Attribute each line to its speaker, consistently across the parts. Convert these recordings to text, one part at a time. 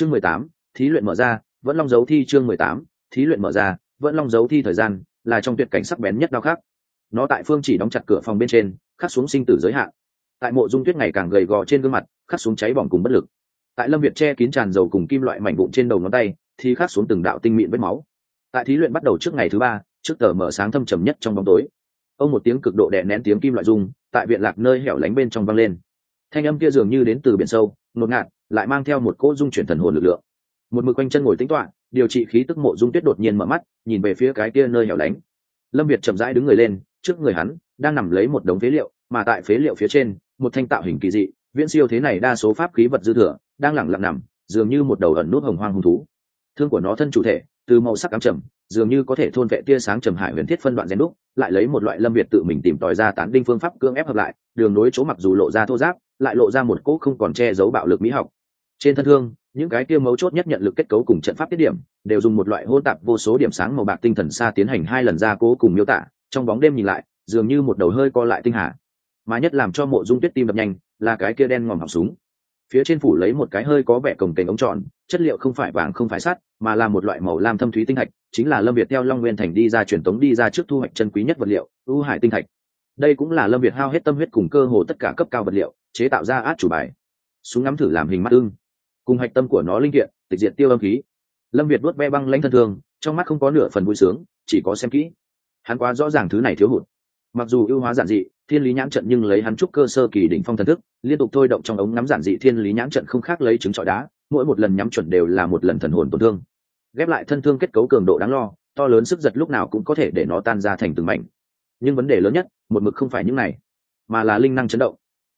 Speaker 1: chương mười tám, thí luyện mở ra, vẫn long dấu thi chương mười tám, thí luyện mở ra, vẫn long dấu thi thời gian là trong tuyệt cảnh sắc bén nhất đau khác nó tại phương chỉ đóng chặt cửa phòng bên trên, khắc xuống sinh tử giới hạn. Tại mộ dung tuyết ngày càng gầy gò trên gương mặt, khắc xuống cháy bỏng cùng bất lực. Tại lâm việt che kín tràn dầu cùng kim loại mảnh vụn trên đầu ngón tay, thì khắc xuống từng đạo tinh mịn vết máu. Tại thí luyện bắt đầu trước ngày thứ ba, trước tờ mở sáng thâm trầm nhất trong bóng tối, ông một tiếng cực độ đè nén tiếng kim loại rung, tại viện lạc nơi hẻo lánh bên trong vang lên. Thanh âm kia dường như đến từ biển sâu ngột ngạt, lại mang theo một cỗ dung chuyển thần hồn lực lượng. Một mực quanh chân ngồi tính toạ điều trị khí tức mộ dung tuyết đột nhiên mở mắt, nhìn về phía cái kia nơi hẻo lánh. Lâm việt chậm rãi đứng người lên, trước người hắn đang nằm lấy một đống phế liệu, mà tại phế liệu phía trên, một thanh tạo hình kỳ dị, viễn siêu thế này đa số pháp khí vật dư thừa, đang lẳng lặng nằm, dường như một đầu ẩn nút hồng hoang hung thú. Thương của nó thân chủ thể, từ màu sắc ám trầm, dường như có thể thôn vệ tia sáng trầm hải huyền thiết phân đoạn gen đúc, lại lấy một loại lâm việt tự mình tìm tòi ra tán đinh phương pháp cưỡng ép hợp lại, đường nối chỗ mặc dù lộ ra thô giáp lại lộ ra một cỗ không còn che giấu bạo lực mỹ học. Trên thân thương, những cái kia mấu chốt nhất nhận lực kết cấu cùng trận pháp tiết điểm, đều dùng một loại hôn tạp vô số điểm sáng màu bạc tinh thần xa tiến hành hai lần gia cố cùng miêu tả, trong bóng đêm nhìn lại, dường như một đầu hơi co lại tinh hà. Mà nhất làm cho mộ dung tuyết tim đập nhanh, là cái kia đen ngòm họng súng. Phía trên phủ lấy một cái hơi có vẻ cồng kềnh ống tròn, chất liệu không phải vàng không phải sắt, mà là một loại màu lam thâm thúy tinh thạch chính là lâm việt theo long nguyên thành đi ra truyền tống đi ra trước thu hoạch chân quý nhất vật liệu, ưu hải tinh thạch đây cũng là lâm việt hao hết tâm huyết cùng cơ hồ tất cả cấp cao vật liệu, chế tạo ra át chủ bài. Súng ngắm thử làm hình mắt ưng. Cùng hạch tâm của nó linh kiện, tịch diện tiêu âm khí. Lâm việt vuốt ve băng lãnh thân thương, trong mắt không có nửa phần vui sướng, chỉ có xem kỹ. Hắn quá rõ ràng thứ này thiếu hụt. Mặc dù ưu hóa giản dị, thiên lý nhãn trận nhưng lấy hắn trúc cơ sơ kỳ đỉnh phong thần thức, liên tục thôi động trong ống ngắm giản dị thiên lý nhãn trận không khác lấy trứng trọi đá, mỗi một lần nhắm chuẩn đều là một lần thần hồn tổn thương. Ghép lại thân thương kết cấu cường độ đáng lo, to lớn sức giật lúc nào cũng có thể để nó tan ra thành từng mảnh nhưng vấn đề lớn nhất, một mực không phải những này, mà là linh năng chấn động.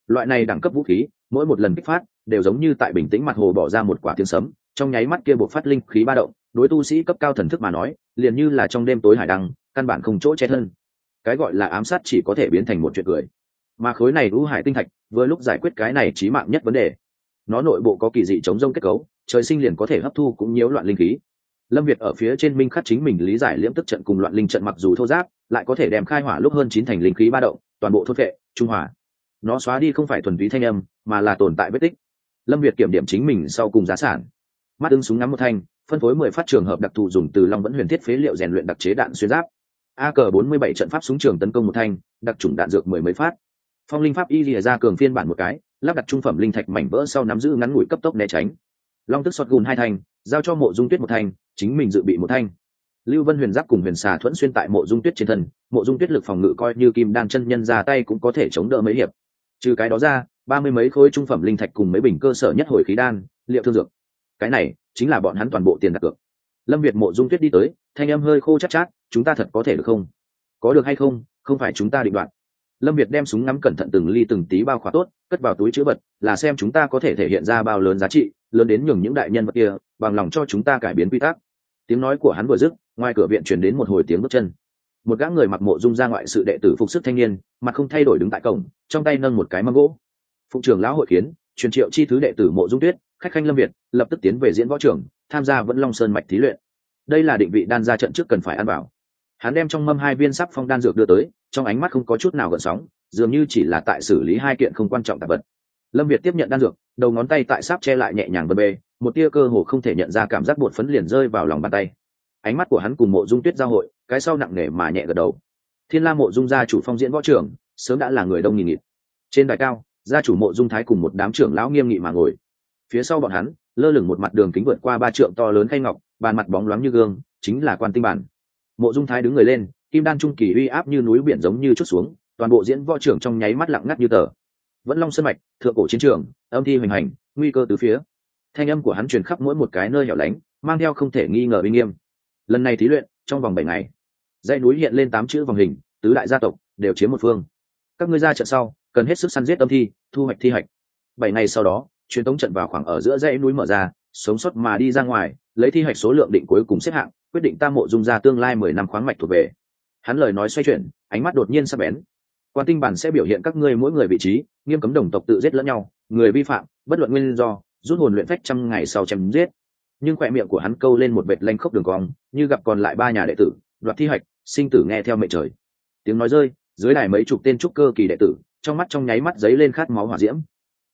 Speaker 1: Loại này đẳng cấp vũ khí, mỗi một lần kích phát, đều giống như tại bình tĩnh mặt hồ bỏ ra một quả tiếng sấm, trong nháy mắt kia buộc phát linh khí ba động, đối tu sĩ cấp cao thần thức mà nói, liền như là trong đêm tối hải đăng, căn bản không chỗ che hơn. cái gọi là ám sát chỉ có thể biến thành một chuyện cười. Mà khối này ưu hải tinh thạch, vừa lúc giải quyết cái này trí mạng nhất vấn đề. Nó nội bộ có kỳ dị chống rông kết cấu, trời sinh liền có thể hấp thu cũng nhiễu loạn linh khí lâm việt ở phía trên minh khắc chính mình lý giải liễm tức trận cùng loạn linh trận mặc dù thô giáp, lại có thể đem khai hỏa lúc hơn chín thành linh khí ba động, toàn bộ thốt vệ, trung hòa. nó xóa đi không phải thuần túy thanh âm, mà là tồn tại vết tích. Lâm việt kiểm điểm chính mình sau cùng giá sản. Mắt ưng súng ngắm một thanh, phân phối mười phát trường hợp đặc thù dùng từ long vẫn huyền thiết phế liệu rèn luyện đặc chế đạn xuyên giáp. A cờ bốn mươi bảy trận pháp súng trường tấn công một thanh, đặc trùng đạn dược mười mấy phát. Phong linh pháp y lìa ra cường phiên bản một cái, lắp đặt trung phẩm linh thạch mảnh vỡ sau nắm giữ ngắn ngủi cấp tốc né tránh. Long tức sọt gùn hai thanh, giao cho mộ dung tuyết một thanh chính mình dự bị một thanh. Lưu vân huyền giáp cùng huyền xà thuẫn xuyên tại mộ dung tuyết trên thân mộ dung tuyết lực phòng ngự coi như kim đan chân nhân ra tay cũng có thể chống đỡ mấy hiệp. Trừ cái đó ra ba mươi mấy khối trung phẩm linh thạch cùng mấy bình cơ sở nhất hồi khí đan liệu thương dược. Cái này chính là bọn hắn toàn bộ tiền đặt cược. Lâm việt mộ dung tuyết đi tới thanh em hơi khô chắc chát, chát chúng ta thật có thể được không? Có được hay không? Không phải chúng ta định đoạt. Lâm việt đem súng ngắm cẩn thận từng ly từng tí bao khóa tốt cất vào túi chữ vật là xem chúng ta có thể thể hiện ra bao lớn giá trị lớn đến nhường những đại nhân vật kia bằng lòng cho chúng ta cải biến quy tắc tiếng nói của hắn vừa dứt, ngoài cửa viện chuyển đến một hồi tiếng bước chân. Một gã người mặc mộ dung ra ngoại sự đệ tử phục sức thanh niên, mặt không thay đổi đứng tại cổng, trong tay nâng một cái mâm gỗ. Phụ trưởng lão hội kiến, truyền triệu chi thứ đệ tử mộ dung tuyết, khách khanh lâm việt, lập tức tiến về diễn võ trưởng, tham gia vẫn long sơn mạch thí luyện. Đây là định vị đan ra trận trước cần phải ăn bảo hắn đem trong mâm hai viên sắp phong đan dược đưa tới, trong ánh mắt không có chút nào gợn sóng, dường như chỉ là tại xử lý hai kiện không quan trọng tạp vật. Lâm việt tiếp nhận đan dược, đầu ngón tay tại sáp che lại nhẹ nhàng bờ bê một tia cơ hồ không thể nhận ra cảm giác bột phấn liền rơi vào lòng bàn tay. Ánh mắt của hắn cùng mộ dung tuyết giao hội, cái sau nặng nề mà nhẹ gật đầu. Thiên la mộ dung gia chủ phong diễn võ trưởng, sớm đã là người đông nghỉ nghịt. Trên đài cao, gia chủ mộ dung thái cùng một đám trưởng lão nghiêm nghị mà ngồi. Phía sau bọn hắn, lơ lửng một mặt đường kính vượt qua ba trượng to lớn khay ngọc, bàn mặt bóng loáng như gương, chính là quan tinh bản. Mộ dung thái đứng người lên, kim đan trung kỳ uy áp như núi biển giống như chút xuống, toàn bộ diễn võ trưởng trong nháy mắt lặng ngắt như tờ. Vẫn long sân mạch, thượng cổ chiến trường, âm thi hoành hành, nguy cơ từ phía thanh âm của hắn truyền khắp mỗi một cái nơi hẻo lánh, mang theo không thể nghi ngờ uy nghiêm. Lần này thí luyện, trong vòng bảy ngày, dãy núi hiện lên tám chữ vòng hình, tứ đại gia tộc đều chiếm một phương. Các ngươi ra trận sau, cần hết sức săn giết âm thi, thu hoạch thi hoạch bảy ngày sau đó, truyền tống trận vào khoảng ở giữa dãy núi mở ra, sống sót mà đi ra ngoài, lấy thi hoạch số lượng định cuối cùng xếp hạng, quyết định tam mộ dung ra tương lai mười năm khoáng mạch thuộc về. Hắn lời nói xoay chuyển, ánh mắt đột nhiên sắp bén. Quan tinh bản sẽ biểu hiện các ngươi mỗi người vị trí, nghiêm cấm đồng tộc tự giết lẫn nhau, người vi phạm, bất luận nguyên do rút hồn luyện phách trăm ngày sau chém giết. Nhưng khoe miệng của hắn câu lên một vệt lanh khốc đường cong, như gặp còn lại ba nhà đệ tử, đoạt thi hoạch, sinh tử nghe theo mệnh trời. Tiếng nói rơi, dưới đài mấy chục tên trúc cơ kỳ đệ tử, trong mắt trong nháy mắt giấy lên khát máu hỏa diễm.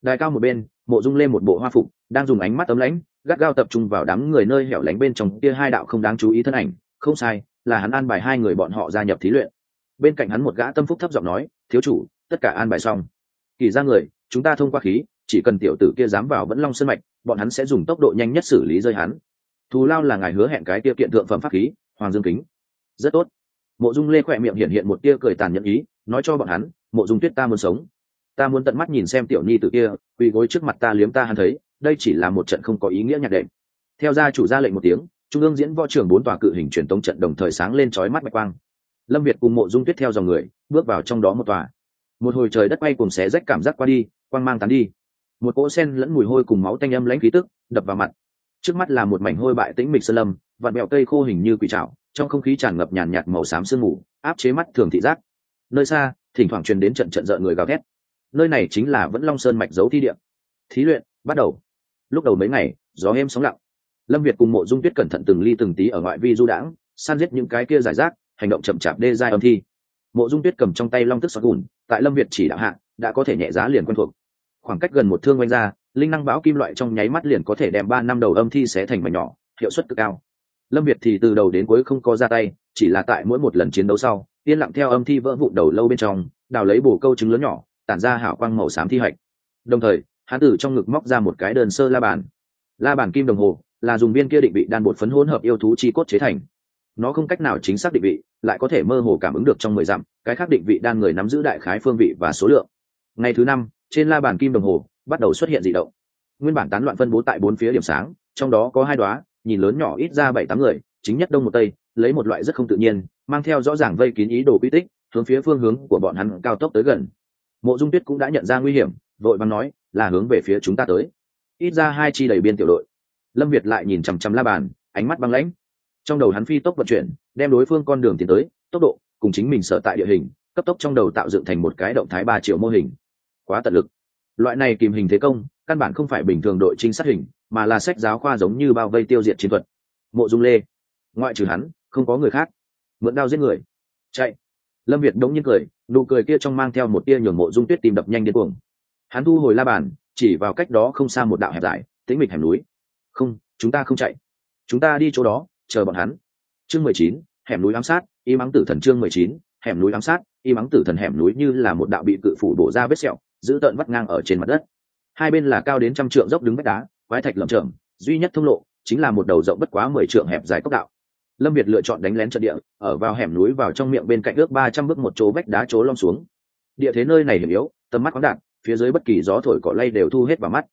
Speaker 1: Đài cao một bên, mộ dung lên một bộ hoa phục, đang dùng ánh mắt ấm lãnh, gắt gao tập trung vào đám người nơi hẻo lánh bên trong kia hai đạo không đáng chú ý thân ảnh. Không sai, là hắn an bài hai người bọn họ gia nhập thí luyện. Bên cạnh hắn một gã tâm phúc thấp giọng nói, thiếu chủ, tất cả an bài xong. Kỳ ra người, chúng ta thông qua khí chỉ cần tiểu tử kia dám vào vẫn long sơn mạch, bọn hắn sẽ dùng tốc độ nhanh nhất xử lý rơi hắn. Thù lao là ngài hứa hẹn cái tiêu kiện thượng phẩm pháp khí, hoàng dương kính. Rất tốt. Mộ dung lê khỏe miệng hiện hiện một tia cười tàn nhẫn ý, nói cho bọn hắn, mộ dung tuyết, ta muốn sống. Ta muốn tận mắt nhìn xem tiểu nhi tử kia, quỳ gối trước mặt ta liếm ta hắn thấy, đây chỉ là một trận không có ý nghĩa nhạc đệm. Theo gia chủ ra lệnh một tiếng, trung ương diễn võ trưởng bốn tòa cự hình truyền tống trận đồng thời sáng lên trói mắt mạch quang. Lâm việt cùng mộ dung tuyết theo dòng người, bước vào trong đó một tòa. Một hồi trời đất bay cùng xé rách cảm giác qua đi, quang mang tán đi một cỗ sen lẫn mùi hôi cùng máu tanh âm lãnh khí tức đập vào mặt. Trước mắt là một mảnh hôi bại tĩnh mịch sơn lâm vạt mẹo cây khô hình như quỷ trạo trong không khí tràn ngập nhàn nhạt màu xám sương mù, áp chế mắt thường thị giác. Nơi xa, thỉnh thoảng truyền đến trận trận rợn người gào thét. Nơi này chính là vẫn long sơn mạch dấu thi điện thí luyện, bắt đầu. Lúc đầu mấy ngày, gió êm sóng lặng. Lâm việt cùng mộ dung tuyết cẩn thận từng ly từng tí ở ngoại vi du đãng, san giết những cái kia giải rác, hành động chậm chạp đê giai âm thi. Mộ dung tuyết cầm trong tay long tức sọt gùn, tại lâm việt chỉ đạo hạ, đã có thể nhẹ giá liền quen thuộc khoảng cách gần một thương oanh ra, linh năng bão kim loại trong nháy mắt liền có thể đem ba năm đầu âm thi xé thành mảnh nhỏ, hiệu suất cực cao. Lâm việt thì từ đầu đến cuối không có ra tay, chỉ là tại mỗi một lần chiến đấu sau, yên lặng theo âm thi vỡ vụn đầu lâu bên trong, đào lấy bổ câu trứng lớn nhỏ, tản ra hảo quang màu xám thi hạch. Đồng thời hán tử trong ngực móc ra một cái đơn sơ la bàn. La bàn kim đồng hồ, là dùng viên kia định vị đan bột phấn hỗn hợp yêu thú chi cốt chế thành. Nó không cách nào chính xác định vị, lại có thể mơ hồ cảm ứng được trong mười dặm, cái khác định vị đan người nắm giữ đại khái phương vị và số lượng. Ngày thứ năm trên la bàn kim đồng hồ, bắt đầu xuất hiện dị động. Nguyên bản tán loạn phân bố tại bốn phía điểm sáng, trong đó có hai đoá nhìn lớn nhỏ ít ra bảy tám người, chính nhất đông một tây, lấy một loại rất không tự nhiên, mang theo rõ ràng vây kín ý đồ quy tích, hướng phía phương hướng của bọn hắn cao tốc tới gần. Mộ dung tuyết cũng đã nhận ra nguy hiểm, vội vàng nói, là hướng về phía chúng ta tới. Ít ra hai chi đầy biên tiểu đội. Lâm việt lại nhìn chằm chằm la bàn, ánh mắt băng lãnh. Trong đầu hắn phi tốc vận chuyển, đem đối phương con đường tiến tới, tốc độ, cùng chính mình sở tại địa hình, cấp tốc trong đầu tạo dựng thành một cái động thái ba triệu mô hình quá tận lực. Loại này kìm hình thế công, căn bản không phải bình thường đội trinh sát hình, mà là sách giáo khoa giống như bao vây tiêu diệt chiến thuật. Mộ dung lê, ngoại trừ hắn, không có người khác. Mượn đao giết người. Chạy. Lâm việt đống nhiên cười, nụ cười kia trong mang theo một tia nhường mộ dung tuyết tìm đập nhanh điên cuồng. Hắn thu hồi la bàn, chỉ vào cách đó không xa một đạo hẹp dài, tĩnh mịch hẻm núi. Không, chúng ta không chạy. Chúng ta đi chỗ đó, chờ bọn hắn. Chương mười chín, hẻm núi ám sát, y mắng tử thần chương mười chín, hẻm núi ám sát, y mắng tử thần hẻm núi như là một đạo bị cự phủ đổ ra vết sẹo giữ tợn vắt ngang ở trên mặt đất. Hai bên là cao đến trăm trượng dốc đứng vách đá, quái thạch lầm chởm, duy nhất thông lộ chính là một đầu rộng bất quá mười trượng hẹp dài cốc đạo. Lâm việt lựa chọn đánh lén trận địa, ở vào hẻm núi vào trong miệng bên cạnh ước ba trăm bước một chỗ vách đá chỗ lom xuống. Địa thế nơi này hiểm yếu, tầm mắt khoáng đạn phía dưới bất kỳ gió thổi cỏ lay đều thu hết vào mắt.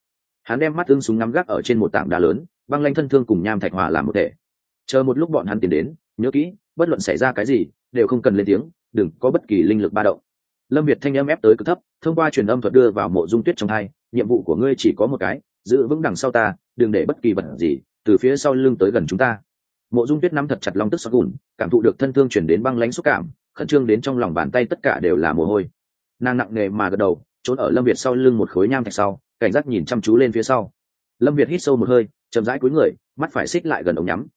Speaker 1: Hắn đem mắt ưng súng ngắm gác ở trên một tảng đá lớn, băng lanh thân thương cùng nham thạch hòa làm một thể. Chờ một lúc bọn hắn tiến đến, nhớ kỹ, bất luận xảy ra cái gì, đều không cần lên tiếng, đừng có bất kỳ linh lực ba động lâm việt thanh âm ép tới cực thấp, thông qua truyền âm thuật đưa vào mộ dung tuyết trong hai nhiệm vụ của ngươi chỉ có một cái, giữ vững đằng sau ta, đừng để bất kỳ vật gì từ phía sau lưng tới gần chúng ta. Mộ dung tuyết nắm thật chặt long tức sắc gùn, cảm thụ được thân thương chuyển đến băng lãnh xúc cảm, khẩn trương đến trong lòng bàn tay tất cả đều là mồ hôi. Nàng nặng nề mà gật đầu, trốn ở lâm việt sau lưng một khối nham thạch sau, cảnh giác nhìn chăm chú lên phía sau. Lâm việt hít sâu một hơi, chậm rãi cuối người, mắt phải xích lại gần ống nhắm.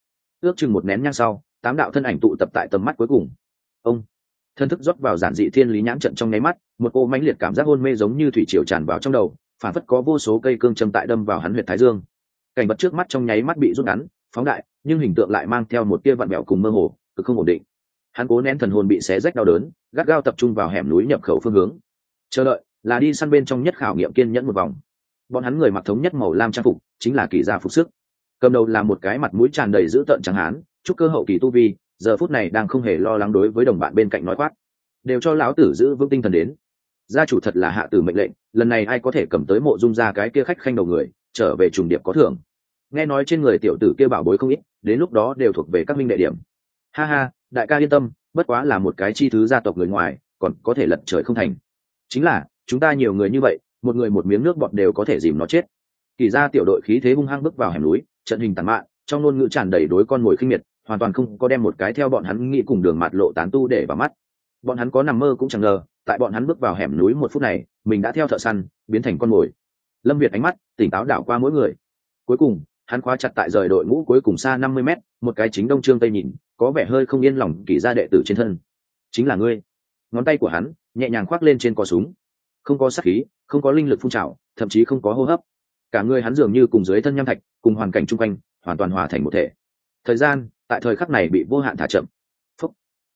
Speaker 1: Ước chừng một nén nhang sau, tám đạo thân ảnh tụ tập tại tầm mắt cuối cùng. Ông! Thân thức rót vào giản dị thiên lý nhãn trận trong nháy mắt, một cô mãnh liệt cảm giác hôn mê giống như thủy triều tràn vào trong đầu, phản phất có vô số cây cương châm tại đâm vào hắn huyệt thái dương. Cảnh vật trước mắt trong nháy mắt bị rút ngắn, phóng đại, nhưng hình tượng lại mang theo một tia vặn mẹo cùng mơ hồ, cực không ổn định. Hắn cố nén thần hồn bị xé rách đau đớn, gắt gao tập trung vào hẻm núi nhập khẩu phương hướng. Chờ đợi, là đi săn bên trong nhất khảo nghiệm kiên nhẫn một vòng. Bọn hắn người mặc thống nhất màu lam trang phục, chính là kỳ gia phục sức. Cầm đầu là một cái mặt mũi tràn đầy dữ tợn chẳng hán, chúc cơ hậu kỳ tu vi giờ phút này đang không hề lo lắng đối với đồng bạn bên cạnh nói quát, đều cho lão tử giữ vững tinh thần đến. Gia chủ thật là hạ tử mệnh lệnh lần này ai có thể cầm tới mộ dung ra cái kia khách khanh đầu người trở về trùng điệp có thưởng. Nghe nói trên người tiểu tử kia bảo bối không ít đến lúc đó đều thuộc về các minh đệ điểm. Ha ha đại ca yên tâm bất quá là một cái chi thứ gia tộc người ngoài còn có thể lật trời không thành. Chính là chúng ta nhiều người như vậy một người một miếng nước bọt đều có thể dìm nó chết. Kỳ ra tiểu đội khí thế hung hăng bước vào hẻm núi trận hình tàn mạn trong ngôn ngữ tràn đầy đối con mồi khinh miệt hoàn toàn không có đem một cái theo bọn hắn nghĩ cùng đường mạt lộ tán tu để vào mắt. Bọn hắn có nằm mơ cũng chẳng ngờ, tại bọn hắn bước vào hẻm núi một phút này, mình đã theo thợ săn, biến thành con mồi. Lâm việt ánh mắt, tỉnh táo đảo qua mỗi người. Cuối cùng, hắn khóa chặt tại rời đội ngũ cuối cùng xa năm mươi mét, một cái chính đông trương tây nhìn, có vẻ hơi không yên lòng kỳ ra đệ tử trên thân. Chính là ngươi. Ngón tay của hắn, nhẹ nhàng khoác lên trên cò súng. Không có sát khí, không có linh lực phun trào, thậm chí không có hô hấp. Cả người hắn dường như cùng dưới thân nham thạch, cùng hoàn cảnh chung quanh, hoàn toàn hòa thành một thể. Thời gian tại thời khắc này bị vô hạn thả chậm. Phúc.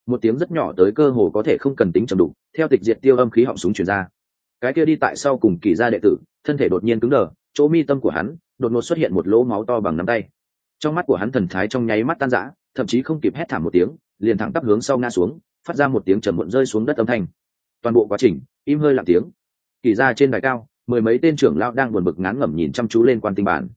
Speaker 1: một tiếng rất nhỏ tới cơ hồ có thể không cần tính chậm đủ, theo tịch diệt tiêu âm khí họng súng chuyển ra. Cái kia đi tại sau cùng kỳ gia đệ tử, thân thể đột nhiên cứng đờ, chỗ mi tâm của hắn, đột ngột xuất hiện một lỗ máu to bằng nắm tay. Trong mắt của hắn thần thái trong nháy mắt tan rã, thậm chí không kịp hét thảm một tiếng, liền thẳng tắp hướng sau ngã xuống, phát ra một tiếng trầm muộn rơi xuống đất âm thanh. Toàn bộ quá trình, im hơi lặng tiếng. Kỳ ra trên đài cao, mười mấy tên trưởng lão đang buồn bực ngán ngẩm nhìn chăm chú lên quan tinh bản.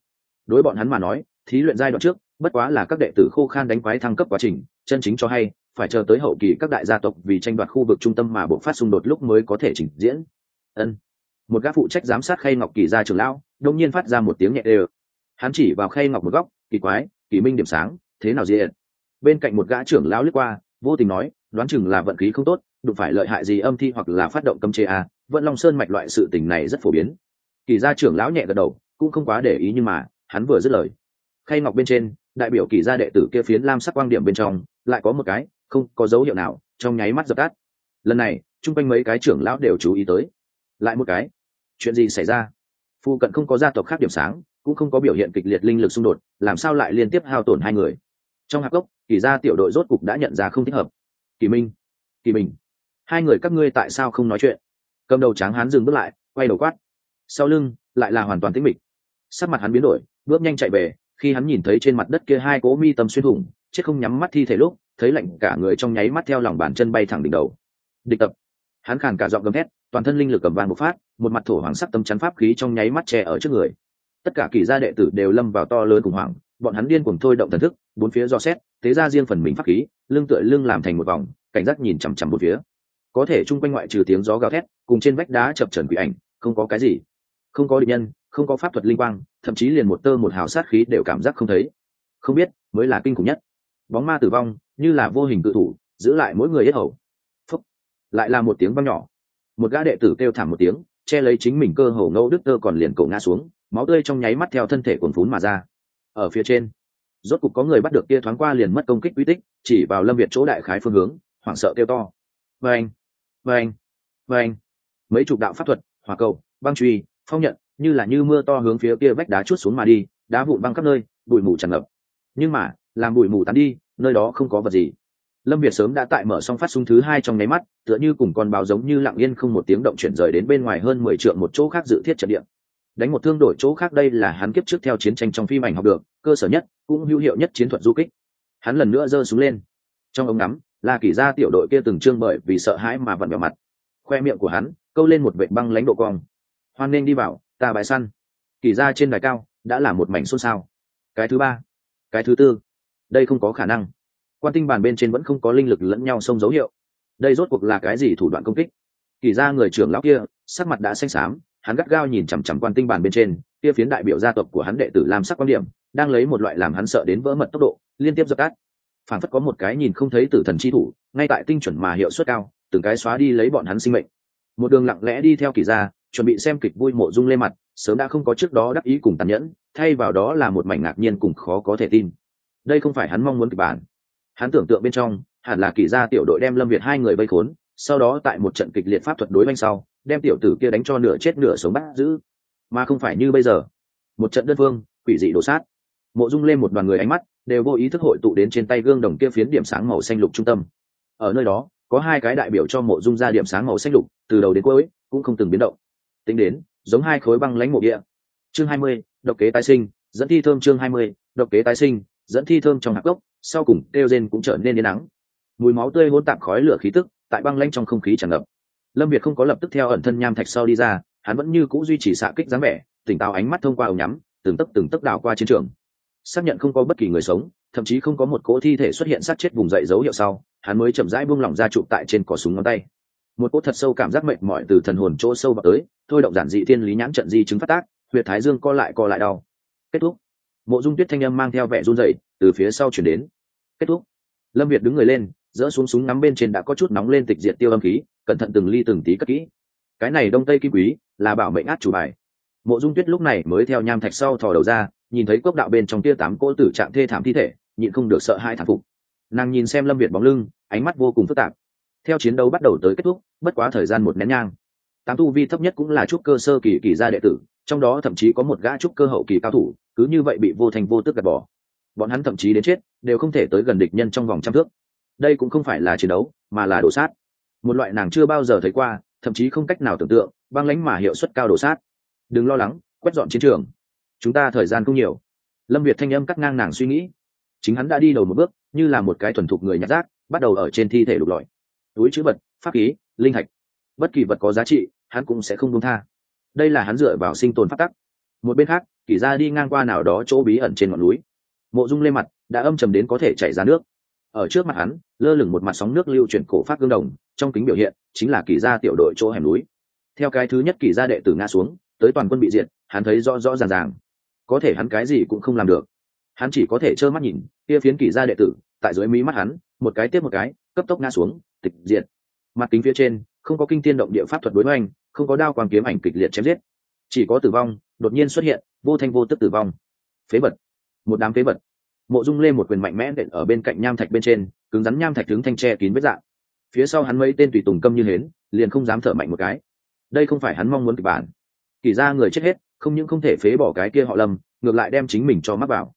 Speaker 1: Đối bọn hắn mà nói, thí luyện giai đoạn trước bất quá là các đệ tử khô khan đánh quái thăng cấp quá trình chân chính cho hay phải chờ tới hậu kỳ các đại gia tộc vì tranh đoạt khu vực trung tâm mà bộ phát xung đột lúc mới có thể trình diễn. Ân. Một gã phụ trách giám sát khay ngọc kỳ gia trưởng lão đông nhiên phát ra một tiếng nhẹ đều. Hắn chỉ vào khay ngọc một góc kỳ quái kỳ minh điểm sáng thế nào diện? Bên cạnh một gã trưởng lão lướt qua vô tình nói đoán chừng là vận khí không tốt đụng phải lợi hại gì âm thi hoặc là phát động cấm chế à, vận long sơn mạch loại sự tình này rất phổ biến. Kỳ gia trưởng lão nhẹ gật đầu cũng không quá để ý nhưng mà hắn vừa dứt lời. Khay ngọc bên trên đại biểu kỳ gia đệ tử kia phiến lam sắc quang điểm bên trong, lại có một cái, không có dấu hiệu nào, trong nháy mắt dập tắt. Lần này, chung quanh mấy cái trưởng lão đều chú ý tới. Lại một cái. Chuyện gì xảy ra? Phu cận không có gia tộc khác điểm sáng, cũng không có biểu hiện kịch liệt linh lực xung đột, làm sao lại liên tiếp hao tổn hai người? Trong hạp gốc kỳ gia tiểu đội rốt cục đã nhận ra không thích hợp. Kỳ minh kỳ minh hai người các ngươi tại sao không nói chuyện? Cầm đầu tráng hán dừng bước lại, quay đầu quát. Sau lưng, lại là hoàn toàn tĩnh mịch. Sắc mặt hắn biến đổi, bước nhanh chạy về khi hắn nhìn thấy trên mặt đất kia hai cố mi tâm xuyên thủng, chết không nhắm mắt thi thể lúc, thấy lạnh cả người trong nháy mắt theo lòng bàn chân bay thẳng đỉnh đầu. Địch tập. Hắn khàn cả giọng gầm thét, toàn thân linh lực cầm vàng bộc phát, một mặt thổ hoàng sắc tâm chắn pháp khí trong nháy mắt che ở trước người. Tất cả kỳ gia đệ tử đều lâm vào to lớn khủng hoảng, bọn hắn điên cuồng thôi động thần thức, bốn phía do xét, thế ra riêng phần mình pháp khí, lưng tựa lưng làm thành một vòng, cảnh giác nhìn chằm chằm một phía. Có thể chung quanh ngoại trừ tiếng gió gào thét, cùng trên vách đá chập trần quỷ ảnh, không có cái gì. Không có định nhân không có pháp thuật linh quang, thậm chí liền một tơ một hào sát khí đều cảm giác không thấy. Không biết, mới là kinh khủng nhất. Bóng ma tử vong, như là vô hình tự thủ, giữ lại mỗi người hết hầu. Phúc. Lại là một tiếng văng nhỏ. Một gã đệ tử kêu thảm một tiếng, che lấy chính mình cơ hồ ngẫu đức tơ còn liền cổ ngã xuống, máu tươi trong nháy mắt theo thân thể cuồn phún mà ra. Ở phía trên, rốt cục có người bắt được kia thoáng qua liền mất công kích uy tích, chỉ vào lâm việt chỗ đại khái phương hướng, hoảng sợ kêu to. Vâng vâng vâng. Mấy chục đạo pháp thuật, hỏa cầu, băng truy, phong nhận như là như mưa to hướng phía kia vách đá chút xuống mà đi, đá vụn băng khắp nơi, bụi mù tràn ngập. Nhưng mà, làm bụi mù tán đi, nơi đó không có vật gì. Lâm việt sớm đã tại mở xong phát súng thứ hai trong nháy mắt, tựa như cùng con báo giống như lặng yên không một tiếng động chuyển rời đến bên ngoài hơn mười triệu một chỗ khác dự thiết trận địa. Đánh một thương đổi chỗ khác đây là hắn kiếp trước theo chiến tranh trong phim ảnh học được, cơ sở nhất, cũng hữu hiệu nhất chiến thuật du kích. Hắn lần nữa giơ súng lên. Trong ống ngắm là kỷ gia tiểu đội kia từng trương bởi vì sợ hãi mà vặn vẹo mặt. Khoe miệng của hắn, câu lên một vệ băng lãnh độ cong. Hoan nên đi vào ta bài săn. Kỳ gia trên đài cao đã là một mảnh xôn xao. Cái thứ ba, cái thứ tư, đây không có khả năng. Quan tinh bàn bên trên vẫn không có linh lực lẫn nhau xông dấu hiệu. Đây rốt cuộc là cái gì thủ đoạn công kích? Kỳ ra người trưởng lão kia, sắc mặt đã xanh xám, hắn gắt gao nhìn chằm chằm quan tinh bàn bên trên, kia phiến đại biểu gia tộc của hắn đệ tử làm sắc quan điểm, đang lấy một loại làm hắn sợ đến vỡ mật tốc độ, liên tiếp dập tắt. Phản phất có một cái nhìn không thấy tử thần chi thủ, ngay tại tinh chuẩn mà hiệu suất cao, từng cái xóa đi lấy bọn hắn sinh mệnh. Một đường lặng lẽ đi theo kỳ gia chuẩn bị xem kịch vui mộ dung lê mặt, sớm đã không có trước đó đắc ý cùng tàn nhẫn, thay vào đó là một mảnh ngạc nhiên cùng khó có thể tin. Đây không phải hắn mong muốn kịch bản. Hắn tưởng tượng bên trong, hẳn là kỳ gia tiểu đội đem lâm việt hai người vây khốn, sau đó tại một trận kịch liệt pháp thuật đối banh sau, đem tiểu tử kia đánh cho nửa chết nửa sống bắt giữ. Mà không phải như bây giờ. Một trận đơn phương, quỷ dị đổ sát. Mộ dung lên một đoàn người ánh mắt đều vô ý thức hội tụ đến trên tay gương đồng kia phiến điểm sáng màu xanh lục trung tâm. Ở nơi đó, có hai cái đại biểu cho mộ dung ra điểm sáng màu xanh lục, từ đầu đến cuối cũng không từng biến động tính đến, giống hai khối băng lãnh mộ địa. Chương hai mươi, độc kế tái sinh, dẫn thi thơm chương hai mươi, độc kế tái sinh, dẫn thi thơm trong hạt gốc, sau cùng, kêu rên cũng trở nên yên nắng. Mùi máu tươi hỗn tạp khói lửa khí tức, tại băng lanh trong không khí tràn ngập. Lâm việt không có lập tức theo ẩn thân nham thạch sau đi ra, hắn vẫn như c ũ duy trì xạ kích dáng vẻ, tỉnh táo ánh mắt thông qua ống nhắm, từng tấc từng tấc đào qua chiến trường. Xác nhận không có bất kỳ người sống, thậm chí không có một cỗ thi thể xuất hiện sát chết vùng dậy dấu hiệu sau, hắn mới chậm rãi buông lỏng ra trụ tại trên cỏ súng ngón tay một cỗ thật sâu cảm giác mệt mỏi từ thần hồn chỗ sâu vào tới, thôi động giản dị thiên lý nhãn trận di chứng phát tác, huyệt thái dương co lại co lại đau. Kết thúc. Mộ dung tuyết thanh âm mang theo vẻ run rẩy, từ phía sau chuyển đến. Kết thúc. Lâm việt đứng người lên, dỡ xuống súng nắm bên trên đã có chút nóng lên tịch diệt tiêu âm khí, cẩn thận từng ly từng tí cất kỹ. Cái này đông tây kim quý, là bảo mệnh át chủ bài. Mộ dung tuyết lúc này mới theo nham thạch sau thò đầu ra, nhìn thấy cốc đạo bên trong tia tám cỗ tử trạng thê thảm thi thể, nhịn không được sợ hai thảm phục. Nàng nhìn xem lâm việt bóng lưng, ánh mắt vô cùng phức tạp theo chiến đấu bắt đầu tới kết thúc, bất quá thời gian một nén nhang. Tám tu vi thấp nhất cũng là trúc cơ sơ kỳ kỳ gia đệ tử, trong đó thậm chí có một gã trúc cơ hậu kỳ cao thủ, cứ như vậy bị vô thành vô tức gạt bỏ. Bọn hắn thậm chí đến chết, đều không thể tới gần địch nhân trong vòng trăm thước. Đây cũng không phải là chiến đấu, mà là đổ sát. Một loại nàng chưa bao giờ thấy qua, thậm chí không cách nào tưởng tượng, băng lãnh mà hiệu suất cao đổ sát. Đừng lo lắng, quét dọn chiến trường. Chúng ta thời gian không nhiều. Lâm việt thanh âm cắt ngang nàng suy nghĩ. Chính hắn đã đi đầu một bước, như là một cái thuần thục người nhặt rác, bắt đầu ở trên thi thể lục lọi túi chữ vật, pháp khí, linh hạch. Bất kỳ vật có giá trị, hắn cũng sẽ không buông tha. Đây là hắn dựa vào sinh tồn phát tắc. Một bên khác, kỷ ra đi ngang qua nào đó chỗ bí ẩn trên ngọn núi. Mộ dung lên mặt, đã âm trầm đến có thể chảy ra nước. Ở trước mặt hắn, lơ lửng một mặt sóng nước lưu chuyển cổ phát gương đồng, trong kính biểu hiện chính là kỷ gia tiểu đội chỗ hẻm núi. Theo cái thứ nhất kỷ gia đệ tử ngã xuống, tới toàn quân bị diệt, hắn thấy rõ rõ ràng ràng. Có thể hắn cái gì cũng không làm được. Hắn chỉ có thể trơ mắt nhìn, kia phiến kỷ gia đệ tử, tại dưới mí mắt hắn, một cái tiếp một cái, cấp tốc ngã xuống tịch diệt. Mặt kính phía trên, không có kinh tiên động địa pháp thuật đối oanh không có đao quang kiếm ảnh kịch liệt chém giết. Chỉ có tử vong, đột nhiên xuất hiện, vô thanh vô tức tử vong. Phế vật. Một đám phế vật. Mộ dung lê một quyền mạnh mẽ đệm ở bên cạnh nham thạch bên trên, cứng rắn nham thạch đứng thanh tre kín vết dạng. Phía sau hắn mấy tên tùy tùng câm như hến, liền không dám thở mạnh một cái. Đây không phải hắn mong muốn kịch bản. Kỳ ra người chết hết, không những không thể phế bỏ cái kia họ lâm, ngược lại đem chính mình cho mắc vào.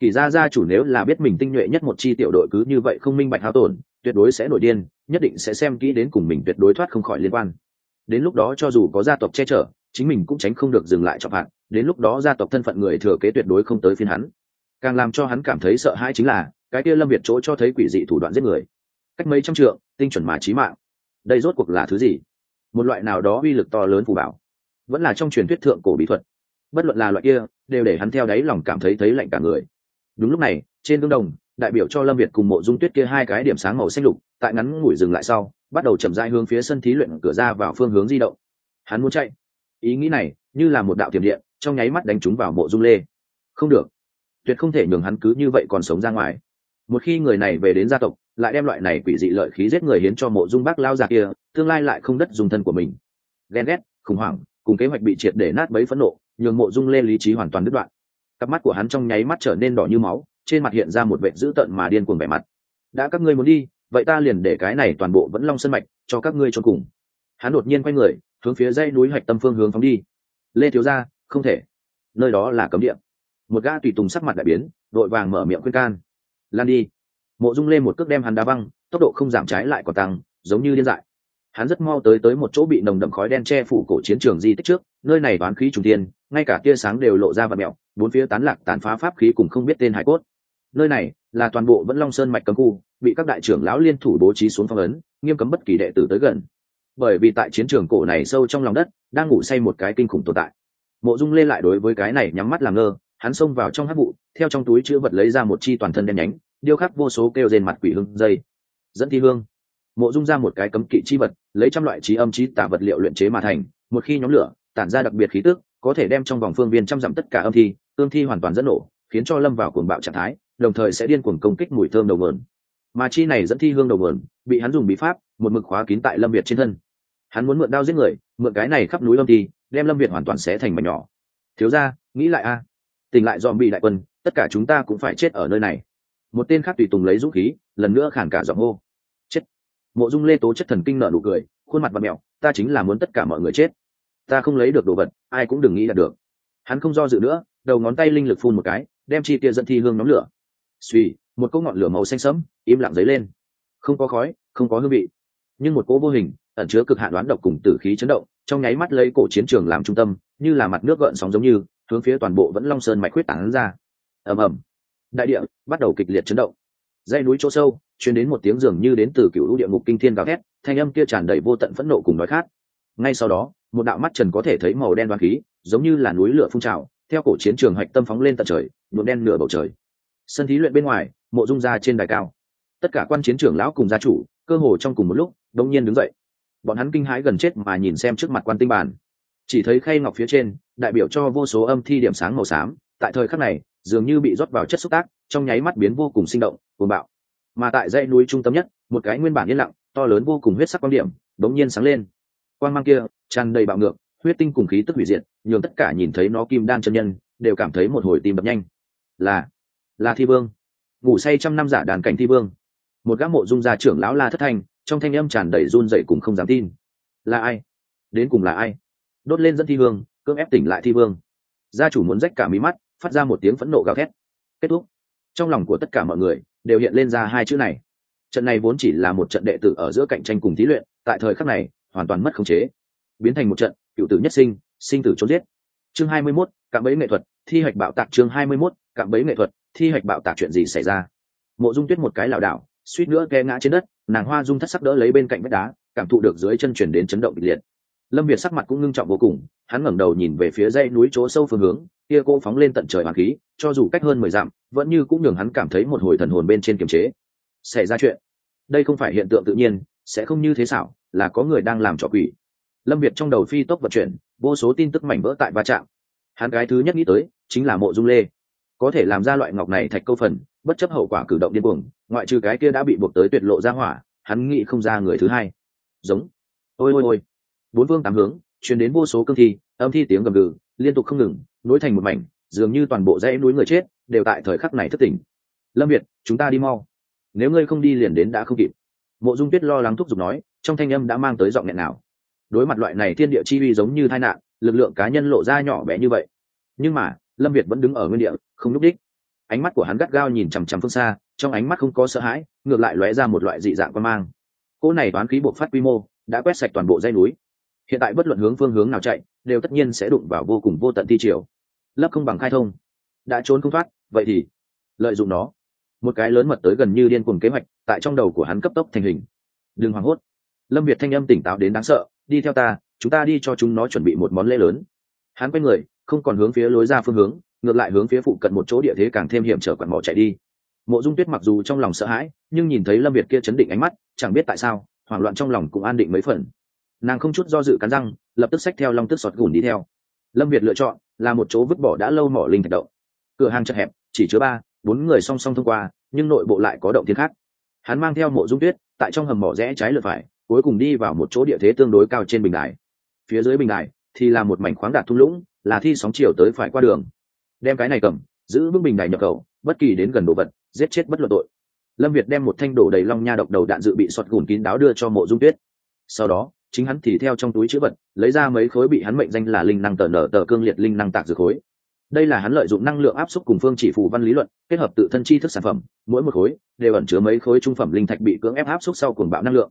Speaker 1: Kỳ gia gia chủ nếu là biết mình tinh nhuệ nhất một chi tiểu đội cứ như vậy không minh bạch hao tổn tuyệt đối sẽ nổi điên, nhất định sẽ xem kỹ đến cùng mình tuyệt đối thoát không khỏi liên quan. Đến lúc đó cho dù có gia tộc che chở, chính mình cũng tránh không được dừng lại trọng hạn đến lúc đó gia tộc thân phận người thừa kế tuyệt đối không tới phiên hắn. Càng làm cho hắn cảm thấy sợ hãi chính là, cái kia lâm việt chỗ cho thấy quỷ dị thủ đoạn giết người. Cách mấy trăm trượng, tinh chuẩn mà trí mạng. Đây rốt cuộc là thứ gì? Một loại nào đó uy lực to lớn phù bảo. Vẫn là trong truyền thuyết thượng cổ bí thuật. Bất luận là loại kia, đều để hắn theo đáy lòng cảm thấy thấy lạnh cả người. Đúng lúc này, trên gương đồng đại biểu cho lâm việt cùng mộ dung tuyết kia hai cái điểm sáng màu xanh lục, tại ngắn ngủi dừng lại sau, bắt đầu chậm rãi hướng phía sân thí luyện cửa ra vào phương hướng di động. Hắn muốn chạy. Ý nghĩ này, như là một đạo tiềm điện, trong nháy mắt đánh trúng vào mộ dung lê. Không được. Tuyệt không thể nhường hắn cứ như vậy còn sống ra ngoài. Một khi người này về đến gia tộc, lại đem loại này quỷ dị lợi khí giết người hiến cho mộ dung bác lao già kia, tương lai lại không đất dùng thân của mình. Ghen ghét, khủng hoảng, cùng kế hoạch bị triệt để nát bấy phẫn nộ, nhường mộ dung lê lý trí hoàn toàn đứt đoạn. Cặp mắt của hắn trong nháy mắt trở nên đỏ như máu trên mặt hiện ra một vẻ dữ tợn mà điên cuồng vẻ mặt. Đã các ngươi muốn đi, vậy ta liền để cái này toàn bộ vẫn long sơn mạch cho các ngươi cho cùng. Hắn đột nhiên quay người, hướng phía dãy núi hạch tâm phương hướng phóng đi. Lê thiếu gia, không thể. Nơi đó là cấm địa. Một gã tùy tùng sắc mặt đại biến, đội vàng mở miệng khuyên can. Lan đi. Mộ dung lên một cước đem hắn đá văng, tốc độ không giảm trái lại còn tăng, giống như điên dại. Hắn rất mau tới tới một chỗ bị nồng đậm khói đen che phủ cổ chiến trường di tích trước, nơi này đoán khí trùng tiên ngay cả tia sáng đều lộ ra và mẹo, bốn phía tán lạc tán phá pháp khí cùng không biết tên hải cốt nơi này là toàn bộ vẫn long sơn mạch cấm khu, bị các đại trưởng lão liên thủ bố trí xuống phong ấn, nghiêm cấm bất kỳ đệ tử tới gần. Bởi vì tại chiến trường cổ này sâu trong lòng đất, đang ngủ say một cái kinh khủng tồn tại. Mộ dung lê lại đối với cái này nhắm mắt làm ngơ, hắn xông vào trong hát vụ, theo trong túi chữ vật lấy ra một chi toàn thân đen nhánh, điêu khắc vô số kêu rền mặt quỷ hương dây. Dẫn thi hương. Mộ dung ra một cái cấm kỵ chi vật, lấy trăm loại trí âm trí tả vật liệu luyện chế mà thành, một khi nhóm lửa, tản ra đặc biệt khí tức, có thể đem trong vòng phương viên trăm dặm tất cả âm thi, tương thi hoàn toàn dẫn nổ, khiến cho lâm vào cuồng bạo trạng thái đồng thời sẽ điên cuồng công kích mùi thơm đầu mượn. Mà chi này dẫn thi hương đầu mượn, bị hắn dùng bí pháp, một mực khóa kín tại lâm việt trên thân. Hắn muốn mượn đao giết người, mượn cái này khắp núi lâm thi, đem lâm việt hoàn toàn xé thành mảnh nhỏ. Thiếu ra nghĩ lại a. Tỉnh lại dòm bị đại quân, tất cả chúng ta cũng phải chết ở nơi này. Một tên khác tùy tùng lấy dũng khí, lần nữa khản cả giọng hô. Chết. Mộ dung lê tố chất thần kinh nợ nụ cười, khuôn mặt và mẹo, ta chính là muốn tất cả mọi người chết. Ta không lấy được đồ vật, ai cũng đừng nghĩ là được. Hắn không do dự nữa, đầu ngón tay linh lực phun một cái, đem chi tia dẫn thi hương nóng lửa suy, một cỗ ngọn lửa màu xanh sẫm im lặng dấy lên. Không có khói, không có hương vị. Nhưng một cỗ vô hình, ẩn chứa cực hạn đoán độc cùng tử khí chấn động, trong nháy mắt lấy cổ chiến trường làm trung tâm, như là mặt nước gợn sóng giống như, hướng phía toàn bộ vẫn long sơn mạch huyết tán ra. Ầm ầm. Đại địa bắt đầu kịch liệt chấn động. Dây núi chỗ sâu, truyền đến một tiếng dường như đến từ cựu lũ địa ngục kinh thiên gào thét, thanh âm kia tràn đầy vô tận phẫn nộ cùng nói khát. Ngay sau đó, một đạo mắt trần có thể thấy màu đen đoán khí, giống như là núi lửa phun trào, theo cổ chiến trường hạch tâm phóng lên tận trời, nhuộm đen nửa bầu trời sân thí luyện bên ngoài, mộ dung ra trên đài cao. Tất cả quan chiến trưởng lão cùng gia chủ, cơ hồ trong cùng một lúc đông nhiên đứng dậy. Bọn hắn kinh hãi gần chết mà nhìn xem trước mặt quan tinh bản chỉ thấy khay ngọc phía trên, đại biểu cho vô số âm thi điểm sáng màu xám, tại thời khắc này, dường như bị rót vào chất xúc tác, trong nháy mắt biến vô cùng sinh động, cuồng bạo. Mà tại dãy núi trung tâm nhất, một cái nguyên bản yên lặng, to lớn vô cùng huyết sắc quan điểm đống nhiên sáng lên. Quan mang kia, tràn đầy bạo ngược, huyết tinh cùng khí tức hủy diệt, nhường tất cả nhìn thấy nó kim đan chân nhân, đều cảm thấy một hồi tim đập nhanh. Là là thi vương. Ngủ say trăm năm giả đàn cảnh thi vương. Một gã mộ dung gia trưởng lão la thất thanh trong thanh âm tràn đầy run dậy cùng không dám tin. Là ai? Đến cùng là ai? Đốt lên dẫn thi Vương, cưỡng ép tỉnh lại thi vương. Gia chủ muốn rách cả mí mắt phát ra một tiếng phẫn nộ gào thét. Kết thúc. Trong lòng của tất cả mọi người đều hiện lên ra hai chữ này. Trận này vốn chỉ là một trận đệ tử ở giữa cạnh tranh cùng thí luyện tại thời khắc này hoàn toàn mất khống chế. Biến thành một trận cựu tử nhất sinh sinh tử trốn giết. Chương hai mươi 21, cạm bẫy nghệ thuật thi hoạch bạo tạc chương hai mươi 21, cạm bẫy nghệ thuật thi hạch bạo tạc chuyện gì xảy ra? Mộ dung tuyết một cái lảo đảo, suýt nữa té ngã trên đất, nàng hoa dung thất sắc đỡ lấy bên cạnh vách đá, cảm thụ được dưới chân chuyển đến chấn động kịch liệt. Lâm việt sắc mặt cũng ngưng trọng vô cùng, hắn ngẩng đầu nhìn về phía dãy núi chỗ sâu phương hướng, kia cô phóng lên tận trời hoàng khí, cho dù cách hơn mười dặm, vẫn như cũng nhường hắn cảm thấy một hồi thần hồn bên trên kiềm chế. Xảy ra chuyện? Đây không phải hiện tượng tự nhiên, sẽ không như thế xảo, là có người đang làm trò quỷ. Lâm việt trong đầu phi tốc vận chuyển, vô số tin tức mảnh vỡ tại va chạm. Hắn cái thứ nhất nghĩ tới, chính là mộ dung lê có thể làm ra loại ngọc này thạch câu phần, bất chấp hậu quả cử động điên cuồng, ngoại trừ cái kia đã bị buộc tới tuyệt lộ ra hỏa, hắn nghĩ không ra người thứ hai. Giống. Ôi ôi ôi. Bốn vương tám hướng chuyển đến vô số cương thi, âm thi tiếng gầm gừ, liên tục không ngừng, nối thành một mảnh, dường như toàn bộ dãy núi người chết, đều tại thời khắc này thất tỉnh. Lâm việt, chúng ta đi mau. Nếu ngươi không đi liền đến đã không kịp. Mộ dung tuyết lo lắng thúc giục nói, trong thanh âm đã mang tới giọng nghẹn nào đối mặt loại này thiên địa chi uy giống như tai nạn, lực lượng cá nhân lộ ra nhỏ bé như vậy. Nhưng mà, lâm việt vẫn đứng ở nguyên địa không núp đích ánh mắt của hắn gắt gao nhìn chằm chằm phương xa, trong ánh mắt không có sợ hãi, ngược lại lóe ra một loại dị dạng quan mang. Cỗ này toán khí buộc phát quy mô, đã quét sạch toàn bộ dây núi. Hiện tại bất luận hướng phương hướng nào chạy, đều tất nhiên sẽ đụng vào vô cùng vô tận thi triều. Lấp không bằng khai thông. Đã trốn không thoát, vậy thì lợi dụng nó. Một cái lớn mật tới gần như điên cuồng kế hoạch, tại trong đầu của hắn cấp tốc thành hình. Đừng hoảng hốt. Lâm việt thanh âm tỉnh táo đến đáng sợ, đi theo ta, chúng ta đi cho chúng nó chuẩn bị một món lễ lớn. Hắn quay người, không còn hướng phía lối ra phương hướng ngược lại hướng phía phụ cận một chỗ địa thế càng thêm hiểm trở quặn mỏ chạy đi. Mộ dung tuyết mặc dù trong lòng sợ hãi, nhưng nhìn thấy lâm việt kia chấn định ánh mắt, chẳng biết tại sao, hoảng loạn trong lòng cũng an định mấy phần. Nàng không chút do dự cắn răng, lập tức xách theo long tức sọt gùn đi theo. Lâm việt lựa chọn là một chỗ vứt bỏ đã lâu mỏ linh thạch động. Cửa hàng chật hẹp, chỉ chứa ba, bốn người song song thông qua, nhưng nội bộ lại có động thiên khác. Hắn mang theo mộ dung tuyết, tại trong hầm mỏ rẽ trái lượt phải, cuối cùng đi vào một chỗ địa thế tương đối cao trên bình đài. Phía dưới bình đài thì là một mảnh khoáng đạt thung lũng, là thi sóng chiều tới phải qua đường đem cái này cầm, giữ vững bình đài nhập khẩu, bất kỳ đến gần đồ vật, giết chết bất luận tội. Lâm việt đem một thanh đổ đầy long nha độc đầu đạn dự bị sọt gùn kín đáo đưa cho mộ dung tuyết. Sau đó, chính hắn thì theo trong túi chữ vật, lấy ra mấy khối bị hắn mệnh danh là linh năng tờ nở tờ cương liệt linh năng tạc dược khối. Đây là hắn lợi dụng năng lượng áp suất cùng phương chỉ phù văn lý luận, kết hợp tự thân chi thức sản phẩm, mỗi một khối đều ẩn chứa mấy khối trung phẩm linh thạch bị cưỡng ép áp suất sau cuồng bạo năng lượng.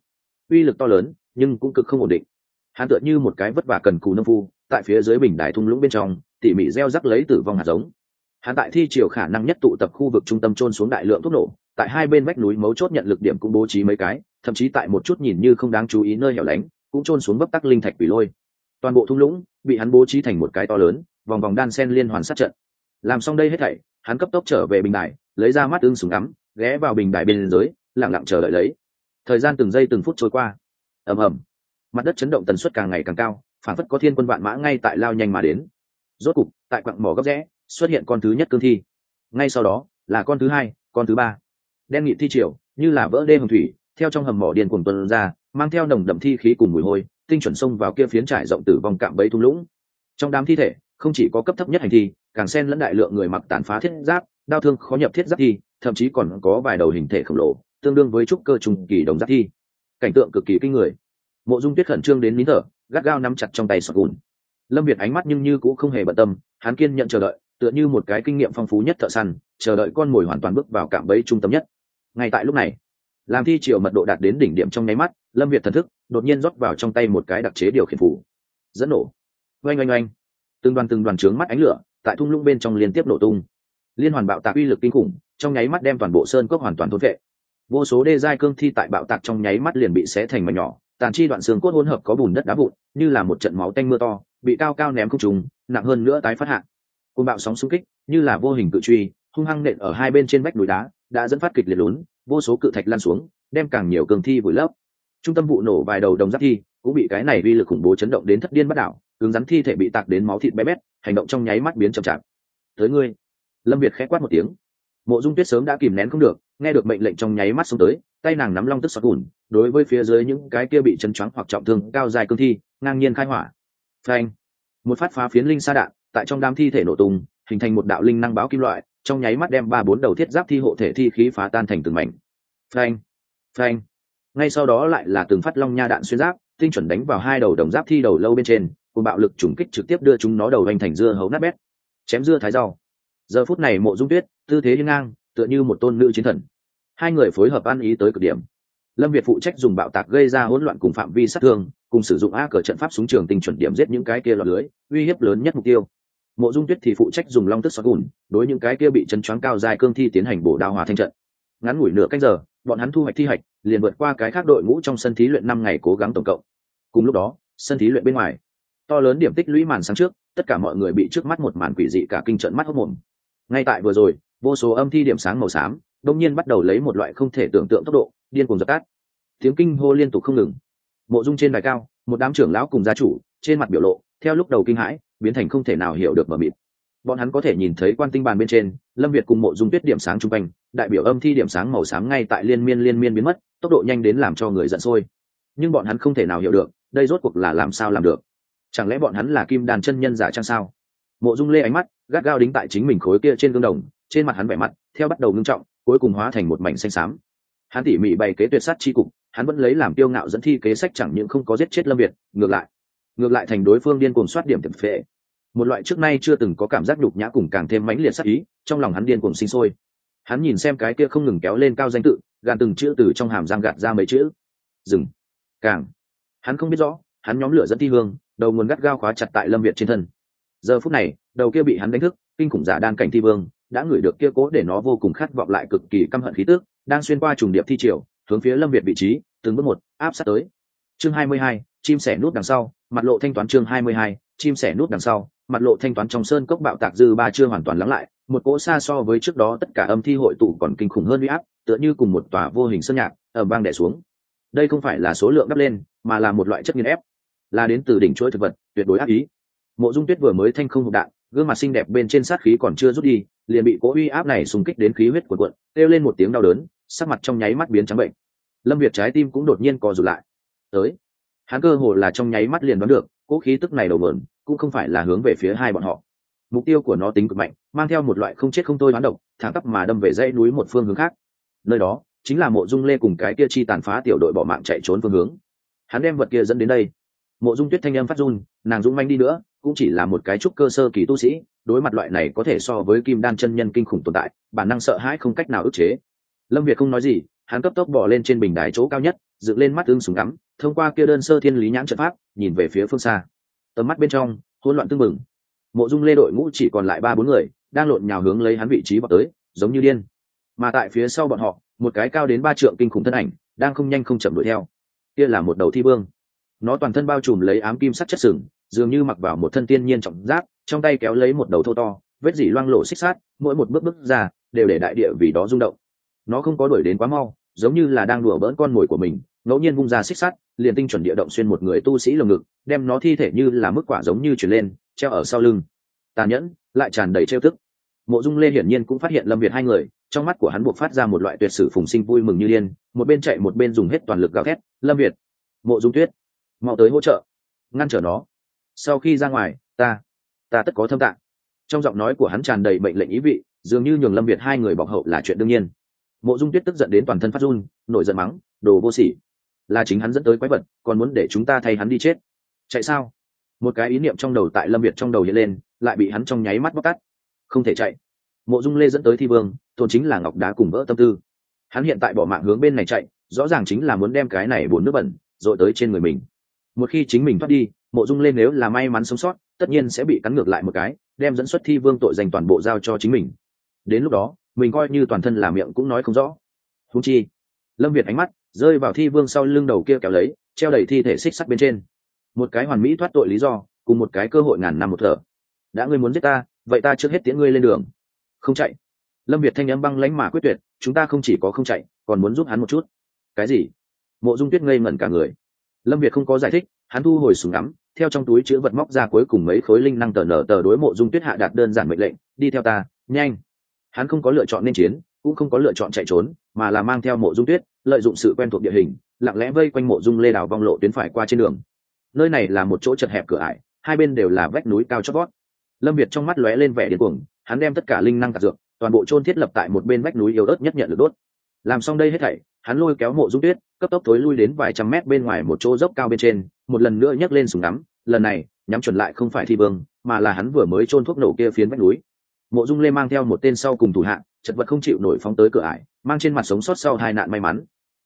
Speaker 1: Uy lực to lớn, nhưng cũng cực không ổn định. Hắn tựa như một cái vất vả cần cù nông phu, tại phía dưới bình đài thung lũng bên trong tỉ mỉ gieo rắc lấy tử vong hạt giống. Hắn tại thi chiều khả năng nhất tụ tập khu vực trung tâm trôn xuống đại lượng thuốc nổ, tại hai bên vách núi mấu chốt nhận lực điểm cũng bố trí mấy cái, thậm chí tại một chút nhìn như không đáng chú ý nơi hẻo lánh, cũng trôn xuống bấp tắc linh thạch quỷ lôi. Toàn bộ thung lũng bị hắn bố trí thành một cái to lớn, vòng vòng đan sen liên hoàn sát trận. Làm xong đây hết thảy, hắn cấp tốc trở về bình đài, lấy ra mắt ưng súng ngắm, ghé vào bình đài bên dưới, lặng lặng chờ đợi lấy. Thời gian từng giây từng phút trôi qua. Ầm ầm. Mặt đất chấn động tần suất càng ngày càng cao, phản phất có thiên quân vạn mã ngay tại lao nhanh mà đến rốt cục, tại quặng mỏ góc rẽ, xuất hiện con thứ nhất cương thi. Ngay sau đó, là con thứ hai, con thứ ba. Đen nghị thi triều, như là vỡ đê hồng thủy, theo trong hầm mỏ điền cuồng tuần ra, mang theo nồng đậm thi khí cùng mùi hôi, tinh chuẩn xông vào kia phiến trải rộng tử vong cạm bẫy thung lũng. Trong đám thi thể, không chỉ có cấp thấp nhất hành thi, càng xen lẫn đại lượng người mặc tàn phá thiết giáp, đau thương khó nhập thiết giáp thi, thậm chí còn có vài đầu hình thể khổng lồ, tương đương với trúc cơ trùng kỳ đồng giáp thi. Cảnh tượng cực kỳ kinh người. Mộ dung tuyết khẩn trương đến nín thở, gắt gao nắm chặt trong tay sọt gùn lâm việt ánh mắt nhưng như cũng không hề bận tâm, hắn kiên nhận chờ đợi, tựa như một cái kinh nghiệm phong phú nhất thợ săn, chờ đợi con mồi hoàn toàn bước vào cạm bẫy trung tâm nhất. Ngay tại lúc này, làm thi triều mật độ đạt đến đỉnh điểm trong nháy mắt, lâm việt thần thức đột nhiên rót vào trong tay một cái đặc chế điều khiển phủ. Dẫn nổ. Oanh oanh oanh. Từng đoàn từng đoàn trướng mắt ánh lửa tại thung lũng bên trong liên tiếp nổ tung. Liên hoàn bạo tạc uy lực kinh khủng, trong nháy mắt đem toàn bộ sơn cốc hoàn toàn thôn vệ vô số đê giai cương thi tại bạo tạc trong nháy mắt liền bị xé thành mảnh nhỏ tàn chi đoạn xương cốt hỗn hợp có bùn đất đá vụn, như là một trận máu tanh mưa to, bị cao cao ném không trùng nặng hơn nữa tái phát hạ. Côn bạo sóng xung kích, như là vô hình cự truy, hung hăng nện ở hai bên trên vách núi đá, đã dẫn phát kịch liệt lún, vô số cự thạch lan xuống, đem càng nhiều cường thi vùi lấp. Trung tâm vụ nổ vài đầu đồng giáp thi, cũng bị cái này vi lực khủng bố chấn động đến thất điên bắt đảo, cứng rắn thi thể bị tạc đến máu thịt bé bét, hành động trong nháy mắt biến chậm chạp. Tới ngươi! Lâm việt khẽ quát một tiếng. Mộ dung tuyết sớm đã kìm nén không được, nghe được mệnh lệnh trong nháy mắt xuống tới tay nàng nắm long tức sọt cùn đối với phía dưới những cái kia bị chấn choáng hoặc trọng thương cao dài cương thi, ngang nhiên khai hỏa. Phanh! Một phát phá phiến linh sa đạn, tại trong đám thi thể nổ tung, hình thành một đạo linh năng báo kim loại, trong nháy mắt đem ba bốn đầu thiết giáp thi hộ thể thi khí phá tan thành từng mảnh. Phanh! Phanh! Ngay sau đó lại là từng phát long nha đạn xuyên giáp, tinh chuẩn đánh vào hai đầu đồng giáp thi đầu lâu bên trên, cùng bạo lực trùng kích trực tiếp đưa chúng nó đầu anh thành dưa hấu nát bét. Chém dưa thái rau. Giờ phút này mộ dung tuyết, tư thế hiên ngang, tựa như một tôn nữ chiến thần hai người phối hợp ăn ý tới cực điểm. Lâm việt phụ trách dùng bạo tạc gây ra hỗn loạn cùng phạm vi sát thương, cùng sử dụng a cờ trận pháp súng trường tinh chuẩn điểm giết những cái kia lọt lưới, uy hiếp lớn nhất mục tiêu. Mộ dung tuyết thì phụ trách dùng long tức xoát gùn, đối những cái kia bị chân choáng cao dài cương thi tiến hành bổ đào hòa thanh trận. Ngắn ngủi nửa cách giờ, bọn hắn thu hoạch thi hạch liền vượt qua cái khác đội ngũ trong sân thí luyện năm ngày cố gắng tổng cộng. Cùng lúc đó, sân thí luyện bên ngoài, to lớn điểm tích lũy màn sáng trước, tất cả mọi người bị trước mắt một màn quỷ dị cả kinh trận mắt hốc mồm. Ngay tại vừa rồi, vô số âm thi điểm sáng màu xám đông nhiên bắt đầu lấy một loại không thể tưởng tượng tốc độ, điên cuồng dập tắt. Tiếng kinh hô liên tục không ngừng. Mộ dung trên đài cao, một đám trưởng lão cùng gia chủ, trên mặt biểu lộ, theo lúc đầu kinh hãi, biến thành không thể nào hiểu được mờ mịt. Bọn hắn có thể nhìn thấy quan tinh bàn bên trên, lâm việt cùng mộ dung tuyết điểm sáng chung quanh, đại biểu âm thi điểm sáng màu xám ngay tại liên miên liên miên biến mất, tốc độ nhanh đến làm cho người giận sôi. Nhưng bọn hắn không thể nào hiểu được, đây rốt cuộc là làm sao làm được? Chẳng lẽ bọn hắn là kim đàn chân nhân giả chăng sao? Mộ dung lê ánh mắt, gắt gao đính tại chính mình khối kia trên gương đồng, trên mặt hắn vẻ mặt, theo bắt đầu ngưng trọng cuối cùng hóa thành một mảnh xanh xám. Hắn tỉ mỉ bày kế tuyệt sát chi cục, hắn vẫn lấy làm tiêu ngạo dẫn thi kế sách chẳng những không có giết chết lâm việt, ngược lại ngược lại thành đối phương điên cuồng soát điểm tiệm phệ. Một loại trước nay chưa từng có cảm giác nhục nhã cùng càng thêm mãnh liệt sắc ý, trong lòng hắn điên cuồng sinh sôi. Hắn nhìn xem cái kia không ngừng kéo lên cao danh tự, gàn từng chữ từ trong hàm giang gạt ra mấy chữ. Dừng. Càng. Hắn không biết rõ, hắn nhóm lửa dẫn thi hương, đầu nguồn gắt gao khóa chặt tại lâm việt trên thân. Giờ phút này, đầu kia bị hắn đánh thức, kinh khủng giả đan cảnh thi vương đã ngửi được kia cố để nó vô cùng khát vọng lại cực kỳ căm hận khí tức đang xuyên qua trùng điệp thi triều hướng phía lâm việt vị trí từng bước một áp sát tới. Chương 22, chim sẻ nút đằng sau mặt lộ thanh toán chương 22, chim sẻ nút đằng sau mặt lộ thanh toán trong sơn cốc bạo tạc dư ba chưa hoàn toàn lắng lại một cỗ xa so với trước đó tất cả âm thi hội tụ còn kinh khủng hơn uy áp tựa như cùng một tòa vô hình sơn nhạc ở bang đè xuống. Đây không phải là số lượng đắp lên mà là một loại chất nghiền ép là đến từ đỉnh chuỗi thực vật tuyệt đối ác ý. Mộ dung tuyết vừa mới thanh không hộp đạn gương mặt xinh đẹp bên trên sát khí còn chưa rút đi liền bị cỗ uy áp này xung kích đến khí huyết của cuộn, kêu lên một tiếng đau đớn sắc mặt trong nháy mắt biến trắng bệnh. Lâm việt trái tim cũng đột nhiên co rụt lại. Tới. Hắn cơ hồ là trong nháy mắt liền đoán được cỗ khí tức này đầu mượn cũng không phải là hướng về phía hai bọn họ. Mục tiêu của nó tính cực mạnh mang theo một loại không chết không thôi hoán độc thẳng tắp mà đâm về dãy núi một phương hướng khác. Nơi đó chính là mộ dung lê cùng cái kia chi tàn phá tiểu đội bỏ mạng chạy trốn phương hướng. Hắn đem vật kia dẫn đến đây. Mộ dung tuyết thanh âm phát run nàng dũng manh đi nữa cũng chỉ là một cái trúc cơ sơ kỳ tu sĩ đối mặt loại này có thể so với kim đan chân nhân kinh khủng tồn tại, bản năng sợ hãi không cách nào ức chế. Lâm việt không nói gì, hắn cấp tốc bỏ lên trên bình đài chỗ cao nhất, dựng lên mắt ưng súng ngắm, thông qua kia đơn sơ thiên lý nhãn trận pháp, nhìn về phía phương xa. Tầm mắt bên trong, hỗn loạn tưng bừng. Mộ dung lê đội ngũ chỉ còn lại ba bốn người, đang lộn nhào hướng lấy hắn vị trí vào tới, giống như điên. Mà tại phía sau bọn họ, một cái cao đến ba trượng kinh khủng thân ảnh, đang không nhanh không chậm đuổi theo. Kia là một đầu thi vương. Nó toàn thân bao trùm lấy ám kim sắt chất sừng, dường như mặc vào một thân tiên nhiên trọng giáp trong tay kéo lấy một đầu thô to, vết dỉ loang lộ xích sát mỗi một bước bước ra, đều để đại địa vì đó rung động. Nó không có đuổi đến quá mau, giống như là đang đùa bỡn con mồi của mình, ngẫu nhiên vung ra xích sắt, liền tinh chuẩn địa động xuyên một người tu sĩ lồng ngực, đem nó thi thể như là mức quả giống như chuyển lên, treo ở sau lưng. Tàn nhẫn, lại tràn đầy trêu tức. Mộ dung lê hiển nhiên cũng phát hiện lâm việt hai người, trong mắt của hắn buộc phát ra một loại tuyệt sử phùng sinh vui mừng như điên, một bên chạy một bên dùng hết toàn lực gào thét, lâm việt! Mộ dung tuyết, mau tới hỗ trợ, ngăn trở nó. Sau khi ra ngoài, ta ta tất có thâm tạng. Trong giọng nói của hắn tràn đầy mệnh lệnh ý vị, dường như nhường lâm việt hai người bọc hậu là chuyện đương nhiên. Mộ dung tuyết tức giận đến toàn thân phát run, nổi giận mắng, đồ vô sỉ. Là chính hắn dẫn tới quái vật, còn muốn để chúng ta thay hắn đi chết. Chạy sao? Một cái ý niệm trong đầu tại lâm việt trong đầu hiện lên, lại bị hắn trong nháy mắt bóc tắt không thể chạy. Mộ dung lê dẫn tới thi vương, thôn chính là ngọc đá cùng vỡ tâm tư. Hắn hiện tại bỏ mạng hướng bên này chạy, rõ ràng chính là muốn đem cái này bồn nước bẩn rồi tới trên người mình. Một khi chính mình thoát đi, mộ dung lên nếu là may mắn sống sót tất nhiên sẽ bị cắn ngược lại một cái, đem dẫn xuất thi vương tội dành toàn bộ giao cho chính mình. Đến lúc đó, mình coi như toàn thân là miệng cũng nói không rõ. Húng chi, lâm việt ánh mắt rơi vào thi vương sau lưng đầu kia kéo lấy, treo đầy thi thể xích sắt bên trên. Một cái hoàn mỹ thoát tội lý do, cùng một cái cơ hội ngàn năm một thở. Đã ngươi muốn giết ta, vậy ta trước hết tiễn ngươi lên đường. Không chạy. Lâm việt thanh n m băng lánh mà quyết tuyệt, chúng ta không chỉ có không chạy, còn muốn giúp hắn một chút. Cái gì? Mộ dung tuyết ngây ngẩn cả người. Lâm việt không có giải thích, hắn thu hồi súng ngắm theo trong túi chữ vật móc ra cuối cùng mấy khối linh năng tờ nở tờ đối mộ dung tuyết hạ đạt đơn giản mệnh lệnh, đi theo ta, nhanh. Hắn không có lựa chọn nên chiến, cũng không có lựa chọn chạy trốn, mà là mang theo mộ dung tuyết, lợi dụng sự quen thuộc địa hình, lặng lẽ vây quanh mộ dung lê đào vong lộ tuyến phải qua trên đường. Nơi này là một chỗ chật hẹp cửa ải, hai bên đều là vách núi cao chót vót. Lâm việt trong mắt lóe lên vẻ điên cuồng, hắn đem tất cả linh năng tạc dược, toàn bộ chôn thiết lập tại một bên vách núi yếu ớt nhất nhận được đốt. Làm xong đây hết thảy hắn lôi kéo mộ dung tuyết, cấp tốc thối lui đến vài trăm mét bên ngoài một chỗ dốc cao bên trên, một lần nữa nhấc lên súng ngắm, lần này, nhắm chuẩn lại không phải thi vương, mà là hắn vừa mới trôn thuốc nổ kia phiến vách núi. Mộ dung lê mang theo một tên sau cùng thủ hạ, chật vật không chịu nổi phóng tới cửa ải, mang trên mặt sống sót sau hai nạn may mắn.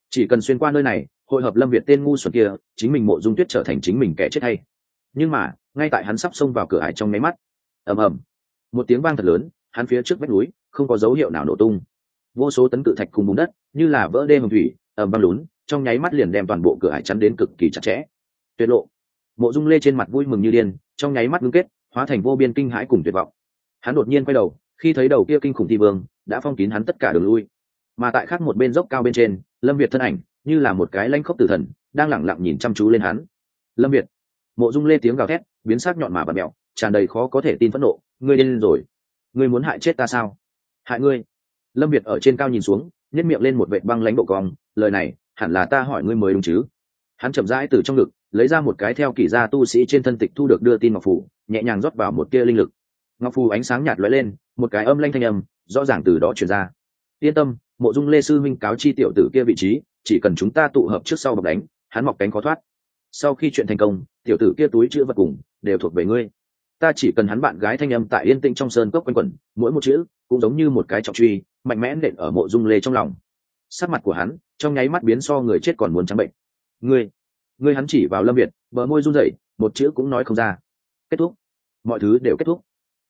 Speaker 1: Chỉ cần xuyên qua nơi này, hội hợp lâm việt tên ngu xuẩn kia, chính mình mộ dung tuyết trở thành chính mình kẻ chết hay. Nhưng mà, ngay tại hắn sắp xông vào cửa ải trong máy mắt, ầm ầm, một tiếng vang thật lớn, hắn phía trước vách núi, không có dấu hiệu nào nổ tung vô số tấn cự thạch cùng bùn đất, như là vỡ đê hồng thủy ẩm băng lún, trong nháy mắt liền đem toàn bộ cửa hải chắn đến cực kỳ chặt chẽ. Tuyệt lộ. Mộ dung lê trên mặt vui mừng như điên, trong nháy mắt ngưng kết, hóa thành vô biên kinh hãi cùng tuyệt vọng. Hắn đột nhiên quay đầu, khi thấy đầu kia kinh khủng thi vương, đã phong kín hắn tất cả đường lui. Mà tại khác một bên dốc cao bên trên, lâm việt thân ảnh, như là một cái lanh khốc tử thần, đang lẳng lặng nhìn chăm chú lên hắn. Lâm việt. Mộ dung lê tiếng gào thét, biến sắc nhọn mà bật mẹo, tràn đầy khó có thể tin phẫn nộ. Ngươi điên rồi. Ngươi muốn hại chết ta sao? Hại ngươi lâm việt ở trên cao nhìn xuống nhét miệng lên một vệ băng lãnh độ cong, lời này, hẳn là ta hỏi ngươi mới đúng chứ? Hắn chậm rãi từ trong ngực, lấy ra một cái theo kỷ gia tu sĩ trên thân tịch thu được đưa tin ngọc phủ nhẹ nhàng rót vào một tia linh lực. Ngọc phù ánh sáng nhạt lóe lên, một cái âm lanh thanh âm, rõ ràng từ đó truyền ra. Yên tâm, mộ dung lê sư minh cáo chi tiểu tử kia vị trí, chỉ cần chúng ta tụ hợp trước sau bọc đánh, hắn mọc cánh khó thoát. Sau khi chuyện thành công, tiểu tử kia túi chữ vật cùng, đều thuộc về ngươi ta chỉ cần hắn bạn gái thanh âm tại yên tĩnh trong sơn cốc quanh quẩn, mỗi một chữ cũng giống như một cái trọng truy, mạnh mẽ nện ở mộ dung lê trong lòng. Sắc mặt của hắn trong nháy mắt biến so người chết còn muốn trắng bệnh. Ngươi ngươi hắn chỉ vào lâm việt, bờ môi run rẩy, một chữ cũng nói không ra. Kết thúc. Mọi thứ đều kết thúc.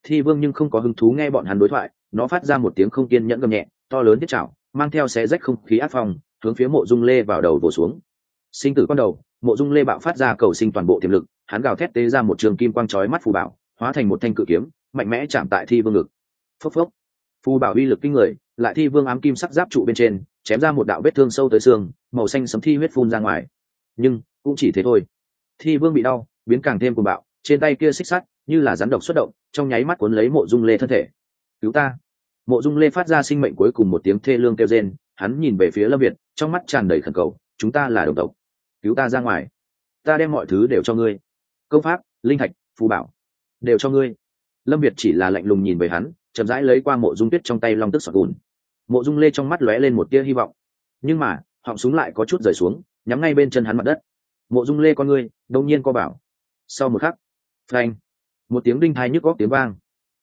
Speaker 1: Thi vương nhưng không có hứng thú nghe bọn hắn đối thoại, nó phát ra một tiếng không kiên nhẫn gầm nhẹ, to lớn tiết chảo, mang theo xé rách không khí áp phòng hướng phía mộ dung lê vào đầu vồ xuống. Sinh tử con đầu, mộ dung lê bạo phát ra cầu sinh toàn bộ tiềm lực, hắn gào thét tế ra một trường kim quang chói mắt phù bảo hóa thành một thanh cự kiếm, mạnh mẽ chạm tại thi vương ngực. Phốc phốc. Phù bảo uy lực kinh người, lại thi vương ám kim sắc giáp trụ bên trên, chém ra một đạo vết thương sâu tới xương, màu xanh sấm thi huyết phun ra ngoài. Nhưng, cũng chỉ thế thôi. Thi vương bị đau, biến càng thêm cuồng bạo, trên tay kia xích sắt như là rắn độc xuất động, trong nháy mắt cuốn lấy mộ dung lê thân thể. Cứu ta. Mộ dung lê phát ra sinh mệnh cuối cùng một tiếng thê lương kêu rên, hắn nhìn về phía lâm việt, trong mắt tràn đầy khẩn cầu, chúng ta là đồng tộc, cứu ta ra ngoài. Ta đem mọi thứ đều cho ngươi. Công pháp, linh thạch, phù bảo đều cho ngươi. Lâm việt chỉ là lạnh lùng nhìn về hắn, chậm rãi lấy qua mộ dung tuyết trong tay long tức sọt gùn. Mộ dung lê trong mắt lóe lên một tia hy vọng. Nhưng mà, họng súng lại có chút rời xuống, nhắm ngay bên chân hắn mặt đất. Mộ dung lê con ngươi, đông nhiên co bảo. Sau một khắc, phanh, một tiếng đinh thai nhức góc tiếng vang.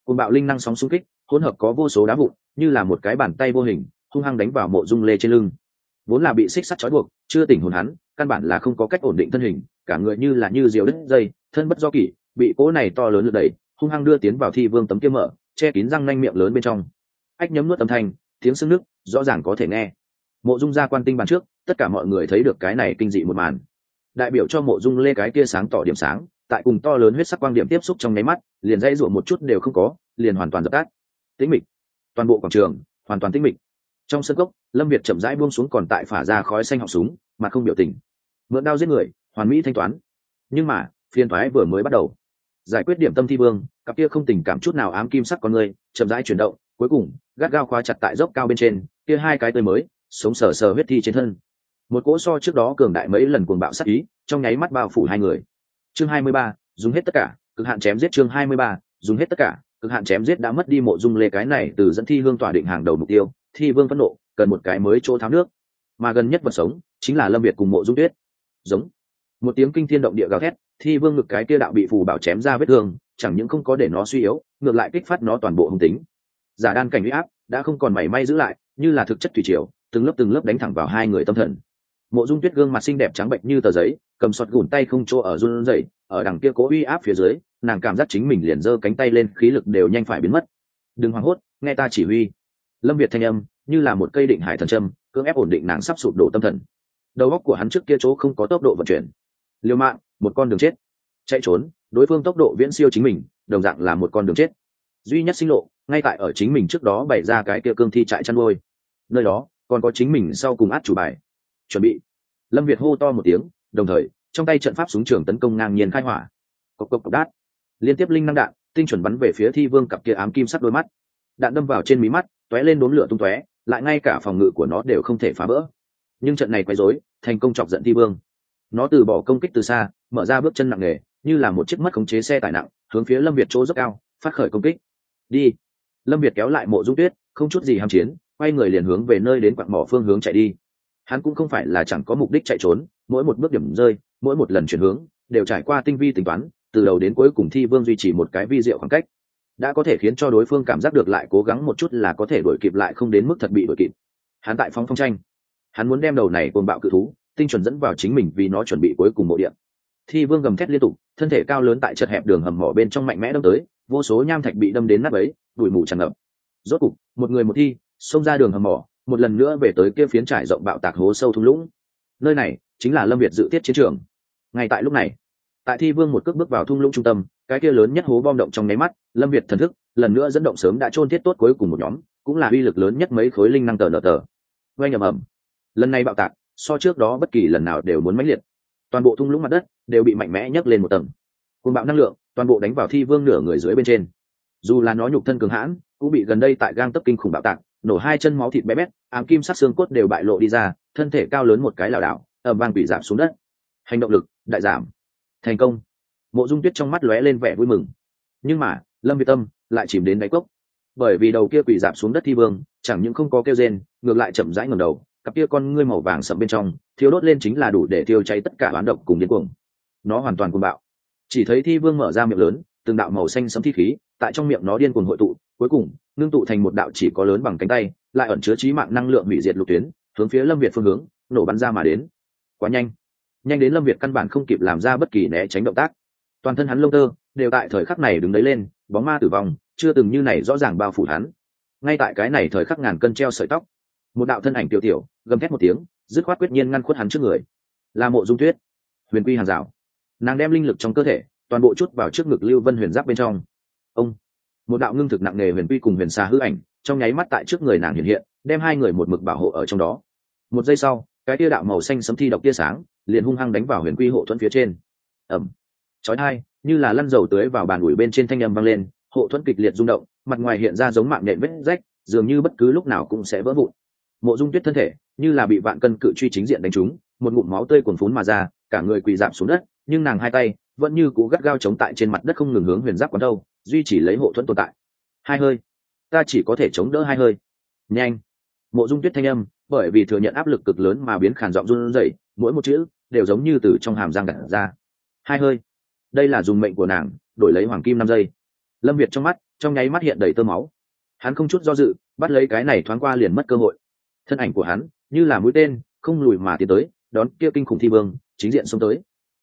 Speaker 1: Côn bạo linh năng sóng xung kích, hỗn hợp có vô số đá vụn, như là một cái bàn tay vô hình, hung hăng đánh vào mộ dung lê trên lưng. Vốn là bị xích sắt trói buộc, chưa tỉnh hồn hắn, căn bản là không có cách ổn định thân hình, cả người như là như diều đứt dây, thân bất do kỷ bị cỗ này to lớn lượt đẩy, hung hăng đưa tiến vào thi vương tấm kia mở, che kín răng nanh miệng lớn bên trong. Ách nhấm nuốt âm thanh, tiếng sưng nước, rõ ràng có thể nghe. Mộ dung ra quan tinh bàn trước, tất cả mọi người thấy được cái này kinh dị một màn. Đại biểu cho mộ dung lê cái kia sáng tỏ điểm sáng, tại cùng to lớn huyết sắc quang điểm tiếp xúc trong nháy mắt, liền dãy ruộng một chút đều không có, liền hoàn toàn dập tắt. Tĩnh mịch. Toàn bộ quảng trường, hoàn toàn tĩnh mịch. Trong sân gốc, lâm việt chậm rãi buông xuống còn tại phả ra khói xanh họng súng, mà không biểu tình. Mượn đao giết người, hoàn mỹ thanh toán. Nhưng mà phiên thoái vừa mới bắt đầu giải quyết điểm tâm thi vương, cặp kia không tình cảm chút nào ám kim sắc con người, chậm rãi chuyển động, cuối cùng, gắt gao khóa chặt tại dốc cao bên trên, kia hai cái tươi mới, sống sờ sờ huyết thi trên thân. Một cỗ so trước đó cường đại mấy lần cuồng bạo sắc ý, trong nháy mắt bao phủ hai người. Chương hai mươi ba, dùng hết tất cả, cực hạn chém giết chương hai mươi ba, dùng hết tất cả, cực hạn chém giết đã mất đi mộ dung lê cái này từ dẫn thi hương tỏa định hàng đầu mục tiêu, thi vương phẫn nộ, cần một cái mới chỗ tháo nước. Mà gần nhất vật sống, chính là lâm việt cùng mộ dung tuyết. Giống. Một tiếng kinh thiên động địa gào thét thi vương ngực cái kia đạo bị phù bảo chém ra vết thương, chẳng những không có để nó suy yếu, ngược lại kích phát nó toàn bộ hung tính. Giả đan cảnh huy áp đã không còn mảy may giữ lại, như là thực chất thủy triều, từng lớp từng lớp đánh thẳng vào hai người tâm thần. Mộ dung tuyết gương mặt xinh đẹp trắng bệnh như tờ giấy, cầm sọt gùn tay không chỗ ở run rẩy, ở đằng kia cố uy áp phía dưới, nàng cảm giác chính mình liền giơ cánh tay lên, khí lực đều nhanh phải biến mất. Đừng hoảng hốt, nghe ta chỉ huy. Lâm việt thanh âm, như là một cây định hải thần trâm cưỡng ép ổn định nàng sắp sụp đổ tâm thần. Đầu óc của hắn trước kia chỗ không có tốc độ vận chuyển. Liều mạng một con đường chết. Chạy trốn, đối phương tốc độ viễn siêu chính mình, đồng dạng là một con đường chết. Duy nhất sinh lộ, ngay tại ở chính mình trước đó bày ra cái kia cương thi trại chăn nuôi. Nơi đó, còn có chính mình sau cùng át chủ bài. Chuẩn bị. Lâm việt hô to một tiếng, đồng thời, trong tay trận pháp súng trường tấn công ngang nhiên khai hỏa. Cộc cộc cộc đát. Liên tiếp linh năng đạn, tinh chuẩn bắn về phía thi vương cặp kia ám kim sắt đôi mắt. Đạn đâm vào trên mí mắt t ó é lên đốn lửa tung tóe, lại ngay cả phòng ngự của nó đều không thể phá vỡ. Nhưng trận này quay dối thành công chọc giận thi vương nó từ bỏ công kích từ xa, mở ra bước chân nặng nề, như là một chiếc mất khống chế xe tải nặng, hướng phía lâm việt chỗ dốc cao, phát khởi công kích. Đi. Lâm việt kéo lại mộ dung tuyết, không chút gì ham chiến, quay người liền hướng về nơi đến quặng mỏ phương hướng chạy đi. Hắn cũng không phải là chẳng có mục đích chạy trốn, mỗi một bước điểm rơi, mỗi một lần chuyển hướng, đều trải qua tinh vi tính toán, từ đầu đến cuối cùng thi vương duy trì một cái vi diệu khoảng cách. Đã có thể khiến cho đối phương cảm giác được lại cố gắng một chút là có thể đuổi kịp lại không đến mức thật bị đuổi kịp. Hắn tại phóng phong tranh. Hắn muốn đem đầu này côn bạo cự thú tinh chuẩn dẫn vào chính mình vì nó chuẩn bị cuối cùng mộ điện thi vương gầm thét liên tục, thân thể cao lớn tại chật hẹp đường hầm mỏ bên trong mạnh mẽ đâm tới, vô số nham thạch bị đâm đến nắp ấy đùi mù tràn ngập. Rốt cục, một người một thi, xông ra đường hầm mỏ, một lần nữa về tới kia phiến trải rộng bạo tạc hố sâu thung lũng. Nơi này chính là lâm việt dự tiết chiến trường. Ngay tại lúc này, tại thi vương một cước bước vào thung lũng trung tâm, cái kia lớn nhất hố bom động trong nháy mắt, lâm việt thần thức lần nữa dẫn động sớm đã trôn thiết tốt cuối cùng một nhóm, cũng là uy lực lớn nhất mấy khối linh năng tờ nở tờ. Oanh ầm ầm. Lần này bạo tạc so trước đó bất kỳ lần nào đều muốn mãnh liệt. Toàn bộ thung lũng mặt đất đều bị mạnh mẽ nhấc lên một tầng. Côn bạo năng lượng toàn bộ đánh vào thi vương nửa người dưới bên trên. Dù là nó nhục thân cường hãn, cũng bị gần đây tại gang tấp kinh khủng bạo tạc, nổ hai chân máu thịt bé bét, ám kim sắc xương cốt đều bại lộ đi ra, thân thể cao lớn một cái lảo đảo ẩm vang bị giảm xuống đất. Hành động lực đại giảm. Thành công. Mộ dung tuyết trong mắt lóe lên vẻ vui mừng. Nhưng mà, lâm việt tâm lại chìm đến đáy cốc. Bởi vì đầu kia quỷ dạp xuống đất thi vương, chẳng những không có kêu rên, ngược lại chậm rãi ngầm đầu cặp kia con ngươi màu vàng sậm bên trong thiếu đốt lên chính là đủ để tiêu cháy tất cả bán độc cùng điên cuồng. Nó hoàn toàn cuồng bạo. Chỉ thấy thi vương mở ra miệng lớn, từng đạo màu xanh sấm thi khí, tại trong miệng nó điên cuồng hội tụ, cuối cùng, ngưng tụ thành một đạo chỉ có lớn bằng cánh tay, lại ẩn chứa trí mạng năng lượng hủy diệt lục tuyến, hướng phía lâm việt phương hướng, nổ bắn ra mà đến. Quá nhanh. Nhanh đến lâm việt căn bản không kịp làm ra bất kỳ né tránh động tác. Toàn thân hắn lông tơ, đều tại thời khắc này đứng đấy lên, bóng ma tử vong, chưa từng như này rõ ràng bao phủ hắn. Ngay tại cái này thời khắc ngàn cân treo sợi tóc một đạo thân ảnh tiểu tiểu, gầm thét một tiếng, dứt khoát quyết nhiên ngăn khuất hắn trước người. Là mộ dung tuyết, huyền quy hàng rào. Nàng đem linh lực trong cơ thể, toàn bộ chút vào trước ngực lưu vân huyền giáp bên trong. Ông! Một đạo ngưng thực nặng nề huyền quy cùng huyền xa hư ảnh, trong nháy mắt tại trước người nàng hiện hiện, đem hai người một mực bảo hộ ở trong đó. Một giây sau, cái tia đạo màu xanh sấm thi độc tia sáng, liền hung hăng đánh vào huyền quy hộ thuẫn phía trên. Ẩm chói hai như là lăn dầu tưới vào bàn ủi bên trên thanh âm vang lên, hộ thuẫn kịch liệt rung động, mặt ngoài hiện ra giống mạng nhện vết rách, dường như bất cứ lúc nào cũng sẽ vỡ vụn mộ dung tuyết thân thể, như là bị vạn cân cự truy chính diện đánh trúng, một ngụm máu tươi cuồn phún mà ra, cả người quỳ giảm xuống đất, nhưng nàng hai tay vẫn như cú gắt gao chống tại trên mặt đất không ngừng hướng huyền giáp quán đâu, duy chỉ lấy hộ thuẫn tồn tại. Hai hơi, ta chỉ có thể chống đỡ hai hơi. Nhanh. Mộ dung tuyết thanh âm, bởi vì thừa nhận áp lực cực lớn mà biến khản giọng run rẩy, mỗi một chữ đều giống như từ trong hàm răng đặt ra. Hai hơi. Đây là dùng mệnh của nàng, đổi lấy hoàng kim năm giây. Lâm việt trong mắt, trong nháy mắt hiện đầy tơ máu. Hắn không chút do dự, bắt lấy cái này thoáng qua liền mất cơ hội thân ảnh của hắn, như là mũi tên, không lùi mà tiến tới, đón kia kinh khủng thi vương, chính diện xông tới.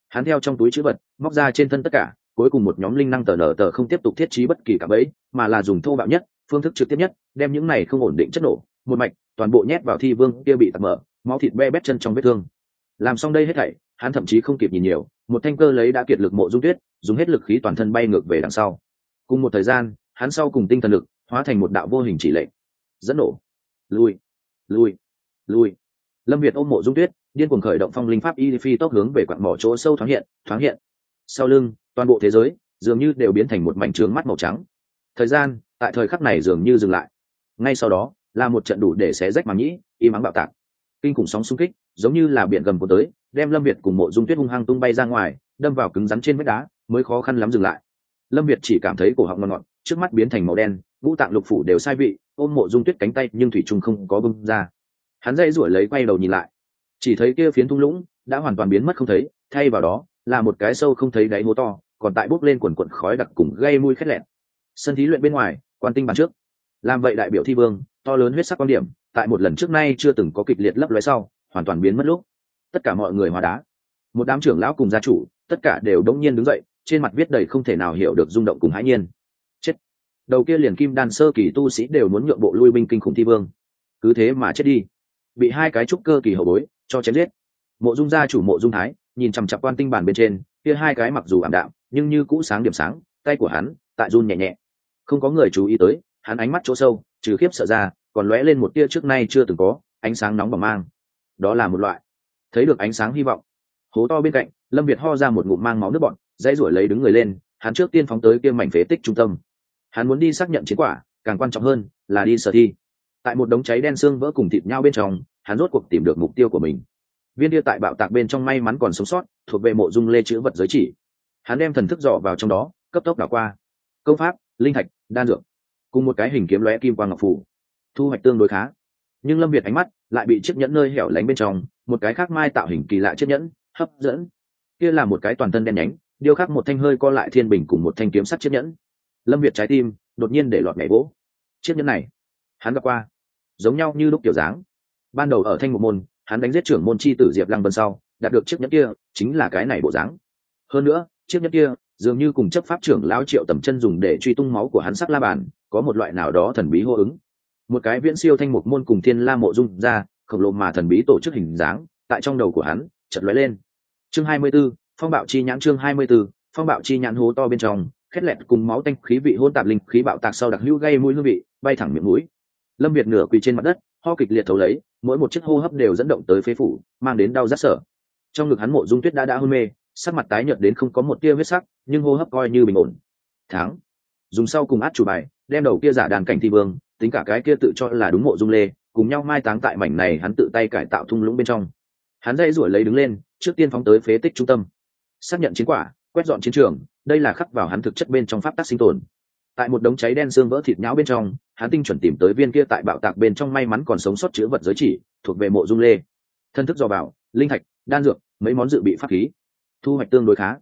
Speaker 1: Hắn theo trong túi chữ vật, móc ra trên thân tất cả, cuối cùng một nhóm linh năng tờ nở tờ không tiếp tục thiết trí bất kỳ cả bẫy, mà là dùng thô bạo nhất, phương thức trực tiếp nhất, đem những này không ổn định chất nổ, một mạch, toàn bộ nhét vào thi vương kia bị tạt mở, máu thịt be bét chân trong vết thương. Làm xong đây hết thảy, hắn thậm chí không kịp nhìn nhiều, một thanh cơ lấy đã kiệt lực mộ dung tuyết, dùng hết lực khí toàn thân bay ngược về đằng sau. Cùng một thời gian, hắn sau cùng tinh thần lực, hóa thành một đạo vô hình chỉ lệnh. Dẫn nổ. Lui lui lui. Lâm việt ôm mộ dung tuyết, điên cuồng khởi động phong linh pháp y phi tốc hướng về quặng mỏ chỗ sâu thoáng hiện thoáng hiện. Sau lưng, toàn bộ thế giới dường như đều biến thành một mảnh trướng mắt màu trắng. Thời gian, tại thời khắc này dường như dừng lại. Ngay sau đó, là một trận đủ để xé rách màng nhĩ im ắng bạo tạc. Kinh khủng sóng xung kích, giống như là biển gầm của tới, đem lâm việt cùng mộ dung tuyết hung hăng tung bay ra ngoài, đâm vào cứng rắn trên vách đá, mới khó khăn lắm dừng lại. Lâm việt chỉ cảm thấy cổ họng ngon ngọt trước mắt biến thành màu đen ngũ tạng lục phủ đều sai vị, ôm mộ dung tuyết cánh tay, nhưng thủy trung không có bưng ra. Hắn dây rủi lấy quay đầu nhìn lại. Chỉ thấy kia phiến thung lũng đã hoàn toàn biến mất không thấy, thay vào đó là một cái sâu không thấy đáy hố to, còn tại bốc lên quần quận khói đặc cùng gây mùi khét lẹn. Sân thí luyện bên ngoài, quan tinh bàn trước. Làm vậy đại biểu thi vương, to lớn huyết sắc quan điểm, tại một lần trước nay chưa từng có kịch liệt lấp lóe sau, hoàn toàn biến mất lúc. Tất cả mọi người hóa đá. Một đám trưởng lão cùng gia chủ, tất cả đều đống nhiên đứng dậy, trên mặt viết đầy không thể nào hiểu được rung động cùng hãi nhiên đầu kia liền kim đan sơ kỳ tu sĩ đều muốn nhượng bộ lui binh kinh khủng thi vương. Cứ thế mà chết đi. Bị hai cái trúc cơ kỳ hậu bối cho chém giết. Mộ dung gia chủ mộ dung thái, nhìn chằm chặp quan tinh bàn bên trên, kia hai cái mặc dù ảm đạm, nhưng như cũ sáng điểm sáng, tay của hắn tại run nhẹ nhẹ. Không có người chú ý tới, hắn ánh mắt chỗ sâu, trừ khiếp sợ ra, còn lóe lên một tia trước nay chưa từng có, ánh sáng nóng bỏng mang. Đó là một loại thấy được ánh sáng hy vọng. Hố to bên cạnh, lâm việt ho ra một ngụm mang máu nước bọn dãy ruổi lấy đứng người lên, hắn trước tiên phóng tới kia mảnh phế tích trung tâm hắn muốn đi xác nhận chiến quả, càng quan trọng hơn là đi sở thi. Tại một đống cháy đen xương vỡ cùng thịt nhau bên trong, hắn rốt cuộc tìm được mục tiêu của mình. Viên đia tại bạo tạc bên trong may mắn còn sống sót, thuộc về mộ dung lê chữ vật giới chỉ. Hắn đem thần thức dò vào trong đó, cấp tốc đảo qua. Công pháp, linh thạch, đan dược. Cùng một cái hình kiếm lóe kim quang ngọc phủ. Thu hoạch tương đối khá. Nhưng lâm việt ánh mắt lại bị chiếc nhẫn nơi hẻo lánh bên trong, một cái khác mai tạo hình kỳ lạ chiếc nhẫn, hấp dẫn. Kia là một cái toàn thân đen nhánh, điêu khắc một thanh hơi co lại thiên bình cùng một thanh kiếm sắt chiếc nhẫn lâm việt trái tim đột nhiên để lọt mẻ gỗ chiếc nhẫn này hắn gặp qua giống nhau như lúc kiểu dáng. Ban đầu ở thanh một môn hắn đánh giết trưởng môn chi tử diệp lăng vân sau đạt được chiếc nhẫn kia chính là cái này bộ dáng. Hơn nữa chiếc nhẫn kia dường như cùng chấp pháp trưởng lão triệu tầm chân dùng để truy tung máu của hắn sắc la bàn có một loại nào đó thần bí hô ứng. Một cái viễn siêu thanh một môn cùng thiên la mộ dung ra khổng lồ mà thần bí tổ chức hình dáng tại trong đầu của hắn chật lóe lên. Chương hai mươi 24, phong bạo chi nhãn chương hai mươi 24, phong bạo chi nhãn hố to bên trong khét lẹt cùng máu tanh khí vị hôn tạp linh khí bạo tạc sau đặc hữu gây mũi hương vị, bay thẳng miệng mũi. Lâm việt nửa quỳ trên mặt đất, ho kịch liệt thấu lấy, mỗi một chiếc hô hấp đều dẫn động tới phế phủ, mang đến đau rát sở. Trong ngực hắn mộ dung tuyết đã đã hôn mê, sắc mặt tái nhợt đến không có một tia huyết sắc, nhưng hô hấp coi như bình ổn. Tháng dùng sau cùng át chủ bài, đem đầu kia giả đàn cảnh thi vương, tính cả cái kia tự cho là đúng mộ dung lê, cùng nhau mai táng tại mảnh này hắn tự tay cải tạo thung lũng bên trong. Hắn dây ruổi lấy đứng lên, trước tiên phóng tới phế tích trung tâm. Xác nhận chiến quả quét dọn chiến trường, đây là khắc vào hắn thực chất bên trong pháp tắc sinh tồn. Tại một đống cháy đen xương vỡ thịt nhão bên trong, hắn tinh chuẩn tìm tới viên kia tại bạo tạc bên trong may mắn còn sống sót chữ vật giới chỉ, thuộc về mộ dung lê. Thân thức do bảo, linh thạch, đan dược, mấy món dự bị pháp khí. Thu hoạch tương đối khá.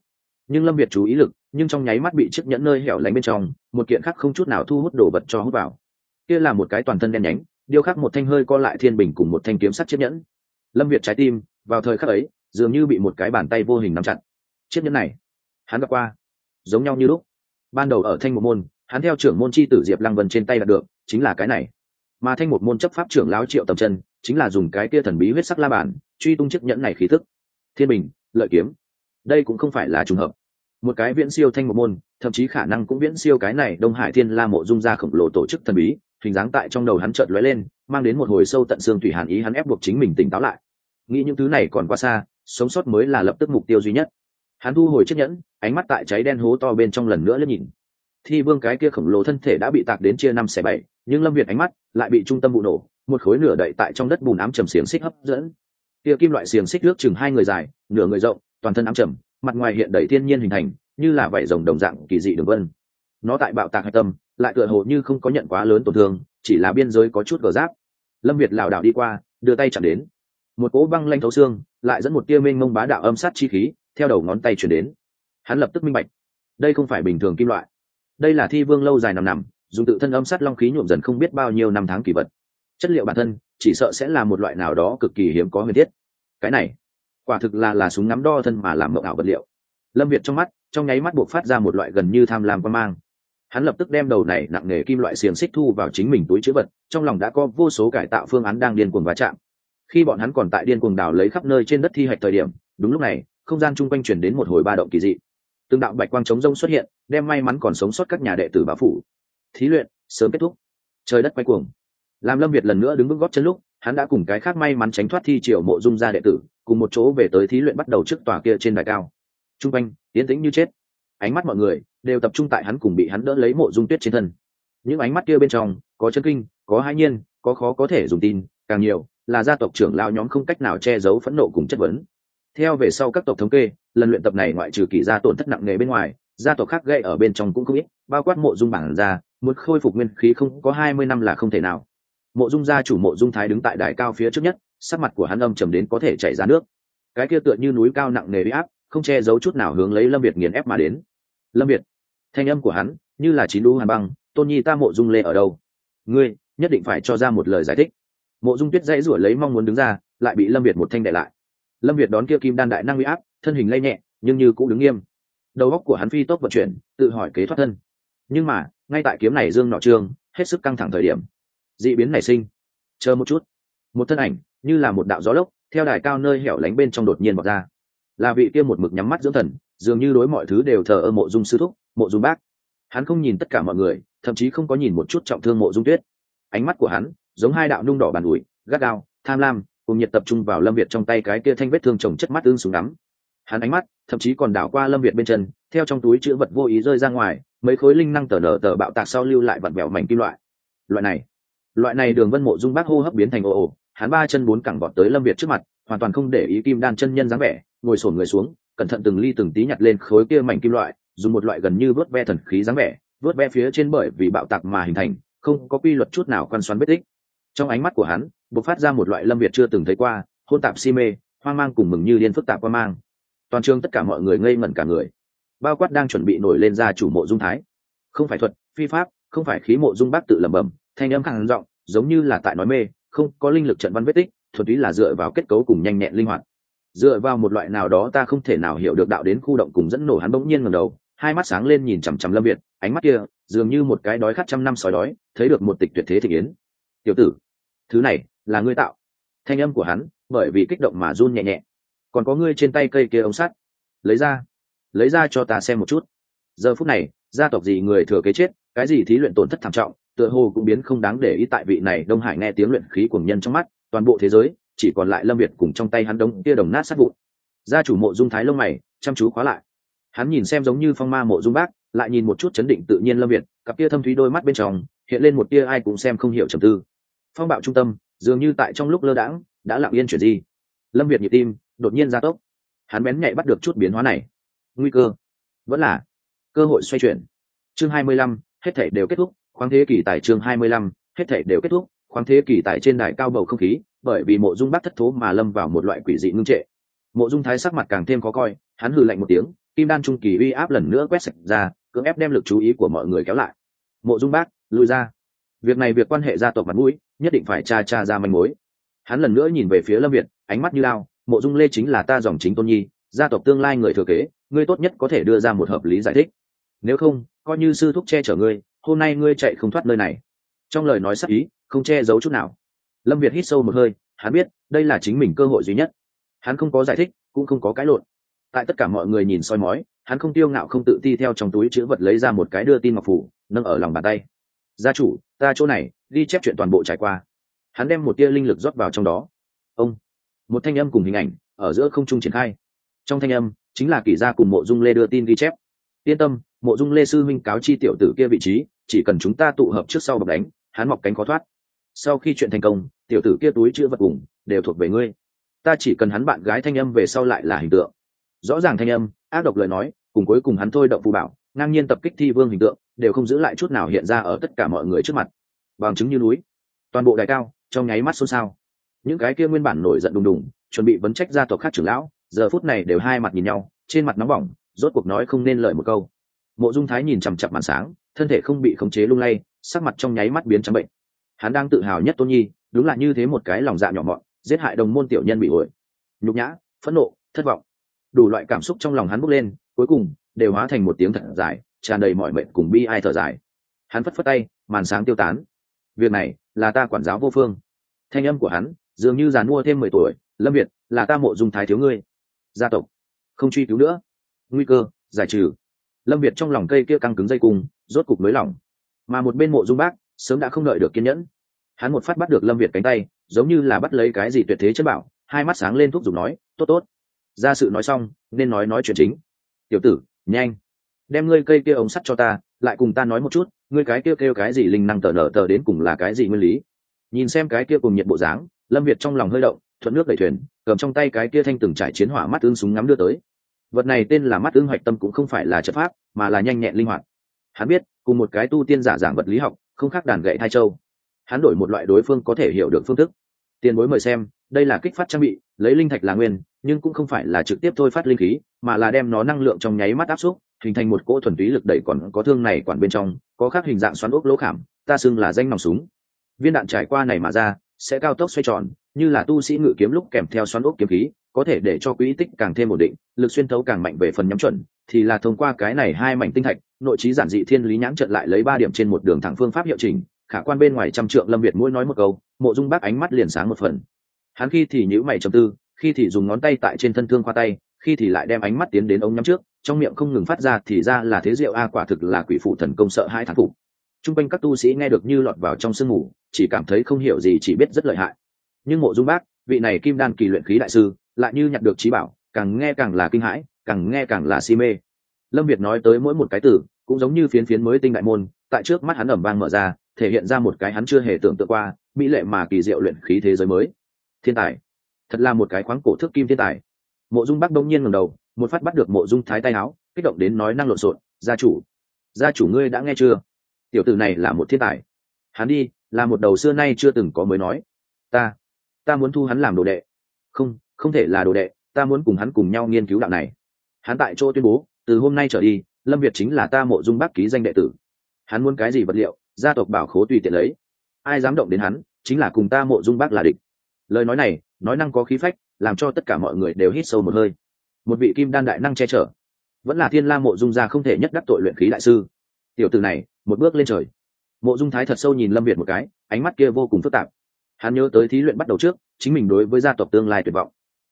Speaker 1: Nhưng lâm việt chú ý lực, nhưng trong nháy mắt bị chiếc nhẫn nơi hẻo lánh bên trong, một kiện khác không chút nào thu hút đồ vật cho hút vào. Kia là một cái toàn thân đen nhánh, điêu khắc một thanh hơi co lại thiên bình cùng một thanh kiếm sắt chiếc nhẫn. Lâm việt trái tim, vào thời khắc ấy, dường như bị một cái bàn tay vô hình nắm chặt. Chiếc nhẫn này hắn gặp qua giống nhau như lúc. Ban đầu ở thanh một môn hắn theo trưởng môn chi tử diệp lăng vân trên tay đạt được chính là cái này. Mà thanh một môn chấp pháp trưởng lão triệu tầm chân chính là dùng cái kia thần bí huyết sắc la bản, truy tung chiếc nhẫn này khí thức thiên bình lợi kiếm. Đây cũng không phải là trùng hợp. Một cái viễn siêu thanh một môn thậm chí khả năng cũng viễn siêu cái này đông hải thiên la mộ dung ra khổng lồ tổ chức thần bí hình dáng tại trong đầu hắn chợt lóe lên mang đến một hồi sâu tận xương thủy hàn ý hắn ép buộc chính mình tỉnh táo lại. Nghĩ những thứ này còn quá xa sống sót mới là lập tức mục tiêu duy nhất hắn thu hồi chiếc nhẫn, ánh mắt tại cháy đen hố to bên trong lần nữa lướt nhìn. Thi vương cái kia khổng lồ thân thể đã bị tạc đến chia năm xẻ bảy, nhưng lâm việt ánh mắt lại bị trung tâm vụ nổ, một khối nửa đậy tại trong đất bùn ám trầm xiềng xích hấp dẫn. Kia kim loại xiềng xích nước chừng hai người dài, nửa người rộng, toàn thân ám trầm, mặt ngoài hiện đầy thiên nhiên hình thành, như là vảy rồng đồng dạng kỳ dị đường vân. Nó tại bạo tạc hạch tâm, lại tựa hồ như không có nhận quá lớn tổn thương, chỉ là biên giới có chút gờ giáp lâm việt lảo đảo đi qua, đưa tay chạm đến. Một cỗ băng lanh thấu xương, lại dẫn một tia mênh mông bá đạo âm sát chi khí theo đầu ngón tay chuyển đến. Hắn lập tức minh bạch, đây không phải bình thường kim loại. Đây là thi vương lâu dài nằm nằm, dùng tự thân âm sát long khí nhuộm dần không biết bao nhiêu năm tháng kỳ vật. Chất liệu bản thân, chỉ sợ sẽ là một loại nào đó cực kỳ hiếm có huyền thiết. Cái này, quả thực là là súng ngắm đo thân mà làm mộng ảo vật liệu. Lâm việt trong mắt, trong nháy mắt buộc phát ra một loại gần như tham lam quan mang. Hắn lập tức đem đầu này nặng nề kim loại xiềng xích thu vào chính mình túi chữ vật, trong lòng đã có vô số cải tạo phương án đang điên cuồng va chạm. Khi bọn hắn còn tại điên cuồng đào lấy khắp nơi trên đất thi hạch thời điểm, đúng lúc này không gian chung quanh chuyển đến một hồi ba động kỳ dị. Từng đạo bạch quang chống rông xuất hiện, đem may mắn còn sống sót các nhà đệ tử báo phủ. Thí luyện, sớm kết thúc. Trời đất quay cuồng. Làm lâm việt lần nữa đứng vững góp chân lúc, hắn đã cùng cái khác may mắn tránh thoát thi triều mộ dung gia đệ tử, cùng một chỗ về tới thí luyện bắt đầu trước tòa kia trên đài cao. T r u n g quanh tiến tĩnh như chết. Ánh mắt mọi người đều tập trung tại hắn cùng bị hắn đỡ lấy mộ dung tuyết trên thân. Những ánh mắt kia bên trong, có chân kinh, có hai nhiên, có khó có thể dùng tin, càng nhiều là gia tộc trưởng lao nhóm không cách nào che giấu phẫn nộ cùng chất vấn theo về sau các tộc thống kê, lần luyện tập này ngoại trừ kỳ gia tổn thất nặng nề bên ngoài, gia tộc khác gây ở bên trong cũng không ít, bao quát mộ dung bản ra muốn khôi phục nguyên khí không có hai mươi năm là không thể nào. Mộ dung gia chủ mộ dung thái đứng tại đài cao phía trước nhất, sắc mặt của hắn âm trầm đến có thể chảy ra nước. Cái kia tựa như núi cao nặng nề bị áp, không che giấu chút nào hướng lấy lâm việt nghiền ép mà đến. Lâm việt, thanh âm của hắn, như là chín đu hàn băng, tôn nhi ta mộ dung lê ở đâu? Ngươi, nhất định phải cho ra một lời giải thích. Mộ dung tuyết dãy rủa lấy mong muốn đứng ra, lại bị lâm việt một thanh đệ lại lâm việt đón kia kim đan đại năng huy áp, thân hình lay nhẹ, nhưng như cũng đứng nghiêm. Đầu óc của hắn phi tốc vận chuyển, tự hỏi kế thoát thân. Nhưng mà, ngay tại kiếm này dương nọ trương hết sức căng thẳng thời điểm. Dị biến nảy sinh. Chờ một chút. Một thân ảnh, như là một đạo gió lốc, theo đài cao nơi hẻo lánh bên trong đột nhiên bọc ra. Là vị kia một mực nhắm mắt dưỡng thần, dường như đối mọi thứ đều thờ ơ mộ dung sư thúc, mộ dung bác. Hắn không nhìn tất cả mọi người, thậm chí không có nhìn một chút trọng thương mộ dung tuyết. Ánh mắt của hắn, giống hai đạo nung đỏ bàn ủi, gắt gao, tham lam cùng nhiệt tập trung vào lâm việt trong tay cái kia thanh vết thương trồng chất mắt ương súng ngắm. Hắn ánh mắt, thậm chí còn đảo qua lâm việt bên chân, theo trong túi chữ vật vô ý rơi ra ngoài, mấy khối linh năng tờ nở tờ bạo tạc sau lưu lại vặn vẹo mảnh kim loại. Loại này loại này đường vân mộ dung bác hô hấp biến thành ồ ồ, hắn ba chân bốn cẳng vọt tới lâm việt trước mặt, hoàn toàn không để ý kim đan chân nhân dáng vẻ, ngồi sổn người xuống, cẩn thận từng ly từng tí nhặt lên khối kia mảnh kim loại, dùng một loại gần như vớt ve thần khí dáng vẻ, vớt ve phía trên bởi vì bạo tạc mà hình thành, không có quy luật chút nào quan xoắn vết tích. Trong ánh mắt của hắn bộc phát ra một loại lâm việt chưa từng thấy qua, hôn tạp si mê, hoang mang cùng mừng như liên phức tạp qua mang. Toàn trường tất cả mọi người ngây ngẩn cả người. Bao quát đang chuẩn bị nổi lên ra chủ mộ dung thái. Không phải thuật, phi pháp, không phải khí mộ dung bác tự lẩm bẩm, thanh âm khẳng giọng, giống như là tại nói mê, không, có linh lực trận văn vết tích thuật ý là dựa vào kết cấu cùng nhanh nhẹn linh hoạt. Dựa vào một loại nào đó ta không thể nào hiểu được đạo đến khu động cùng dẫn nổ hắn bỗng nhiên ngầm đầu, hai mắt sáng lên nhìn chằm chằm lâm việt, ánh mắt kia, dường như một cái đói khát trăm năm sói đói, thấy được một tịch tuyệt thế thị yến. Tiểu tử, thứ này là ngươi tạo. Thanh âm của hắn, bởi vì kích động mà run nhẹ nhẹ. Còn có ngươi trên tay cây kia ống sắt. Lấy ra. Lấy ra cho ta xem một chút. Giờ phút này, gia tộc gì người thừa kế chết, cái gì thí luyện tổn thất thảm trọng, tựa hồ cũng biến không đáng để ý tại vị này đông hải nghe tiếng luyện khí của nhân trong mắt, toàn bộ thế giới, chỉ còn lại lâm việt cùng trong tay hắn đống kia đồng nát sát vụn. Gia chủ mộ dung thái lông mày, chăm chú khóa lại. Hắn nhìn xem giống như phong ma mộ dung bác, lại nhìn một chút chấn định tự nhiên lâm việt, cặp tia thâm thúy đôi mắt bên trong, hiện lên một tia ai cũng xem không hiểu trầm tư. Phong bạo trung tâm dường như tại trong lúc lơ đãng, đã lặng yên chuyển di. Lâm việt nhịp tim, đột nhiên gia tốc. Hắn bén nhạy bắt được chút biến hóa này. Nguy cơ. Vẫn là. Cơ hội xoay chuyển. Chương hai mươi lăm, hết thể đều kết thúc. Khoáng thế kỷ tại chương hai mươi lăm, hết thể đều kết thúc. Khoáng thế kỷ tại trên đài cao bầu không khí, bởi vì mộ dung bắt thất thố mà lâm vào một loại quỷ dị ngưng trệ. Mộ dung thái sắc mặt càng thêm khó coi, hắn hừ lạnh một tiếng, kim đan trung kỳ uy áp lần nữa quét sạch ra, cưỡng ép đem lực chú ý của mọi người kéo lại. Mộ dung bác, lui ra. Việc này việc quan hệ gia tộc mặt mũi nhất định phải tra tra ra manh mối. Hắn lần nữa nhìn về phía lâm việt, ánh mắt như lao, mộ dung lê chính là ta dòng chính tôn nhi, gia tộc tương lai người thừa kế, ngươi tốt nhất có thể đưa ra một hợp lý giải thích. Nếu không, coi như sư thúc che chở ngươi, hôm nay ngươi chạy không thoát nơi này. Trong lời nói sắc ý, không che giấu chút nào. Lâm việt hít sâu một hơi, hắn biết, đây là chính mình cơ hội duy nhất. Hắn không có giải thích, cũng không có cãi lộn. Tại tất cả mọi người nhìn soi mói, hắn không tiêu ngạo không tự ti theo trong túi chữ vật lấy ra một cái đưa tin ngọc phủ, nâng ở lòng bàn tay gia chủ, ta chỗ này, ghi chép chuyện toàn bộ trải qua. Hắn đem một tia linh lực rót vào trong đó. Ông, một thanh âm cùng hình ảnh, ở giữa không trung triển khai. Trong thanh âm, chính là kỷ gia cùng mộ dung lê đưa tin ghi chép. Yên tâm, mộ dung lê sư minh cáo chi tiểu tử kia vị trí, chỉ cần chúng ta tụ hợp trước sau bọc đánh, hắn mọc cánh khó thoát. Sau khi chuyện thành công, tiểu tử kia túi chữ vật cùng, đều thuộc về ngươi. Ta chỉ cần hắn bạn gái thanh âm về sau lại là hình tượng. Rõ ràng thanh âm, ác độc lời nói cùng cuối cùng hắn thôi động phù bảo, ngang nhiên tập kích thi vương hình tượng, đều không giữ lại chút nào hiện ra ở tất cả mọi người trước mặt. Bằng chứng như núi, toàn bộ đài cao, trong nháy mắt xôn xao. Những cái kia nguyên bản nổi giận đùng đùng, chuẩn bị vấn trách gia tộc khác trưởng lão, giờ phút này đều hai mặt nhìn nhau, trên mặt nóng bỏng, rốt cuộc nói không nên lời một câu. Mộ dung thái nhìn chằm chặp màn sáng, thân thể không bị khống chế lung lay, sắc mặt trong nháy mắt biến trắng bệnh. Hắn đang tự hào nhất tôn nhi, đúng là như thế một cái lòng dạ nhỏ mọn, giết hại đồng môn tiểu nhân bị ổi nhục nhã, phẫn nộ, thất vọng. Đủ loại cảm xúc trong lòng hắn bốc lên cuối cùng đều hóa thành một tiếng thật dài, tràn đầy mọi mệnh cùng bi ai thở dài. Hắn phất phất tay, màn sáng tiêu tán. Việc này là ta quản giáo vô phương. Thanh âm của hắn dường như dàn mua thêm mười tuổi, lâm việt, là ta mộ dung thái thiếu ngươi. Gia tộc, không truy cứu nữa. Nguy cơ, giải trừ. Lâm việt trong lòng cây kia căng cứng dây cung, rốt cục nới lỏng. Mà một bên mộ dung bác sớm đã không đợi được kiên nhẫn. Hắn một phát bắt được lâm việt cánh tay, giống như là bắt lấy cái gì tuyệt thế chất bảo, hai mắt sáng lên thuốc dùng nói, tốt tốt. Ra sự nói xong, nên nói nói chuyện chính tiểu tử nhanh đem ngươi cây kia ống sắt cho ta lại cùng ta nói một chút ngươi cái kia kêu, kêu cái gì linh năng tờ nở tờ đến cùng là cái gì nguyên lý? Nhìn xem cái kia cùng nhiệt bộ dáng lâm việt trong lòng hơi động thuận nước đẩy thuyền cầm trong tay cái kia thanh từng trải chiến hỏa mắt ương súng ngắm đưa tới. Vật này tên là mắt ương hoạch tâm cũng không phải là chất pháp mà là nhanh nhẹn linh hoạt. Hắn biết cùng một cái tu tiên giả giảng vật lý học không khác đàn gậy hai châu. Hắn đổi một loại đối phương có thể hiểu được phương thức. Tiền bối mời xem đây là kích phát trang bị lấy linh thạch là nguyên, nhưng cũng không phải là trực tiếp thôi phát linh khí, mà là đem nó năng lượng trong nháy mắt áp xúc, hình thành một cỗ thuần túy lực đẩy còn có thương này quản bên trong, có khác hình dạng xoắn ốc lỗ khảm, ta xưng là danh nòng súng. Viên đạn trải qua này mà ra, sẽ cao tốc xoay tròn, như là tu sĩ ngự kiếm lúc kèm theo xoắn ốc kiếm khí, có thể để cho quỹ tích càng thêm ổn định, lực xuyên thấu càng mạnh về phần nhắm chuẩn, thì là thông qua cái này hai mảnh tinh thạch, nội trí giản dị thiên lý nhãn trận lại lấy ba điểm trên một đường thẳng phương pháp hiệu chỉnh, khả quan bên ngoài trăm trượng lâm việt mũi nói một câu, mộ dung bác ánh mắt liền sáng một phần hắn khi thì nhữ mày trầm tư, khi thì dùng ngón tay tại trên thân thương khoa tay, khi thì lại đem ánh mắt tiến đến ống nhắm trước, trong miệng không ngừng phát ra thì ra là thế diệu a, quả thực là quỷ phụ thần công sợ hai thán phục. T r u n g quanh các tu sĩ nghe được như lọt vào trong sương mù, chỉ cảm thấy không hiểu gì, chỉ biết rất lợi hại. Nhưng mộ dung bác, vị này kim đan kỳ luyện khí đại sư, lại như nhặt được trí bảo, càng nghe càng là kinh hãi, càng nghe càng là si mê. Lâm việt nói tới mỗi một cái từ, cũng giống như phiến phiến mới tinh đại môn, tại trước mắt hắn ẩm vang mở ra, thể hiện ra một cái hắn chưa hề tưởng tượng qua, mỹ lệ mà kỳ diệu luyện khí thế giới mới thiên tài. Thật là một cái khoáng cổ thước kim thiên tài. Mộ dung bắc đông nhiên ngầm đầu, một phát bắt được mộ dung thái tay áo, kích động đến nói năng lộn xộn, gia chủ gia chủ ngươi đã nghe chưa? Tiểu tử này là một thiên tài. Hắn đi, là một đầu xưa nay chưa từng có mới nói. Ta ta muốn thu hắn làm đồ đệ. Không không thể là đồ đệ, ta muốn cùng hắn cùng nhau nghiên cứu đạo này. Hắn tại chỗ tuyên bố, từ hôm nay trở đi, lâm việt chính là ta mộ dung Bắc ký danh đệ tử. Hắn muốn cái gì vật liệu, gia tộc bảo khố tùy tiện lấy. Ai dám động đến hắn, chính là cùng ta mộ dung Bắc là địch lời nói này, nói năng có khí phách, làm cho tất cả mọi người đều hít sâu một hơi. Một vị kim đan đại năng che chở. Vẫn là thiên la mộ dung gia không thể nhất đắc tội luyện khí đại sư. Tiểu từ này, một bước lên trời. Mộ dung thái thật sâu nhìn lâm việt một cái, ánh mắt kia vô cùng phức tạp. Hắn nhớ tới thí luyện bắt đầu trước, chính mình đối với gia tộc tương lai tuyệt vọng.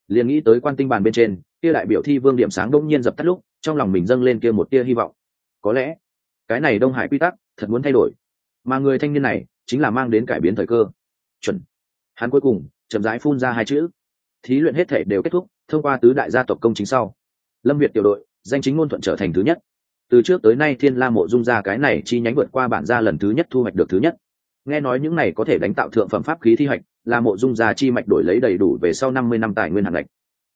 Speaker 1: Liền nghĩ tới quan tinh bàn bên trên, kia đại biểu thi vương điểm sáng đông nhiên dập tắt lúc, trong lòng mình dâng lên kia một tia hy vọng. Có lẽ, cái này đông hải quy tắc, thật muốn thay đổi. Mà người thanh niên này, chính là mang đến cải biến thời cơ. Chuẩn. Hắn cuối cùng chậm rãi phun ra hai chữ. Thí luyện hết thể đều kết thúc, thông qua tứ đại gia tộc công chính sau. Lâm việt tiểu đội, danh chính ngôn thuận trở thành thứ nhất. Từ trước tới nay thiên la mộ dung ra cái này chi nhánh vượt qua bản gia lần thứ nhất thu hoạch được thứ nhất. Nghe nói những này có thể đánh tạo thượng phẩm pháp khí thi hoạch là mộ dung gia chi mạch đổi lấy đầy đủ về sau năm mươi năm tài nguyên hạng lệch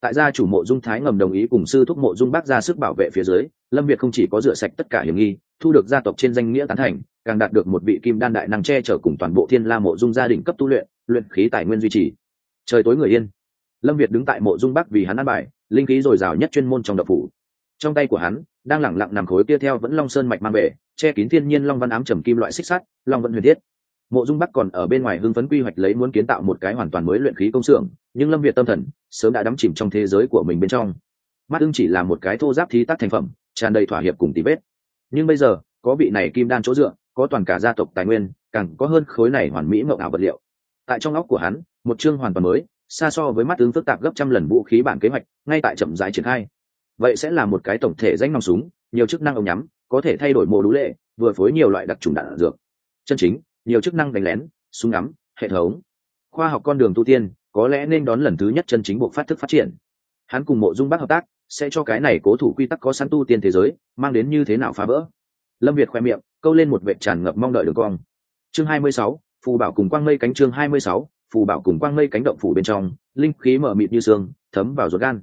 Speaker 1: tại gia chủ mộ dung thái ngầm đồng ý cùng sư thúc mộ dung bác ra sức bảo vệ phía dưới, lâm việt không chỉ có rửa sạch tất cả hiểm nghi, thu được gia tộc trên danh nghĩa tán thành, càng đạt được một vị kim đan đại năng che chở cùng toàn bộ thiên la mộ dung gia đình cấp tu luyện luyện khí tài nguyên duy trì trời tối người yên. Lâm việt đứng tại mộ dung bắc vì hắn ăn bài, linh khí dồi dào nhất chuyên môn trong đập phủ. Trong tay của hắn, đang lẳng lặng nằm khối kia theo vẫn long sơn mạch mang về, che kín thiên nhiên long văn ám trầm kim loại xích sắt, long vận huyền thiết. Mộ dung bắc còn ở bên ngoài hưng phấn quy hoạch lấy muốn kiến tạo một cái hoàn toàn mới luyện khí công xưởng, nhưng lâm việt tâm thần, sớm đã đắm chìm trong thế giới của mình bên trong. Mắt ưng chỉ là một cái thô giáp thí tác thành phẩm, tràn đầy thỏa hiệp cùng tí vết. Nhưng bây giờ, có vị này kim đan chỗ dựa, có toàn cả gia tộc tài nguyên, càng có hơn khối này hoàn mỹ mậu ảo vật liệu. Tại trong óc của hắn một chương hoàn toàn mới xa so với mắt tướng phức tạp gấp trăm lần vũ khí bản kế hoạch ngay tại chậm rãi triển khai. Vậy sẽ là một cái tổng thể danh nòng súng nhiều chức năng ống nhắm có thể thay đổi mô đũ lệ vừa phối nhiều loại đặc trùng đạn dược. Chân chính nhiều chức năng đánh lén súng ngắm hệ thống. Khoa học con đường tu tiên có lẽ nên đón lần thứ nhất chân chính bộ phát thức phát triển. Hắn cùng mộ dung bác hợp tác sẽ cho cái này cố thủ quy tắc có sẵn tu tiên thế giới mang đến như thế nào phá vỡ. Lâm việt khoe miệng câu lên một vệ tràn ngập mong đợi đường cong. Chương 26, phù bảo cùng quang mây cánh chương 26, phù bảo cùng quang mây cánh động phủ bên trong, linh khí mở mịt như xương, thấm vào ruột gan.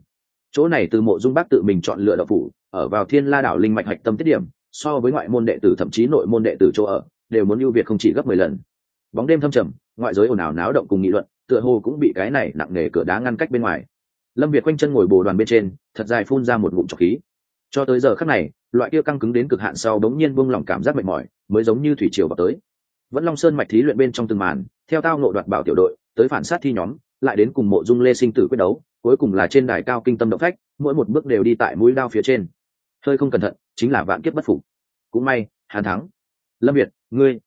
Speaker 1: Chỗ này từ mộ dung bác tự mình chọn lựa động phủ, ở vào thiên la đảo linh mạch hạch tâm tiết điểm, so với ngoại môn đệ tử thậm chí nội môn đệ tử chỗ ở, đều muốn ưu việt không chỉ gấp mười lần. Bóng đêm thâm trầm, ngoại giới ồn ào náo động cùng nghị luận, tựa hồ cũng bị cái này nặng nề cửa đá ngăn cách bên ngoài. Lâm việt quanh chân ngồi bồ đoàn bên trên, thật dài phun ra một ngụm trọc khí. Cho tới giờ khắc này, loại kia căng cứng đến cực hạn sau đống nhiên buông lỏng cảm giác mệt mỏi, mới giống như thủy triều vào tới. Vẫn long sơn mạch thí luyện bên trong từng màn theo tao nộ đoạt bảo tiểu đội, tới phản sát thi nhóm, lại đến cùng mộ dung lê sinh tử quyết đấu, cuối cùng là trên đài cao kinh tâm động phách, mỗi một bước đều đi tại mũi đao phía trên. Hơi không cẩn thận, chính là vạn kiếp bất phục. Cũng may hàn thắng. Lâm việt, ngươi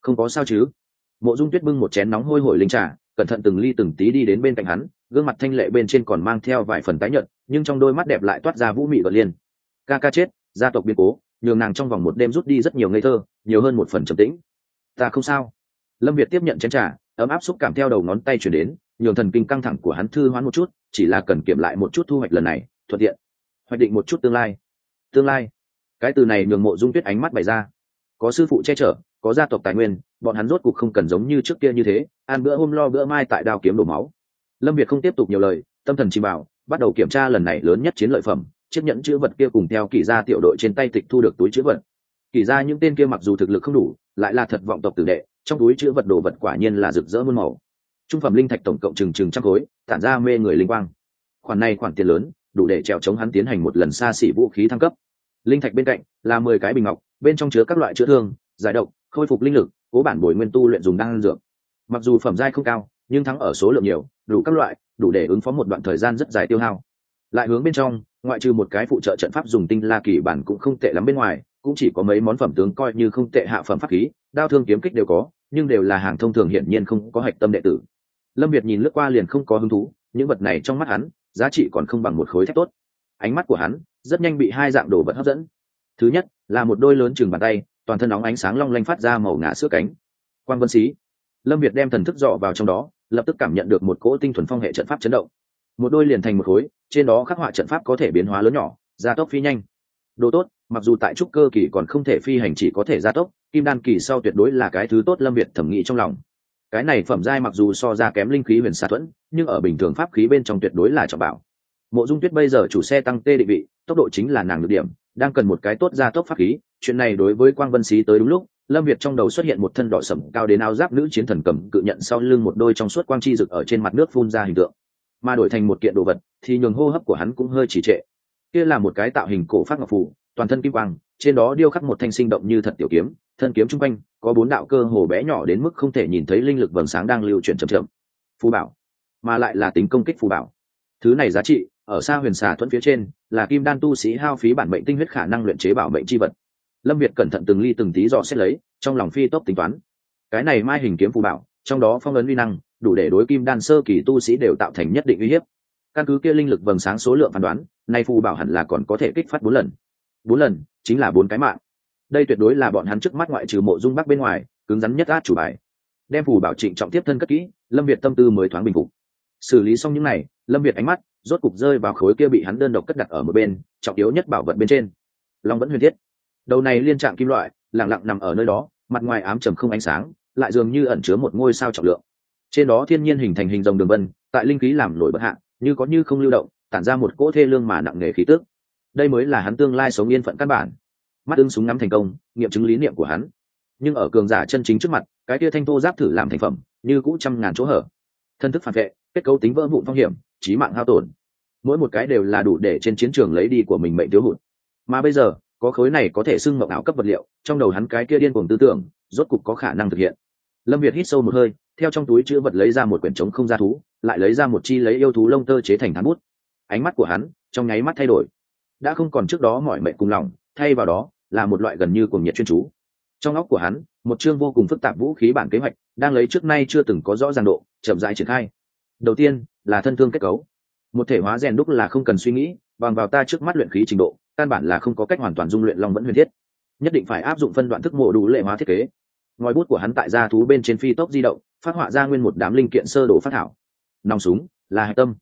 Speaker 1: không có sao chứ? Mộ dung tuyết bưng một chén nóng hôi hổi linh trà, cẩn thận từng ly từng tí đi đến bên cạnh hắn, gương mặt thanh lệ bên trên còn mang theo vài phần tái nhợt, nhưng trong đôi mắt đẹp lại toát ra vũ mị gợn liên ca ca chết, gia tộc biến cố, nhường nàng trong vòng một đêm rút đi rất nhiều ngây thơ, nhiều hơn một phần trầm tĩnh. Ta không sao lâm việt tiếp nhận chén trà, ấm áp xúc cảm theo đầu ngón tay chuyển đến, nhường thần kinh căng thẳng của hắn thư hoán một chút, chỉ là cần kiểm lại một chút thu hoạch lần này, thuận tiện. Hoạch định một chút tương lai. Tương lai. Cái từ này nhường mộ dung tuyết ánh mắt bày ra. Có sư phụ che chở, có gia tộc tài nguyên, bọn hắn rốt cuộc không cần giống như trước kia như thế, ăn bữa hôm lo bữa mai tại đao kiếm đổ máu. Lâm việt không tiếp tục nhiều lời, tâm thần chìm bảo, bắt đầu kiểm tra lần này lớn nhất chiến lợi phẩm, chiếc nhẫn chữ vật kia cùng theo kỳ gia tiểu đội trên tay tịch thu được túi chữ vật kỳ ra những tên kia mặc dù thực lực không đủ, lại là thật vọng tộc tử đệ, trong túi chữ vật đồ vật quả nhiên là rực rỡ muôn màu. Trung phẩm linh thạch tổng cộng chừng chừng trăm khối, tản ra mê người linh quang. Khoản này khoản tiền lớn, đủ để trèo chống hắn tiến hành một lần xa xỉ vũ khí thăng cấp. Linh thạch bên cạnh là mười cái bình ngọc, bên trong chứa các loại chữa thương, giải độc, khôi phục linh lực, cố bản bồi nguyên tu luyện dùng đan dược. Mặc dù phẩm giai không cao, nhưng thắng ở số lượng nhiều, đủ các loại, đủ để ứng phó một đoạn thời gian rất dài tiêu hao. Lại hướng bên trong, ngoại trừ một cái phụ trợ trận pháp dùng tinh la kỳ bản cũng không tệ lắm bên ngoài cũng chỉ có mấy món phẩm tướng coi như không tệ hạ phẩm pháp khí, đao thương kiếm kích đều có, nhưng đều là hàng thông thường hiển nhiên không có hạch tâm đệ tử. Lâm việt nhìn lướt qua liền không có hứng thú, những vật này trong mắt hắn, giá trị còn không bằng một khối thép tốt. Ánh mắt của hắn rất nhanh bị hai dạng đồ vật hấp dẫn. Thứ nhất, là một đôi lớn chừng bàn tay, toàn thân nóng ánh sáng long lanh phát ra màu ngã sữa cánh. Quan vân xí. Lâm việt đem thần thức dọ vào trong đó, lập tức cảm nhận được một cỗ tinh thuần phong hệ trận pháp chấn động. Một đôi liền thành một khối, trên đó khắc họa trận pháp có thể biến hóa lớn nhỏ, gia tốc phi nhanh. Đồ tốt mặc dù tại trúc cơ kỳ còn không thể phi hành chỉ có thể gia tốc, kim đan kỳ sau tuyệt đối là cái thứ tốt lâm việt thẩm nghĩ trong lòng. Cái này phẩm giai mặc dù so ra kém linh khí huyền xạ thuẫn, nhưng ở bình thường pháp khí bên trong tuyệt đối là trọng bảo. Mộ dung tuyết bây giờ chủ xe tăng tê định vị, tốc độ chính là nàng được điểm, đang cần một cái tốt gia tốc pháp khí, chuyện này đối với quang vân xí tới đúng lúc, lâm việt trong đầu xuất hiện một thân đỏ sẩm cao đến áo giáp nữ chiến thần cầm cự nhận sau lưng một đôi trong suốt quang chi rực ở trên mặt nước phun ra hình tượng. Mà đổi thành một kiện đồ vật, thì nhường hô hấp của hắn cũng hơi trì trệ. Kia là một cái tạo hình cổ phát ngọc phủ toàn thân kim quang, trên đó điêu khắc một thanh sinh động như thật tiểu kiếm, thân kiếm chung quanh, có bốn đạo cơ hồ bé nhỏ đến mức không thể nhìn thấy linh lực vầng sáng đang lưu chuyển chậm chậm. Phù bảo, mà lại là tính công kích phù bảo. Thứ này giá trị, ở xa huyền xà thuẫn phía trên, là kim đan tu sĩ hao phí bản mệnh tinh huyết khả năng luyện chế bảo mệnh chi vật. Lâm việt cẩn thận từng ly từng tí dò xét lấy, trong lòng phi tốc tính toán. Cái này mai hình kiếm phù bảo, trong đó phong ấn uy năng, đủ để đối kim đan sơ kỳ tu sĩ đều tạo thành nhất định uy hiếp. Căn cứ kia linh lực vầng sáng số lượng phán đoán, nay phù bảo hẳn là còn có thể kích phát bốn lần bốn lần, chính là bốn cái mạng. Đây tuyệt đối là bọn hắn trước mắt ngoại trừ mộ dung bắc bên ngoài, cứng rắn nhất át chủ bài. Đem phù bảo trịnh trọng tiếp thân cất kỹ, lâm việt tâm tư mới thoáng bình phục. Xử lý xong những n à y lâm việt ánh mắt rốt cục rơi vào khối kia bị hắn đơn độc cất đặt ở một bên, trọng yếu nhất bảo vật bên trên. Long vẫn huyền thiết. Đầu này liên trạng kim loại lẳng lặng nằm ở nơi đó, mặt ngoài ám trầm không ánh sáng, lại dường như ẩn chứa một ngôi sao trọng lượng. Trên đó thiên nhiên hình thành hình dòng đường vân, tại linh khí làm nổi bất hạ, như có như không lưu động, tản ra một cỗ thê lương mà nặng nề khí tước đây mới là hắn tương lai sống yên phận căn bản. Mắt ưng súng ngắm thành công, nghiệm chứng lý niệm của hắn. Nhưng ở cường giả chân chính trước mặt, cái tia thanh thô giáp thử làm thành phẩm, như cũ trăm ngàn chỗ hở. Thân thức phản vệ, kết cấu tính vỡ vụn phong hiểm trí mạng hao tổn. Mỗi một cái đều là đủ để trên chiến trường lấy đi của mình mệnh thiếu hụt. Mà bây giờ, có khối này có thể xưng mộng áo cấp vật liệu, trong đầu hắn cái kia điên cuồng tư tưởng, rốt cục có khả năng thực hiện. Lâm việt hít sâu một hơi, theo trong túi chữ vật lấy ra một quyển trống không ra thú, lại lấy ra một chi lấy yêu thú lông tơ chế thành thán bút. Ánh mắt của hắn, trong nháy mắt thay đổi đã không còn trước đó mọi mệnh cùng lòng, thay vào đó là một loại gần như cuồng nhiệt chuyên chú. Trong óc của hắn, một chương vô cùng phức tạp vũ khí bản kế hoạch đang lấy trước nay chưa từng có rõ ràng độ, chậm rãi triển khai. Đầu tiên, là thân thương kết cấu. Một thể hóa rèn đúc là không cần suy nghĩ, bằng vào ta trước mắt luyện khí trình độ, căn bản là không có cách hoàn toàn dung luyện long vẫn huyền thiết. Nhất định phải áp dụng phân đoạn thức mộ đủ lệ hóa thiết kế. Ngòi bút của hắn tại gia thú bên trên phi tốc di động, phát họa ra nguyên một đám linh kiện sơ đồ phát thảo. Nòng súng là hạch tâm.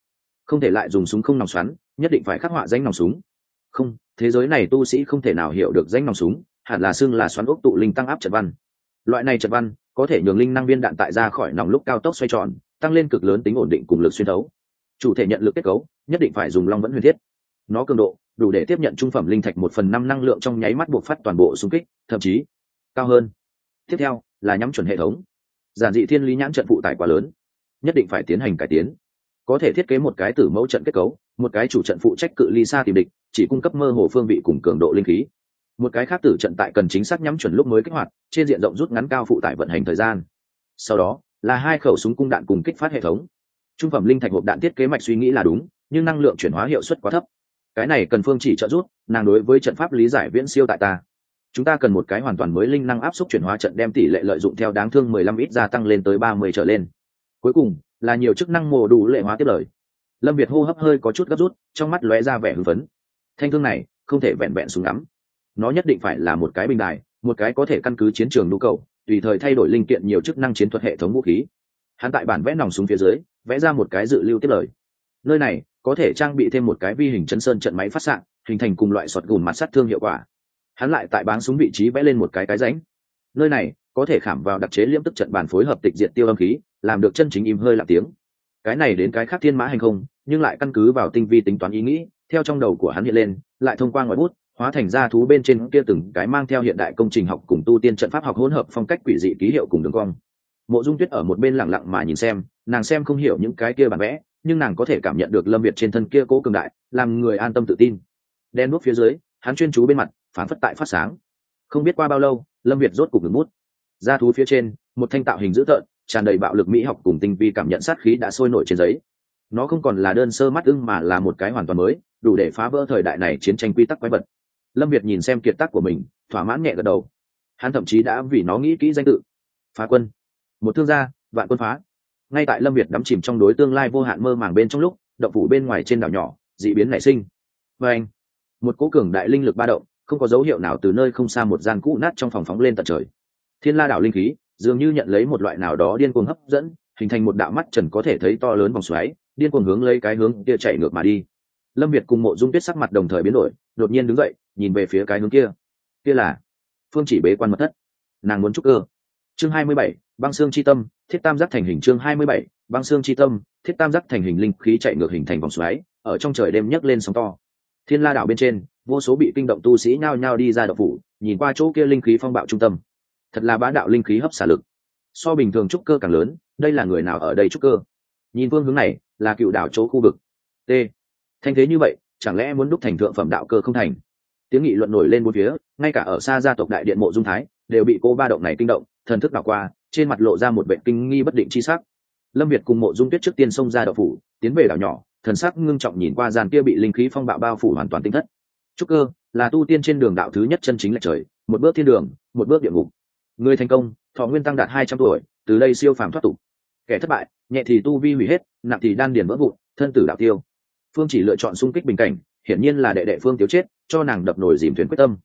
Speaker 1: Không thể lại dùng súng không nòng xoắn, nhất định phải khắc họa danh nòng súng không, thế giới này tu sĩ không thể nào hiểu được danh nòng súng, hẳn là xưng là xoắn ốc tụ linh tăng áp trận văn. Loại này trận văn, có thể nhường linh năng viên đạn tại ra khỏi nòng lúc cao tốc xoay tròn, tăng lên cực lớn tính ổn định cùng lực xuyên thấu. Chủ thể nhận lực kết cấu, nhất định phải dùng long vẫn huyền thiết. Nó cường độ, đủ để tiếp nhận trung phẩm linh thạch một phần năm năng lượng trong nháy mắt buộc phát toàn bộ xung kích, thậm chí cao hơn. Tiếp theo, là nhắm chuẩn hệ thống. Giản dị thiên lý nhãn trận phụ tải quá lớn, nhất định phải tiến hành cải tiến. Có thể thiết kế một cái tử mẫu trận kết cấu một cái chủ trận phụ trách cự ly xa tìm địch, chỉ cung cấp mơ hồ phương vị cùng cường độ linh khí. Một cái khác tử trận tại cần chính xác nhắm chuẩn lúc mới kích hoạt, trên diện rộng rút ngắn cao phụ tải vận hành thời gian. Sau đó, là hai khẩu súng cung đạn cùng kích phát hệ thống. Trung phẩm linh thạch hộp đạn thiết kế mạch suy nghĩ là đúng, nhưng năng lượng chuyển hóa hiệu suất quá thấp. Cái này cần phương chỉ trợ giúp, nàng đối với trận pháp lý giải viễn siêu tại ta. Chúng ta cần một cái hoàn toàn mới linh năng áp suất chuyển hóa trận đem tỷ lệ lợi dụng theo đáng thương mười lăm ít gia tăng lên tới ba mươi trở lên. Cuối cùng, là nhiều chức năng mồ đủ lệ hóa tiếp lời lâm việt hô hấp hơi có chút gấp rút, trong mắt lóe ra vẻ hưng phấn. Thanh thương này, không thể vẹn vẹn súng ngắm. Nó nhất định phải là một cái bình đài, một cái có thể căn cứ chiến trường nhu cầu, tùy thời thay đổi linh kiện nhiều chức năng chiến thuật hệ thống vũ khí. Hắn tại bản vẽ nòng súng phía dưới, vẽ ra một cái dự lưu tiết lời. Nơi này, có thể trang bị thêm một cái vi hình chấn sơn trận máy phát s hình thành cùng loại sọt gùn mặt sắt thương hiệu quả. Hắn lại tại báng súng vị trí vẽ lên một cái cái ránh nơi này, có thể khảm vào đặc chế liễm tức trận bàn phối hợp tịch diệt tiêu âm khí, làm được chân chính im hơi lặng tiếng. Cái này đến cái khác thiên mã hành không nhưng lại căn cứ vào tinh vi tính toán ý nghĩ, theo trong đầu của hắn hiện lên, lại thông qua ngoài bút, hóa thành ra thú bên trên kia từng cái mang theo hiện đại công trình học cùng tu tiên trận pháp học hỗn hợp phong cách quỷ dị ký hiệu cùng đường cong. Mộ dung tuyết ở một bên lặng lặng mà nhìn xem, nàng xem không hiểu những cái kia bản vẽ, nhưng nàng có thể cảm nhận được lâm việt trên thân kia cố cường đại, làm người an tâm tự tin. Đen nút phía dưới, hắn chuyên chú bên mặt phán phất tại phát sáng. Không biết qua bao lâu, lâm việt rốt cục ngừng bút. Ra thú phía trên, một thanh tạo hình dữ tợn, tràn đầy bạo lực mỹ học cùng tinh vi cảm nhận sát khí đã sôi nổi trên giấy nó không còn là đơn sơ mắt ưng mà là một cái hoàn toàn mới, đủ để phá vỡ thời đại này chiến tranh quy tắc quái vật. Lâm việt nhìn xem kiệt tác của mình, thỏa mãn nhẹ gật đầu. Hắn thậm chí đã vì nó nghĩ kỹ danh tự. Phá quân. Một thương gia, vạn quân phá. Ngay tại lâm việt đắm chìm trong đối tương lai vô hạn mơ màng bên trong lúc, động phủ bên ngoài trên đảo nhỏ d ị biến nảy sinh. Và anh, một cố cường đại linh lực ba động, không có dấu hiệu nào từ nơi không xa một gian cũ nát trong phòng phóng lên tận trời. Thiên la đảo linh khí, dường như nhận lấy một loại nào đó điên cuồng hấp dẫn, hình thành một đạo mắt trần có thể thấy to lớn vòng xoáy điên cuồng hướng lấy cái hướng kia chạy ngược mà đi. Lâm việt cùng mộ dung tuyết sắc mặt đồng thời biến đổi, đột nhiên đứng dậy, nhìn về phía cái hướng kia. Kia là phương chỉ bế quan mật thất. Nàng muốn trúc cơ. Chương hai mươi bảy, băng xương chi tâm, thiết tam giác thành hình chương hai mươi bảy, băng xương chi tâm, thiết tam giác thành hình linh khí chạy ngược hình thành vòng xoáy, ở trong trời đêm nhấc lên sóng to. Thiên la đảo bên trên, vô số bị kinh động tu sĩ nhao nhao đi ra đậu phủ, nhìn qua chỗ kia linh khí phong bạo trung tâm. Thật là bá đạo linh khí hấp xả lực. So bình thường trúc cơ càng lớn, đây là người nào ở đây trúc cơ? Nhìn phương hướng này là cựu đảo chỗ khu vực. T. Thanh thế như vậy, chẳng lẽ muốn đúc thành thượng phẩm đạo cơ không thành? Tiếng nghị luận nổi lên bốn phía, ngay cả ở xa gia tộc đại điện mộ dung thái, đều bị cô ba động này kinh động, thần thức đảo qua, trên mặt lộ ra một vệ kinh nghi bất định chi sắc. Lâm việt cùng mộ dung tuyết trước tiên xông ra đậu phủ, tiến về đảo nhỏ, thần sắc ngưng trọng nhìn qua gian kia bị linh khí phong bạo bao phủ hoàn toàn tinh thất. Trúc cơ, là tu tiên trên đường đạo thứ nhất chân chính là trời, một bước thiên đường, một bước địa ngục. Người thành công, thọ nguyên tăng đạt hai trăm tuổi, từ đây siêu phàm thoát tục kẻ thất bại, nhẹ thì tu vi hủy hết, nặng thì đan điền vỡ vụn, thân tử đạo tiêu. Phương chỉ lựa chọn xung kích bình cảnh, hiển nhiên là đệ đệ phương tiếu chết, cho nàng đập nổi dìm thuyền quyết tâm.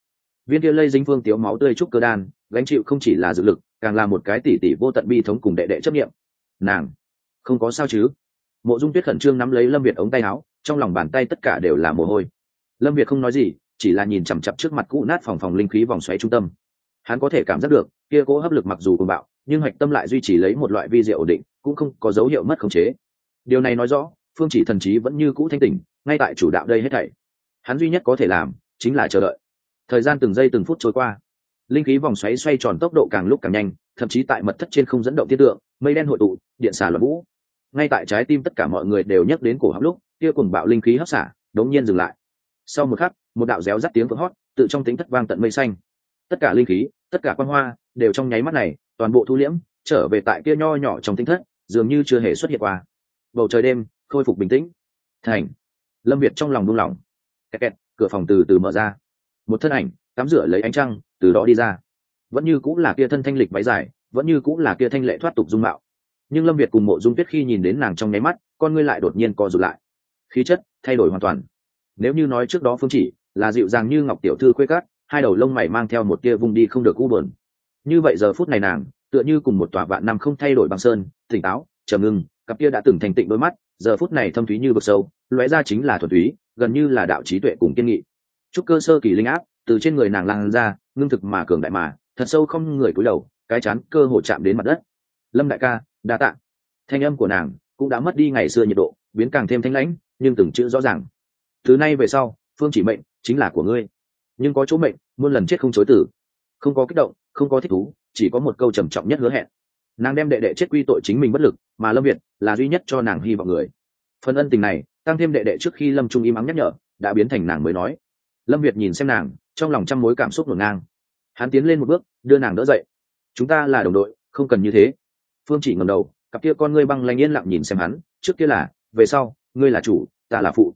Speaker 1: Viên kia lây dính phương tiếu máu tươi trúc cơ đan, gánh chịu không chỉ là dự lực, càng là một cái tỉ tỉ vô tận bi thống cùng đệ đệ chấp nghiệm nàng, không có sao chứ? Mộ dung tuyết khẩn trương nắm lấy lâm việt ống tay áo, trong lòng bàn tay tất cả đều là mồ hôi. Lâm việt không nói gì, chỉ là nhìn chằm chặp trước mặt cũ nát phòng phòng linh khí vòng xoáy trung tâm. Hắn có thể cảm giác được, kia cố hấp lực mặc dù cùng bạo nhưng hạch tâm lại duy trì lấy một loại vi diệu ổn định, cũng không có dấu hiệu mất khống chế. Điều này nói rõ, phương chỉ thần trí vẫn như cũ thanh tỉnh, ngay tại chủ đạo đây hết thảy. Hắn duy nhất có thể làm, chính là chờ đợi. Thời gian từng giây từng phút trôi qua. Linh khí vòng xoáy xoay tròn tốc độ càng lúc càng nhanh, thậm chí tại mật thất trên không dẫn động tiết tượng, mây đen hội tụ, điện xả loạn vũ. Ngay tại trái tim tất cả mọi người đều nhắc đến cổ họng lúc, kia cùng bạo linh khí hấp xả, đống nhiên dừng lại. Sau một khắc, một đạo réo rắt tiếng vỡ hót, tự trong tính thất vang tận mây xanh. Tất cả linh khí tất cả quan hoa đều trong nháy mắt này toàn bộ thu liễm, trở về tại kia nho nhỏ trong tinh thất, dường như chưa hề xuất hiện qua. Bầu trời đêm khôi phục bình tĩnh. Thành. Lâm việt trong lòng đung lòng kẹt kẹt, cửa phòng từ từ mở ra. Một thân ảnh tắm rửa lấy ánh trăng, từ đó đi ra. Vẫn như cũng là kia thân thanh lịch váy dài, vẫn như cũng là kia thanh lệ thoát tục dung mạo. Nhưng lâm việt cùng mộ dung tuyết khi nhìn đến nàng trong nháy mắt, con ngươi lại đột nhiên co rụt lại. Khí chất thay đổi hoàn toàn. Nếu như nói trước đó phương chỉ, là dịu dàng như ngọc tiểu thư khuê cát hai đầu lông mày mang theo một tia vung đi không được u buồn. Như vậy giờ phút này nàng, tựa như cùng một tòa vạn năm không thay đổi băng sơn, tỉnh táo, trầm ngưng, cặp kia đã từng thành tịnh đôi mắt, giờ phút này thâm thúy như vực sâu, lóe ra chính là thuần túy, gần như là đạo trí tuệ cùng kiên nghị. Chúc cơ sơ kỳ linh áp, từ trên người nàng lan ra, ngưng thực mà cường đại mà, thật sâu không người cúi đầu, cái chán cơ hồ chạm đến mặt đất. Lâm đại ca, đa tạ. Thanh âm của nàng cũng đã mất đi ngày xưa nhiệt độ, biến càng thêm thanh lãnh, nhưng từng chữ rõ ràng. Thứ nay về sau, phương chỉ mệnh chính là của ngươi nhưng có chỗ mệnh, muôn lần chết không chối tử không có kích động, không có thích thú, chỉ có một câu trầm trọng nhất hứa hẹn. Nàng đem đệ đệ chết quy tội chính mình bất lực, mà lâm việt là duy nhất cho nàng hy vọng người. Phần ân tình này, tăng thêm đệ đệ trước khi lâm trung im ắng nhắc nhở, đã biến thành nàng mới nói. Lâm việt nhìn xem nàng, trong lòng trăm mối cảm xúc ngổn ngang. Hắn tiến lên một bước, đưa nàng đỡ dậy. Chúng ta là đồng đội, không cần như thế. Phương chỉ ngầm đầu, cặp kia con ngươi băng lanh yên lặng nhìn xem hắn, trước kia là, về sau, ngươi là chủ, ta là phụ.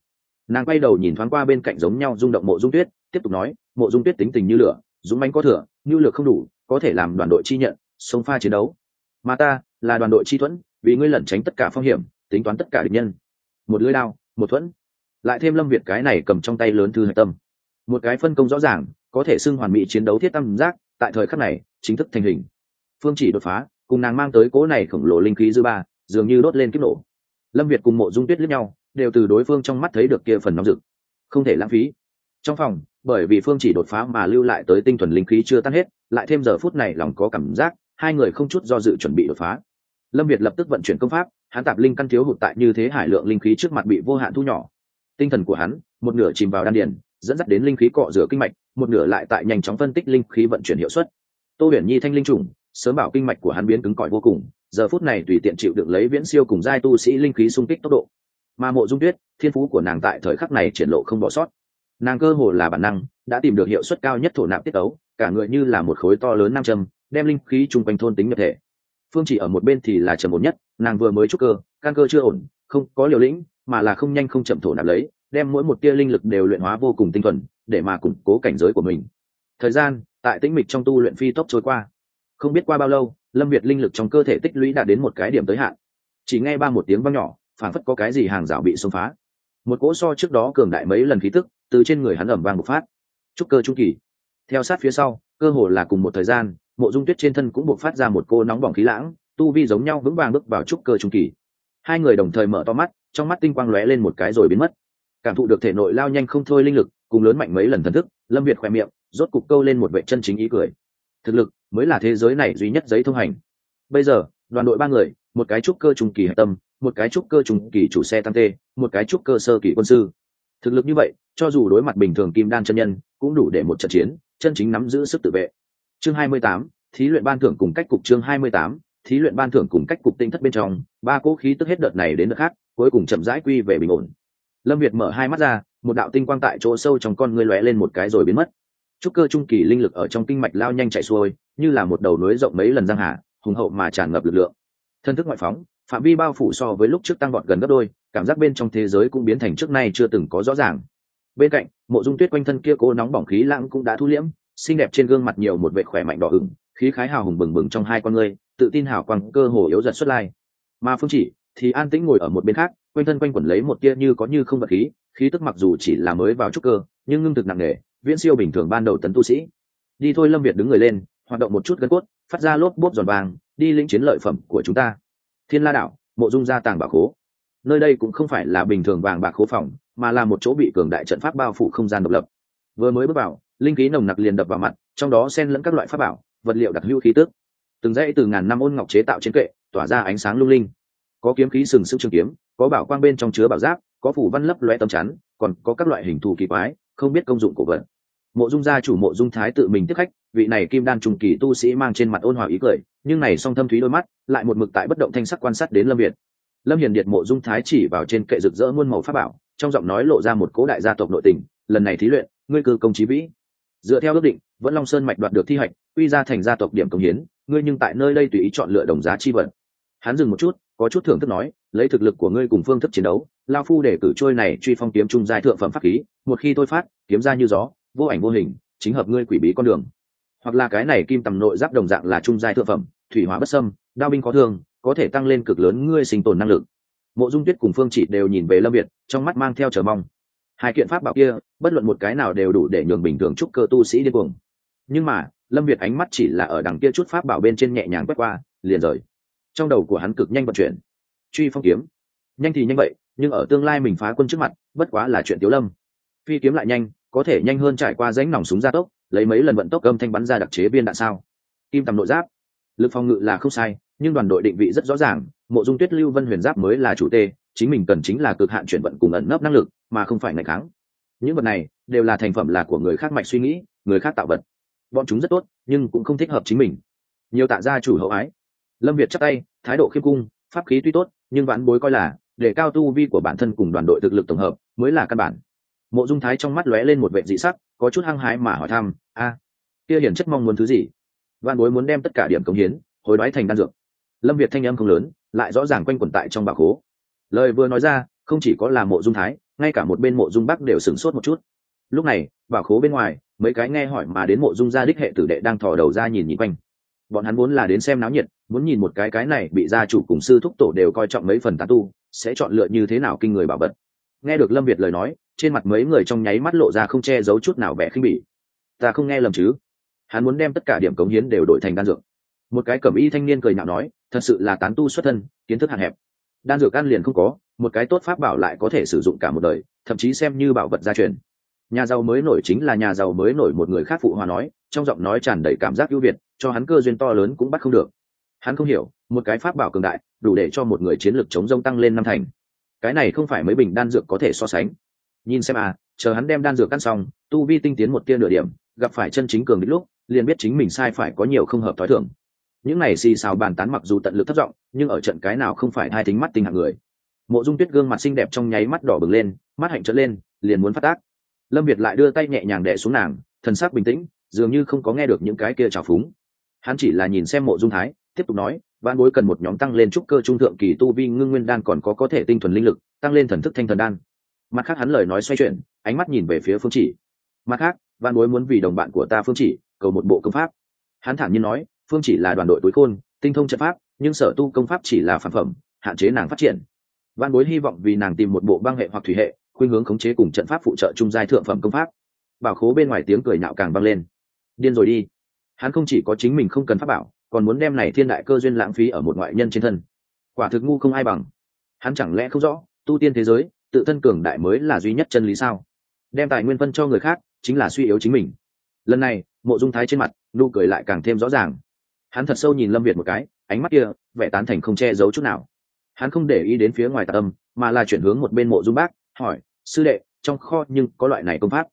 Speaker 1: Nàng quay đầu nhìn thoáng qua bên cạnh giống nhau rung động mộ dung tuyết tiếp tục nói, mộ dung tuyết tính tình như lửa, dũng mánh có thừa, như lược không đủ, có thể làm đoàn đội chi nhận, sông pha chiến đấu. Mà ta là đoàn đội chi thuẫn, vì ngươi lẩn tránh tất cả phong hiểm, tính toán tất cả địch nhân. Một lưới đao, một thuẫn. Lại thêm lâm việt cái này cầm trong tay lớn thư hạch tâm. Một cái phân công rõ ràng, có thể xưng hoàn mỹ chiến đấu thiết tâm giác, tại thời khắc này, chính thức thành hình. Phương chỉ đột phá, cùng nàng mang tới cố này khổng lồ linh khí dư ba, dường như đốt lên kiếp nổ. Lâm việt cùng mộ dung tuyết lẫn nhau, đều từ đối phương trong mắt thấy được kia phần nóng rực. Không thể lãng phí. Trong phòng bởi vì phương chỉ đột phá mà lưu lại tới tinh thuần linh khí chưa tan hết, lại thêm giờ phút này lòng có cảm giác, hai người không chút do dự chuẩn bị đột phá. Lâm việt lập tức vận chuyển công pháp, hắn tạp linh căn thiếu hụt tại như thế hải lượng linh khí trước mặt bị vô hạn thu nhỏ. Tinh thần của hắn, một nửa chìm vào đan điền, dẫn dắt đến linh khí cọ rửa kinh mạch, một nửa lại tại nhanh chóng phân tích linh khí vận chuyển hiệu suất. Tô huyền nhi thanh linh trùng, sớm bảo kinh mạch của hắn biến cứng cỏi vô cùng, giờ phút này tùy tiện chịu được lấy viễn siêu cùng giai tu sĩ linh khí xung kích tốc độ. Mà mộ dung tuyết, thiên phú của nàng tại thời khắc này triển lộ không bỏ sót nàng cơ hồ là bản năng, đã tìm được hiệu suất cao nhất thổ nạp tiết ấu cả người như là một khối to lớn nam châm, đem linh khí chung quanh thôn tính nhập thể. Phương chỉ ở một bên thì là trầm ổn nhất, nàng vừa mới trúc cơ, căn cơ chưa ổn, không có liều lĩnh, mà là không nhanh không chậm thổ nạp lấy, đem mỗi một tia linh lực đều luyện hóa vô cùng tinh thuần, để mà củng cố cảnh giới của mình. Thời gian, tại tĩnh mịch trong tu luyện phi tốc trôi qua. Không biết qua bao lâu, lâm việt linh lực trong cơ thể tích lũy đạt đến một cái điểm tới hạn. Chỉ nghe ba một tiếng văng nhỏ phản phất có cái gì hàng rào bị xông phá. Một cỗ so trước đó cường đại mấy lần khí tức từ trên người hắn ẩm vang một phát. Trúc cơ trung kỳ. Theo sát phía sau, cơ hồ là cùng một thời gian, mộ dung tuyết trên thân cũng buộc phát ra một cô nóng bỏng khí lãng, tu vi giống nhau vững vàng bước vào trúc cơ trung kỳ. Hai người đồng thời mở to mắt, trong mắt tinh quang lóe lên một cái rồi biến mất. Cảm thụ được thể nội lao nhanh không thôi linh lực, cùng lớn mạnh mấy lần thần thức, lâm việt khoe miệng, rốt cục câu lên một vệ chân chính ý cười. Thực lực mới là thế giới này duy nhất giấy thông hành. Bây giờ, đoàn đội ba người, một cái trúc cơ trung kỳ hạch tâm, một cái trúc cơ trung kỳ chủ xe tăng tê, một cái trúc cơ sơ kỳ quân sư thực lực như vậy, cho dù đối mặt bình thường kim đan chân nhân, cũng đủ để một trận chiến, chân chính nắm giữ sức tự vệ. Chương hai mươi tám, thí luyện ban thưởng cùng cách cục chương hai mươi tám, thí luyện ban thưởng cùng cách cục tinh thất bên trong, ba cỗ khí tức hết đợt này đến đợt khác, cuối cùng chậm rãi quy về bình ổn. Lâm việt mở hai mắt ra, một đạo tinh quang tại chỗ sâu trong con ngươi lóe lên một cái rồi biến mất. Trúc cơ trung kỳ linh lực ở trong kinh mạch lao nhanh chạy xuôi, như là một đầu núi rộng mấy lần giang hà, hùng hậu mà tràn ngập lực lượng. Thân thức ngoại phóng, phạm vi bao phủ so với lúc trước tăng vọt gần gấp đôi cảm giác bên trong thế giới cũng biến thành trước nay chưa từng có rõ ràng. Bên cạnh mộ dung tuyết quanh thân kia cố nóng bỏng khí lãng cũng đã thu liễm xinh đẹp trên gương mặt nhiều một vệ khỏe mạnh đỏ ửng khí khái hào hùng bừng bừng trong hai con ngươi tự tin hào quang cơ hồ yếu giật xuất lai. Mà phương chỉ thì an tĩnh ngồi ở một bên khác quanh thân quanh quẩn lấy một tia như có như không vật khí khí tức mặc dù chỉ là mới vào trúc cơ nhưng ngưng thực nặng nề viễn siêu bình thường ban đầu tấn tu sĩ. Đi thôi lâm việt đứng người lên hoạt động một chút gân cốt phát ra lốp bốp giòn vàng đi lĩnh chiến lợi phẩm của chúng ta. Thiên la đảo, mộ dung gia tàng bảo khố nơi đây cũng không phải là bình thường vàng bạc khố phòng, mà là một chỗ bị cường đại trận pháp bao phủ không gian độc lập. Vừa mới bước vào, linh khí nồng nặc liền đập vào mặt, trong đó xen lẫn các loại pháp bảo, vật liệu đặc hữu khí tức. Từng dãy từ ngàn năm ôn ngọc chế tạo trên kệ, tỏa ra ánh sáng lung linh. Có kiếm khí sừng sững trường kiếm, có bảo quang bên trong chứa bảo giáp, có phủ văn lấp loe tấm chắn, còn có các loại hình thù kỳ quái, không biết công dụng của vật. Mộ dung gia chủ mộ dung thái tự mình tiếp khách, vị này kim đan trùng kỳ tu sĩ mang trên mặt ôn hòa ý cười, nhưng này song thâm thúy đôi mắt, lại một mực tại bất động thanh sắc quan sát đến lâm việt lâm hiền điệt mộ dung thái chỉ vào trên kệ rực rỡ muôn màu pháp bảo, trong giọng nói lộ ra một cố đại gia tộc nội tình, lần này thí luyện, ngươi cư công trí vĩ dựa theo ước định, vẫn long sơn mạch đoạt được thi hạch quy ra thành gia tộc điểm công hiến, ngươi nhưng tại nơi đây tùy ý chọn lựa đồng giá chi vật. hắn dừng một chút, có chút thưởng thức nói, lấy thực lực của ngươi cùng phương thức chiến đấu, lao phu để cử trôi này truy phong kiếm trung giai thượng phẩm pháp khí, một khi tôi phát, kiếm ra như gió, vô ảnh vô hình, chính hợp ngươi quỷ bí con đường hoặc là cái này kim tầm nội giáp đồng dạng là trung giai thượng phẩm, thủy hóa bất sâm đao binh có thương có thể tăng lên cực lớn ngươi sinh tồn năng lực. Mộ dung tuyết cùng phương chỉ đều nhìn về lâm việt, trong mắt mang theo chờ mong. Hai kiện pháp bảo kia, bất luận một cái nào đều đủ để nhường bình thường trúc cơ tu sĩ điên cuồng. Nhưng mà, lâm việt ánh mắt chỉ là ở đằng kia chút pháp bảo bên trên nhẹ nhàng quét qua, liền rời. Trong đầu của hắn cực nhanh vận chuyển. Truy phong kiếm. Nhanh thì nhanh vậy, nhưng ở tương lai mình phá quân trước mặt, bất quá là chuyện tiếu lâm. Phi kiếm lại nhanh, có thể nhanh hơn trải qua rãnh nòng súng gia tốc, lấy mấy lần vận tốc âm thanh bắn ra đặc chế viên đạn sao. Kim tầm nội giáp. Lực phòng ngự là không sai nhưng đoàn đội định vị rất rõ ràng, mộ dung tuyết lưu vân huyền giáp mới là chủ tê, chính mình cần chính là cực hạn chuyển vận cùng ẩn nấp năng lực, mà không phải ngày kháng. Những vật này đều là thành phẩm là của người khác mạch suy nghĩ, người khác tạo vật. Bọn chúng rất tốt, nhưng cũng không thích hợp chính mình. Nhiều tạ gia chủ hậu ái. Lâm việt chắc tay, thái độ khiêm cung, pháp khí tuy tốt, nhưng vãn bối coi là, để cao tu vi của bản thân cùng đoàn đội thực lực tổng hợp, mới là căn bản. Mộ dung thái trong mắt lóe lên một vệ dị sắc, có chút hăng hái mà hỏi thăm, a, kia hiển chất mong muốn thứ gì? Vạn bối muốn đem tất cả điểm công hiến, hối đoái thành đan dược lâm việt thanh âm không lớn, lại rõ ràng quanh quẩn tại trong bà khố. Lời vừa nói ra, không chỉ có là mộ dung thái, ngay cả một bên mộ dung bắc đều sửng sốt một chút. Lúc này, bà khố bên ngoài, mấy cái nghe hỏi mà đến mộ dung gia đích hệ tử đệ đang thò đầu ra nhìn nhìn quanh. Bọn hắn muốn là đến xem náo nhiệt, muốn nhìn một cái cái này bị gia chủ cùng sư thúc tổ đều coi trọng mấy phần tán tu, sẽ chọn lựa như thế nào kinh người bảo vật. Nghe được lâm việt lời nói, trên mặt mấy người trong nháy mắt lộ ra không che giấu chút nào vẻ khinh bỉ. Ta không nghe lầm chứ. Hắn muốn đem tất cả điểm cống hiến đều đổi thành đan dược một cái cẩm y thanh niên cười nhạo nói, thật sự là tán tu xuất thân, kiến thức hạn hẹp. Đan dược ăn liền không có, một cái tốt pháp bảo lại có thể sử dụng cả một đời, thậm chí xem như bảo vật gia truyền. Nhà giàu mới nổi chính là nhà giàu mới nổi một người khác phụ hòa nói, trong giọng nói tràn đầy cảm giác ưu việt, cho hắn cơ duyên to lớn cũng bắt không được. Hắn không hiểu, một cái pháp bảo cường đại, đủ để cho một người chiến lược chống rông tăng lên năm thành. Cái này không phải mấy bình đan dược có thể so sánh. Nhìn xem à chờ hắn đem đan dược căn xong, tu vi tinh tiến một tia nửa điểm, gặp phải chân chính cường đích lúc, liền biết chính mình sai phải có nhiều không hợp thói thường những này xì xào bàn tán mặc dù tận lực thất vọng, nhưng ở trận cái nào không phải hai thính mắt tinh hạng người. Mộ dung tuyết gương mặt xinh đẹp trong nháy mắt đỏ bừng lên, mắt hạnh trở lên, liền muốn phát tác. Lâm việt lại đưa tay nhẹ nhàng đẻ xuống nàng, thần sắc bình tĩnh, dường như không có nghe được những cái kia trào phúng. Hắn chỉ là nhìn xem mộ dung thái, tiếp tục nói văn bối cần một nhóm tăng lên trúc cơ trung thượng kỳ tu vi ngưng nguyên đan còn có có thể tinh thuần linh lực, tăng lên thần thức thanh thần đan. Mặt khác hắn lời nói xoay chuyển, ánh mắt nhìn về phía phương chỉ. Mặt khác văn bối muốn vì đồng bạn của ta phương chỉ, cầu một bộ công pháp. Hắn thản nhiên nói phương chỉ là đoàn đội tối khôn, tinh thông trận pháp, nhưng sở tu công pháp chỉ là phản phẩm, hạn chế nàng phát triển. Văn bối hy vọng vì nàng tìm một bộ băng hệ hoặc thủy hệ, khuynh hướng khống chế cùng trận pháp phụ trợ trung giai thượng phẩm công pháp. Bảo khố bên ngoài tiếng cười nhạo càng băng lên. Điên rồi đi. Hắn không chỉ có chính mình không cần pháp bảo, còn muốn đem này thiên đại cơ duyên lãng phí ở một ngoại nhân trên thân. Quả thực ngu không ai bằng. Hắn chẳng lẽ không rõ, tu tiên thế giới, tự thân cường đại mới là duy nhất chân lý sao? Đem tài nguyên phân cho người khác, chính là suy yếu chính mình. Lần này, mộ dung thái trên mặt, nụ cười lại càng thêm rõ ràng hắn thật sâu nhìn lâm việt một cái, ánh mắt kia, vẻ tán thành không che giấu chút nào. Hắn không để ý đến phía ngoài tạ tâm, mà là chuyển hướng một bên mộ dung bác, hỏi, sư đệ, trong kho nhưng có loại này công pháp?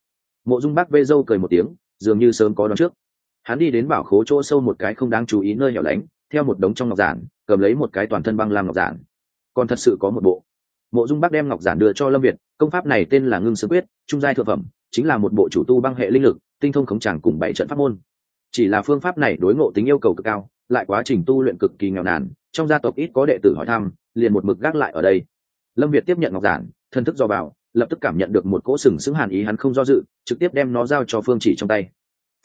Speaker 1: Mộ dung bác vê dâu cười một tiếng, dường như sớm có đón trước. Hắn đi đến bảo khố chỗ sâu một cái không đáng chú ý nơi hẻo lánh, theo một đống trong ngọc giản, cầm lấy một cái toàn thân băng lam ngọc giản. Còn thật sự có một bộ. Mộ dung Bác đem ngọc giản đưa cho lâm việt, công pháp này tên là ngưng sơ quyết, trung giai thượng phẩm, chính là một bộ chủ tu băng hệ linh lực, tinh thông khống tràng cùng bảy trận pháp môn chỉ là phương pháp này đối ngộ tính yêu cầu cực cao, lại quá trình tu luyện cực kỳ nghèo nàn, trong gia tộc ít có đệ tử hỏi thăm, liền một mực gác lại ở đây. Lâm việt tiếp nhận ngọc giản, thân thức do vào, lập tức cảm nhận được một cỗ sừng sững hàn ý hắn không do dự, trực tiếp đem nó giao cho phương chỉ trong tay.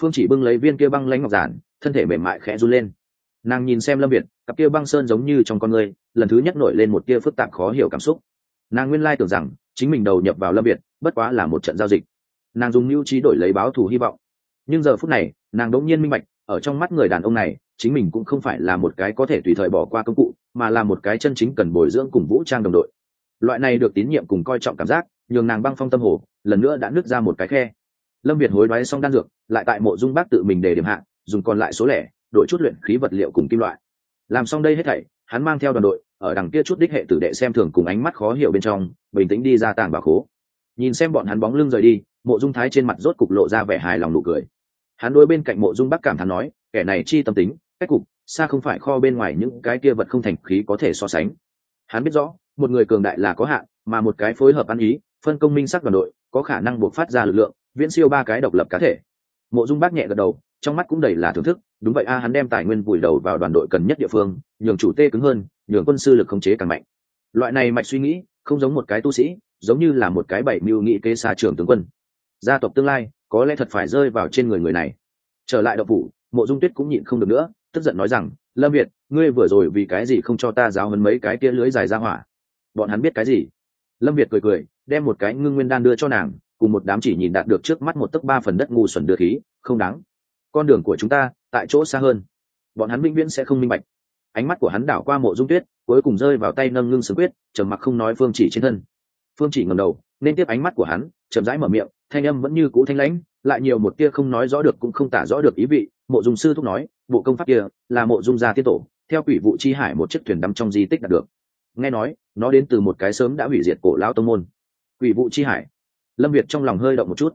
Speaker 1: Phương chỉ bưng lấy viên kia băng lánh ngọc giản, thân thể mềm mại khẽ run lên. Nàng nhìn xem lâm việt, cặp kia băng sơn giống như trong con người, lần thứ nhất nổi lên một tia phức tạp khó hiểu cảm xúc. Nàng nguyên lai tưởng rằng, chính mình đầu nhập vào lâm việt, bất quá là một trận giao dịch. Nàng dùng mưu trí đổi lấy báo thù hy vọng nhưng giờ phút này, nàng đỗng nhiên minh bạch, ở trong mắt người đàn ông này, chính mình cũng không phải là một cái có thể tùy thời bỏ qua công cụ, mà là một cái chân chính cần bồi dưỡng cùng vũ trang đồng đội. Loại này được tín nhiệm cùng coi trọng cảm giác, nhường nàng băng phong tâm hồ, lần nữa đã nứt ra một cái khe. Lâm việt hối đoái xong đan dược, lại tại mộ dung bác tự mình để điểm hạ, dùng còn lại số lẻ, đổi chút luyện khí vật liệu cùng kim loại. Làm xong đây hết thảy, hắn mang theo đoàn đội, ở đằng kia chút đích hệ tử đệ xem thường cùng ánh mắt khó hiểu bên trong, bình tĩnh đi ra tàng bà khố. Nhìn xem bọn hắn bóng lưng rời đi mộ dung thái trên mặt rốt cục lộ ra vẻ hài lòng nụ cười. Hắn đối bên cạnh mộ dung bắc cảm thán nói, kẻ này chi tâm tính, cách cục, xa không phải kho bên ngoài những cái kia vật không thành khí có thể so sánh. Hắn biết rõ, một người cường đại là có hạn, mà một cái phối hợp ăn ý, phân công minh sắc đoàn đội, có khả năng buộc phát ra lực lượng, viễn siêu ba cái độc lập cá thể. Mộ dung bác nhẹ gật đầu, trong mắt cũng đầy là thưởng thức, đúng vậy a, hắn đem tài nguyên vùi đầu vào đoàn đội cần nhất địa phương, nhường chủ tê cứng hơn, nhường quân sư lực khống chế càng mạnh. Loại này mạch suy nghĩ, không giống một cái tu sĩ, giống như là một cái bảy mưu nghĩ kế xa trường tướng quân gia tộc tương lai, có lẽ thật phải rơi vào trên người người này. Trở lại đậu phủ, mộ dung tuyết cũng nhịn không được nữa, tức giận nói rằng, lâm việt, ngươi vừa rồi vì cái gì không cho ta giáo hấn mấy cái kia lưới dài ra hỏa? Bọn hắn biết cái gì? Lâm việt cười cười, đem một cái ngưng nguyên đan đưa cho nàng, cùng một đám chỉ nhìn đạt được trước mắt một tấc ba phần đất ngu xuẩn đưa khí, không đáng. Con đường của chúng ta tại chỗ xa hơn. Bọn hắn minh viễn sẽ không minh bạch. Ánh mắt của hắn đảo qua mộ dung tuyết, cuối cùng rơi vào tay nâng ngưng sướng quyết, trầm mặc không nói phương chỉ trên thân. Phương chỉ ngầm đầu, nên tiếp ánh mắt của hắn, chậm rãi mở miệng thanh âm vẫn như cũ thanh lãnh lại nhiều một tia không nói rõ được cũng không tả rõ được ý vị mộ dung sư thúc nói bộ công pháp kia là mộ dung gia tiết tổ theo quỷ vụ chi hải một chiếc thuyền đắm trong di tích đạt được. Nghe nói nó đến từ một cái sớm đã hủy diệt cổ lão tông môn. Quỷ vụ chi hải. Lâm việt trong lòng hơi động một chút.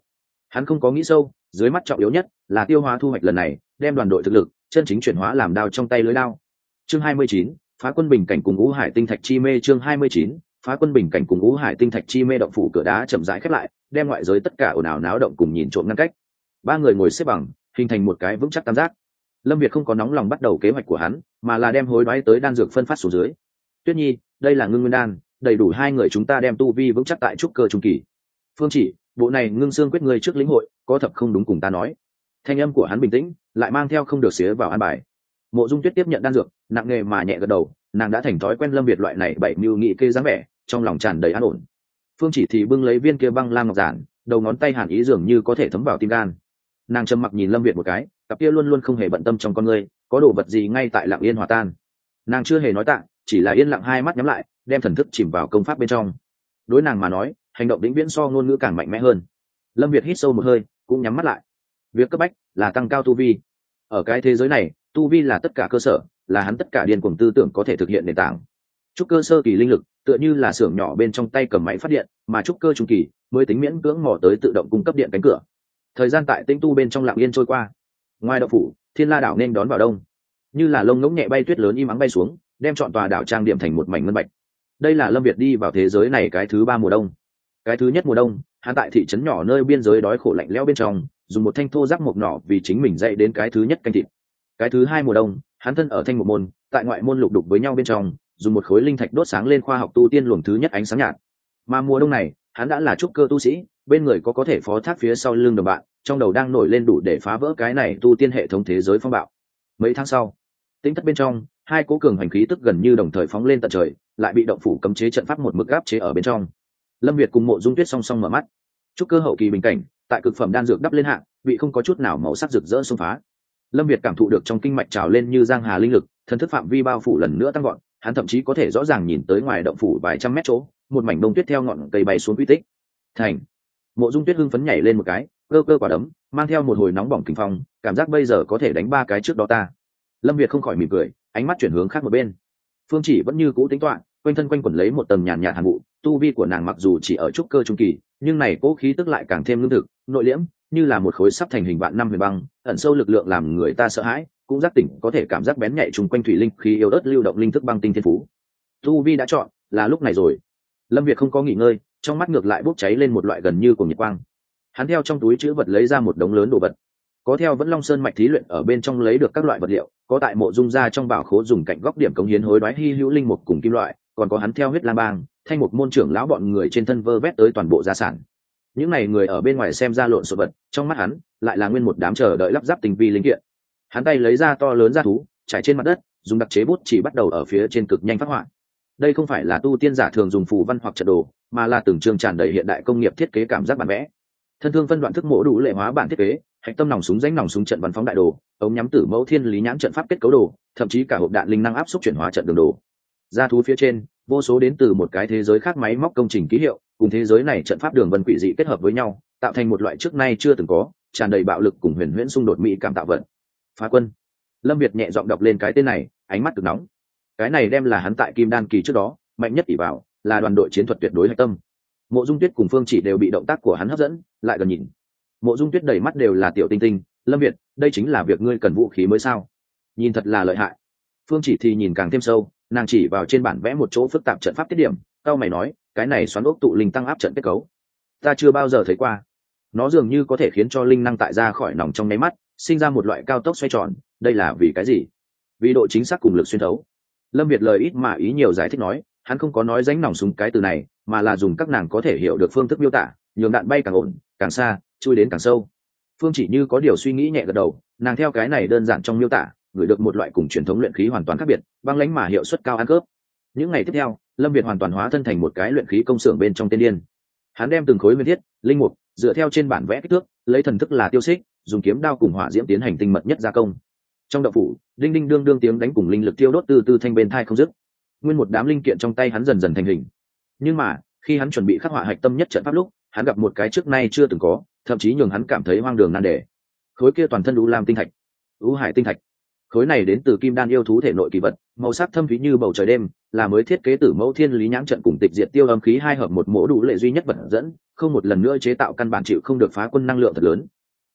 Speaker 1: Hắn không có nghĩ sâu dưới mắt trọng yếu nhất là tiêu hóa thu hoạch lần này đem đoàn đội thực lực chân chính chuyển hóa làm đao trong tay lưới đao. Chương 29, phá quân bình cảnh cùng ngũ hải tinh thạch chi mê chương 29, phá quân bình cảnh cùng ngũ hải tinh thạch chi mê động phủ cửa đá chậm rãi khép lại, đem ngoại giới tất cả ồn ào náo động cùng nhìn trộm ngăn cách. Ba người ngồi xếp bằng, hình thành một cái vững chắc tam giác. Lâm việt không có nóng lòng bắt đầu kế hoạch của hắn, mà là đem hối đoái tới đan dược phân phát xuống dưới. Tuyết nhi, đây là ngưng nguyên đan, đầy đủ hai người chúng ta đem tu vi vững chắc tại trúc cơ trung kỳ. Phương chỉ, bộ này ngưng xương quyết ngươi trước lĩnh hội, có thập không đúng cùng ta nói. Thanh âm của hắn bình tĩnh, lại mang theo không được xía vào an bài. Mộ dung tuyết tiếp nhận đan dược, nặng nghề mà nhẹ gật đầu, nàng đã thành thói quen lâm việt loại này bảy mưu nghị kê dáng vẻ trong lòng tràn đầy an ổn. Phương chỉ thì bưng lấy viên kia băng lam ngọc giản, đầu ngón tay hàn ý dường như có thể thấm vào tim gan. Nàng trầm mặc nhìn lâm việt một cái, cặp kia luôn luôn không hề bận tâm trong con người, có đồ vật gì ngay tại lặng yên hòa tan. Nàng chưa hề nói tạ, chỉ là yên lặng hai mắt nhắm lại, đem thần thức chìm vào công pháp bên trong. Đối nàng mà nói, hành động vĩnh viễn so ngôn ngữ càng mạnh mẽ hơn. Lâm việt hít sâu một hơi, cũng nhắm mắt lại. Việc cấp bách là tăng cao tu vi. Ở cái thế giới này, tu vi là tất cả cơ sở, là hắn tất cả điên cuồng tư tưởng có thể thực hiện nền tảng trúc cơ sơ kỳ linh lực, tựa như là xưởng nhỏ bên trong tay cầm máy phát điện, mà trúc cơ trung kỳ mới tính miễn cưỡng mò tới tự động cung cấp điện cánh cửa. Thời gian tại tinh tu bên trong lạng yên trôi qua. Ngoài đậu phủ, thiên la đảo nên đón vào đông. Như là lông ngỗng nhẹ bay tuyết lớn im ắng bay xuống, đem chọn tòa đảo trang điểm thành một mảnh ngân bạch. Đây là lâm việt đi vào thế giới này cái thứ ba mùa đông. Cái thứ nhất mùa đông, hắn tại thị trấn nhỏ nơi biên giới đói khổ lạnh lẽo bên trong, dùng một thanh thô rác mộc nỏ vì chính mình dạy đến cái thứ nhất canh thịt. Cái thứ hai mùa đông, hắn thân ở thanh một môn, tại ngoại môn lục đục với nhau bên trong dùng một khối linh thạch đốt sáng lên khoa học tu tiên luồng thứ nhất ánh sáng nhạt. Mà mùa đông này, hắn đã là trúc cơ tu sĩ, bên người có có thể phó thác phía sau lưng đồng bạn, trong đầu đang nổi lên đủ để phá vỡ cái này tu tiên hệ thống thế giới phong bạo. Mấy tháng sau tính thất bên trong, hai cố cường hành khí tức gần như đồng thời phóng lên tận trời, lại bị động phủ cấm chế trận pháp một mực gáp chế ở bên trong. Lâm việt cùng mộ dung tuyết song song mở mắt. Chúc cơ hậu kỳ bình cảnh, tại cực phẩm đan dược đắp lên hạng vị không có chút nào màu sắc rực rỡ xông phá. Lâm việt cảm thụ được trong kinh mạch trào lên như giang hà linh lực, thần thức phạm vi bao phủ lần nữa tăng gọn hắn thậm chí có thể rõ ràng nhìn tới ngoài động phủ vài trăm mét chỗ, một mảnh đông tuyết theo ngọn cây bay xuống quy tích. Thành! Mộ dung tuyết hưng phấn nhảy lên một cái, cơ cơ quả đấm, mang theo một hồi nóng bỏng kinh phong, cảm giác bây giờ có thể đánh ba cái trước đó ta. Lâm việt không khỏi mỉm cười, ánh mắt chuyển hướng khác một bên. Phương chỉ vẫn như cũ tính toạ quanh thân quanh quẩn lấy một tầng nhàn nhạt hàng vụ, tu vi của nàng mặc dù chỉ ở trúc cơ trung kỳ, nhưng này cố khí tức lại càng thêm lương thực, nội liễm, như là một khối sắp thành hình vạn năm huyền băng, ẩn sâu lực lượng làm người ta sợ hãi cũng giác tỉnh, có thể cảm giác bén nhạy chung quanh thủy linh khi yêu ớt lưu động linh thức băng tinh thiên phú. Tu vi đã chọn, là lúc này rồi. Lâm việt không có nghỉ ngơi, trong mắt ngược lại bốc cháy lên một loại gần như cùng nhiệt quang. Hắn theo trong túi chữ vật lấy ra một đống lớn đồ vật. Có theo vẫn long sơn mạch thí luyện ở bên trong lấy được các loại vật liệu, có tại mộ dung ra trong bảo khố dùng cạnh góc điểm cống hiến hối đoái hy hữu linh mục cùng kim loại, còn có hắn theo huyết lam bang thay một môn trưởng lão bọn người trên thân vơ vét tới toàn bộ gia sản. Những n à y người ở bên ngoài xem ra lộn xộn vật, trong mắt hắn lại là nguyên một đám chờ đợi lắp ráp tình vi linh kiện hắn tay lấy ra to lớn ra thú, trải trên mặt đất, dùng đặc chế bút chỉ bắt đầu ở phía trên cực nhanh phát họa. Đây không phải là tu tiên giả thường dùng phù văn hoặc trận đồ, mà là từng trường tràn đầy hiện đại công nghiệp thiết kế cảm giác bản vẽ. Thân thương phân đoạn thức mổ đủ lệ hóa bản thiết kế, hạch tâm nòng súng ránh nòng súng trận bắn phóng đại đồ, ống nhắm tử mẫu thiên lý nhãn trận pháp kết cấu đồ, thậm chí cả hộp đạn linh năng áp suất chuyển hóa trận đường đồ. Ra thú phía trên, vô số đến từ một cái thế giới khác máy móc công trình ký hiệu, cùng thế giới này trận pháp đường vân quỷ dị kết hợp với nhau, tạo thành một loại trước nay chưa từng có, tràn đầy bạo lực cùng huyền huyễn xung đột mỹ cảm tạo vận phá quân. Lâm việt nhẹ giọng đọc lên cái tên này, ánh mắt cực nóng. Cái này đem là hắn tại kim đan kỳ trước đó, mạnh nhất ỷ vào, là đoàn đội chiến thuật tuyệt đối hạch tâm. Mộ dung tuyết cùng phương chỉ đều bị động tác của hắn hấp dẫn, lại gần nhìn. Mộ dung tuyết đầy mắt đều là tiểu tinh tinh, lâm việt, đây chính là việc ngươi cần vũ khí mới sao? Nhìn thật là lợi hại. Phương chỉ thì nhìn càng thêm sâu, nàng chỉ vào trên bản vẽ một chỗ phức tạp trận pháp tiết điểm, cao mày nói, cái này xoắn ốc tụ linh tăng áp trận kết cấu. Ta chưa bao giờ thấy qua. Nó dường như có thể khiến cho linh năng tại ra khỏi nòng trong nháy mắt sinh ra một loại cao tốc xoay tròn, đây là vì cái gì? Vì độ chính xác cùng lực xuyên thấu. Lâm việt lời ít mà ý nhiều giải thích nói, hắn không có nói ránh nòng súng cái từ này, mà là dùng các nàng có thể hiểu được phương thức miêu tả, nhường đạn bay càng ổn, càng xa, chui đến càng sâu. Phương chỉ như có điều suy nghĩ nhẹ gật đầu, nàng theo cái này đơn giản trong miêu tả, gửi được một loại cùng truyền thống luyện khí hoàn toàn khác biệt, băng lánh mà hiệu suất cao ăn cướp. Những ngày tiếp theo, lâm việt hoàn toàn hóa thân thành một cái luyện khí công xưởng bên trong tiên điên. Hắn đem từng khối nguyên thiết, linh mục, dựa theo trên bản vẽ kích thước, lấy thần thức là tiêu xích dùng kiếm đao cùng hỏa diễm tiến hành tinh mật nhất gia công. Trong đậu phủ, đinh đinh đương đương tiếng đánh cùng linh lực tiêu đốt từ từ thanh bên thai không dứt. Nguyên một đám linh kiện trong tay hắn dần dần thành hình. Nhưng mà, khi hắn chuẩn bị khắc họa hạch tâm nhất trận pháp lúc, hắn gặp một cái trước nay chưa từng có, thậm chí nhường hắn cảm thấy hoang đường nan đề. Khối kia toàn thân u lam tinh thạch. U hải tinh thạch. Khối này đến từ kim đan yêu thú thể nội kỳ vật, màu sắc thâm thúy như bầu trời đêm, là mới thiết kế tử mẫu thiên lý nhãn trận cùng tịch diệt tiêu âm khí hai hợp một mỗ đủ lệ duy nhất vật dẫn, không một lần nữa chế tạo căn bản chịu không được phá quân năng lượng thật lớn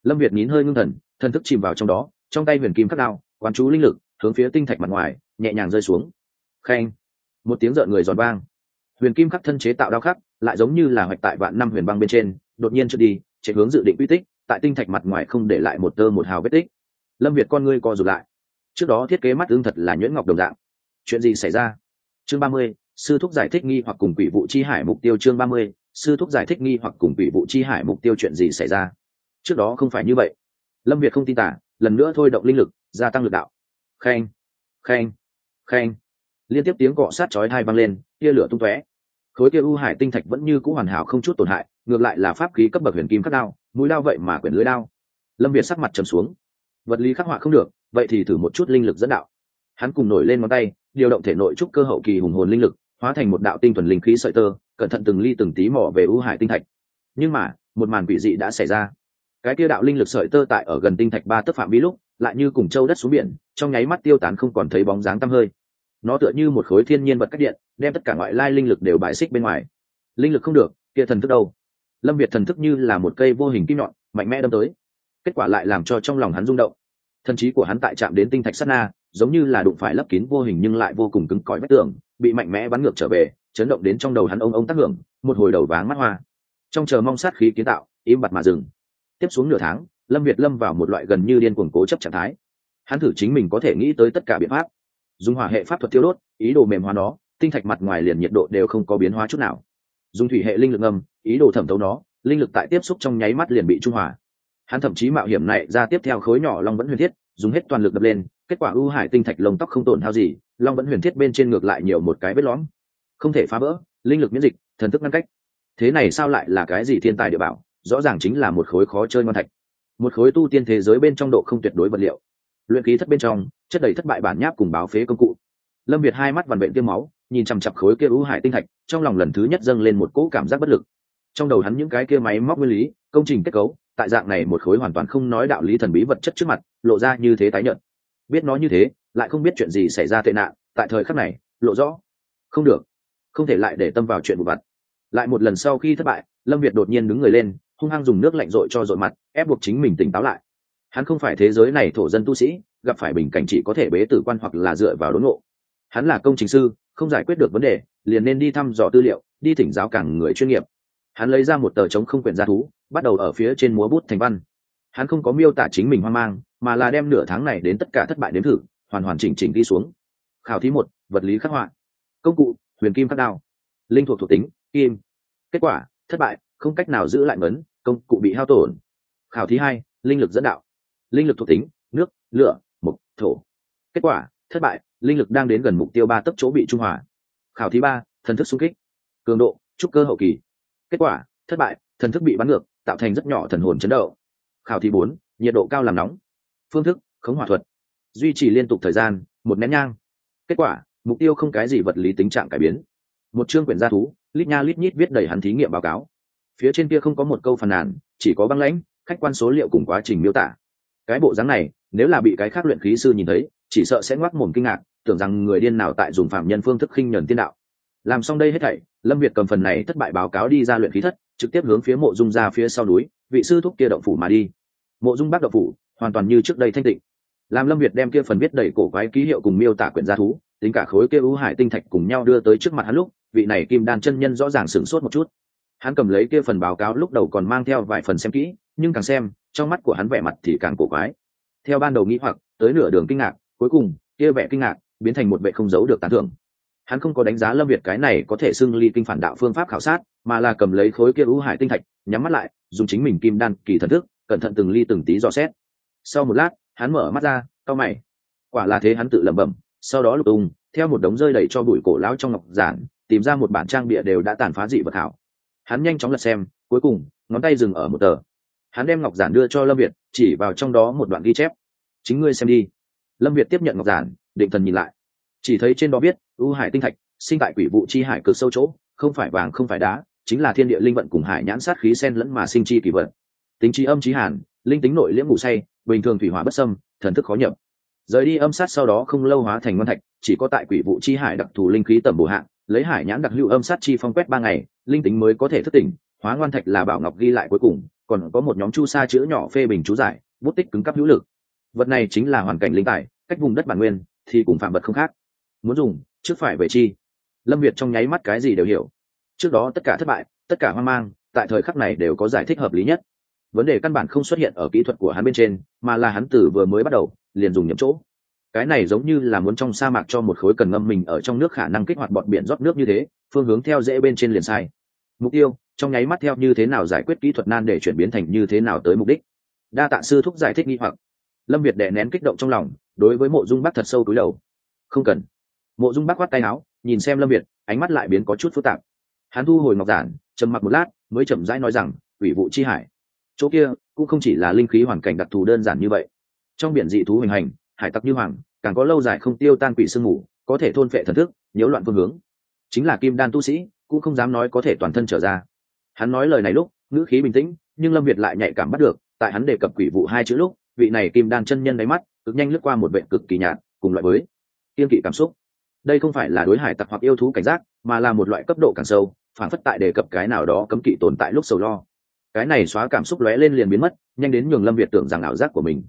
Speaker 1: lâm việt nín hơi ngưng thần thần thức chìm vào trong đó, trong tay huyền kim khắc đao, quán chú linh lực, hướng phía tinh thạch mặt ngoài, nhẹ nhàng rơi xuống. Khen. Một tiếng rợn người giòn vang. Huyền kim khắc thân chế tạo đao khắc, lại giống như là hoạch tại vạn năm huyền băng bên trên, đột nhiên trượt đi, chạy hướng dự định uy tích, tại tinh thạch mặt ngoài không để lại một tơ một hào vết tích. Lâm việt con ngươi co rụt lại. Trước đó thiết kế mắt ương thật là nhuyễn ngọc đồng dạng. Chuyện gì xảy ra? Chương ba mươi, sư thúc giải thích nghi hoặc cùng quỷ vụ chi hải mục tiêu chương ba mươi, sư thúc giải thích nghi hoặc cùng quỷ vụ chi hải mục tiêu chuyện gì xảy ra? Trước đó không phải như vậy. Lâm việt không tin tả, lần nữa thôi động linh lực, gia tăng lực đạo. Khen khen khen liên tiếp tiếng cọ sát chói hai vang lên, tia lửa tung tóe. Khối kia u hải tinh thạch vẫn như c ũ hoàn hảo không chút tổn hại, ngược lại là pháp khí cấp bậc huyền kim khắc đao, mũi đao vậy mà quyển lưới đao. Lâm việt sắc mặt trầm xuống. Vật lý khắc họa không được, vậy thì thử một chút linh lực dẫn đạo. Hắn cùng nổi lên ngón tay, điều động thể nội trúc cơ hậu kỳ hùng hồn linh lực, hóa thành một đạo tinh thuần linh khí sợi tơ, cẩn thận từng ly từng tí mỏ về u hải tinh thạch. Nhưng mà, một màn quỷ dị đã xảy ra cái kia đạo linh lực sợi tơ tại ở gần tinh thạch ba tấc phạm vi lúc, lại như cùng châu đất xuống biển, trong nháy mắt tiêu tán không còn thấy bóng dáng tăm hơi. Nó tựa như một khối thiên nhiên vật cách điện, đem tất cả ngoại lai linh lực đều bài xích bên ngoài. Linh lực không được, kia thần thức đâu? Lâm việt thần thức như là một cây vô hình kim nhọn, mạnh mẽ đâm tới. Kết quả lại làm cho trong lòng hắn rung động. Thần trí của hắn tại chạm đến tinh thạch sắt na, giống như là đụng phải lấp kín vô hình nhưng lại vô cùng cứng cỏi vách tường, bị mạnh mẽ bắn ngược trở về, chấn động đến trong đầu hắn ông ông tác hưởng, một hồi đầu váng mắt hoa. Trong chờ mong sát khí kiến tạo, im bặt mà dừng tiếp xuống nửa tháng, lâm việt lâm vào một loại gần như điên cuồng cố chấp trạng thái. Hắn thử chính mình có thể nghĩ tới tất cả biện pháp. Dùng hỏa hệ pháp thuật tiêu đốt, ý đồ mềm hóa nó, tinh thạch mặt ngoài liền nhiệt độ đều không có biến hóa chút nào. Dùng thủy hệ linh lực ngâm ý đồ thẩm thấu nó, linh lực tại tiếp xúc trong nháy mắt liền bị trung hòa. Hắn thậm chí mạo hiểm này ra tiếp theo khối nhỏ long vẫn huyền thiết, dùng hết toàn lực đập lên, kết quả ưu hải tinh thạch lông tóc không tổn hao gì, long vẫn huyền thiết bên trên ngược lại nhiều một cái vết lõm. Không thể phá vỡ, linh lực miễn dịch, thần thức ngăn cách. Thế này sao lại là cái gì thiên tài địa bảo? Rõ ràng chính là một khối khó chơi ngon thạch. Một khối tu tiên thế giới bên trong độ không tuyệt đối vật liệu. Luyện ký thất bên trong, chất đầy thất bại bản nháp cùng báo phế công cụ. Lâm việt hai mắt vằn vện tiêm máu, nhìn chằm chặp khối kia ưu hải tinh thạch, trong lòng lần thứ nhất dâng lên một cỗ cảm giác bất lực. Trong đầu hắn những cái kia máy móc nguyên lý, công trình kết cấu, tại dạng này một khối hoàn toàn không nói đạo lý thần bí vật chất trước mặt, lộ ra như thế tái nhận biết nó như thế, lại không biết chuyện gì xảy ra tệ nạn, tại thời khắc này, lộ rõ. Không được. Không thể lại để tâm vào chuyện vụ vặt lại một lần sau khi thất bại, lâm việt đột nhiên đứng người lên hung hăng dùng nước lạnh rội cho rội mặt, ép buộc chính mình tỉnh táo lại. Hắn không phải thế giới này thổ dân tu sĩ, gặp phải bình cảnh chỉ có thể bế tử quan hoặc là dựa vào đốn ngộ. Hắn là công trình sư, không giải quyết được vấn đề, liền nên đi thăm dò tư liệu, đi thỉnh giáo cảng người chuyên nghiệp. Hắn lấy ra một tờ chống không quyển gia thú, bắt đầu ở phía trên múa bút thành văn. Hắn không có miêu tả chính mình hoang mang, mà là đem nửa tháng này đến tất cả thất bại đến thử, hoàn hoàn chỉnh chỉnh đi xuống. Khảo thí một, vật lý khắc họa. Công cụ, huyền kim khắc đao. Linh thuộc thuộc tính, kim. Kết quả, thất bại, không cách nào giữ lại mấn công cụ bị hao tổn. Khảo thí hai, linh lực dẫn đạo. Linh lực thuộc tính, nước, lửa mục thổ. Kết quả, thất bại, linh lực đang đến gần mục tiêu ba tấc chỗ bị trung hòa. Khảo thí ba, thần thức xung kích. Cường độ, trúc cơ hậu kỳ. Kết quả, thất bại, thần thức bị bắn ngược, tạo thành rất nhỏ thần hồn chấn động. Khảo thí bốn, nhiệt độ cao làm nóng. Phương thức, khống hỏa thuật. Duy trì liên tục thời gian, một nén nhang. Kết quả, mục tiêu không cái gì vật lý tính trạng cải biến. Một chương quyển gia thú, lít nha lít nhít viết đầy hắn thí nghiệm báo cáo phía trên kia không có một câu phàn nàn, chỉ có băng lãnh, khách quan số liệu cùng quá trình miêu tả. Cái bộ dáng này, nếu là bị cái khác luyện khí sư nhìn thấy, chỉ sợ sẽ ngoác mồm kinh ngạc, tưởng rằng người điên nào tại dùng phạm nhân phương thức khinh nhuần tiên đạo. Làm xong đây hết thảy, lâm việt cầm phần này thất bại báo cáo đi ra luyện khí thất, trực tiếp hướng phía mộ dung ra phía sau núi, vị sư thúc kia động phủ mà đi. Mộ dung bác động phủ, hoàn toàn như trước đây thanh tịnh. Làm lâm việt đem kia phần viết đầy cổ quái ký hiệu cùng miêu tả quyển gia thú, tính cả khối kia ưu hải tinh thạch cùng nhau đưa tới trước mặt hắn lúc, vị này kim đan chân nhân rõ ràng sửng sốt một chút hắn cầm lấy kia phần báo cáo lúc đầu còn mang theo vài phần xem kỹ, nhưng càng xem, trong mắt của hắn vẻ mặt thì càng cổ quái. Theo ban đầu nghĩ hoặc, tới nửa đường kinh ngạc, cuối cùng, kia vẻ kinh ngạc biến thành một vệ không giấu được tán thưởng. Hắn không có đánh giá lâm việt cái này có thể xưng ly kinh phản đạo phương pháp khảo sát, mà là cầm lấy khối kia ưu hải tinh thạch, nhắm mắt lại, dùng chính mình kim đan kỳ thần thức, cẩn thận từng ly từng tí dò xét. Sau một lát, hắn mở mắt ra, cau mày. Quả là thế hắn tự lẩm bẩm, sau đó lục tung, theo một đống rơi đầy cho bụi cổ lão trong ngọc giản, tìm ra một bản trang bịa đều đã tàn phá dị vật hảo hắn nhanh chóng lật xem, cuối cùng, ngón tay dừng ở một tờ. Hắn đem ngọc giản đưa cho lâm việt, chỉ vào trong đó một đoạn ghi chép. Chính ngươi xem đi. Lâm việt tiếp nhận ngọc giản, định thần nhìn lại. Chỉ thấy trên đó viết ưu hải tinh thạch, sinh tại quỷ vụ chi hải cực sâu chỗ, không phải vàng, không phải đá, chính là thiên địa linh vận cùng hải nhãn sát khí sen lẫn mà sinh chi kỳ vận. Tính trí âm trí hàn, linh tính nội liễm ngủ say, bình thường thủy hỏa bất sâm thần thức khó nhập. Rời đi âm sát sau đó không lâu hóa thành ngon thạch, chỉ có tại quỷ vụ chi hải đặc thù linh khí tầm bổ hạng lấy hải nhãn đặc hữu âm sát chi phong quét ba ngày linh tính mới có thể thức tỉnh, hóa ngoan thạch là bảo ngọc ghi lại cuối cùng, còn có một nhóm chu sa chữ nhỏ phê bình chú giải, bút tích cứng cấp hữu lực. Vật này chính là hoàn cảnh linh tài, cách vùng đất bản nguyên, thì cùng phạm vật không khác. Muốn dùng, trước phải về chi? Lâm việt trong nháy mắt cái gì đều hiểu. Trước đó tất cả thất bại, tất cả hoang mang, tại thời khắc này đều có giải thích hợp lý nhất. Vấn đề căn bản không xuất hiện ở kỹ thuật của hắn bên trên, mà là hắn từ vừa mới bắt đầu, liền dùng nhậm chỗ cái này giống như là muốn trong sa mạc cho một khối cần ngâm mình ở trong nước khả năng kích hoạt bọt biển rót nước như thế, phương hướng theo dễ bên trên liền sai. Mục tiêu, trong nháy mắt theo như thế nào giải quyết kỹ thuật nan để chuyển biến thành như thế nào tới mục đích? Đa tạ sư thúc giải thích nghi hoặc. Lâm việt đệ nén kích động trong lòng, đối với mộ dung bắc thật sâu túi đầu. Không cần. Mộ dung bắc khoát tay áo, nhìn xem lâm việt, ánh mắt lại biến có chút phức tạp. Hắn thu hồi ngọc giản, trầm mặc một lát, mới chậm rãi nói rằng ủy vụ chi hải. Chỗ kia, cũng không chỉ là linh khí hoàn cảnh đặc thù đơn giản như vậy. Trong biển dị thú hình hành hải tặc như hoàng, càng có lâu dài không tiêu tan quỷ sương ngủ có thể thôn phệ thần thức, nhiễu loạn phương hướng. Chính là kim đan tu sĩ, cũng không dám nói có thể toàn thân trở ra. Hắn nói lời này lúc, ngữ khí bình tĩnh, nhưng lâm việt lại nhạy cảm bắt được, tại hắn đề cập quỷ vụ hai chữ lúc, vị này kim đan chân nhân đáy mắt, cực nhanh lướt qua một vệ cực kỳ nhạt, cùng loại với kiên kỵ cảm xúc. Đây không phải là đối hải tặc hoặc yêu thú cảnh giác, mà là một loại cấp độ càng sâu, phản phất tại đề cập cái nào đó cấm kỵ tồn tại lúc sầu lo. Cái này xóa cảm xúc lóe lên liền biến mất, nhanh đến nhường lâm việt tưởng rằng ảo giác của mình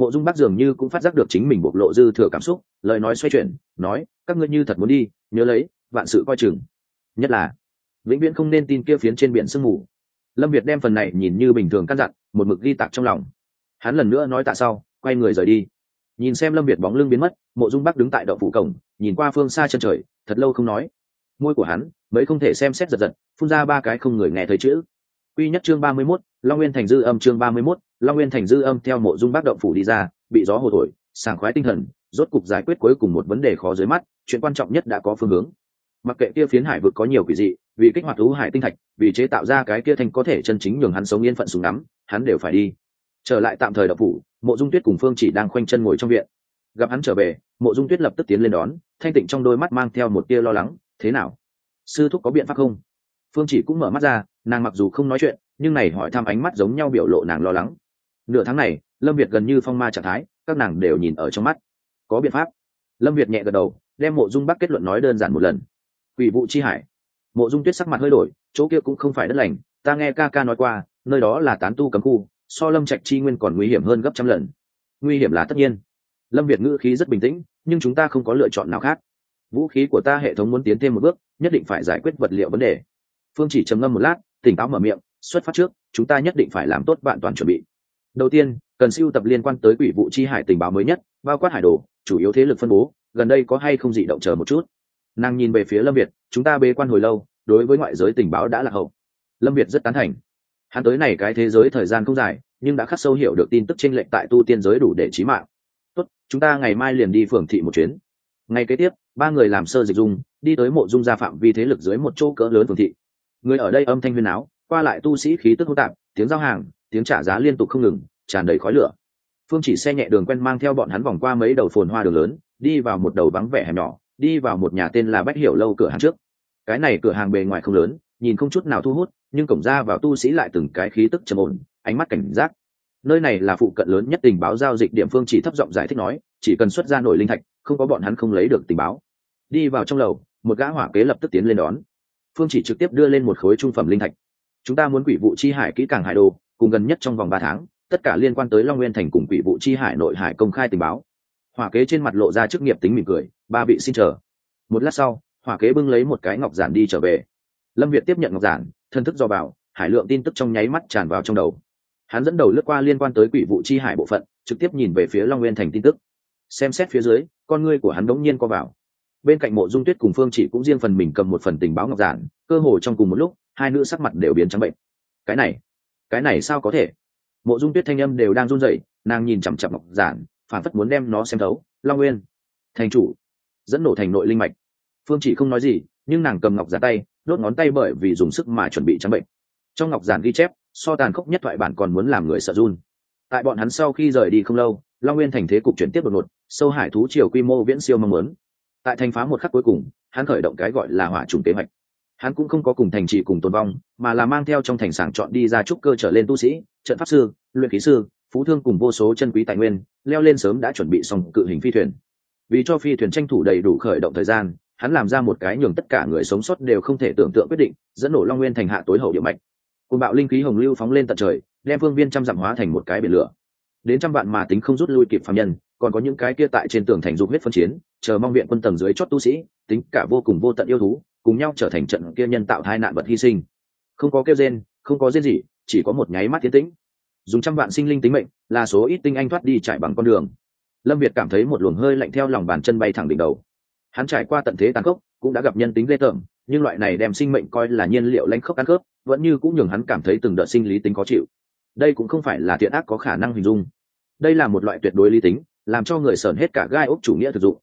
Speaker 1: mộ dung bắc dường như cũng phát giác được chính mình bộc lộ dư thừa cảm xúc, lời nói xoay chuyển, nói, các ngươi như thật muốn đi, nhớ lấy, vạn sự coi chừng. Nhất là, vĩnh viễn không nên tin kia phiến trên biển sương mù. Lâm việt đem phần này nhìn như bình thường căn dặn, một mực ghi tạc trong lòng. Hắn lần nữa nói tạ sau, quay người rời đi. Nhìn xem lâm việt bóng lưng biến mất, mộ dung bắc đứng tại đậu phủ cổng, nhìn qua phương xa chân trời, thật lâu không nói. Môi của hắn mới không thể xem xét giật giật, phun ra ba cái không người nghe thấy chữ. Quy nhất chương ba mươi mốt, long nguyên thành dư âm chương ba mươi mốt long nguyên thành dư âm theo mộ dung bác động phủ đi ra, bị gió hồ thổi, sảng khoái tinh thần, rốt cục giải quyết cuối cùng một vấn đề khó dưới mắt, chuyện quan trọng nhất đã có phương hướng. Mặc kệ kia phiến hải vực có nhiều quỷ dị, vì kích hoạt thú hải tinh thạch, vì chế tạo ra cái kia thành có thể chân chính nhường hắn sống yên phận súng nắm hắn đều phải đi. Trở lại tạm thời đậu phủ, mộ dung tuyết cùng phương chỉ đang khoanh chân ngồi trong viện. Gặp hắn trở về, mộ dung tuyết lập tức tiến lên đón, thanh tịnh trong đôi mắt mang theo một tia lo lắng, thế nào? Sư thúc có biện pháp không? Phương chỉ cũng mở mắt ra, nàng mặc dù không nói chuyện, nhưng này hỏi thăm ánh mắt giống nhau biểu lộ nàng lo lắng nửa tháng này, lâm việt gần như phong ma trạng thái, các nàng đều nhìn ở trong mắt. Có biện pháp. Lâm việt nhẹ gật đầu, đem mộ dung bắc kết luận nói đơn giản một lần. Quỷ vụ chi hải. Mộ dung tuyết sắc mặt hơi đổi, chỗ kia cũng không phải đất lành, ta nghe ca ca nói qua, nơi đó là tán tu cấm khu, so lâm trạch chi nguyên còn nguy hiểm hơn gấp trăm lần. Nguy hiểm là tất nhiên. Lâm việt ngữ khí rất bình tĩnh, nhưng chúng ta không có lựa chọn nào khác. Vũ khí của ta hệ thống muốn tiến thêm một bước, nhất định phải giải quyết vật liệu vấn đề. Phương chỉ trầm ngâm một lát, tỉnh táo mở miệng, xuất phát trước, chúng ta nhất định phải làm tốt bạn toàn chuẩn bị đầu tiên, cần siêu tập liên quan tới quỷ vụ chi hải tình báo mới nhất, bao quát hải đồ, chủ yếu thế lực phân bố, gần đây có hay không dị động chờ một chút. Nàng nhìn về phía lâm việt, chúng ta bế quan hồi lâu, đối với ngoại giới tình báo đã là hậu. Lâm việt rất tán thành. Hắn tới này cái thế giới thời gian không dài, nhưng đã khắc sâu hiểu được tin tức tranh lệch tại tu tiên giới đủ để trí mạng. Tốt, chúng ta ngày mai liền đi phường thị một chuyến. Ngày kế tiếp, ba người làm sơ dịch dung, đi tới mộ dung gia phạm vi thế lực dưới một chỗ cỡ lớn phường thị. Người ở đây âm thanh huyên áo qua lại tu sĩ khí tức hô tạp, tiếng giao hàng tiếng trả giá liên tục không ngừng, tràn đầy khói lửa. Phương chỉ xe nhẹ đường quen mang theo bọn hắn vòng qua mấy đầu phồn hoa đường lớn, đi vào một đầu vắng vẻ hẻm nhỏ, đi vào một nhà tên là bách hiểu lâu cửa hàng trước. Cái này cửa hàng bề ngoài không lớn, nhìn không chút nào thu hút, nhưng cổng ra vào tu sĩ lại từng cái khí tức trầm ổn, ánh mắt cảnh giác. Nơi này là phụ cận lớn nhất tình báo giao dịch địa phương chỉ thấp giọng giải thích nói, chỉ cần xuất ra nổi linh thạch, không có bọn hắn không lấy được tình báo. Đi vào trong lầu, một gã hỏa kế lập tức tiến lên đón. Phương chỉ trực tiếp đưa lên một khối trung phẩm linh thạch. Chúng ta muốn quỷ vụ chi hải kỹ càng hải đồ cùng gần nhất trong vòng ba tháng, tất cả liên quan tới long nguyên thành cùng quỷ vụ chi hải nội hải công khai tình báo. Hỏa kế trên mặt lộ ra chức nghiệp tính mỉm cười, ba vị xin chờ. Một lát sau, hỏa kế bưng lấy một cái ngọc giản đi trở về. Lâm việt tiếp nhận ngọc giản, thân thức do bảo hải lượng tin tức trong nháy mắt tràn vào trong đầu. Hắn dẫn đầu lướt qua liên quan tới quỷ vụ chi hải bộ phận, trực tiếp nhìn về phía long nguyên thành tin tức. Xem xét phía dưới, con ngươi của hắn đống nhiên co vào. Bên cạnh mộ dung tuyết cùng phương chỉ cũng riêng phần mình cầm một phần tình báo ngọc giản, cơ hồ trong cùng một lúc, hai nữ sắc mặt đều biến trắng bệnh. Cái này cái này sao có thể? Mộ dung tuyết thanh âm đều đang run rẩy, nàng nhìn chằm chặp ngọc giản, phản phất muốn đem nó xem thấu. Long nguyên, thành chủ, dẫn nổ thành nội linh mạch. Phương chỉ không nói gì, nhưng nàng cầm ngọc giản tay, đốt ngón tay bởi vì dùng sức mà chuẩn bị trắng bệnh. Trong ngọc giản ghi chép, so tàn khốc nhất thoại bản còn muốn làm người sợ run. Tại bọn hắn sau khi rời đi không lâu, long nguyên thành thế cục chuyển tiếp đột ngột, sâu hải thú triều quy mô viễn siêu mong muốn. Tại thành phá một khắc cuối cùng, hắn khởi động cái gọi là hỏa trùng kế hoạch hắn cũng không có cùng thành trì cùng tồn vong, mà là mang theo trong thành sảng chọn đi ra trúc cơ trở lên tu sĩ, trận pháp sư, luyện khí sư, phú thương cùng vô số chân quý tài nguyên, leo lên sớm đã chuẩn bị xong cự hình phi thuyền. Vì cho phi thuyền tranh thủ đầy đủ khởi động thời gian, hắn làm ra một cái nhường tất cả người sống sót đều không thể tưởng tượng quyết định, dẫn nổ long nguyên thành hạ tối hậu địa mạch. Cùng bạo linh khí hồng lưu phóng lên tận trời, đem phương viên trăm dặm hóa thành một cái biển lửa. Đến trăm vạn mà tính không rút lui kịp phạm nhân, còn có những cái kia tại trên tường thành dục huyết phân chiến, chờ mong viện quân tầng dưới chót tu sĩ, tính cả vô cùng vô tận yêu thú cùng nhau trở thành trận kia nhân tạo hai nạn vật hy sinh. Không có kêu gen không có gen gì chỉ có một nháy mắt tiến tĩnh. Dùng trăm vạn sinh linh tính mệnh, là số ít tinh anh thoát đi trải bằng con đường. Lâm việt cảm thấy một luồng hơi lạnh theo lòng bàn chân bay thẳng đỉnh đầu. Hắn trải qua tận thế tàn khốc, cũng đã gặp nhân tính ghê tởm, nhưng loại này đem sinh mệnh coi là nhiên liệu lãnh khốc ăn khớp, vẫn như cũng nhường hắn cảm thấy từng đợt sinh lý tính khó chịu. Đây cũng không phải là thiện ác có khả năng hình dung. Đây là một loại tuyệt đối lý tính, làm cho người sờn hết cả gai ốc chủ nghĩa thực dụng.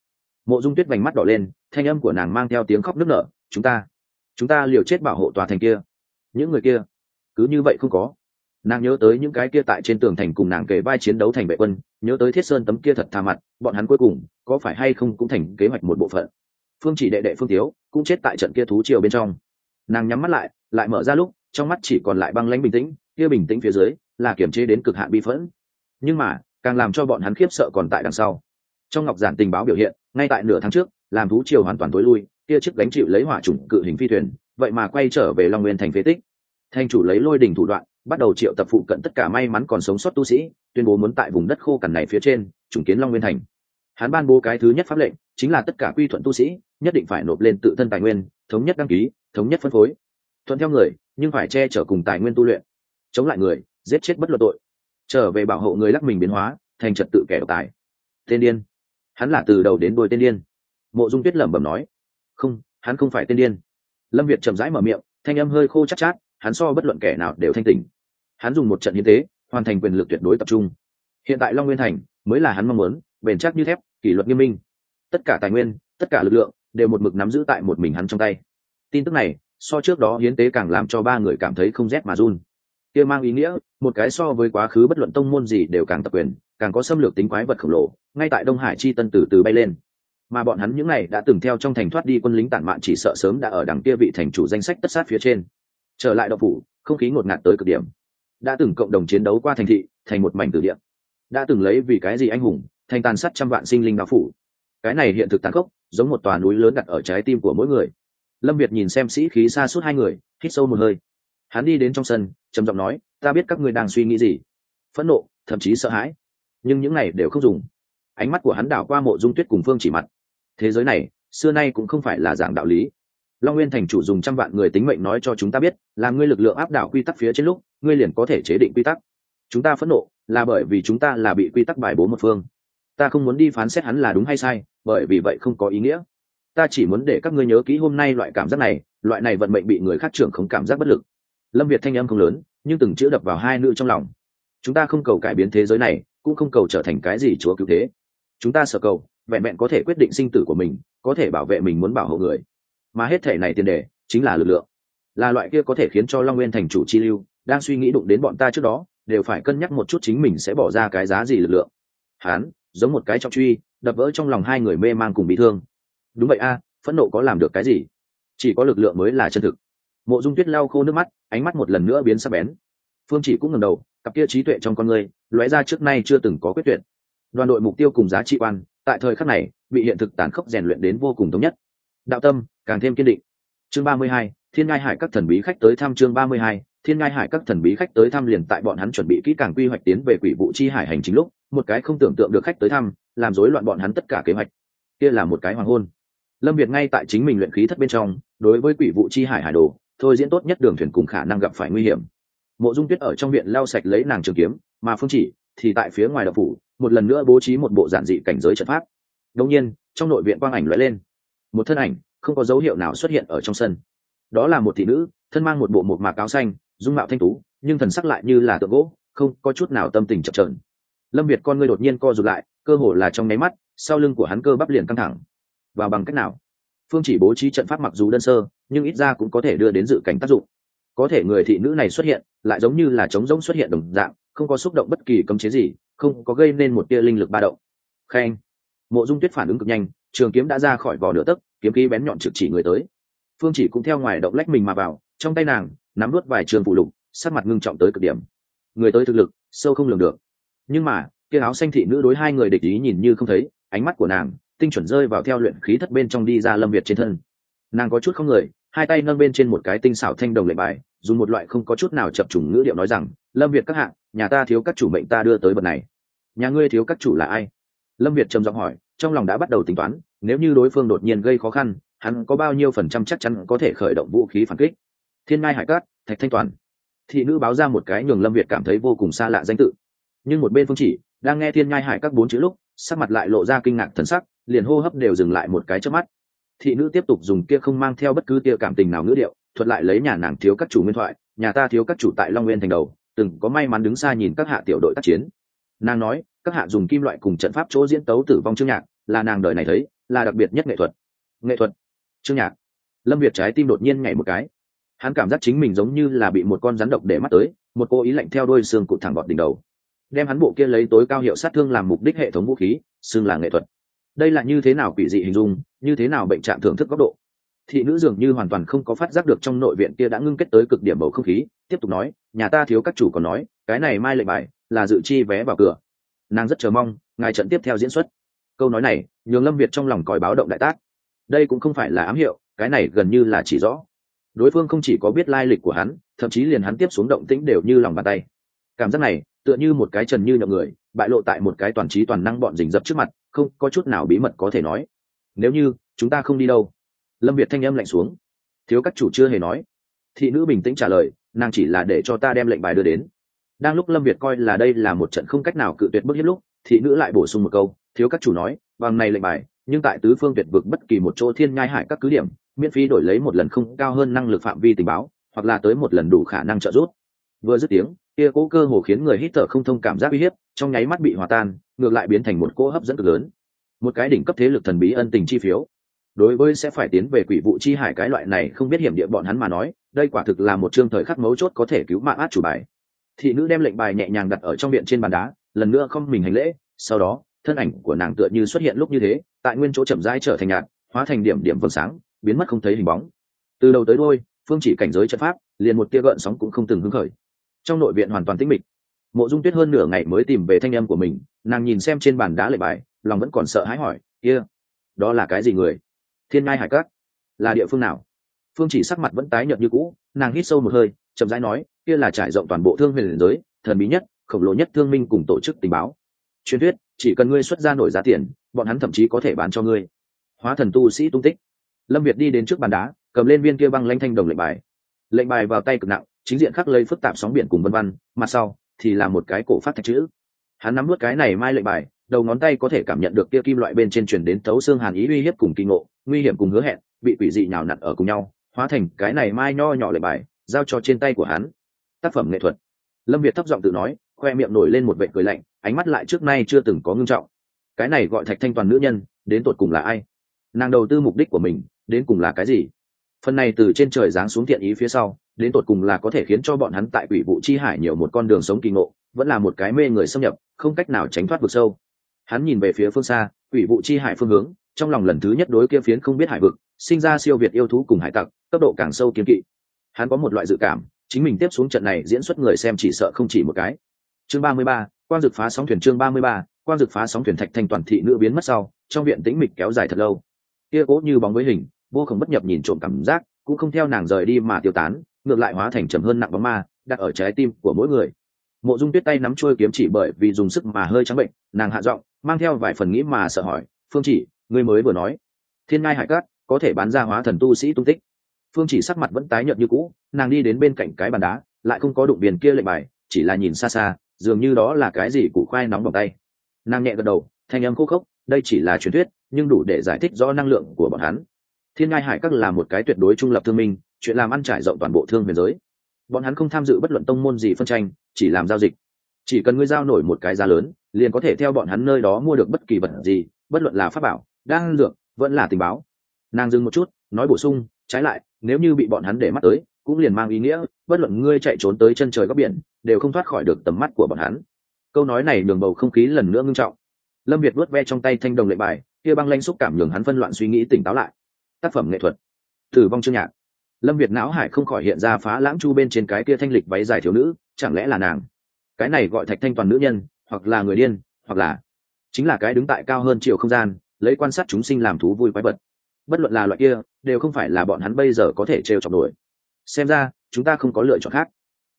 Speaker 1: Mộ dung tuyết vành mắt đỏ lên, thanh âm của nàng mang theo tiếng khóc nức nở chúng ta chúng ta liều chết bảo hộ tòa thành kia. Những người kia, cứ như vậy không có. Nàng nhớ tới những cái kia tại trên tường thành cùng nàng kề vai chiến đấu thành vệ quân, nhớ tới thiết sơn tấm kia thật thà mặt, bọn hắn cuối cùng, có phải hay không cũng thành kế hoạch một bộ phận. Phương chỉ đệ đệ phương tiếu, cũng chết tại trận kia thú triều bên trong. Nàng nhắm mắt lại lại mở ra lúc, trong mắt chỉ còn lại băng lãnh bình tĩnh, kia bình tĩnh phía dưới, là kiểm chế đến cực hạn bi phẫn. Nhưng mà, càng làm cho bọn hắn khiếp sợ còn tại đằng sau. Trong ngọc giản tình báo biểu hiện, ngay tại nửa tháng trước, làm thú triều hoàn toàn tối lui kia chiếc gánh chịu lấy hỏa chủng cự hình phi thuyền, vậy mà quay trở về long nguyên thành phế tích. Thanh chủ lấy lôi đỉnh thủ đoạn, bắt đầu triệu tập phụ cận tất cả may mắn còn sống sót tu sĩ, tuyên bố muốn tại vùng đất khô cằn này phía trên chủng kiến long nguyên thành. Hắn ban bố cái thứ nhất pháp lệnh, chính là tất cả quy thuận tu sĩ, nhất định phải nộp lên tự thân tài nguyên, thống nhất đăng ký, thống nhất phân phối. Thuận theo người, nhưng phải che chở cùng tài nguyên tu luyện. Chống lại người, giết chết bất luận tội. Trở về bảo hộ người lắc mình biến hóa, thành trật tự kẻ độc tài. Tên điên. Hắn là từ đầu đến đuôi tên điên. Mộ dung tuyết lẩm bẩm nói không hắn không phải tên điên. Lâm việt chậm rãi mở miệng thanh âm hơi khô chắc chát, chát hắn so bất luận kẻ nào đều thanh tình hắn dùng một trận hiến tế hoàn thành quyền lực tuyệt đối tập trung. Hiện tại long nguyên thành mới là hắn mong muốn bền chắc như thép kỷ luật nghiêm minh. Tất cả tài nguyên tất cả lực lượng đều một mực nắm giữ tại một mình hắn trong tay. Tin tức này so trước đó hiến tế càng làm cho ba người cảm thấy không rét mà run. Kia mang ý nghĩa một cái so với quá khứ bất luận tông môn gì đều càng tập quyền càng có xâm lược tính quái vật khổng lồ ngay tại đông hải chi tân từ từ bay lên mà bọn hắn những này đã từng theo trong thành thoát đi quân lính tản mạn chỉ sợ sớm đã ở đằng kia vị thành chủ danh sách tất sát phía trên. Trở lại đậu phủ, không khí ngột ngạt tới cực điểm. Đã từng cộng đồng chiến đấu qua thành thị, thành một mảnh tử địa. Đã từng lấy vì cái gì anh hùng, thành tàn sát trăm vạn sinh linh đạo phủ. Cái này hiện thực tàn khốc, giống một tòa núi lớn đặt ở trái tim của mỗi người. Lâm việt nhìn xem sĩ khí xa suốt hai người, hít sâu một hơi. Hắn đi đến trong sân, trầm giọng nói, ta biết các ngươi đang suy nghĩ gì. Phẫn nộ, thậm chí sợ hãi. Nhưng những này đều không dùng. Ánh mắt của hắn đảo qua mộ dung tuyết cùng phương chỉ mặt thế giới này, xưa nay cũng không phải là giảng đạo lý. Long nguyên thành chủ dùng trăm vạn người tính mệnh nói cho chúng ta biết, là ngươi lực lượng áp đảo quy tắc phía trên lúc, ngươi liền có thể chế định quy tắc. Chúng ta phẫn nộ, là bởi vì chúng ta là bị quy tắc bài bố một phương. Ta không muốn đi phán xét hắn là đúng hay sai, bởi vì vậy không có ý nghĩa. Ta chỉ muốn để các ngươi nhớ kỹ hôm nay loại cảm giác này, loại này vận mệnh bị người khác trưởng không cảm giác bất lực. Lâm việt thanh âm không lớn, nhưng từng chữ đập vào hai nữ trong lòng. Chúng ta không cầu cải biến thế giới này, cũng không cầu trở thành cái gì chúa cứu thế. Chúng ta sợ cầu vẹn vẹn có thể quyết định sinh tử của mình, có thể bảo vệ mình muốn bảo hộ người. Mà hết thể này tiền đề chính là lực lượng. Là loại kia có thể khiến cho long nguyên thành chủ chi lưu, đang suy nghĩ đụng đến bọn ta trước đó, đều phải cân nhắc một chút chính mình sẽ bỏ ra cái giá gì lực lượng. Hán, giống một cái trọng truy, đập vỡ trong lòng hai người mê man cùng bị thương. Đúng vậy a, phẫn nộ có làm được cái gì? Chỉ có lực lượng mới là chân thực. Mộ dung tuyết lau khô nước mắt, ánh mắt một lần nữa biến sắc bén. Phương chỉ cũng ngầm đầu, cặp kia trí tuệ trong con người, lóe ra trước nay chưa từng có quyết tuyệt. Đoàn đội mục tiêu cùng giá trị quan tại thời khắc này bị hiện thực tàn khốc rèn luyện đến vô cùng thống nhất. Đạo tâm, càng thêm kiên định. Chương ba mươi hai, thiên ngai hải các thần bí khách tới thăm chương ba mươi hai, thiên ngai hải các thần bí khách tới thăm liền tại bọn hắn chuẩn bị kỹ càng quy hoạch tiến về quỷ vụ chi hải hành chính lúc, một cái không tưởng tượng được khách tới thăm, làm rối loạn bọn hắn tất cả kế hoạch. Kia là một cái hoàng hôn. Lâm việt ngay tại chính mình luyện khí thất bên trong, đối với quỷ vụ chi hải hải đồ, thôi diễn tốt nhất đường thuyền cùng khả năng gặp phải nguy hiểm. Mộ dung tuyết ở trong viện lao sạch lấy nàng trường kiếm, mà phương chỉ thì tại phía ngoài đập phủ một lần nữa bố trí một bộ giản dị cảnh giới trận pháp. Đông nhiên, trong nội viện quang ảnh lóe lên. Một thân ảnh, không có dấu hiệu nào xuất hiện ở trong sân. Đó là một thị nữ, thân mang một bộ một mạc áo xanh, dung mạo thanh tú, nhưng thần sắc lại như là tượng gỗ, không có chút nào tâm tình chập trợn lâm việt con ngươi đột nhiên co rụt lại, cơ hồ là trong nháy mắt, sau lưng của hắn cơ bắp liền căng thẳng. Và bằng cách nào? Phương chỉ bố trí trận pháp mặc dù đơn sơ, nhưng ít ra cũng có thể đưa đến dự cảnh tác dụng. Có thể người thị nữ này xuất hiện, lại giống như là trống rỗng xuất hiện đồng dạng, không có xúc động bất kỳ cấm chế gì không có gây nên một tia linh lực ba động. Khen. Mộ dung tuyết phản ứng cực nhanh, trường kiếm đã ra khỏi vỏ nửa tấc, kiếm khí bén nhọn trực chỉ người tới. Phương chỉ cũng theo ngoài động lách mình mà vào, trong tay nàng, nắm vớt vài trường phụ lục, sắc mặt ngưng trọng tới cực điểm. Người tới thực lực, sâu không lường được. Nhưng mà, kia áo xanh thị nữ đối hai người địch ý nhìn như không thấy, ánh mắt của nàng, tinh chuẩn rơi vào theo luyện khí thất bên trong đi ra lâm việt trên thân. Nàng có chút không người, hai tay nâng bên trên một cái tinh xảo thanh đồng lệnh bài dùng một loại không có chút nào chập trùng ngữ điệu nói rằng, lâm việt các hạng nhà ta thiếu các chủ mệnh ta đưa tới bậc này. Nhà ngươi thiếu các chủ là ai? Lâm việt trầm giọng hỏi, trong lòng đã bắt đầu tính toán, nếu như đối phương đột nhiên gây khó khăn, hắn có bao nhiêu phần trăm chắc chắn có thể khởi động vũ khí phản kích? Thiên mai hải cát, thạch thanh toàn. Thị nữ báo ra một cái nhường lâm việt cảm thấy vô cùng xa lạ danh tự. Nhưng một bên phương chỉ, đang nghe thiên nhai hải các bốn chữ lúc, sắc mặt lại lộ ra kinh ngạc thần sắc, liền hô hấp đều dừng lại một cái trước mắt. Thị nữ tiếp tục dùng kia không mang theo bất cứ tia cảm tình nào ngữ điệu thuật lại lấy nhà nàng thiếu các chủ nguyên thoại, nhà ta thiếu các chủ tại long nguyên thành đầu, từng có may mắn đứng xa nhìn các hạ tiểu đội tác chiến. Nàng nói, các hạ dùng kim loại cùng trận pháp chỗ diễn tấu tử vong chương nhạc, là nàng đời này thấy, là đặc biệt nhất nghệ thuật. Nghệ thuật? Chương nhạc. Lâm việt trái tim đột nhiên nhảy một cái. Hắn cảm giác chính mình giống như là bị một con rắn độc để mắt tới, một cô ý lạnh theo đôi xương cụt thẳng bọt đỉnh đầu. Đem hắn bộ kia lấy tối cao hiệu sát thương làm mục đích hệ thống vũ khí xương là nghệ thuật. Đây là như thế nào quỷ dị hình dung, như thế nào bệnh trạng thưởng thức góc độ? Thị nữ dường như hoàn toàn không có phát giác được trong nội viện kia đã ngưng kết tới cực điểm bầu không khí, tiếp tục nói, nhà ta thiếu các chủ còn nói, cái này mai lệnh bài là dự chi vé vào cửa. Nàng rất chờ mong, ngài trận tiếp theo diễn xuất. Câu nói này, nhường lâm việt trong lòng còi báo động đại tác. Đây cũng không phải là ám hiệu, cái này gần như là chỉ rõ. Đối phương không chỉ có biết lai lịch của hắn, thậm chí liền hắn tiếp xuống động tĩnh đều như lòng bàn tay. Cảm giác này, tựa như một cái trần như nhậm người, bại lộ tại một cái toàn trí toàn năng bọn rình rập trước mặt, không có chút nào bí mật có thể nói. Nếu như chúng ta không đi đâu lâm việt thanh âm lạnh xuống. Thiếu các chủ chưa hề nói. Thị nữ bình tĩnh trả lời, nàng chỉ là để cho ta đem lệnh bài đưa đến. Đang lúc lâm việt coi là đây là một trận không cách nào cự tuyệt bước hiếp lúc, thị nữ lại bổ sung một câu, thiếu các chủ nói, bằng này lệnh bài, nhưng tại tứ phương tuyệt vực bất kỳ một chỗ thiên nhai hải các cứ điểm, miễn phí đổi lấy một lần không cao hơn năng lực phạm vi tình báo, hoặc là tới một lần đủ khả năng trợ giúp. Vừa dứt tiếng, kia cố cơ hồ khiến người hít thở không thông cảm giác uy hiếp, trong nháy mắt bị hòa tan, ngược lại biến thành một cỗ hấp dẫn cực lớn. Một cái đỉnh cấp thế lực thần bí ân tình chi phiếu đối với sẽ phải tiến về quỷ vụ chi hải cái loại này không biết hiểm địa bọn hắn mà nói, đây quả thực là một chương thời khắc mấu chốt có thể cứu mạng át chủ bài. Thị nữ đem lệnh bài nhẹ nhàng đặt ở trong viện trên bàn đá, lần nữa không mình hành lễ, sau đó, thân ảnh của nàng tựa như xuất hiện lúc như thế, tại nguyên chỗ chậm rãi trở thành nhạt, hóa thành điểm điểm vầng sáng, biến mất không thấy hình bóng. Từ đầu tới đôi phương chỉ cảnh giới trận pháp, liền một tia gợn sóng cũng không từng hứng khởi. Trong nội viện hoàn toàn tĩnh mịch. Mộ dung tuyết hơn nửa ngày mới tìm về thanh âm của mình, nàng nhìn xem trên bàn đá lệ bài, lòng vẫn còn sợ hãi hỏi, kia、yeah. đó là cái gì người? Thiên ngai hải cát là địa phương nào? Phương chỉ sắc mặt vẫn tái nhợt như cũ, nàng hít sâu một hơi, chậm rãi nói, kia là trải rộng toàn bộ thương huyền giới, thần bí nhất, khổng lồ nhất thương minh cùng tổ chức tình báo. Truyền thuyết, chỉ cần ngươi xuất ra nổi giá tiền, bọn hắn thậm chí có thể bán cho ngươi. Hóa thần tu sĩ tung tích. Lâm việt đi đến trước bàn đá, cầm lên viên kia băng lanh thanh đồng lệnh bài. Lệnh bài vào tay cực nặng, chính diện khắc lây phức tạp sóng biển cùng vân văn mặt sau thì là một cái cổ phát thạch chữ hắn nắm nuốt cái này mai lệnh bài, đầu ngón tay có thể cảm nhận được kia kim loại bên trên truyền đến thấu xương hàn ý uy hiếp cùng kỳ ngộ, nguy hiểm cùng hứa hẹn, bị quỷ dị nhào nặn ở cùng nhau, hóa thành cái này mai nho nhỏ lệnh bài, giao cho trên tay của hắn. Tác phẩm nghệ thuật. Lâm việt thấp giọng tự nói, khoe miệng nổi lên một vệ cười lạnh, ánh mắt lại trước nay chưa từng có ngưng trọng. Cái này gọi thạch thanh toàn nữ nhân, đến tột cùng là ai? Nàng đầu tư mục đích của mình, đến cùng là cái gì? Phần này từ trên trời giáng xuống thiện ý phía sau, đến tột cùng là có thể khiến cho bọn hắn tại quỷ vụ chi hải nhiều một con đường sống kỳ ngộ, vẫn là một cái mê người xâm nhập không cách nào tránh thoát vực sâu. Hắn nhìn về phía phương xa, quỷ vụ chi hải phương hướng, trong lòng lần thứ nhất đối kia phiến không biết hải vực, sinh ra siêu việt yêu thú cùng hải tặc, cấp độ càng sâu kiến kỵ. Hắn có một loại dự cảm, chính mình tiếp xuống trận này diễn xuất người xem chỉ sợ không chỉ một cái. Chương ba mươi ba, quang dực phá sóng thuyền chương ba mươi ba, quang dực phá sóng thuyền thạch thanh toàn thị nữ biến mất sau, trong viện tĩnh mịch kéo dài thật lâu. Kia cố như bóng với hình, vô không bất nhập nhìn trộm cảm giác, cũng không theo nàng rời đi mà tiêu tán, ngược lại hóa thành trầm hơn nặng bóng ma, đặt ở trái tim của mỗi người mộ dung tuyết tay nắm trôi kiếm chỉ bởi vì dùng sức mà hơi trắng bệnh, nàng hạ giọng, mang theo vài phần nghĩ mà sợ hỏi, phương chỉ, ngươi mới vừa nói, thiên ngai hải cát có thể bán ra hóa thần tu sĩ tung tích. Phương chỉ sắc mặt vẫn tái nhợt như cũ, nàng đi đến bên cạnh cái bàn đá, lại không có đụng biển kia lệnh bài, chỉ là nhìn xa xa, dường như đó là cái gì củ khoai nóng vòng tay. Nàng nhẹ gật đầu, thanh âm khô khốc, đây chỉ là truyền thuyết, nhưng đủ để giải thích rõ năng lượng của bọn hắn. Thiên ngai hải các là một cái tuyệt đối trung lập thương minh, chuyện làm ăn trải rộng toàn bộ thương huyền giới. Bọn hắn không tham dự bất luận tông môn gì phân tranh chỉ làm giao dịch. Chỉ cần ngươi giao nổi một cái giá lớn, liền có thể theo bọn hắn nơi đó mua được bất kỳ vật gì, bất luận là pháp bảo đang lược vẫn là tình báo. Nàng dừng một chút, nói bổ sung, trái lại, nếu như bị bọn hắn để mắt tới, cũng liền mang ý nghĩa, bất luận ngươi chạy trốn tới chân trời góc biển, đều không thoát khỏi được tầm mắt của bọn hắn. Câu nói này nhường bầu không khí lần nữa ngưng trọng. Lâm việt vớt ve trong tay thanh đồng lệ bài, kia băng lanh xúc cảm nhường hắn phân loạn suy nghĩ tỉnh táo lại. Tác phẩm nghệ thuật. Tử vong chương nhạc lâm việt não hải không khỏi hiện ra phá lãng chu bên trên cái kia thanh lịch váy dài thiếu nữ, chẳng lẽ là nàng? Cái này gọi thạch thanh toàn nữ nhân, hoặc là người điên, hoặc là chính là cái đứng tại cao hơn chiều không gian, lấy quan sát chúng sinh làm thú vui quái vật. Bất luận là loại kia, đều không phải là bọn hắn bây giờ có thể trêu chọc nổi. Xem ra, chúng ta không có lựa chọn khác.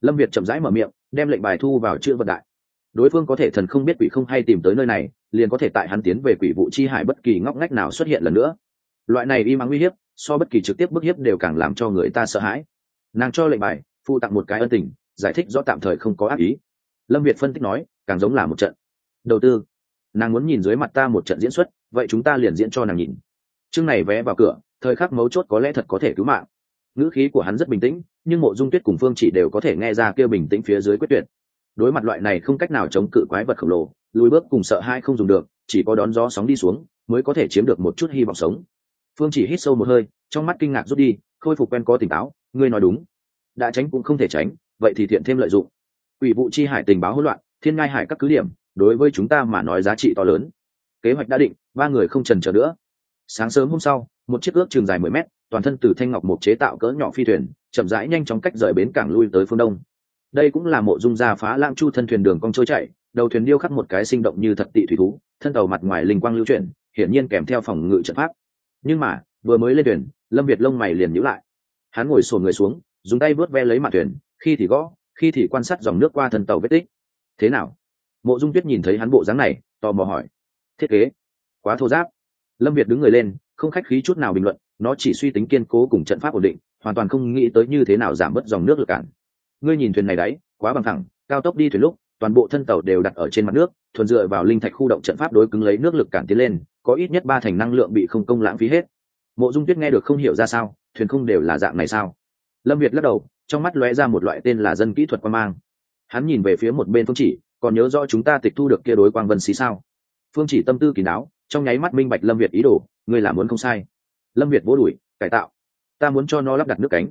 Speaker 1: Lâm việt chậm rãi mở miệng, đem lệnh bài thu vào chữ vận đại. Đối phương có thể thần không biết quỷ không hay tìm tới nơi này, liền có thể tại hắn tiến về quỷ vụ chi hải bất kỳ ngóc ngách nào xuất hiện lần nữa. Loại này y mắng uy hiếp so bất kỳ trực tiếp bức hiếp đều càng làm cho người ta sợ hãi. Nàng cho lệnh bài, phụ tặng một cái ân tình, giải thích rõ tạm thời không có ác ý. Lâm việt phân tích nói, càng giống là một trận. Đầu tư, nàng muốn nhìn dưới mặt ta một trận diễn xuất, vậy chúng ta liền diễn cho nàng nhìn. Chương này vé vào cửa, thời khắc mấu chốt có lẽ thật có thể cứu mạng. Ngữ khí của hắn rất bình tĩnh, nhưng mộ dung tuyết cùng phương chỉ đều có thể nghe ra kêu bình tĩnh phía dưới quyết tuyệt. Đối mặt loại này không cách nào chống cự quái vật khổng lồ, lùi bước cùng sợ hai không dùng được, chỉ có đón gió sóng đi xuống, mới có thể chiếm được một chút hy vọng sống phương chỉ hít sâu một hơi, trong mắt kinh ngạc rút đi, khôi phục quen có tỉnh táo, ngươi nói đúng. Đã tránh cũng không thể tránh, vậy thì thiện thêm lợi dụng. Ủy vụ chi hải tình báo hỗn loạn, thiên ngai hải các cứ điểm, đối với chúng ta mà nói giá trị to lớn. Kế hoạch đã định, ba người không trần chờ nữa. Sáng sớm hôm sau, một chiếc ước trường dài mười mét, toàn thân từ thanh ngọc một chế tạo cỡ nhỏ phi thuyền, chậm rãi nhanh chóng cách rời bến cảng lui tới phương đông. Đây cũng là mộ dung gia phá lãng chu thân thuyền đường cong trôi chạy đầu thuyền điêu khắc một cái sinh động như thật tị thủy thú, thân tàu mặt ngoài linh quang lưu chuyển, hiển nhiên kèm theo phòng ngự trận pháp nhưng mà, vừa mới lên thuyền, lâm việt lông mày liền nhíu lại. Hắn ngồi sổ người xuống, dùng tay vớt ve lấy mặt thuyền, khi thì gõ, khi thì quan sát dòng nước qua thân tàu vết tích. Thế nào? Mộ dung tuyết nhìn thấy hắn bộ dáng này, tò mò hỏi. Thiết kế. Quá thô giáp lâm việt đứng người lên, không khách khí chút nào bình luận, nó chỉ suy tính kiên cố cùng trận pháp ổn định, hoàn toàn không nghĩ tới như thế nào giảm bớt dòng nước lực cản. Ngươi nhìn thuyền này đấy, quá bằng thẳng cao tốc đi thuyền lúc toàn bộ thân tàu đều đặt ở trên mặt nước, thuần dựa vào linh thạch khu động trận pháp đối cứng lấy nước lực cản tiến lên, có ít nhất ba thành năng lượng bị không công lãng phí hết. Mộ dung tuyết nghe được không hiểu ra sao, thuyền không đều là dạng này sao? Lâm việt lắc đầu, trong mắt lóe ra một loại tên là dân kỹ thuật quan mang. Hắn nhìn về phía một bên phương chỉ, còn nhớ rõ chúng ta tịch thu được kia đối quang vân xí sao? Phương chỉ tâm tư kỳ đáo, trong nháy mắt minh bạch lâm việt ý đồ, ngươi làm muốn không sai. Lâm việt vỗ đùi cải tạo. Ta muốn cho nó lắp đặt nước cánh.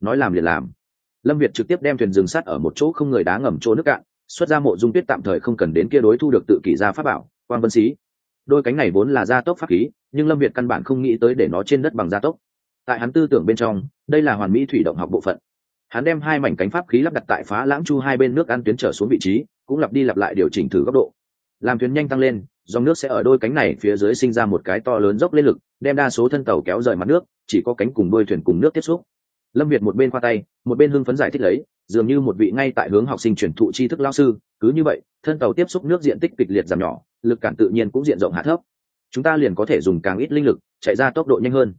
Speaker 1: Nói làm liền làm. Lâm việt trực tiếp đem thuyền dừng sát ở một chỗ không người đá ngầm chỗ nước cạn xuất ra mộ dung tuyết tạm thời không cần đến kia đối thu được tự kỷ ra pháp bảo, quang vân xí. Đôi cánh này vốn là gia tốc pháp khí, nhưng lâm việt căn bản không nghĩ tới để nó trên đất bằng gia tốc. Tại hắn tư tưởng bên trong, đây là hoàn mỹ thủy động học bộ phận. Hắn đem hai mảnh cánh pháp khí lắp đặt tại phá lãng chu hai bên nước ăn tuyến trở xuống vị trí, cũng lặp đi lặp lại điều chỉnh thử góc độ. Làm thuyền nhanh tăng lên, dòng nước sẽ ở đôi cánh này phía dưới sinh ra một cái to lớn dốc lên lực, đem đa số thân tàu kéo rời mặt nước, chỉ có cánh cùng đôi thuyền cùng nước tiếp xúc. Lâm việt một bên khoa tay, một bên hưng phấn giải thích lấy dường như một vị ngay tại hướng học sinh truyền thụ tri thức lao sư. Cứ như vậy, thân tàu tiếp xúc nước diện tích kịch liệt giảm nhỏ, lực cản tự nhiên cũng diện rộng hạ thấp. Chúng ta liền có thể dùng càng ít linh lực, chạy ra tốc độ nhanh hơn.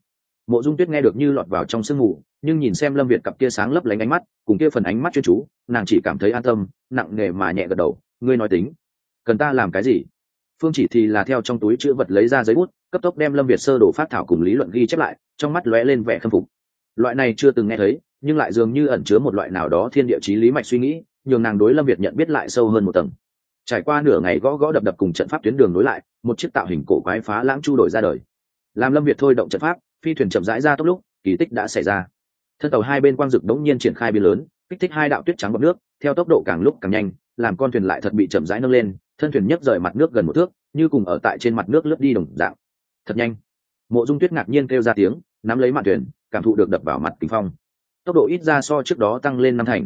Speaker 1: Mộ dung tuyết nghe được như lọt vào trong sương mù, nhưng nhìn xem lâm việt cặp kia sáng lấp lánh ánh mắt, cùng kia phần ánh mắt chuyên chú, nàng chỉ cảm thấy an tâm, nặng nề mà nhẹ gật đầu. Ngươi nói tính, cần ta làm cái gì? Phương chỉ thì là theo trong túi chữ vật lấy ra giấy bút, cấp tốc đem lâm việt sơ đồ phát thảo cùng lý luận ghi chép lại, trong mắt lóe lên vẻ khâm phục. Loại này chưa từng nghe thấy nhưng lại dường như ẩn chứa một loại nào đó thiên địa chí lý mạch suy nghĩ, nhường nàng đối lâm việt nhận biết lại sâu hơn một tầng. Trải qua nửa ngày gõ gõ đập đập cùng trận pháp tuyến đường nối lại, một chiếc tạo hình cổ quái phá lãng chu đổi ra đời. Làm lâm việt thôi động trận pháp, phi thuyền chậm rãi ra tốc lúc, kỳ tích đã xảy ra. Thân tàu hai bên quang dực đống nhiên triển khai biên lớn, kích thích hai đạo tuyết trắng bọc nước, theo tốc độ càng lúc càng nhanh, làm con thuyền lại thật bị chậm rãi nâng lên, thân thuyền nhấc rời mặt nước gần một thước, như cùng ở tại trên mặt nước lướt đi đồng dạng. Thật nhanh. Mộ dung tuyết ngạc nhiên kêu ra tiếng, nắm lấy mặt thuyền, cảm thụ được đập vào mặt kinh phong tốc độ ít ra so trước đó tăng lên năm thành.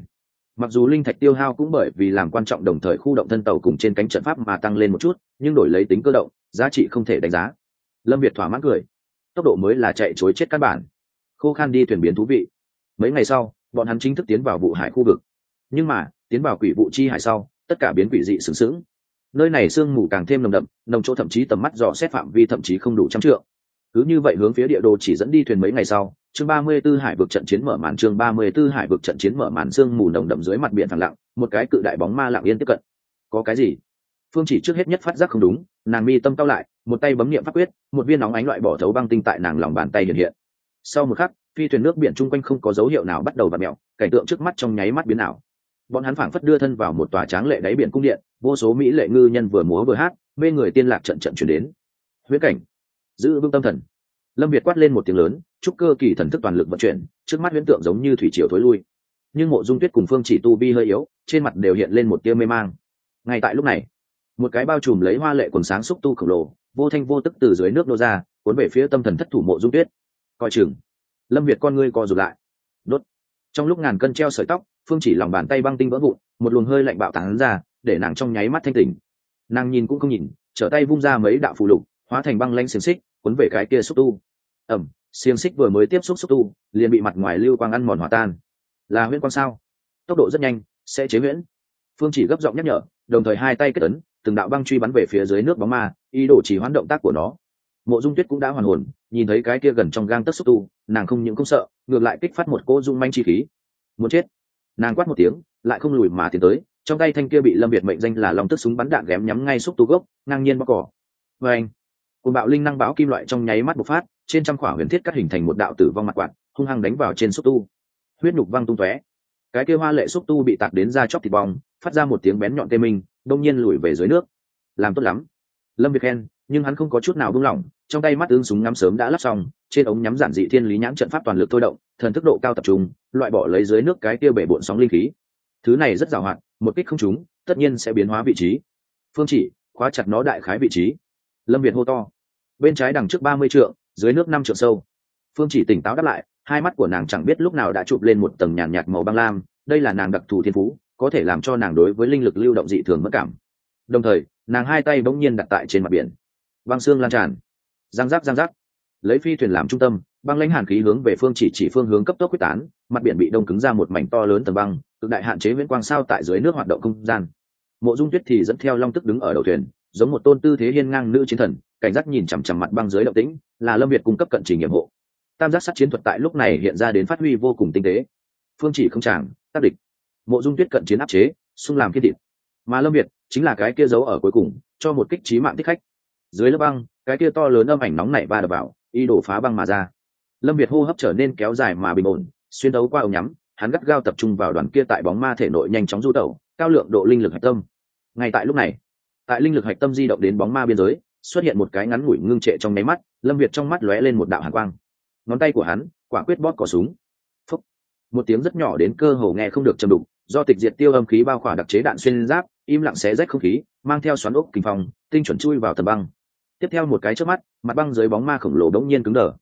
Speaker 1: Mặc dù linh thạch tiêu hao cũng bởi vì làm quan trọng đồng thời khu động thân tàu cùng trên cánh trận pháp mà tăng lên một chút, nhưng đổi lấy tính cơ động, giá trị không thể đánh giá. Lâm việt thỏa mãn cười. Tốc độ mới là chạy chối chết căn bản. Khô khan đi thuyền biến thú vị. Mấy ngày sau, bọn hắn chính thức tiến vào vụ hải khu vực. Nhưng mà, tiến vào quỷ vụ chi hải sau, tất cả biến quỷ dị sừng sững. Nơi này sương mù càng thêm nồng đậm, nồng chỗ thậm chí tầm mắt dò xét phạm vi thậm chí không đủ trăm trượng. Cứ như vậy hướng phía địa đồ chỉ dẫn đi thuyền mấy ngày sau chương ba mươi 34 hải vực trận chiến mở màn chương ba mươi 34 hải vực trận chiến mở màn sương mù nồng đậm dưới mặt biển thẳng lặng một cái cự đại bóng ma lặng yên tiếp cận. Có cái gì? Phương chỉ trước hết nhất phát giác không đúng nàng mi tâm cao lại một tay bấm niệm pháp quyết một viên nóng ánh loại bỏ thấu băng tinh tại nàng lòng bàn tay hiện hiện. Sau một khắc phi thuyền nước biển chung quanh không có dấu hiệu nào bắt đầu vặn mèo, cảnh tượng trước mắt trong nháy mắt biến ảo. Bọn hắn phảng phất đưa thân vào một tòa tráng lệ đáy biển cung điện vô số mỹ lệ ngư nhân vừa múa vừa hát mê người tiên lạc trận trận chuyển đến. Huyễn cảnh. Giữ vững tâm thần. Lâm việt quát lên một tiếng lớn chúc cơ kỳ thần thức toàn lực vận chuyển, trước mắt huyễn tượng giống như thủy triều thối lui. Nhưng mộ dung tuyết cùng phương chỉ tu bi hơi yếu, trên mặt đều hiện lên một tia mê mang. Ngay tại lúc này, một cái bao trùm lấy hoa lệ quần sáng xúc tu khổng lồ, vô thanh vô tức từ dưới nước nô ra, cuốn về phía tâm thần thất thủ mộ dung tuyết. Coi chừng, lâm việt con ngươi co rụt lại. Đốt. Trong lúc ngàn cân treo sợi tóc, phương chỉ lòng bàn tay băng tinh vỡ vụn, một luồng hơi lạnh bạo tán ra, để nàng trong nháy mắt thanh tỉnh. Nàng nhìn cũng không nhìn, trở tay vung ra mấy đạo phù lục, hóa thành băng lanh xiềng xích, cuốn về cái kia xúc tu. Ẩm xiềng xích vừa mới tiếp xúc xúc tu, liền bị mặt ngoài lưu quang ăn mòn hòa tan. Là huyễn quang sao? Tốc độ rất nhanh, sẽ chế huyễn. Phương chỉ gấp giọng nhắc nhở, đồng thời hai tay kết ấn, từng đạo băng truy bắn về phía dưới nước bóng ma, ý đồ chỉ hoán động tác của nó. Mộ dung tuyết cũng đã hoàn hồn, nhìn thấy cái kia gần trong gang tất xúc tu, nàng không những không sợ, ngược lại kích phát một cô dung manh chi khí. Muốn chết. Nàng quát một tiếng, lại không lùi mà tiến tới, trong tay thanh kia bị lâm việt mệnh danh là lòng tức súng bắn đạn ghém nhắm ngay xúc tu gốc, ngang nhiên bóc cỏ. Vê anh cùng bạo linh năng báo kim loại trong nháy mắt bộc phát trên trăm khỏa huyền thiết cắt hình thành một đạo tử vong mặt quạt, hung hăng đánh vào trên xúc tu. Huyết nhục văng tung tóe. Cái kia hoa lệ xúc tu bị tạc đến ra chóc thịt bong, phát ra một tiếng bén nhọn tê minh, đông nhiên lùi về dưới nước. Làm tốt lắm. Lâm việt khen, nhưng hắn không có chút nào buông lỏng, trong tay mắt ứng súng ngắm sớm đã lắp xong, trên ống nhắm giản dị thiên lý nhãn trận pháp toàn lực thôi động, thần thức độ cao tập trung, loại bỏ lấy dưới nước cái kia bể bộn sóng linh khí. Thứ này rất giàu hạn, một kích không trúng, tất nhiên sẽ biến hóa vị trí. Phương chỉ, khóa chặt nó đại khái vị trí. Lâm việt hô to. Bên trái đằng trước ba mươi trượng dưới nước năm trượng sâu. Phương chỉ tỉnh táo đáp lại hai mắt của nàng chẳng biết lúc nào đã chụp lên một tầng nhàn nhạt, màu băng lam đây là nàng đặc thù thiên phú có thể làm cho nàng đối với linh lực lưu động dị thường mất cảm. Đồng thời nàng hai tay bỗng nhiên đặt tại trên mặt biển. Băng xương lan tràn. Giang giác giang giác. Lấy phi thuyền làm trung tâm băng lãnh hàn khí hướng về phương chỉ chỉ phương hướng cấp tốc quyết tán mặt biển bị đông cứng ra một mảnh to lớn tầm băng cực đại hạn chế viễn quang sao tại dưới nước hoạt động không gian. Mộ dung tuyết thì dẫn theo long tức đứng ở đầu thuyền giống một tôn tư thế hiên ngang nữ chiến thần cảnh giác nhìn chằm chằm mặt băng dưới động tĩnh là lâm việt cung cấp cận trình nhiệm hộ. Tam giác sát chiến thuật tại lúc này hiện ra đến phát huy vô cùng tinh tế. Phương chỉ không tràng tác địch. Mộ dung tuyết cận chiến áp chế, xung làm kiên thịt mà lâm việt chính là cái kia giấu ở cuối cùng, cho một kích trí mạng thích khách. Dưới lớp băng, cái kia to lớn âm ảnh nóng nảy ba đập vào, y đổ phá băng mà ra. Lâm việt hô hấp trở nên kéo dài mà bình ổn, xuyên đấu qua ống nhắm, hắn gắt gao tập trung vào đoàn kia tại bóng ma thể nội nhanh chóng du tẩu, cao lượng độ linh lực hạch tâm. Ngay tại lúc này, tại linh lực hạch tâm di động đến bóng ma biên giới, xuất hiện một cái ngắn ngủi ngưng trệ trong nháy mắt lâm việt trong mắt lóe lên một đạo hàn quang. Ngón tay của hắn, quả quyết bóp cỏ súng. Phúc. một tiếng rất nhỏ đến cơ hồ nghe không được chầm đục, do tịch diệt tiêu âm khí bao khỏa đặc chế đạn xuyên giáp, im lặng xé rách không khí, mang theo xoắn ốc kinh phòng tinh chuẩn chui vào tầm băng. Tiếp theo một cái trước mắt, mặt băng dưới bóng ma khổng lồ đống nhiên cứng đờ.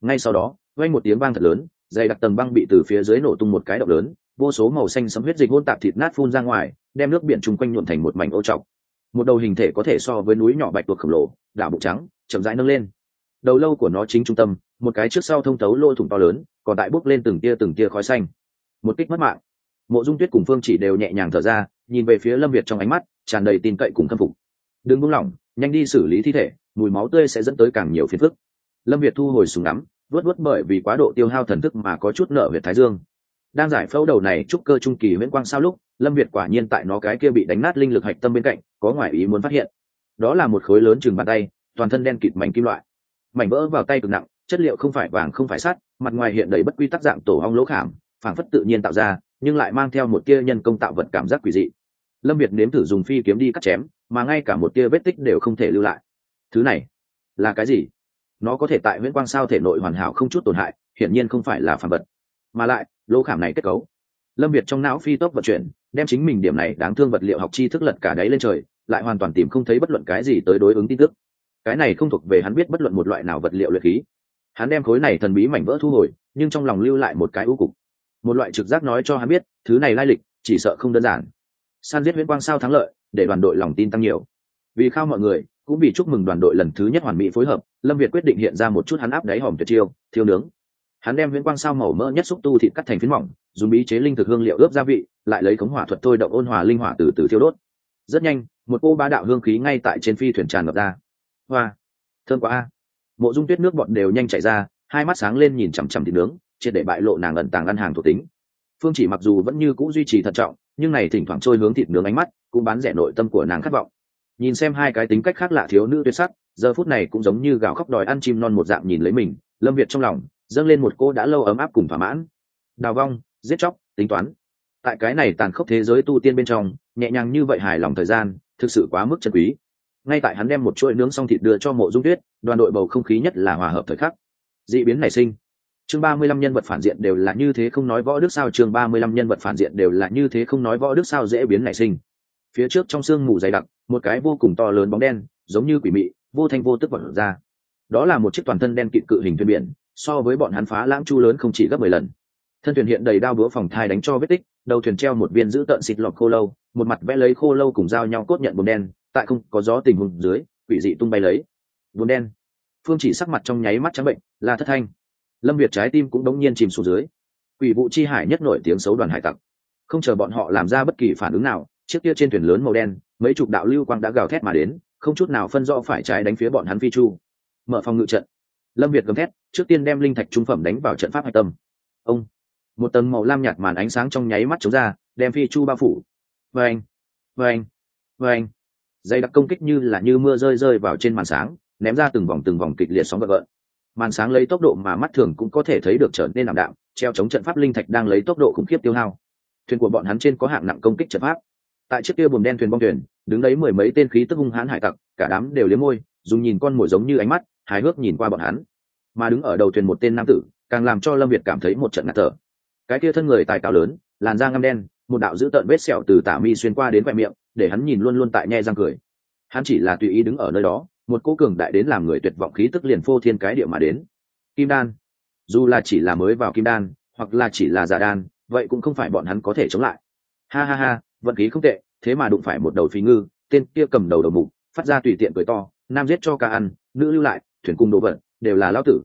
Speaker 1: Ngay sau đó, vang một tiếng vang thật lớn, dày đặc tầng băng bị từ phía dưới nổ tung một cái động lớn, vô số màu xanh sấm huyết dịch hôn tạp thịt nát phun ra ngoài, đem nước biển chung quanh nhuộn thành một mảnh ô trọc. Một đầu hình thể có thể so với núi nhỏ bạch tuộc khổng lồ, đảo bụng trắng, chậm rãi nâng lên đầu lâu của nó chính trung tâm, một cái trước sau thông tấu lỗ thủng to lớn, còn tại bốc lên từng tia từng tia khói xanh. Một kích mất mạng. Mộ dung tuyết cùng phương chỉ đều nhẹ nhàng thở ra, nhìn về phía lâm việt trong ánh mắt, tràn đầy tin cậy cùng khâm phục. Đừng buông lỏng, nhanh đi xử lý thi thể, mùi máu tươi sẽ dẫn tới càng nhiều phiền phức. Lâm việt thu hồi súng ngắm vớt vớt bởi vì quá độ tiêu hao thần thức mà có chút nợ việt thái dương. Đang giải phẫu đầu này trúc cơ trung kỳ nguyễn quang sao lúc, lâm việt quả nhiên tại nó cái kia bị đánh nát linh lực hạch tâm bên cạnh, có ngoại ý muốn phát hiện. Đó là một khối lớn chừng bàn tay, toàn thân đen kịt mảnh kim loại mảnh vỡ vào tay cực nặng, chất liệu không phải vàng không phải sắt, mặt ngoài hiện đầy bất quy tắc dạng tổ hong lỗ khảm, phảng phất tự nhiên tạo ra, nhưng lại mang theo một tia nhân công tạo vật cảm giác quỷ dị. Lâm việt nếm thử dùng phi kiếm đi cắt chém, mà ngay cả một tia vết tích đều không thể lưu lại. Thứ này, là cái gì? Nó có thể tại nguyễn quang sao thể nội hoàn hảo không chút tổn hại, hiển nhiên không phải là phản vật. Mà lại, lỗ khảm này kết cấu. Lâm việt trong não phi tốc vận chuyển, đem chính mình điểm này đáng thương vật liệu học chi thức lật cả đáy lên trời, lại hoàn toàn tìm không thấy bất luận cái gì tới đối ứng tin tức cái này không thuộc về hắn biết bất luận một loại nào vật liệu luyện khí. Hắn đem khối này thần bí mảnh vỡ thu hồi, nhưng trong lòng lưu lại một cái ưu cục. Một loại trực giác nói cho hắn biết, thứ này lai lịch, chỉ sợ không đơn giản. San giết nguyễn quang sao thắng lợi, để đoàn đội lòng tin tăng nhiều. Vì khao mọi người, cũng vì chúc mừng đoàn đội lần thứ nhất hoàn mỹ phối hợp, lâm việt quyết định hiện ra một chút hắn áp đáy hòm tuyệt chiêu, thiêu nướng. Hắn đem nguyễn quang sao màu mỡ nhất xúc tu thịt cắt thành phiến mỏng, dùng bí chế linh thực hương liệu ướp gia vị, lại lấy khống hỏa thuật thôi động ôn hòa linh hỏa từ từ thiêu đốt. Rất nhanh, một cô ba đạo hương khí ngay tại trên phi thuyền tràn ngập ra hoa. Thơm quá a. Mộ dung tuyết nước bọn đều nhanh chạy ra, hai mắt sáng lên nhìn chằm chằm thịt nướng, triệt để bại lộ nàng ẩn tàng ăn hàng thuộc tính. Phương chỉ mặc dù vẫn như c ũ duy trì thận trọng, nhưng này thỉnh thoảng trôi hướng thịt nướng ánh mắt, cũng bán rẻ nội tâm của nàng khát vọng. Nhìn xem hai cái tính cách khác lạ thiếu nữ tuyệt sắc, giờ phút này cũng giống như gào khóc đòi ăn chim non một dạng nhìn lấy mình, lâm việt trong lòng, dâng lên một cô đã lâu ấm áp cùng thỏa mãn. Đào vong, giết chóc, tính toán. Tại cái này tàn khốc thế giới tu tiên bên trong, nhẹ nhàng như vậy hài lòng thời gian, thực sự quá mức chân quý ngay tại hắn đem một chuỗi nướng xong thịt đưa cho mộ dung tuyết, đoàn đội bầu không khí nhất là hòa hợp thời khắc. D ị biến nảy sinh. Chương ba mươi lăm nhân vật phản diện đều là như thế không nói võ đức sao, chương ba mươi lăm nhân vật phản diện đều là như thế không nói võ đức sao, dễ biến nảy sinh. Phía trước trong sương mù dày đặc, một cái vô cùng to lớn bóng đen, giống như quỷ mị, vô thanh vô tức vật ra. Đó là một chiếc toàn thân đen kịt cự hình thuyền biển, so với bọn hắn phá lãng chu lớn không chỉ gấp mười lần. Thân thuyền hiện đầy đao búa phòng thai đánh cho vết tích, đầu thuyền treo một viên giữ tợn xịt lọt khô lâu, một mặt vẽ lấy khô lâu cùng dao nhau cốt nhận bùn đen tại không có gió tình hùng dưới, quỷ dị tung bay lấy. Vốn đen. Phương chỉ sắc mặt trong nháy mắt trắng bệnh là thất thanh. Lâm việt trái tim cũng đống nhiên chìm xuống dưới. Quỷ vụ chi hải nhất nổi tiếng xấu đoàn hải tặc. Không chờ bọn họ làm ra bất kỳ phản ứng nào, chiếc kia trên thuyền lớn màu đen, mấy chục đạo lưu quang đã gào thét mà đến, không chút nào phân rõ phải trái đánh phía bọn hắn phi chu. Mở phòng ngự trận. Lâm việt gầm thét, trước tiên đem linh thạch trung phẩm đánh vào trận pháp hạch tâm. Ông. Một tầng màu lam nhạt màn ánh sáng trong nháy mắt chống ra, đem phi chu bao phủ. Vâng. Vâng. Vâng dây đặc công kích như là như mưa rơi rơi vào trên màn sáng, ném ra từng vòng từng vòng kịch liệt sóng gợn gợn màn sáng lấy tốc độ mà mắt thường cũng có thể thấy được trở nên ảm đạm, treo chống trận pháp linh thạch đang lấy tốc độ khủng khiếp tiêu hao. Thuyền của bọn hắn trên có hạng nặng công kích trận pháp. Tại chiếc kia buồm đen thuyền bong thuyền, đứng đấy mười mấy tên khí tức hung hãn hải tặc, cả đám đều liếm môi, dùng nhìn con mồi giống như ánh mắt, hài hước nhìn qua bọn hắn. Mà đứng ở đầu thuyền một tên nam tử, càng làm cho lâm việt cảm thấy một trận ngạt thở. Cái kia thân người tài cao lớn, làn da ngăm đen, một đạo dữ tợn vết sẹo từ tả mi xuyên qua đến vẹ miệng để hắn nhìn luôn luôn tại nhe răng cười. Hắn chỉ là tùy ý đứng ở nơi đó, một cô cường đại đến làm người tuyệt vọng khí tức liền phô thiên cái địa mà đến. Kim đan. Dù là chỉ là mới vào kim đan, hoặc là chỉ là giả đan, vậy cũng không phải bọn hắn có thể chống lại. Ha ha ha, vận khí không tệ, thế mà đụng phải một đầu phi ngư, tên kia cầm đầu đầu mục, phát ra tùy tiện cười to, nam giết cho ca ăn, nữ lưu lại, thuyền cung đồ vật, đều là lao tử.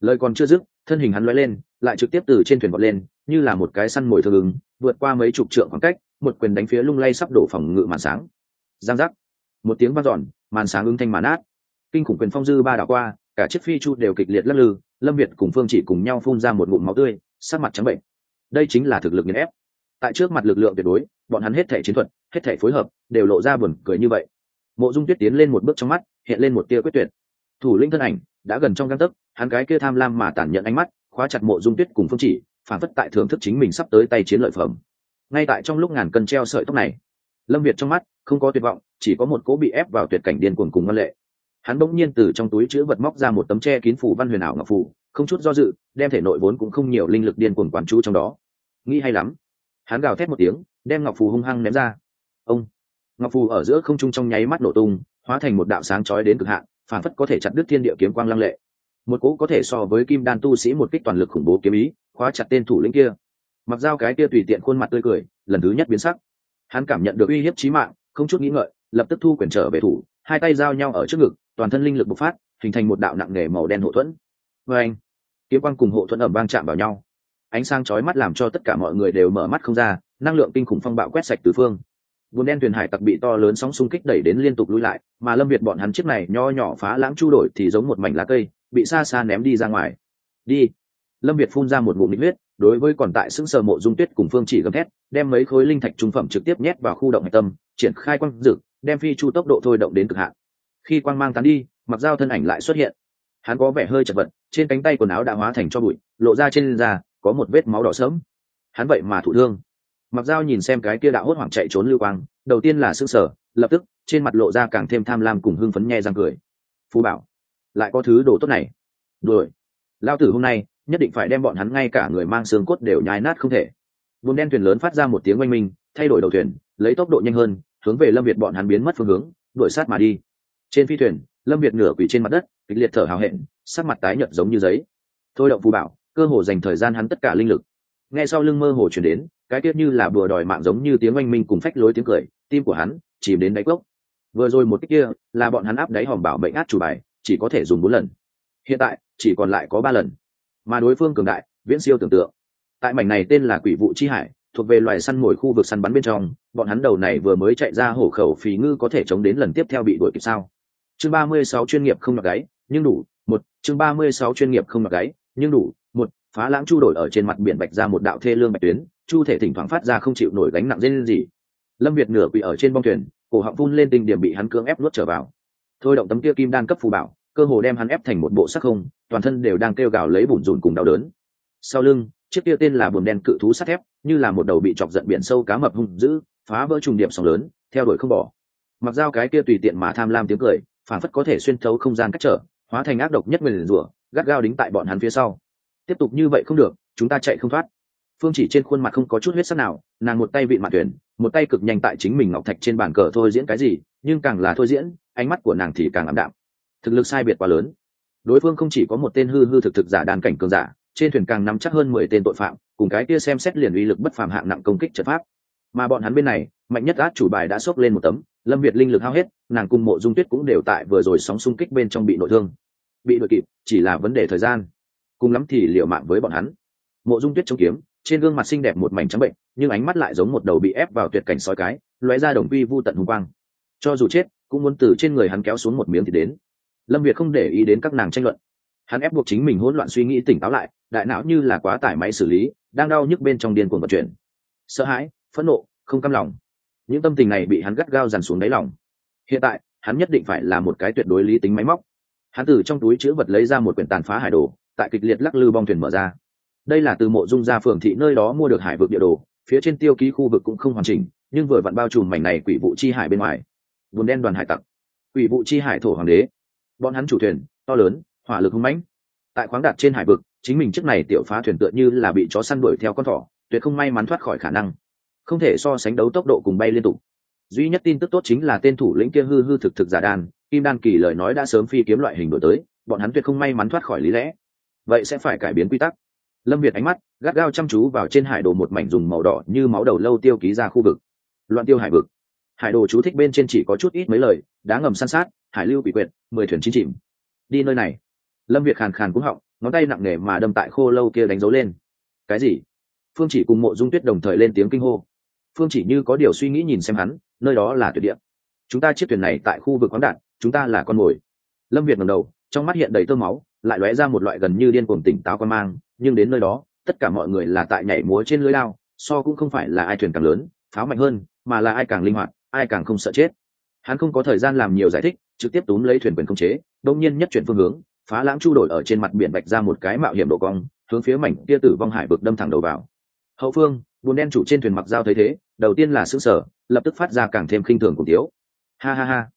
Speaker 1: Lời còn chưa dứt, thân hình hắn loay lên, lại trực tiếp từ trên thuyền vọt lên, như là một cái săn mồi thương ứng, vượt qua mấy chục trượng khoảng cách một quyền đánh phía lung lay sắp đổ phòng ngự màn sáng. Giang giác. Một tiếng vang dọn, màn sáng ứng thanh màn át kinh khủng quyền phong dư ba đảo qua, cả chiếc phi chu đều kịch liệt lắc lư, lâm việt cùng phương chỉ cùng nhau phun ra một ngụm máu tươi, sắc mặt trắng bệnh. Đây chính là thực lực nghiền ép. Tại trước mặt lực lượng tuyệt đối, bọn hắn hết thể chiến thuật, hết thể phối hợp, đều lộ ra buồn cười như vậy. Mộ dung tuyết tiến lên một bước trong mắt, hiện lên một tia quyết tuyệt. Thủ linh thân ảnh, đã gần trong găng tấc, hắn cái kia tham lam mà tản nhận ánh mắt, khóa chặt mộ dung tuyết cùng phương chỉ, phản phất tại thưởng thức chính mình sắp tới tay chiến lợi phẩm ngay tại trong lúc ngàn cân treo sợi tóc này, lâm việt trong mắt không có tuyệt vọng, chỉ có một cố bị ép vào tuyệt cảnh điên cuồng cùng ngân lệ. Hắn bỗng nhiên từ trong túi chữ vật móc ra một tấm tre kín phủ văn huyền ảo ngọc phủ không chút do dự, đem thể nội vốn cũng không nhiều linh lực điên cuồng quán chú trong đó. Nghĩ hay lắm. Hắn gào thét một tiếng, đem ngọc phù hung hăng ném ra. Ông! Ngọc phù ở giữa không trung trong nháy mắt nổ tung, hóa thành một đạo sáng chói đến cực hạn, phản phất có thể chặt đứt thiên địa kiếm quang lăng lệ. Một cỗ có thể so với kim đan tu sĩ một kích toàn lực khủng bố kiếm ý, khóa chặt tên thủ lĩnh kia mặc dao cái kia tùy tiện khuôn mặt tươi cười, lần thứ nhất biến sắc. Hắn cảm nhận được uy hiếp chí mạng, không chút nghĩ ngợi, lập tức thu quyền trở về thủ, hai tay giao nhau ở trước ngực, toàn thân linh lực bộc phát, hình thành một đạo nặng nề màu đen hộ thuẫn. Vê anh, kiếm quang cùng hộ thuẫn ẩm vang chạm vào nhau. Ánh sáng chói mắt làm cho tất cả mọi người đều mở mắt không ra, năng lượng kinh khủng phong bạo quét sạch từ phương. Buồn đen thuyền hải tặc bị to lớn sóng xung kích đẩy đến liên tục lui lại, mà lâm việt bọn hắn chiếc này nho nhỏ phá lãng chu đổi thì giống một mảnh lá cây, bị xa xa ném đi ra ngoài. Đi. Lâm việt phun ra một ngụm nít huyết đối với còn tại xứng sờ mộ dung tuyết cùng phương chỉ gầm thét đem mấy khối linh thạch trung phẩm trực tiếp nhét vào khu động hạch tâm triển khai quang dực đem phi chu tốc độ thôi động đến cực hạn. Khi quang mang tán đi mặc dao thân ảnh lại xuất hiện. Hắn có vẻ hơi chật vật trên cánh tay quần áo đã hóa thành cho bụi lộ ra trên da có một vết máu đỏ sớm hắn vậy mà thụ thương. Mặc dao nhìn xem cái kia đạo hốt hoảng chạy trốn lưu quang đầu tiên là s sờ, lập tức trên mặt lộ ra càng thêm tham lam cùng hưng phấn nghe răng cười. Phú bảo lại có thứ đồ tốt này. Đuổi. Lao tử hôm nay nhất định phải đem bọn hắn ngay cả người mang xương cốt đều nhái nát không thể. Buồn đen thuyền lớn phát ra một tiếng oanh minh, thay đổi đầu thuyền, lấy tốc độ nhanh hơn, hướng về lâm việt bọn hắn biến mất phương hướng, đuổi sát mà đi. Trên phi thuyền, lâm việt nửa quỳ trên mặt đất, kịch liệt thở hào hẹn, sắc mặt tái nhợt giống như giấy. Thôi động phù bảo, cơ hồ dành thời gian hắn tất cả linh lực. Nghe sau lưng mơ hồ chuyển đến, cái tiết như là bừa đòi mạng giống như tiếng oanh minh cùng phách lối tiếng cười, tim của hắn chìm đến đáy cốc. Vừa rồi một cách kia, là bọn hắn áp đáy hòm bảo mệnh át chủ bài, chỉ có thể dùng bốn lần. Hiện tại, chỉ còn lại có ba lần mà đối phương cường đại, viễn siêu tưởng tượng. Tại mảnh này tên là quỷ vụ chi hải, thuộc về loài săn mồi khu vực săn bắn bên trong, bọn hắn đầu này vừa mới chạy ra hổ khẩu phí ngư có thể chống đến lần tiếp theo bị đuổi kịp sao? Chương ba mươi sáu chuyên nghiệp không mặc gáy, nhưng đủ, một, chương ba mươi sáu chuyên nghiệp không mặc gáy, nhưng đủ, một, phá lãng chu đổi ở trên mặt biển bạch ra một đạo thê lương bạch tuyến, chu thể thỉnh thoảng phát ra không chịu nổi gánh nặng dây lên gì. Lâm việt nửa quỷ ở trên bong thuyền, cổ họng phun lên tình điểm bị hắn cưỡng ép nuốt trở vào. Thôi động tấm kia kim đan cấp phù bảo cơ hồ đem hắn ép thành một bộ sắc không, toàn thân đều đang kêu gào lấy bùn rùn cùng đau đớn. Sau lưng, chiếc kia tên là buồm đen cự thú sắt thép, như là một đầu bị chọc giận biển sâu cá mập hung dữ, phá vỡ trùng điểm sóng lớn, theo đuổi không bỏ. Mặc dao cái kia tùy tiện mà tham lam tiếng cười, phản phất có thể xuyên thấu không gian cách trở, hóa thành ác độc nhất mình rủa, gắt gao đính tại bọn hắn phía sau. Tiếp tục như vậy không được, chúng ta chạy không thoát. Phương chỉ trên khuôn mặt không có chút huyết sắc nào, nàng một tay vị mặt thuyền một tay cực nhanh tại chính mình ngọc thạch trên bàn cờ thôi diễn cái gì, nhưng càng là thôi diễn, ánh mắt của nàng thì càng ảm đạm thực lực sai biệt quá lớn. Đối phương không chỉ có một tên hư hư thực thực giả đàn cảnh cường giả, trên thuyền càng nắm chắc hơn mười tên tội phạm, cùng cái kia xem xét liền uy lực bất phàm hạng nặng công kích trật pháp. Mà bọn hắn bên này, mạnh nhất át chủ bài đã xốc lên một tấm, lâm việt linh lực hao hết, nàng cùng mộ dung tuyết cũng đều tại vừa rồi sóng xung kích bên trong bị nội thương. Bị đội kịp, chỉ là vấn đề thời gian. Cùng lắm thì liệu mạng với bọn hắn. Mộ dung tuyết chống kiếm, trên gương mặt xinh đẹp một mảnh trắng bệnh, nhưng ánh mắt lại giống một đầu bị ép vào tuyệt cảnh sói cái, lóe ra đồng vi vu tận hùng quang. Cho dù chết, cũng muốn từ trên người hắn kéo xuống một miếng thì đến lâm việt không để ý đến các nàng tranh luận. Hắn ép buộc chính mình hỗn loạn suy nghĩ tỉnh táo lại, đại não như là quá tải máy xử lý, đang đau nhức bên trong điên cuồng vận chuyển. Sợ hãi, phẫn nộ, không căm lòng. Những tâm tình này bị hắn gắt gao dằn xuống đáy lòng. Hiện tại, hắn nhất định phải là một cái tuyệt đối lý tính máy móc. Hắn từ trong túi chữ vật lấy ra một quyển tàn phá hải đồ, tại kịch liệt lắc lư bong thuyền mở ra. Đây là từ mộ dung ra phường thị nơi đó mua được hải vực địa đồ, phía trên tiêu ký khu vực cũng không hoàn chỉnh, nhưng vừa vặn bao trùm mảnh này quỷ vụ chi hải bên ngoài. Buồn đen đoàn hải tặc. Quỷ vụ chi hải thổ hoàng đế bọn hắn chủ thuyền, to lớn, hỏa lực hung mãnh. Tại khoáng đạt trên hải vực, chính mình chiếc này tiểu phá thuyền tựa như là bị chó săn đuổi theo con thỏ, tuyệt không may mắn thoát khỏi khả năng. Không thể so sánh đấu tốc độ cùng bay liên tục. Duy nhất tin tức tốt chính là tên thủ lĩnh kia hư hư thực thực giả đan kim đan kỳ lời nói đã sớm phi kiếm loại hình đổi tới, bọn hắn tuyệt không may mắn thoát khỏi lý lẽ. Vậy sẽ phải cải biến quy tắc. Lâm việt ánh mắt gắt gao chăm chú vào trên hải đồ một mảnh dùng màu đỏ như máu đầu lâu tiêu ký ra khu vực. Loạn tiêu hải vực. Hải đồ chú thích bên trên chỉ có chút ít mấy lời, đá ngầm san sát hải lưu bị quyệt, mười thuyền chín chìm. Đi nơi này. Lâm việt khàn khàn cúng họng, ngón tay nặng nề mà đâm tại khô lâu kia đánh dấu lên. Cái gì? Phương chỉ cùng mộ dung tuyết đồng thời lên tiếng kinh hô. Phương chỉ như có điều suy nghĩ nhìn xem hắn, nơi đó là tuyệt địa. Chúng ta chiếc thuyền này tại khu vực khoáng đạn chúng ta là con mồi. Lâm việt ngầm đầu, trong mắt hiện đầy tơ máu, lại lóe ra một loại gần như điên cuồng tỉnh táo quan mang, nhưng đến nơi đó, tất cả mọi người là tại nhảy múa trên lưới lao, so cũng không phải là ai thuyền càng lớn, pháo mạnh hơn, mà là ai càng linh hoạt, ai càng không sợ chết. Hắn không có thời gian làm nhiều giải thích trực tiếp túm lấy thuyền quyền không chế, đông nhiên nhất chuyển phương hướng, phá lãng chu đổi ở trên mặt biển bạch ra một cái mạo hiểm độ cong, hướng phía mảnh kia tử vong hải vực đâm thẳng đầu vào. Hậu phương, buồn đen chủ trên thuyền mặc dao thấy thế, đầu tiên là xương sở lập tức phát ra càng thêm khinh thường cùng tiếu ha ha ha.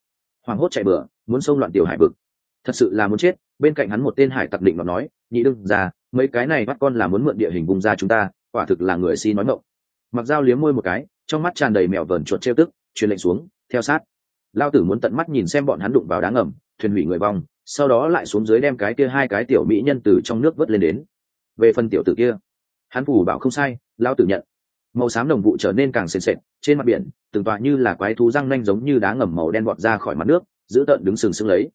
Speaker 1: Hoàng hốt chạy bừa, muốn xông loạn tiểu hải vực. Thật sự là muốn chết, bên cạnh hắn một tên hải tặc định nó nói, nhị đương ra mấy cái này bắt con là muốn mượn địa hình vùng ra chúng ta, quả thực là người si nói mộng mặc dao liếm môi một cái, trong mắt tràn đầy mèo vờn chuột trêu tức, truyền lệnh xuống, theo sát lao tử muốn tận mắt nhìn xem bọn hắn đụng vào đá ngầm, thuyền hủy người vong, sau đó lại xuống dưới đem cái kia hai cái tiểu mỹ nhân từ trong nước vớt lên đến. Về phần tiểu tử kia, hắn phủ bảo không sai, lao tử nhận. Màu xám đồng vụ trở nên càng sền sệt, trên mặt biển, từng tọa như là quái thú răng nanh giống như đá ngầm màu đen bọt ra khỏi mặt nước, giữ tợn đứng sừng sững lấy.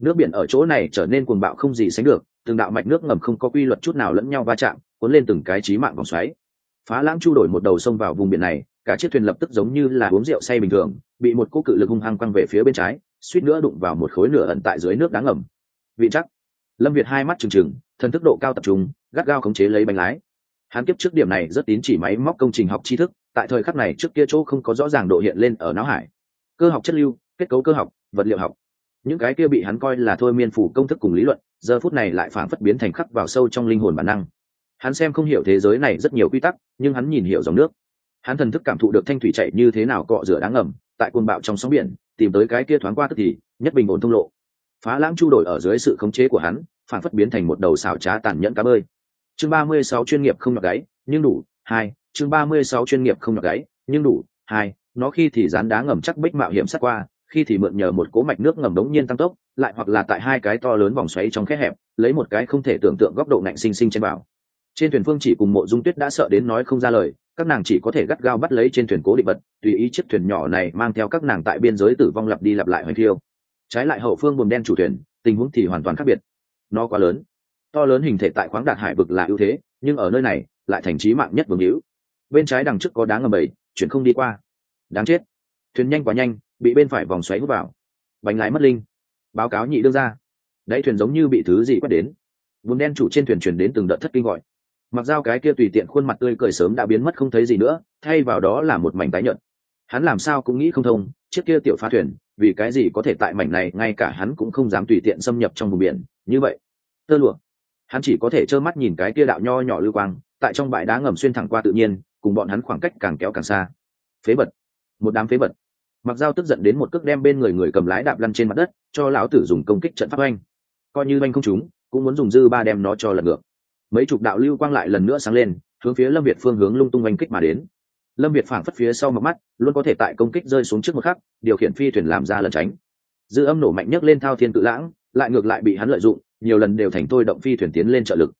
Speaker 1: Nước biển ở chỗ này trở nên cuồng bạo không gì sánh được, từng đạo mạch nước ngầm không có quy luật chút nào lẫn nhau va chạm, cuốn lên từng cái trí mạng vòng xoáy. Phá lãng chu đổi một đầu sông vào vùng biển này cả chiếc thuyền lập tức giống như là uống rượu say bình thường, bị một cô cự lực hung hăng quăng về phía bên trái, suýt nữa đụng vào một khối nửa ẩn tại dưới nước đáng ngầm. Vị chắc. Lâm việt hai mắt trừng trừng, thần thức độ cao tập trung, gắt gao khống chế lấy bánh lái. Hắn kiếp trước điểm này rất tín chỉ máy móc công trình học tri thức, tại thời khắc này trước kia chỗ không có rõ ràng độ hiện lên ở não hải. Cơ học chất lưu, kết cấu cơ học, vật liệu học. Những cái kia bị hắn coi là thôi miên phủ công thức cùng lý luận, giờ phút này lại phản phất biến thành khắc vào sâu trong linh hồn bản năng. Hắn xem không hiểu thế giới này rất nhiều quy tắc, nhưng hắn nhìn hiểu dòng nước hắn thần thức cảm thụ được thanh thủy chạy như thế nào cọ rửa đáng ngầm, tại cuồng bạo trong sóng biển, tìm tới cái kia thoáng qua tức thì, nhất bình ổn thông lộ. Phá lãng chu đổi ở dưới sự khống chế của hắn, phản phất biến thành một đầu xào trá tàn nhẫn cá bơi. Chương ba mươi sáu chuyên nghiệp không nhọc gáy, nhưng đủ, hai, chương ba mươi sáu chuyên nghiệp không nhọc gáy, nhưng đủ, hai, nó khi thì dán đá ngầm chắc bích mạo hiểm sát qua, khi thì mượn nhờ một cố mạch nước ngầm đống nhiên tăng tốc, lại hoặc là tại hai cái to lớn vòng xoáy trong khe hẹp, lấy một cái không thể tưởng tượng góc độ nạnh sinh sinh trên bảo trên thuyền phương chỉ cùng mộ dung tuyết đã sợ đến nói không ra lời các nàng chỉ có thể gắt gao bắt lấy trên thuyền cố định vật, tùy ý chiếc thuyền nhỏ này mang theo các nàng tại biên giới tử vong lặp đi lặp lại hoành thiêu. Trái lại hậu phương buồm đen chủ thuyền, tình huống thì hoàn toàn khác biệt. Nó quá lớn. To lớn hình thể tại khoáng đạt hải vực là ưu thế, nhưng ở nơi này lại thành trí mạng nhất vương hữu. Bên trái đằng trước có đá ngầm bầy, chuyển không đi qua. Đáng chết. Thuyền nhanh quá nhanh, bị bên phải vòng xoáy hút vào. Bánh lái mất linh. Báo cáo nhị đương ra đáy thuyền giống như bị thứ gì quét đến. Vùng đen chủ trên thuyền chuyển đến từng đợt thất kinh gọi mặc dao cái kia tùy tiện khuôn mặt tươi cười sớm đã biến mất không thấy gì nữa, thay vào đó là một mảnh tái nhợt. Hắn làm sao cũng nghĩ không thông, chiếc kia tiểu phá thuyền, vì cái gì có thể tại mảnh này, ngay cả hắn cũng không dám tùy tiện xâm nhập trong vùng biển, như vậy. Tơ lụa. Hắn chỉ có thể trơ mắt nhìn cái kia đạo nho nhỏ lưu quang, tại trong bãi đá ngầm xuyên thẳng qua tự nhiên, cùng bọn hắn khoảng cách càng kéo càng xa. Phế vật. Một đám phế vật. Mặc dao tức giận đến một cước đem bên người người cầm lái đạp lăn trên mặt đất, cho lão tử dùng công kích trận pháp oanh. Coi như oanh không chúng cũng muốn dùng dư ba đem nó cho lật ngược mấy chục đạo lưu quang lại lần nữa sáng lên, hướng phía lâm việt phương hướng lung tung oanh kích mà đến. Lâm việt phảng phất phía sau mặt mắt, luôn có thể tại công kích rơi xuống trước một khắc, điều khiển phi thuyền làm ra lần tránh. Dư âm nổ mạnh nhất lên thao thiên tự lãng, lại ngược lại bị hắn lợi dụng, nhiều lần đều thành tôi động phi thuyền tiến lên trợ lực.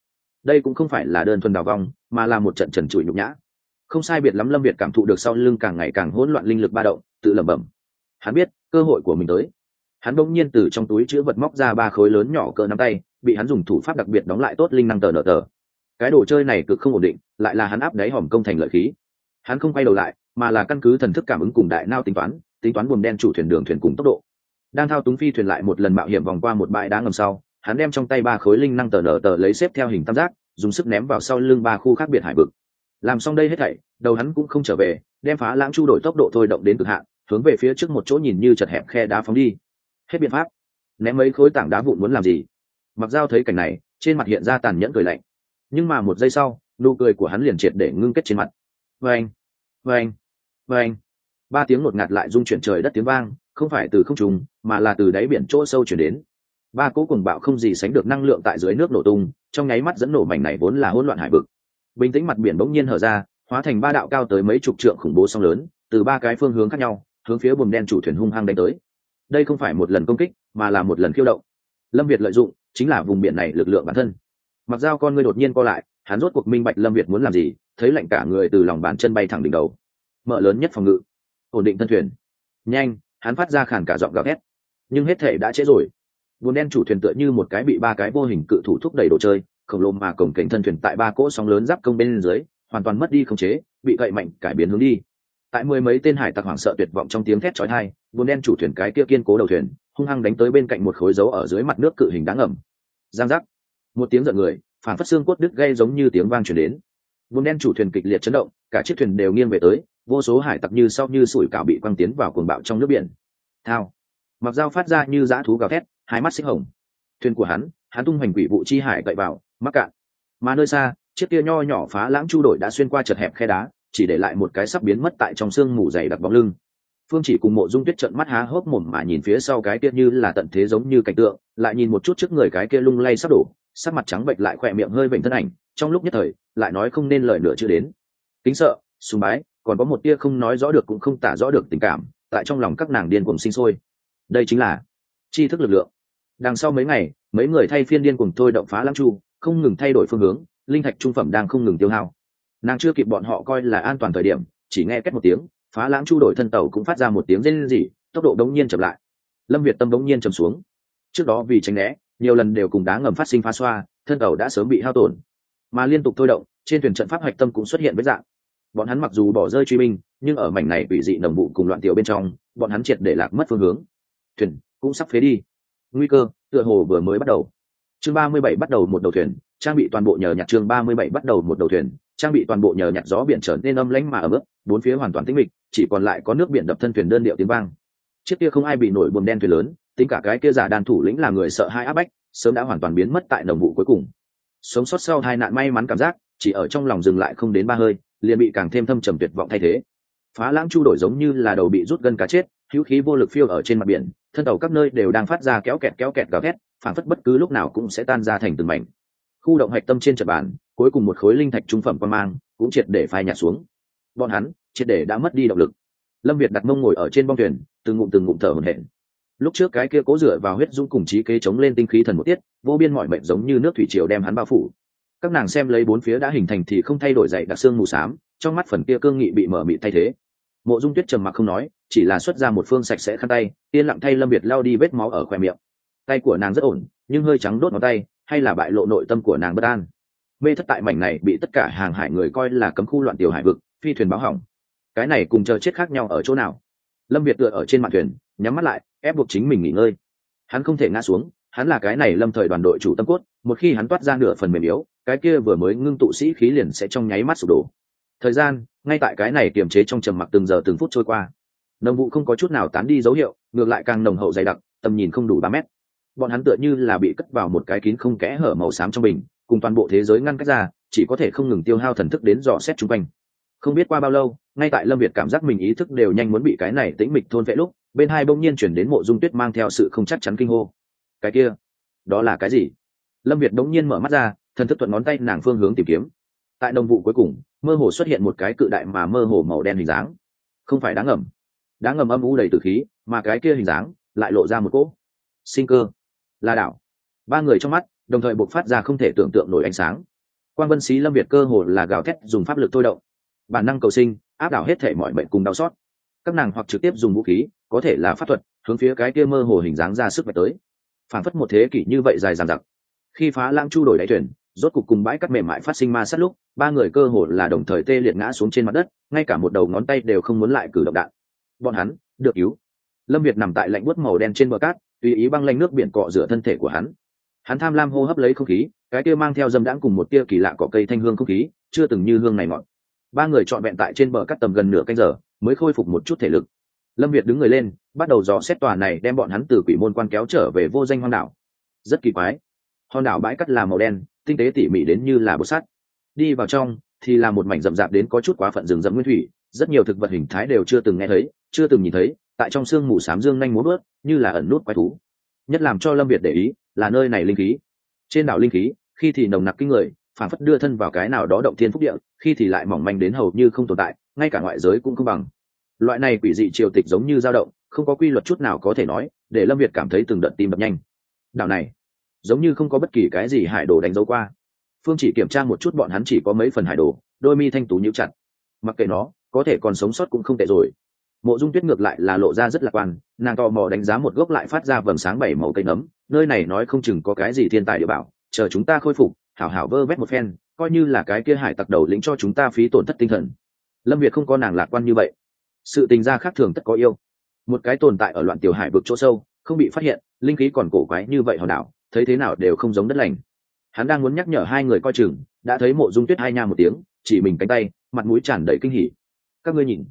Speaker 1: Đây cũng không phải là đơn thuần đào vong, mà là một trận trần trụi nhục nhã. Không sai biệt lắm lâm việt cảm thụ được sau lưng càng ngày càng hỗn loạn linh lực ba động, tự lẩm bẩm. Hắn biết, cơ hội của mình tới. Hắn bỗng nhiên từ trong túi chữ vật móc ra ba khối lớn nhỏ cỡ nắm tay bị hắn dùng thủ pháp đặc biệt đóng lại tốt linh năng tờ nợ tờ. Cái đồ chơi này cực không ổn định, lại là hắn áp đáy hòm công thành lợi khí. Hắn không quay đầu lại, mà là căn cứ thần thức cảm ứng cùng đại nao tính toán tính toán buồm đen chủ thuyền đường thuyền cùng tốc độ. Đang thao túng phi thuyền lại một lần mạo hiểm vòng qua một bãi đá ngầm sau, hắn đem trong tay ba khối linh năng tờ nở tờ lấy xếp theo hình tam giác, dùng sức ném vào sau lưng ba khu khác biệt hải vực. Làm xong đây hết thảy, đầu hắn cũng không trở về, đem phá lãng chu đổi tốc độ thôi động đến cực hạn, hướng về phía trước một chỗ nhìn như chật hẹp khe đá phóng đi. Hết biện pháp. Ném mấy khối tảng đá vụn muốn làm gì? Mặc dao thấy cảnh này, trên mặt hiện ra tàn nhẫn cười lạnh. Nhưng mà một giây sau, nụ cười của hắn liền triệt để ngưng kết trên mặt. Vâng vâng vâng. Ba tiếng ngột ngạt lại rung chuyển trời đất tiếng vang, không phải từ không trùng mà là từ đáy biển chỗ sâu chuyển đến. Ba cố cùng bạo không gì sánh được năng lượng tại dưới nước nổ tung, trong nháy mắt dẫn nổ mảnh này vốn là hỗn loạn hải vực. Bình tĩnh mặt biển bỗng nhiên hở ra, hóa thành ba đạo cao tới mấy chục trượng khủng bố song lớn, từ ba cái phương hướng khác nhau, hướng phía buồm đen chủ thuyền hung hăng đánh tới. Đây không phải một lần công kích, mà là một lần khiêu động lâm việt lợi dụng, chính là vùng biển này lực lượng bản thân. Mặc dao con ngươi đột nhiên co lại, hắn rốt cuộc minh bạch lâm việt muốn làm gì, thấy lạnh cả người từ lòng bàn chân bay thẳng đỉnh đầu. Mở lớn nhất phòng ngự. Ổn định thân thuyền. Nhanh, hắn phát ra khản cả giọng gào thét. Nhưng hết thể đã trễ rồi. Buồn đen chủ thuyền tựa như một cái bị ba cái vô hình cự thủ thúc đẩy đồ chơi, khổng lồ mà cổng cảnh thân thuyền tại ba cỗ sóng lớn giáp công bên dưới, hoàn toàn mất đi khống chế, bị gậy mạnh cải biến hướng đi tại mười mấy tên hải tặc hoảng sợ tuyệt vọng trong tiếng thét chói tai, buồn đen chủ thuyền cái kia kiên cố đầu thuyền, hung hăng đánh tới bên cạnh một khối dấu ở dưới mặt nước cự hình đáng ẩm giang giác. Một tiếng giận người phản phất xương cốt đứt gây giống như tiếng vang chuyển đến. Buồn đen chủ thuyền kịch liệt chấn động, cả chiếc thuyền đều nghiêng về tới, vô số hải tặc như sau như sủi cảo bị quăng tiến vào cuồng bạo trong nước biển. Thao. Mặc dao phát ra như dã thú gào thét, hai mắt xích hồng. Thuyền của hắn hắn tung hoành quỷ vụ chi hải cậy vào, mắc cạn. Mà nơi xa, chiếc kia nho nhỏ phá lãng chu đội đã xuyên qua chật hẹp khe đá chỉ để lại một cái sắp biến mất tại trong sương mù dày đặc bóng lưng. Phương chỉ cùng mộ dung tuyết trận mắt há hốc mồm mà nhìn phía sau cái kia như là tận thế giống như cảnh tượng, lại nhìn một chút trước người cái kia lung lay sắp đổ, sắc mặt trắng bệnh lại khỏe miệng hơi bệnh thân ảnh, trong lúc nhất thời, lại nói không nên lời nữa chưa đến. Kính sợ, sùng bái, còn có một tia không nói rõ được cũng không tả rõ được tình cảm, tại trong lòng các nàng điên cuồng sinh sôi. Đây chính là tri thức lực lượng. Đằng sau mấy ngày, mấy người thay phiên điên cuồng thôi động phá lăng chu, không ngừng thay đổi phương hướng, linh thạch trung phẩm đang không ngừng tiêu hao nàng chưa kịp bọn họ coi là an toàn thời điểm, chỉ nghe cách một tiếng, phá lãng chu đổi thân tàu cũng phát ra một tiếng rên rỉ, tốc độ đống nhiên chậm lại. Lâm việt tâm đống nhiên chầm xuống. Trước đó vì tránh né, nhiều lần đều cùng đá ngầm phát sinh phá xoa, thân tàu đã sớm bị hao tổn. Mà liên tục thôi động, trên thuyền trận pháp hạch tâm cũng xuất hiện với dạng. Bọn hắn mặc dù bỏ rơi truy binh, nhưng ở mảnh này bị dị nồng vụ cùng loạn tiểu bên trong, bọn hắn triệt để lạc mất phương hướng. Thuyền cũng sắp phế đi. Nguy cơ, tựa hồ vừa mới bắt đầu. Chương ba mươi bảy bắt đầu một đầu thuyền trang bị toàn bộ nhờ nhặt chương ba mươi bảy bắt đầu một đầu thuyền, trang bị toàn bộ nhờ nhặt gió biển trở nên âm lãnh mà ở mức bốn phía hoàn toàn tĩnh mịch, chỉ còn lại có nước biển đập thân thuyền đơn điệu tiếng vang. Chiếc kia không ai bị nổi buồm đen thuyền lớn, tính cả cái kia giả đàn thủ lĩnh là người sợ hai áp bách, sớm đã hoàn toàn biến mất tại đồng vụ cuối cùng. Sống sót sau hai nạn may mắn cảm giác, chỉ ở trong lòng dừng lại không đến ba hơi, liền bị càng thêm thâm trầm tuyệt vọng thay thế. Phá lãng chu đổi giống như là đầu bị rút gân cá chết, hữu khí vô lực phiêu ở trên mặt biển, thân tàu các nơi đều đang phát ra kéo kẹt kéo kẹt gào thét phản phất bất cứ lúc nào cũng sẽ tan ra thành từng mảnh khu động hạch tâm trên trận bàn, cuối cùng một khối linh thạch trung phẩm quan mang cũng triệt để phai nhạt xuống. Bọn hắn triệt để đã mất đi động lực. Lâm việt đặt mông ngồi ở trên bong thuyền, từng ngụm từng ngụm thở hổn hển. Lúc trước cái kia cố dựa vào huyết dung cùng trí kế chống lên tinh khí thần một tiết, vô biên mọi mệnh giống như nước thủy triều đem hắn bao phủ. Các nàng xem lấy bốn phía đã hình thành thì không thay đổi dậy đặc xương mù xám, trong mắt phần kia cương nghị bị mở mị thay thế. Mộ dung tuyết trầm mặc không nói, chỉ là xuất ra một phương sạch sẽ khăn tay, yên lặng thay lâm việt lao đi vết máu ở khoe miệng. Tay của nàng rất ổn, nhưng hơi trắng đốt ngón tay hay là bại lộ nội tâm của nàng bất an. Mê thất tại mảnh này bị tất cả hàng hải người coi là cấm khu loạn tiểu hải vực, phi thuyền báo hỏng. Cái này cùng chờ chết khác nhau ở chỗ nào? Lâm việt tựa ở trên mặt thuyền, nhắm mắt lại, ép buộc chính mình nghỉ ngơi. Hắn không thể ngã xuống, hắn là cái này lâm thời đoàn đội chủ tâm cốt, một khi hắn toát ra nửa phần mềm yếu, cái kia vừa mới ngưng tụ sĩ khí liền sẽ trong nháy mắt sụp đổ. Thời gian, ngay tại cái này kiềm chế trong trầm mặc từng giờ từng phút trôi qua. Nồng vụ không có chút nào tán đi dấu hiệu, ngược lại càng nồng hậu dày đặc, tầm nhìn không đủ ba mét bọn hắn tựa như là bị cất vào một cái kín không kẽ hở màu xám trong bình, cùng toàn bộ thế giới ngăn cách ra, chỉ có thể không ngừng tiêu hao thần thức đến dò xét chung quanh. Không biết qua bao lâu, ngay tại lâm việt cảm giác mình ý thức đều nhanh muốn bị cái này tĩnh mịch thôn vẽ lúc, bên hai bỗng nhiên chuyển đến mộ dung tuyết mang theo sự không chắc chắn kinh hô. Cái kia, đó là cái gì? Lâm việt bỗng nhiên mở mắt ra, thần thức thuận ngón tay nàng phương hướng tìm kiếm. Tại đồng vụ cuối cùng, mơ hồ xuất hiện một cái cự đại mà mơ hồ màu đen hình dáng. Không phải đáng ngầm. Đáng ngầm âm u đầy từ khí, mà cái kia hình dáng lại lộ ra một cỗ sinh cơ là đảo. Ba người trong mắt, đồng thời buộc phát ra không thể tưởng tượng nổi ánh sáng. Quan vân xí lâm việt cơ hồ là gào thét dùng pháp lực thôi động. Bản năng cầu sinh, áp đảo hết thể mọi bệnh cùng đau xót. Các nàng hoặc trực tiếp dùng vũ khí, có thể là pháp thuật, hướng phía cái kia mơ hồ hình dáng ra sức mạnh tới. Phản phất một thế kỷ như vậy dài dằng dặc. Khi phá lãng chu đổi đáy thuyền, rốt cục cùng bãi cắt mềm mại phát sinh ma sát lúc, ba người cơ hồ là đồng thời tê liệt ngã xuống trên mặt đất, ngay cả một đầu ngón tay đều không muốn lại cử động đạn. Bọn hắn, được cứu. Lâm việt nằm tại lạnh bút màu đen trên bờ cát tùy ý băng lanh nước biển cọ rửa thân thể của hắn. Hắn tham lam hô hấp lấy không khí, cái kia mang theo dâm đãng cùng một tia kỳ lạ cỏ cây thanh hương không khí, chưa từng như hương này ngọt. Ba người trọn vẹn tại trên bờ cắt tầm gần nửa canh giờ, mới khôi phục một chút thể lực. Lâm việt đứng người lên, bắt đầu dò xét tòa này đem bọn hắn từ quỷ môn quan kéo trở về vô danh hoang đảo. Rất kỳ quái. Hòn đảo bãi cắt là màu đen, tinh tế tỉ mỉ đến như là bột sắt. Đi vào trong thì là một mảnh rậm rạp đến có chút quá phận rừng rậm nguyên thủy, rất nhiều thực vật hình thái đều chưa từng nghe thấy, chưa từng nhìn thấy, tại trong sương mù xám dương nhanh muốn bớt như là ẩn nút quái thú. Nhất làm cho lâm việt để ý là nơi này linh khí. Trên đảo linh khí, khi thì nồng nặc kinh người, phản phất đưa thân vào cái nào đó động thiên phúc địa, khi thì lại mỏng manh đến hầu như không tồn tại, ngay cả ngoại giới cũng không bằng. Loại này quỷ dị triều tịch giống như dao động, không có quy luật chút nào có thể nói, để lâm việt cảm thấy từng đợt tim đập nhanh. Đảo này, giống như không có bất kỳ cái gì hải đồ đánh dấu qua. Phương chỉ kiểm tra một chút bọn hắn chỉ có mấy phần hải đồ, đôi mi thanh tú nhíu chặt. Mặc kệ nó, có thể còn sống sót cũng không tệ rồi mộ dung tuyết ngược lại là lộ ra rất lạc quan, nàng tò mò đánh giá một gốc lại phát ra vầng sáng bảy màu cây nấm, nơi này nói không chừng có cái gì thiên tài địa bảo, chờ chúng ta khôi phục, hảo hảo vơ vét một phen, coi như là cái kia hải tặc đầu lĩnh cho chúng ta phí tổn thất tinh thần. Lâm việt không có nàng lạc quan như vậy. Sự tình gia khác thường tất có yêu. Một cái tồn tại ở loạn tiểu hải vực chỗ sâu, không bị phát hiện, linh khí còn cổ quái như vậy hòn đảo, thấy thế nào đều không giống đất lành. Hắn đang muốn nhắc nhở hai người coi chừng, đã thấy mộ dung tuyết hai nha một tiếng, chỉ mình cánh tay, mặt mũi tràn đầy kinh hỉ. Các ngươi nhìn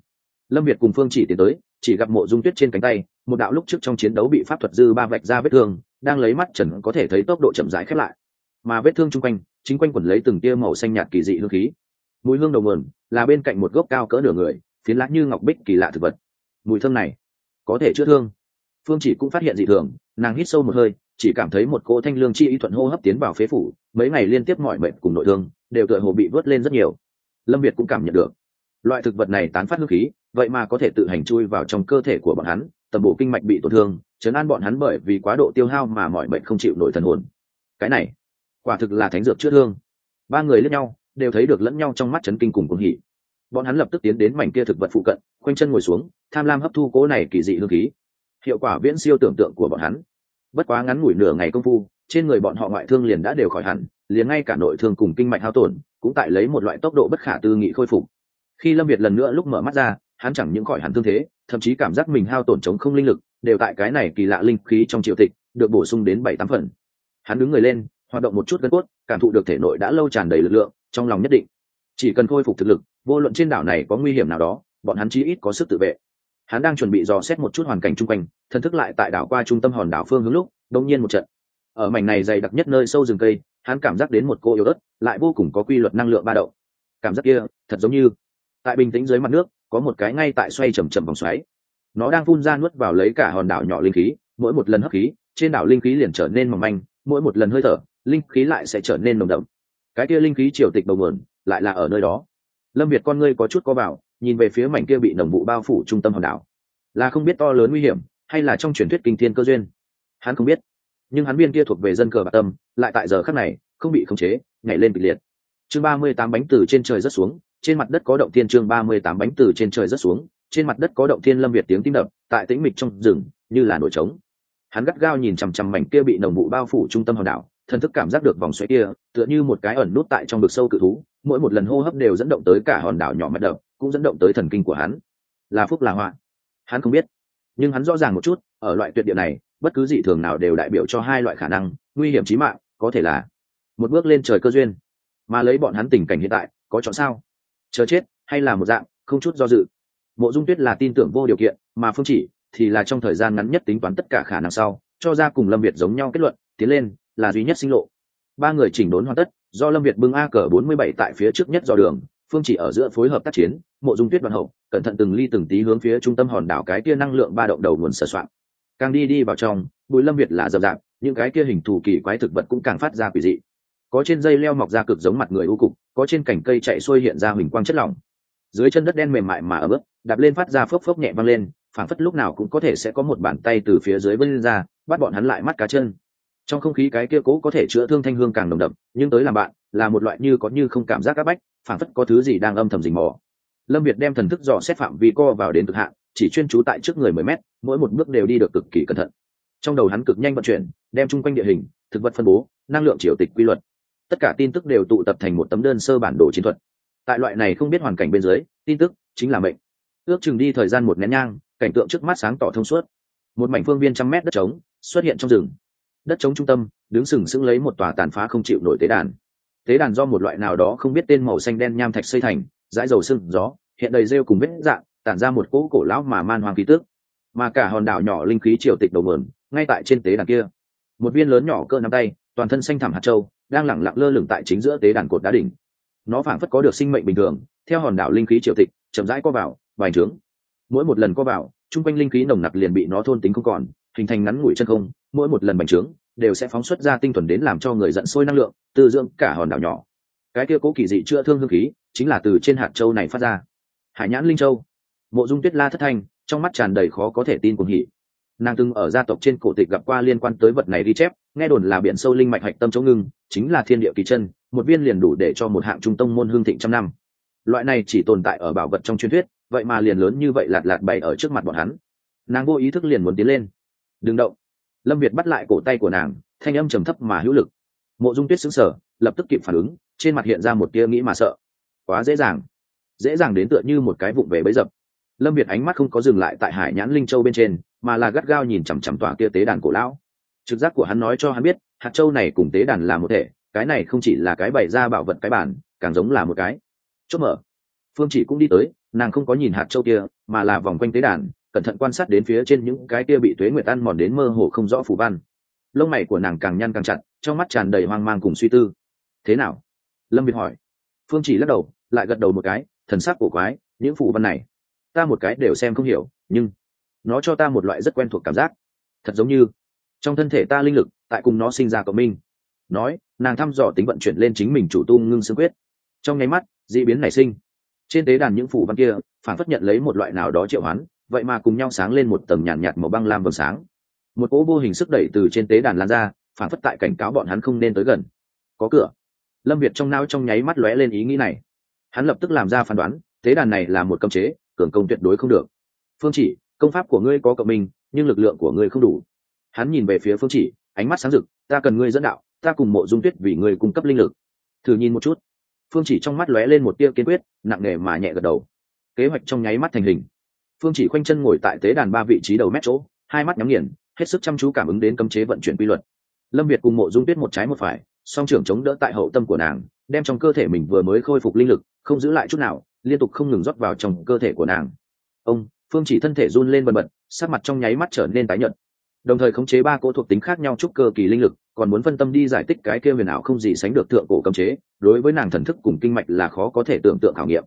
Speaker 1: lâm việt cùng phương chỉ tiến tới, chỉ gặp mộ dung tuyết trên cánh tay, một đạo lúc trước trong chiến đấu bị pháp thuật dư ba vạch ra vết thương, đang lấy mắt trần có thể thấy tốc độ chậm rãi khép lại. Mà vết thương chung quanh, chính quanh quẩn lấy từng tia màu xanh nhạt kỳ dị hương khí. Mùi hương đầu nguồn, là bên cạnh một gốc cao cỡ nửa người, phiến lá như ngọc bích kỳ lạ thực vật. Mùi thơm này, có thể chữa thương. Phương chỉ cũng phát hiện dị thường, nàng hít sâu một hơi, chỉ cảm thấy một cỗ thanh lương chi ý thuận hô hấp tiến vào phế phủ, mấy ngày liên tiếp mọi mệnh cùng nội thương, đều tựa hồ bị vớt lên rất nhiều. Lâm việt cũng cảm nhận được. Loại thực vật này tán phát hương khí vậy mà có thể tự hành chui vào trong cơ thể của bọn hắn, tầm bộ kinh mạch bị tổn thương, chấn an bọn hắn bởi vì quá độ tiêu hao mà mọi bệnh không chịu nổi thần hồn. Cái này, quả thực là thánh dược chữa thương. Ba người lẫn nhau, đều thấy được lẫn nhau trong mắt chấn kinh cùng cuồng hỉ. Bọn hắn lập tức tiến đến mảnh kia thực vật phụ cận, khoanh chân ngồi xuống, tham lam hấp thu cố này kỳ dị hương khí. Hiệu quả viễn siêu tưởng tượng của bọn hắn. Bất quá ngắn ngủi nửa ngày công phu, trên người bọn họ ngoại thương liền đã đều khỏi hẳn, liền ngay cả nội thương cùng kinh mạch hao tổn, cũng tại lấy một loại tốc độ bất khả tư nghị khôi phục. Khi lâm việt lần nữa lúc mở mắt ra hắn chẳng những khỏi hẳn thương thế, thậm chí cảm giác mình hao tổn chống không linh lực, đều tại cái này kỳ lạ linh khí trong triều tịch, được bổ sung đến bảy tám phần. Hắn đứng người lên, hoạt động một chút gân cốt, cảm thụ được thể nội đã lâu tràn đầy lực lượng, trong lòng nhất định. Chỉ cần khôi phục thực lực, vô luận trên đảo này có nguy hiểm nào đó, bọn hắn chí ít có sức tự vệ. Hắn đang chuẩn bị dò xét một chút hoàn cảnh chung quanh, thần thức lại tại đảo qua trung tâm hòn đảo phương hướng lúc đông nhiên một trận. Ở mảnh này dày đặc nhất nơi sâu rừng cây, hắn cảm giác đến một cô yếu đất lại vô cùng có quy luật năng lượng ba động. Cảm giác kia, thật giống như tại bình tĩnh dưới mặt nước có một cái ngay tại xoay chầm chậm vòng xoáy. Nó đang phun ra nuốt vào lấy cả hòn đảo nhỏ linh khí, mỗi một lần hấp khí, trên đảo linh khí liền trở nên mỏng manh, mỗi một lần hơi thở, linh khí lại sẽ trở nên nồng đậm. Cái kia linh khí triều tịch đầu nguồn lại là ở nơi đó. Lâm việt con ngươi có chút có vào, nhìn về phía mảnh kia bị nồng vụ bao phủ trung tâm hòn đảo. Là không biết to lớn nguy hiểm, hay là trong truyền thuyết kinh thiên cơ duyên? Hắn không biết. Nhưng hắn viên kia thuộc về dân cờ bạc tâm, lại tại giờ khắc này, không bị khống chế, nhảy lên kịch liệt. Chương ba mươi tám bánh từ trên trời rất xuống trên mặt đất có động thiên chương ba mươi tám bánh từ trên trời rớt xuống, trên mặt đất có động thiên lâm việt tiếng tim đập, tại tĩnh mịch trong rừng, như là nổi trống. Hắn gắt gao nhìn chằm chằm mảnh kia bị nồng vụ bao phủ trung tâm hòn đảo, thần thức cảm giác được vòng xoáy kia, tựa như một cái ẩn nút tại trong vực sâu cự thú, mỗi một lần hô hấp đều dẫn động tới cả hòn đảo nhỏ mạch đập, cũng dẫn động tới thần kinh của hắn. Là phúc là họa. Hắn không biết, nhưng hắn rõ ràng một chút, ở loại tuyệt địa này, bất cứ dị thường nào đều đại biểu cho hai loại khả năng, nguy hiểm chí mạng, có thể là một bước lên trời cơ duyên, mà lấy bọn hắn tình cảnh hiện tại, có chọn sao? Chờ chết, hay là một dạng, không chút do dự. Mộ dung tuyết là tin tưởng vô điều kiện, mà phương chỉ thì là trong thời gian ngắn nhất tính toán tất cả khả năng sau, cho ra cùng lâm việt giống nhau kết luận, tiến lên, là duy nhất sinh lộ. Ba người chỉnh đốn hoàn tất, do lâm việt bưng a cờ bốn mươi bảy tại phía trước nhất do đường, phương chỉ ở giữa phối hợp tác chiến, mộ dung tuyết đoàn hậu, cẩn thận từng ly từng tí hướng phía trung tâm hòn đảo cái kia năng lượng ba động đầu nguồn sửa soạn. Càng đi đi vào trong, bụi lâm việt là rậm rạp những cái kia hình thù kỳ quái thực vật cũng càng phát ra quỷ dị. Có trên dây leo mọc ra cực giống mặt người u cục có trên cành cây chạy xuôi hiện ra huỳnh quang chất lỏng. Dưới chân đất đen mềm mại mà ấm ức, đạp lên phát ra phốc phốc nhẹ văng lên, phảng phất lúc nào cũng có thể sẽ có một bàn tay từ phía dưới vươn ra, bắt bọn hắn lại mắt cá chân. Trong không khí cái kia cố có thể chữa thương thanh hương càng nồng đậm, nhưng tới làm bạn, là một loại như có như không cảm giác áp bách, phảng phất có thứ gì đang âm thầm rình mò. Lâm việt đem thần thức dò xét phạm vi co vào đến cực hạn, chỉ chuyên trú tại trước người mười mét, mỗi một bước đều đi được cực kỳ cẩn thận. Trong đầu hắn cực nhanh vận chuyển, đem chung quanh địa hình, thực vật phân bố, năng lượng triều tịch quy luật tất cả tin tức đều tụ tập thành một tấm đơn sơ bản đồ chiến thuật. Tại loại này không biết hoàn cảnh bên dưới, tin tức chính là mệnh. Ước chừng đi thời gian một nén nhang, cảnh tượng trước mắt sáng tỏ thông suốt. Một mảnh phương viên trăm mét đất trống xuất hiện trong rừng. Đất trống trung tâm, đứng sừng sững lấy một tòa tàn phá không chịu nổi tế đàn. Tế đàn do một loại nào đó không biết tên màu xanh đen nham thạch xây thành, dãi dầu sưng gió, hiện đầy rêu cùng vết dạng, tản ra một cỗ cổ lão mà man hoàng khí tước mà cả hòn đảo nhỏ linh khí triều tịch đầu mườn, ngay tại trên tế đàn kia. Một viên lớn nhỏ cơ nắm tay, toàn thân xanh thẳm hạt châu đang lẳng lặng lơ lửng tại chính giữa tế đàn cột đá đỉnh. Nó phảng phất có được sinh mệnh bình thường, theo hòn đảo linh khí triều tịch, chậm rãi co vào, vài trướng. Mỗi một lần co vào, chung quanh linh khí nồng nặc liền bị nó thôn tính không còn, hình thành ngắn ngủi chân không, mỗi một lần bành trướng đều sẽ phóng xuất ra tinh thuần đến làm cho người giận sôi năng lượng từ dưỡng cả hòn đảo nhỏ. Cái kia cố kỳ dị chữa thương hương khí chính là từ trên hạt châu này phát ra. Hải nhãn linh châu. Mộ dung tuyết la thất thanh, trong mắt tràn đầy khó có thể tin cuồng hỉ nàng từng ở gia tộc trên cổ tịch gặp qua liên quan tới vật này ghi chép, nghe đồn là biển sâu linh mạch hạch tâm chỗ ngưng, chính là thiên địa kỳ chân, một viên liền đủ để cho một hạng trung tông môn hương thịnh trăm năm. Loại này chỉ tồn tại ở bảo vật trong truyền thuyết, vậy mà liền lớn như vậy lạt lạt bày ở trước mặt bọn hắn. Nàng vô ý thức liền muốn tiến lên. Đừng động. Lâm việt bắt lại cổ tay của nàng, thanh âm trầm thấp mà hữu lực. Mộ dung tuyết xứng sở lập tức kịp phản ứng, trên mặt hiện ra một tia nghĩ mà sợ. Quá dễ dàng. Dễ dàng đến tựa như một cái vụng về bấy dập lâm việt ánh mắt không có dừng lại tại hải nhãn linh châu bên trên, mà là gắt gao nhìn chằm chằm tòa kia tế đàn cổ lão. Trực giác của hắn nói cho hắn biết, hạt châu này cùng tế đàn là một thể, cái này không chỉ là cái bày ra bảo vật cái bản, càng giống là một cái. Chốt mở. Phương chỉ cũng đi tới, nàng không có nhìn hạt châu kia, mà là vòng quanh tế đàn, cẩn thận quan sát đến phía trên những cái kia bị tuế nguyệt ăn mòn đến mơ hồ không rõ phủ văn. Lông mày của nàng càng nhăn càng chặt, trong mắt tràn đầy hoang mang cùng suy tư. Thế nào? Lâm việt hỏi. Phương chỉ lắc đầu, lại gật đầu một cái, thần sắc của quái, những phủ văn này ta một cái đều xem không hiểu nhưng nó cho ta một loại rất quen thuộc cảm giác. Thật giống như trong thân thể ta linh lực tại cùng nó sinh ra cộng minh. Nói nàng thăm dò tính vận chuyển lên chính mình chủ tu ngưng xương quyết. Trong nháy mắt d ị biến nảy sinh. Trên tế đàn những phủ văn kia phản phất nhận lấy một loại nào đó triệu hoán vậy mà cùng nhau sáng lên một tầng nhàn nhạt, nhạt màu băng lam vầng sáng. Một cỗ vô hình sức đẩy từ trên tế đàn lan ra phản phất tại cảnh cáo bọn hắn không nên tới gần. Có cửa. Lâm việt trong nao trong nháy mắt lóe lên ý nghĩ này. Hắn lập tức làm ra phán đoán tế đàn này là một cơm chế cường công tuyệt đối không được. Phương chỉ, công pháp của ngươi có cộng minh, nhưng lực lượng của ngươi không đủ. Hắn nhìn về phía phương chỉ, ánh mắt sáng rực, ta cần ngươi dẫn đạo, ta cùng mộ dung tuyết vì ngươi cung cấp linh lực. Thử nhìn một chút. Phương chỉ trong mắt lóe lên một tia kiên quyết, nặng nề mà nhẹ gật đầu. Kế hoạch trong nháy mắt thành hình. Phương chỉ khoanh chân ngồi tại tế đàn ba vị trí đầu mét chỗ, hai mắt nhắm nghiền, hết sức chăm chú cảm ứng đến cấm chế vận chuyển quy luật. Lâm việt cùng mộ dung tuyết một trái một phải, song trưởng chống đỡ tại hậu tâm của nàng, đem trong cơ thể mình vừa mới khôi phục linh lực, không giữ lại chút nào liên tục không ngừng rót vào trong cơ thể của nàng. Ông, phương chỉ thân thể run lên bần bật, sắc mặt trong nháy mắt trở nên tái nhợt. Đồng thời khống chế ba cỗ thuộc tính khác nhau chúc cơ kỳ linh lực, còn muốn phân tâm đi giải tích cái kia huyền ảo không gì sánh được thượng cổ cấm chế, đối với nàng thần thức cùng kinh mạch là khó có thể tưởng tượng khảo nghiệm.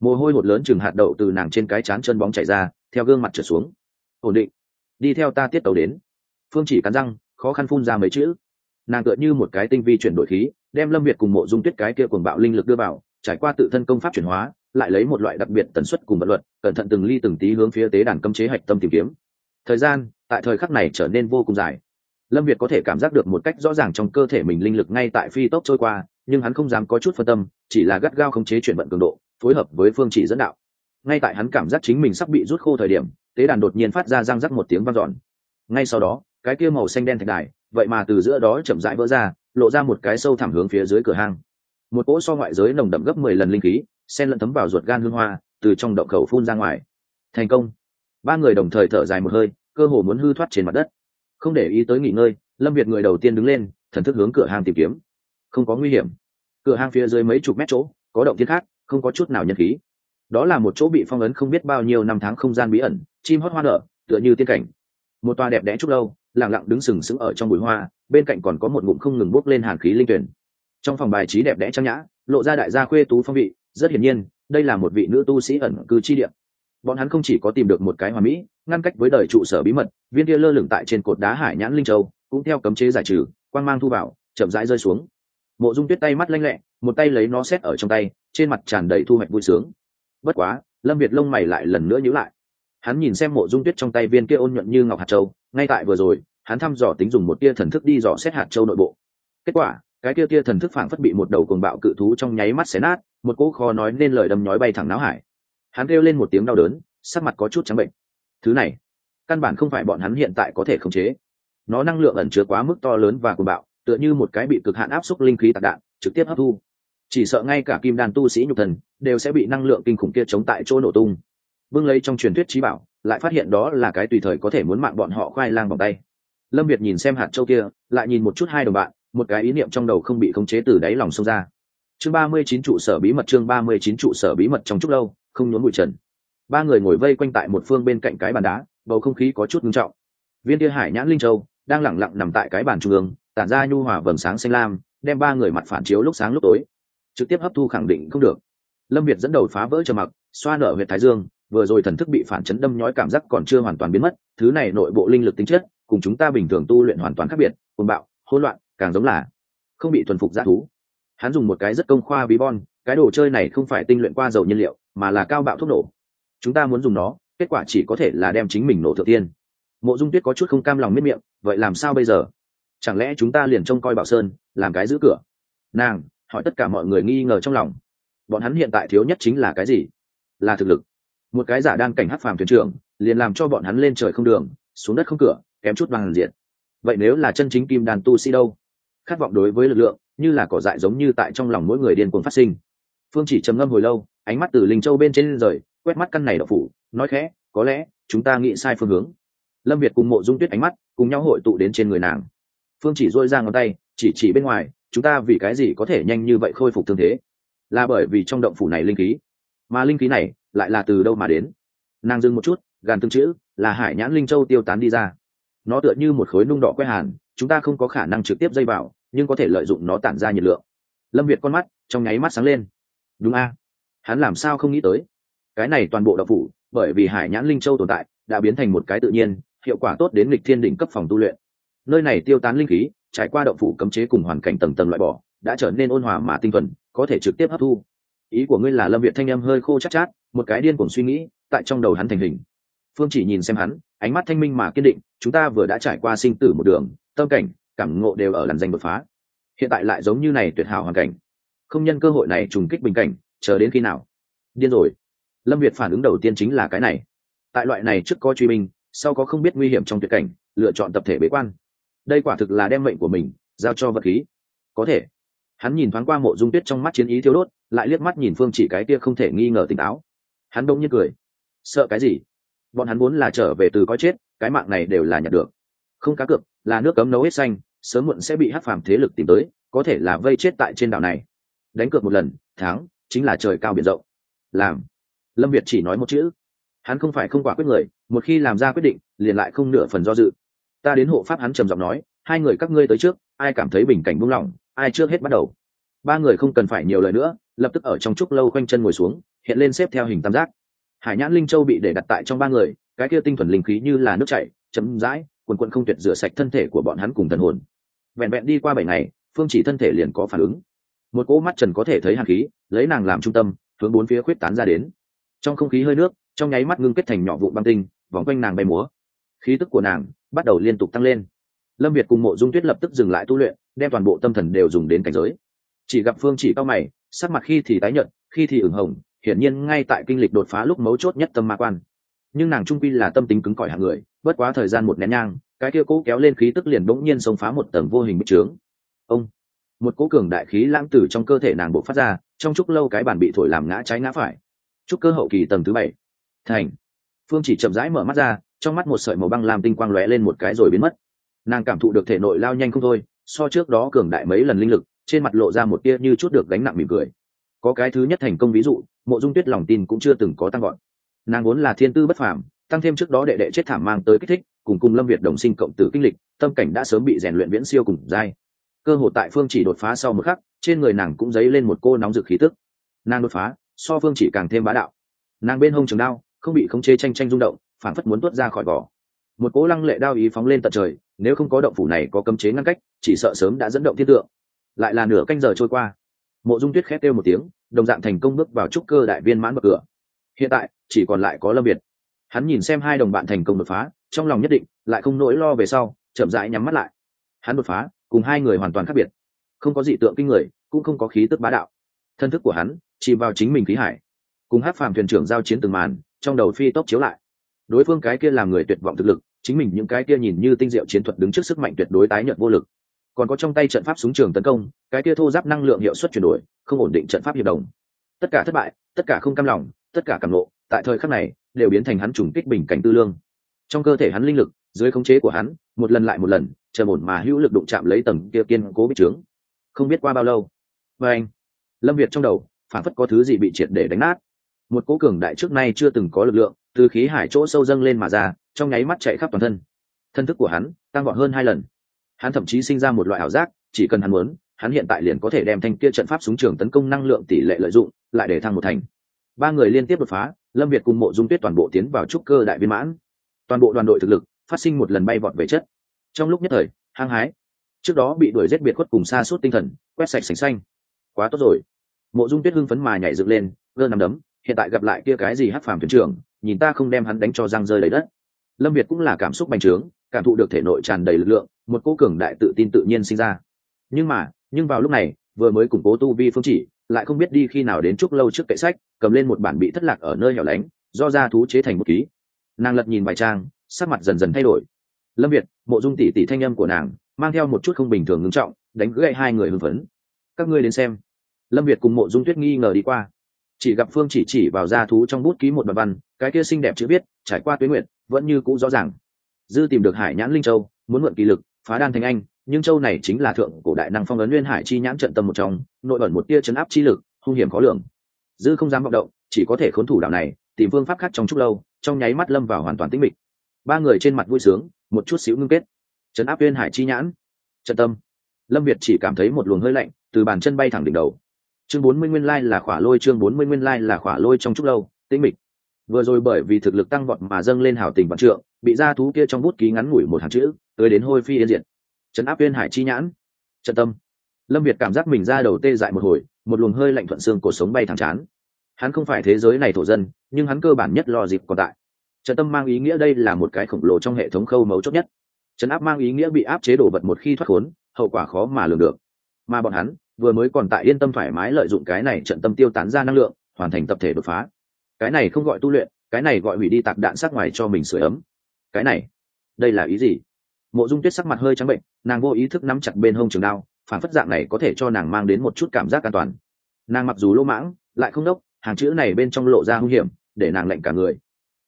Speaker 1: Mồ hôi hột lớn chừng hạt đậu từ nàng trên cái chán chân bóng chảy ra, theo gương mặt trở xuống. Ổn định, đi theo ta tiết tàu đến. Phương chỉ cắn răng, khó khăn phun ra mấy chữ. Nàng tựa như một cái tinh vi chuyển đổi khí, đem lâm việt cùng mộ dung tuyết cái kia cuồng bạo linh lực đưa vào, trải qua tự thân công pháp chuyển hóa lại lấy một loại đặc biệt tần suất cùng vật luật, cẩn thận từng ly từng tí hướng phía tế đàn cấm chế hạch tâm tìm kiếm. Thời gian, tại thời khắc này trở nên vô cùng dài. Lâm việt có thể cảm giác được một cách rõ ràng trong cơ thể mình linh lực ngay tại phi tốc trôi qua, nhưng hắn không dám có chút phân tâm, chỉ là gắt gao khống chế chuyển vận cường độ, phối hợp với phương chỉ dẫn đạo. Ngay tại hắn cảm giác chính mình sắp bị rút khô thời điểm, tế đàn đột nhiên phát ra răng rắc một tiếng vang dọn. Ngay sau đó, cái kia màu xanh đen thạch đài, vậy mà từ giữa đó chậm rãi vỡ ra, lộ ra một cái sâu thẳm hướng phía dưới cửa hang. Một cỗ so ngoại giới nồng đậm gấp mười lần linh khí sen lẫn thấm vào ruột gan hương hoa, từ trong động khẩu phun ra ngoài. Thành công. Ba người đồng thời thở dài một hơi, cơ hồ muốn hư thoát trên mặt đất. Không để ý tới nghỉ ngơi, lâm việt người đầu tiên đứng lên, thần thức hướng cửa hàng tìm kiếm. Không có nguy hiểm. Cửa hàng phía dưới mấy chục mét chỗ, có động thiên khác, không có chút nào nhân khí. Đó là một chỗ bị phong ấn không biết bao nhiêu năm tháng không gian bí ẩn, chim hót hoa nở, tựa như tiên cảnh. Một toa đẹp đẽ chút lâu lẳng lặng đứng sừng sững ở trong bụi hoa, bên cạnh còn có một ngụm không ngừng bốc lên hàn khí linh tuyển. Trong phòng bài trí đẹp đẽ trang nhã, lộ ra đại gia khuê tú phong vị rất hiển nhiên, đây là một vị nữ tu sĩ ẩn cư chi điểm bọn hắn không chỉ có tìm được một cái hòa mỹ, ngăn cách với đời trụ sở bí mật, viên kia lơ lửng tại trên cột đá hải nhãn linh châu, cũng theo cấm chế giải trừ, quang mang thu vào, chậm rãi rơi xuống. Mộ dung tuyết tay mắt lanh lẹ, một tay lấy nó xét ở trong tay, trên mặt tràn đầy thu hoạch vui sướng. Bất quá, lâm việt lông mày lại lần nữa nhữ lại. Hắn nhìn xem mộ dung tuyết trong tay viên kia ôn nhuận như ngọc hạt châu, ngay tại vừa rồi, hắn thăm dò tính dùng một tia thần thức đi dò xét hạt châu nội bộ. Kết quả cái kia tia thần thức phảng phất bị một đầu cuồng bạo cự thú trong nháy mắt xé nát, một cỗ kho nói nên lời đâm nhói bay thẳng náo hải. Hắn kêu lên một tiếng đau đớn, sắc mặt có chút trắng bệnh. Thứ này, căn bản không phải bọn hắn hiện tại có thể khống chế. Nó năng lượng ẩn chứa quá mức to lớn và cuồng bạo, tựa như một cái bị cực hạn áp suất linh khí tạc đạn, trực tiếp hấp thu. Chỉ sợ ngay cả kim đàn tu sĩ nhục thần đều sẽ bị năng lượng kinh khủng kia chống tại chỗ nổ tung. Vương lấy trong truyền thuyết trí bảo, lại phát hiện đó là cái tùy thời có thể muốn mạng bọn họ khoai lang vòng tay. Lâm việt nhìn xem hạt châu kia, lại nhìn một chút hai đồng bạn một cái ý niệm trong đầu không bị khống chế từ đáy lòng xông ra. Chương ba mươi chín trụ sở bí mật, chương ba mươi chín trụ sở bí mật trong chốc lâu, không nhốn bụi trần. Ba người ngồi vây quanh tại một phương bên cạnh cái bàn đá, bầu không khí có chút ngưng trọng. Viên tia hải nhãn linh châu đang lẳng lặng nằm tại cái bàn trung ương, tản ra nhu hòa vầng sáng xanh lam, đem ba người mặt phản chiếu lúc sáng lúc tối. Trực tiếp hấp thu khẳng định không được. Lâm việt dẫn đầu phá vỡ trầm mặc, xoa nở huyện thái dương, vừa rồi thần thức bị phản chấn đâm nhói cảm giác còn chưa hoàn toàn biến mất, thứ này nội bộ linh lực tính chất, cùng chúng ta bình thường tu luyện hoàn toàn khác biệt côn bạo, hỗn loạn càng giống là không bị thuần phục g thú. Hắn dùng một cái rất công khoa bí bon, cái đồ chơi này không phải tinh luyện qua dầu nhiên liệu, mà là cao bạo thuốc nổ. Chúng ta muốn dùng nó, kết quả chỉ có thể là đem chính mình nổ thượng tiên. Mộ dung tuyết có chút không cam lòng miết miệng, vậy làm sao bây giờ? Chẳng lẽ chúng ta liền trông coi bảo sơn, làm cái giữ cửa? Nàng, hỏi tất cả mọi người nghi ngờ trong lòng. Bọn hắn hiện tại thiếu nhất chính là cái gì? Là thực lực. Một cái giả đang cảnh hát phàm thuyền trưởng, liền làm cho bọn hắn lên trời không đường, xuống đất không cửa, kém chút bằng diện. Vậy nếu là chân chính kim đàn tu sĩ đâu? Khát vọng đối với lực lượng, như là cỏ dại giống như tại trong lòng mỗi người điên cuồng phát sinh. Phương chỉ trầm ngâm hồi lâu, ánh mắt từ linh châu bên trên rời, quét mắt căn này đậu phủ, nói khẽ, có lẽ chúng ta nghĩ sai phương hướng. Lâm việt cùng mộ dung tuyết ánh mắt cùng nhau hội tụ đến trên người nàng. Phương chỉ dôi ra ngón tay, chỉ chỉ bên ngoài, chúng ta vì cái gì có thể nhanh như vậy khôi phục thương thế? Là bởi vì trong động phủ này linh khí. Mà linh khí này lại là từ đâu mà đến? Nàng dừng một chút, gàn tương chữ, là hải nhãn linh châu tiêu tán đi ra. Nó tựa như một khối nung đỏ quét hàn chúng ta không có khả năng trực tiếp dây vào nhưng có thể lợi dụng nó tản ra nhiệt lượng. Lâm việt con mắt trong nháy mắt sáng lên. Đúng a. Hắn làm sao không nghĩ tới? Cái này toàn bộ đậu phủ bởi vì hải nhãn linh châu tồn tại đã biến thành một cái tự nhiên hiệu quả tốt đến lịch thiên đỉnh cấp phòng tu luyện. Nơi này tiêu tán linh khí trải qua đậu phủ cấm chế cùng hoàn cảnh tầng tầng loại bỏ đã trở nên ôn hòa mà tinh thuần có thể trực tiếp hấp thu. Ý của ngươi là lâm việt thanh âm hơi khô chắc chát, chát một cái điên cuồng suy nghĩ tại trong đầu hắn thành hình. Phương chỉ nhìn xem hắn ánh mắt thanh minh mà kiên định chúng ta vừa đã trải qua sinh tử một đường tâm cảnh, cảm ngộ đều ở làn danh đột phá. Hiện tại lại giống như này tuyệt hảo hoàn cảnh. Không nhân cơ hội này trùng kích bình cảnh, chờ đến khi nào? Điên rồi. Lâm việt phản ứng đầu tiên chính là cái này. Tại loại này trước có truy minh sau có không biết nguy hiểm trong tuyệt cảnh, lựa chọn tập thể bế quan. Đây quả thực là đem mệnh của mình giao cho vật khí. Có thể. Hắn nhìn thoáng qua mộ dung tuyết trong mắt chiến ý thiếu đốt, lại liếc mắt nhìn phương chỉ cái kia không thể nghi ngờ tỉnh táo. Hắn đông như cười. Sợ cái gì? Bọn hắn muốn là trở về từ có chết, cái mạng này đều là nhặt được. Không cá cược là nước cấm nấu hết xanh sớm muộn sẽ bị hát phàm thế lực tìm tới có thể là vây chết tại trên đảo này. Đánh cược một lần tháng, chính là trời cao biển rộng. Làm. Lâm việt chỉ nói một chữ. Hắn không phải không quả quyết người một khi làm ra quyết định liền lại không nửa phần do dự. Ta đến hộ pháp hắn trầm giọng nói hai người các ngươi tới trước ai cảm thấy bình cảnh buông lỏng ai trước hết bắt đầu. Ba người không cần phải nhiều lời nữa lập tức ở trong trúc lâu quanh chân ngồi xuống hiện lên xếp theo hình tam giác. Hải nhãn linh châu bị để đặt tại trong ba người cái kia tinh thuần linh khí như là nước chảy chấm dãi quần quần không tuyệt rửa sạch thân thể của bọn hắn cùng thần hồn. Vẹn vẹn đi qua bảy ngày, phương chỉ thân thể liền có phản ứng. Một cỗ mắt trần có thể thấy hàn khí, lấy nàng làm trung tâm, hướng bốn phía khuyết tán ra đến. Trong không khí hơi nước, trong nháy mắt ngưng kết thành nhỏ vụ băng tinh, vòng quanh nàng bay múa. Khí tức của nàng bắt đầu liên tục tăng lên. Lâm việt cùng mộ dung tuyết lập tức dừng lại tu luyện, đem toàn bộ tâm thần đều dùng đến cảnh giới. Chỉ gặp phương chỉ cao mày, sắc mặt khi thì tái nhợt, khi thì ửng hồng, hiển nhiên ngay tại kinh lịch đột phá lúc mấu chốt nhất tâm ma quan nhưng nàng trung quy là tâm tính cứng cỏi hạng người, bất quá thời gian một nén nhang, cái kia cố kéo lên khí tức liền bỗng nhiên xông phá một tầng vô hình bích trướng. Ông, một cố cường đại khí lãng tử trong cơ thể nàng bộ phát ra, trong chúc lâu cái bàn bị thổi làm ngã trái ngã phải. Chúc cơ hậu kỳ tầng thứ bảy. Thành. Phương chỉ chậm rãi mở mắt ra, trong mắt một sợi màu băng làm tinh quang lóe lên một cái rồi biến mất. Nàng cảm thụ được thể nội lao nhanh không thôi, so trước đó cường đại mấy lần linh lực, trên mặt lộ ra một tia như chút được gánh nặng mỉm cười. Có cái thứ nhất thành công ví dụ, mộ dung tuyết lòng tin cũng chưa từng có tăng gọn nàng vốn là thiên tư bất phàm, tăng thêm trước đó đệ đệ chết thảm mang tới kích thích, cùng cùng lâm việt đồng sinh cộng tử kinh lịch, tâm cảnh đã sớm bị rèn luyện viễn siêu cùng dai. Cơ hội tại phương chỉ đột phá sau một khắc, trên người nàng cũng dấy lên một cô nóng rực khí tức. Nàng đột phá, so phương chỉ càng thêm bá đạo. Nàng bên hông trường đao, không bị khống chế tranh tranh rung động phản phất muốn tuốt ra khỏi vỏ. Một cố lăng lệ đao ý phóng lên tận trời, nếu không có động phủ này có cấm chế ngăn cách, chỉ sợ sớm đã dẫn động thiên tượng. Lại là nửa canh giờ trôi qua. Mộ dung tuyết khét kêu một tiếng, đồng dạng thành công bước vào trúc cơ đại viên mãn bậc cửa hiện tại, chỉ còn lại có lâm việt. Hắn nhìn xem hai đồng bạn thành công đột phá, trong lòng nhất định, lại không nỗi lo về sau, chậm rãi nhắm mắt lại. Hắn đột phá, cùng hai người hoàn toàn khác biệt. Không có dị tượng kinh người, cũng không có khí tức bá đạo. Thân thức của hắn, chỉ vào chính mình khí hải. Cùng hát phàm thuyền trưởng giao chiến từng màn, trong đầu phi tốc chiếu lại. Đối phương cái kia làm người tuyệt vọng thực lực, chính mình những cái kia nhìn như tinh diệu chiến thuật đứng trước sức mạnh tuyệt đối tái nhận vô lực. Còn có trong tay trận pháp súng trường tấn công, cái kia thô giáp năng lượng hiệu suất chuyển đổi, không ổn định trận pháp hiệp đồng. Tất cả thất bại, tất cả không cam lòng tất cả cảm nộ, tại thời khắc này, đều biến thành hắn trùng kích bình cảnh tư lương. Trong cơ thể hắn linh lực, dưới khống chế của hắn, một lần lại một lần chờ ổn mà hữu lực đụng chạm lấy tầng kia kiên cố bích trướng. Không biết qua bao lâu, và anh, lâm việt trong đầu, phản phất có thứ gì bị triệt để đánh nát. Một cố cường đại trước nay chưa từng có lực lượng, từ khí hải chỗ sâu dâng lên mà ra, trong nháy mắt chạy khắp toàn thân. Thân thức của hắn, tăng gọn hơn hai lần. Hắn thậm chí sinh ra một loại ảo giác, chỉ cần hắn muốn, hắn hiện tại liền có thể đem thanh kia trận pháp súng trường tấn công năng lượng tỷ lệ lợi dụng, lại để thăng một thành ba người liên tiếp đột phá, lâm việt cùng mộ dung tuyết toàn bộ tiến vào trúc cơ đại viên mãn. Toàn bộ đoàn đội thực lực phát sinh một lần bay vọt về chất. Trong lúc nhất thời, hăng hái. Trước đó bị đuổi giết biệt khuất cùng xa suốt tinh thần, quét sạch sành xanh. Quá tốt rồi. Mộ dung tuyết hưng phấn mà nhảy dựng lên gơ nằm đấm, hiện tại gặp lại kia cái gì hát phàm thuyền trưởng, nhìn ta không đem hắn đánh cho răng rơi lấy đất. Lâm việt cũng là cảm xúc bành trướng, cảm thụ được thể nội tràn đầy lực lượng, một cô cường đại tự tin tự nhiên sinh ra. Nhưng mà, nhưng vào lúc này, vừa mới củng cố tu vi phương chỉ lại không biết đi khi nào đến chúc lâu trước kệ sách, cầm lên một bản bị thất lạc ở nơi hẻo lánh, do ra thú chế thành một ký. Nàng lật nhìn vài trang, sắc mặt dần dần thay đổi. Lâm việt, mộ dung tỷ tỷ thanh âm của nàng, mang theo một chút không bình thường ngưng trọng, đánh gãy hai người hưng phấn. Các ngươi đến xem. Lâm việt cùng mộ dung tuyết nghi ngờ đi qua. Chỉ gặp phương chỉ chỉ vào ra thú trong bút ký một bài văn, cái kia xinh đẹp chữ viết, trải qua tuyến nguyện, vẫn như cũ rõ ràng. Dư tìm được hải nhãn linh châu, muốn mượn kỳ lực, phá đan thành anh nhưng châu này chính là thượng cổ đại năng phong ấn nguyên hải chi nhãn trận tâm một trong, nội ẩn một tia chấn áp chi lực, hung hiểm khó lường. Dư không dám vọng động, chỉ có thể khốn thủ đạo này, tìm phương pháp khác trong chút lâu, trong nháy mắt lâm vào hoàn toàn tĩnh mịch. Ba người trên mặt vui sướng, một chút xíu ngưng kết. Chấn áp nguyên hải chi nhãn, trận tâm. Lâm việt chỉ cảm thấy một luồng hơi lạnh từ bàn chân bay thẳng đỉnh đầu. Chương bốn mươi nguyên lai là khỏa lôi, chương bốn mươi nguyên lai là khỏa lôi trong chút lâu, tĩnh mịch. Vừa rồi bởi vì thực lực tăng vọt mà dâng lên hảo tình vạn trượng, bị ra thú kia trong bút ký ngắn ngủi một hàng chữ, tới đến hôi phi yên diện trấn áp viên hải chi nhãn. Trận tâm. Lâm việt cảm giác mình ra đầu tê dại một hồi, một luồng hơi lạnh thuận xương cuộc sống bay thẳng chán. Hắn không phải thế giới này thổ dân, nhưng hắn cơ bản nhất lo dịp còn tại. Trận tâm mang ý nghĩa đây là một cái khổng lồ trong hệ thống khâu mấu chốt nhất. Trấn áp mang ý nghĩa bị áp chế đổ vật một khi thoát khốn, hậu quả khó mà lường được. Mà bọn hắn, vừa mới còn tại yên tâm thoải mái lợi dụng cái này trận tâm tiêu tán ra năng lượng, hoàn thành tập thể đột phá. Cái này không gọi tu luyện, cái này gọi hủy đi tạc đạn sát ngoài cho mình sửa ấm. Cái này, đây là ý gì? Mộ dung tuyết sắc mặt hơi trắng bệnh, nàng vô ý thức nắm chặt bên hông trường đao, phản phất dạng này có thể cho nàng mang đến một chút cảm giác an toàn. Nàng mặc dù lỗ mãng, lại không đốc, hàng chữ này bên trong lộ ra hung hiểm, để nàng lạnh cả người.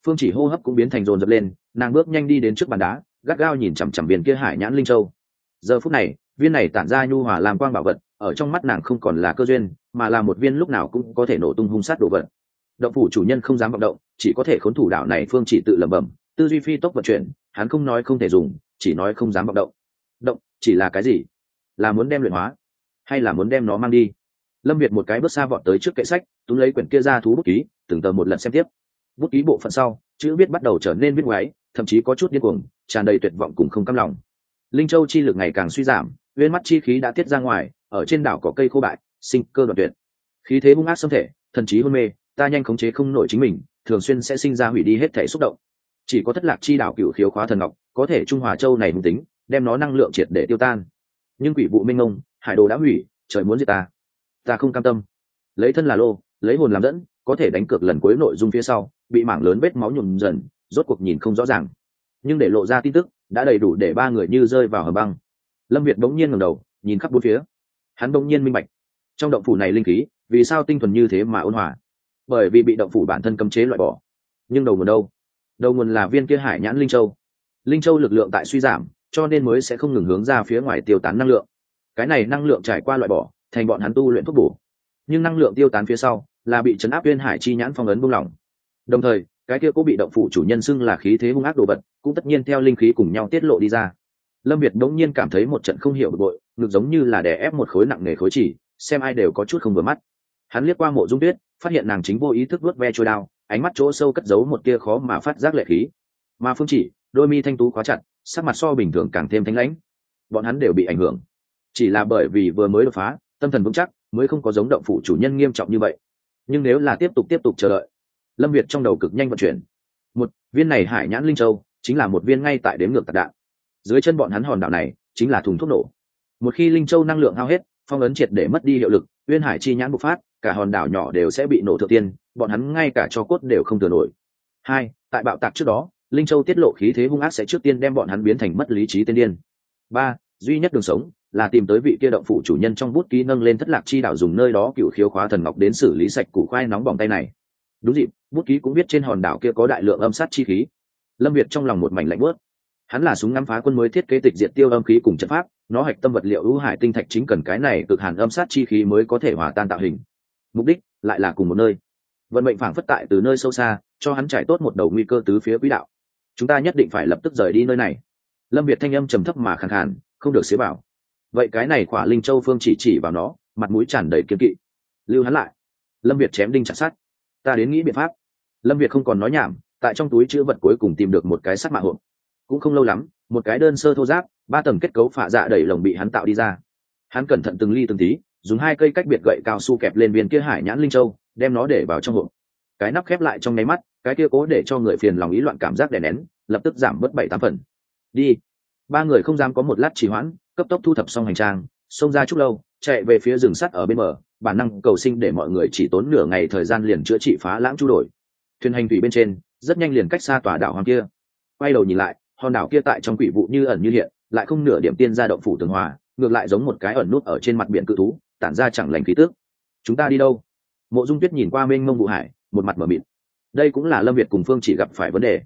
Speaker 1: Phương chỉ hô hấp cũng biến thành rồn rập lên, nàng bước nhanh đi đến trước bàn đá, gắt gao nhìn chằm chằm viên kia hải nhãn linh châu. Giờ phút này, viên này tản ra nhu hòa làm quang bảo vật, ở trong mắt nàng không còn là cơ duyên, mà là một viên lúc nào cũng có thể nổ tung hung sát đồ vật. Động phủ chủ nhân không dám vọng động, chỉ có thể khốn thủ đạo này, phương chỉ tự lẩm bẩm, tư duy phi tốc vận chuyển, hắn không nói không thể dùng chỉ nói không dám vọng động. Động, chỉ là cái gì? Là muốn đem luyện hóa, hay là muốn đem nó mang đi? Lâm việt một cái bước xa vọt tới trước kệ sách, túm lấy quyển kia ra thú bút ký, từng tờ một lần xem tiếp. Bút ký bộ phận sau, chữ viết bắt đầu trở nên viết ngoáy, thậm chí có chút điên cuồng, tràn đầy tuyệt vọng cùng không căm lòng. Linh châu chi lực ngày càng suy giảm nguyên mắt chi khí đã tiết ra ngoài, ở trên đảo có cây khô bại, sinh cơ đoạn tuyệt. Khí thế hung ác xâm thể, thần trí hôn mê, ta nhanh khống chế không nổi chính mình, thường xuyên sẽ sinh ra hủy đi hết thể xúc động chỉ có thất lạc chi đảo cựu khiếu khóa thần ngọc, có thể trung hòa châu này hung tính, đem nó năng lượng triệt để tiêu tan. Nhưng quỷ vụ minh ông hải đồ đã hủy, trời muốn giết ta. Ta không cam tâm. Lấy thân là lô, lấy hồn làm dẫn, có thể đánh cược lần cuối nội dung phía sau, bị mảng lớn vết máu nhuộm dần, rốt cuộc nhìn không rõ ràng. Nhưng để lộ ra tin tức, đã đầy đủ để ba người như rơi vào hầm băng. Lâm việt bỗng nhiên ngầm đầu, nhìn khắp bốn phía. Hắn bỗng nhiên minh bạch. Trong động phủ này linh khí, vì sao tinh thuần như thế mà ôn hòa? Bởi vì bị động phủ bản thân cấm chế loại bỏ. Nhưng đầu nguồn đâu? Đầu nguồn là viên kia hải nhãn linh châu. Linh châu lực lượng tại suy giảm, cho nên mới sẽ không ngừng hướng ra phía ngoài tiêu tán năng lượng. Cái này năng lượng trải qua loại bỏ, thành bọn hắn tu luyện thuốc bổ. Nhưng năng lượng tiêu tán phía sau, là bị chấn áp viên hải chi nhãn phong ấn buông lỏng. Đồng thời, cái kia cũng bị động phủ chủ nhân xưng là khí thế hung ác đồ vật, cũng tất nhiên theo linh khí cùng nhau tiết lộ đi ra. Lâm việt đống nhiên cảm thấy một trận không hiểu bực bội, ngực giống như là đè ép một khối nặng nề khối chỉ, xem ai đều có chút không vừa mắt. Hắn liếc qua mộ dung tuyết, phát hiện nàng chính vô ý thức vớt ve trôi đao ánh mắt chỗ sâu cất giấu một tia khó mà phát giác lệ khí. Mà phương chỉ, đôi mi thanh tú quá chặt, sắc mặt so bình thường càng thêm thanh lãnh. Bọn hắn đều bị ảnh hưởng. Chỉ là bởi vì vừa mới đột phá, tâm thần vững chắc, mới không có giống động phủ chủ nhân nghiêm trọng như vậy. Nhưng nếu là tiếp tục tiếp tục chờ đợi, lâm việt trong đầu cực nhanh vận chuyển. Một, viên này hải nhãn linh châu, chính là một viên ngay tại đếm ngược tạc đạn. Dưới chân bọn hắn hòn đảo này, chính là thùng thuốc nổ. Một khi linh châu năng lượng hao hết, phong ấn triệt để mất đi hiệu lực uyên hải chi nhãn bộc phát cả hòn đảo nhỏ đều sẽ bị nổ thượng tiên, bọn hắn ngay cả cho cốt đều không thừa nổi. Hai, tại bạo tạc trước đó, linh châu tiết lộ khí thế hung ác sẽ trước tiên đem bọn hắn biến thành mất lý trí tên điên. Ba, duy nhất đường sống là tìm tới vị kia động phủ chủ nhân trong bút ký nâng lên thất lạc chi đảo dùng nơi đó cựu khiếu khóa thần ngọc đến xử lý sạch củ khoai nóng bỏng tay này. Đúng dịp, bút ký cũng biết trên hòn đảo kia có đại lượng âm sát chi khí. Lâm việt trong lòng một mảnh lạnh bớt hắn là súng ngắm phá quân mới thiết kế tịch diệt tiêu âm khí cùng chất pháp, nó hạch tâm vật liệu ưu hải tinh thạch chính cần cái này cực hàn âm sát chi khí mới có thể hòa tan tạo hình mục đích lại là cùng một nơi. Vận mệnh phảng phất tại từ nơi sâu xa, cho hắn trải tốt một đầu nguy cơ tứ phía quỹ đạo. Chúng ta nhất định phải lập tức rời đi nơi này. Lâm việt thanh âm trầm thấp mà khẳng khàn, không được xế bảo vậy cái này khỏa linh châu phương chỉ chỉ vào nó, mặt mũi tràn đầy kiếm kỵ. Lưu hắn lại. Lâm việt chém đinh chặt sát ta đến nghĩ biện pháp. Lâm việt không còn nói nhảm, tại trong túi chữ vật cuối cùng tìm được một cái sắt mạ hộp. Cũng không lâu lắm, một cái đơn sơ thô giáp ba tầng kết cấu phạ dạ đẩy lồng bị hắn tạo đi ra. Hắn cẩn thận từng ly từng tí dùng hai cây cách biệt gậy cao su kẹp lên viên kia hải nhãn linh châu đem nó để vào trong hộp. Cái nắp khép lại trong nháy mắt cái kia cố để cho người phiền lòng ý loạn cảm giác đè nén lập tức giảm bớt bảy tám phần. Đi. Ba người không dám có một lát trì hoãn cấp tốc thu thập xong hành trang xông ra chút lâu chạy về phía rừng sắt ở bên mở, bản năng cầu sinh để mọi người chỉ tốn nửa ngày thời gian liền chữa trị phá lãng chu đổi. Thuyền hành thủy bên trên rất nhanh liền cách xa tòa đảo hoàng kia. Quay đầu nhìn lại hòn đảo kia tại trong quỷ vụ như ẩn như hiện lại không nửa điểm tiên ra động phủ tường hòa ngược lại giống một cái ẩn nút ở trên mặt biển cự thú, tản ra chẳng lành khí tước chúng ta đi đâu? Mộ dung tuyết nhìn qua mênh mông vụ hải, một mặt mở mịt. Đây cũng là lâm việt cùng phương chỉ gặp phải vấn đề.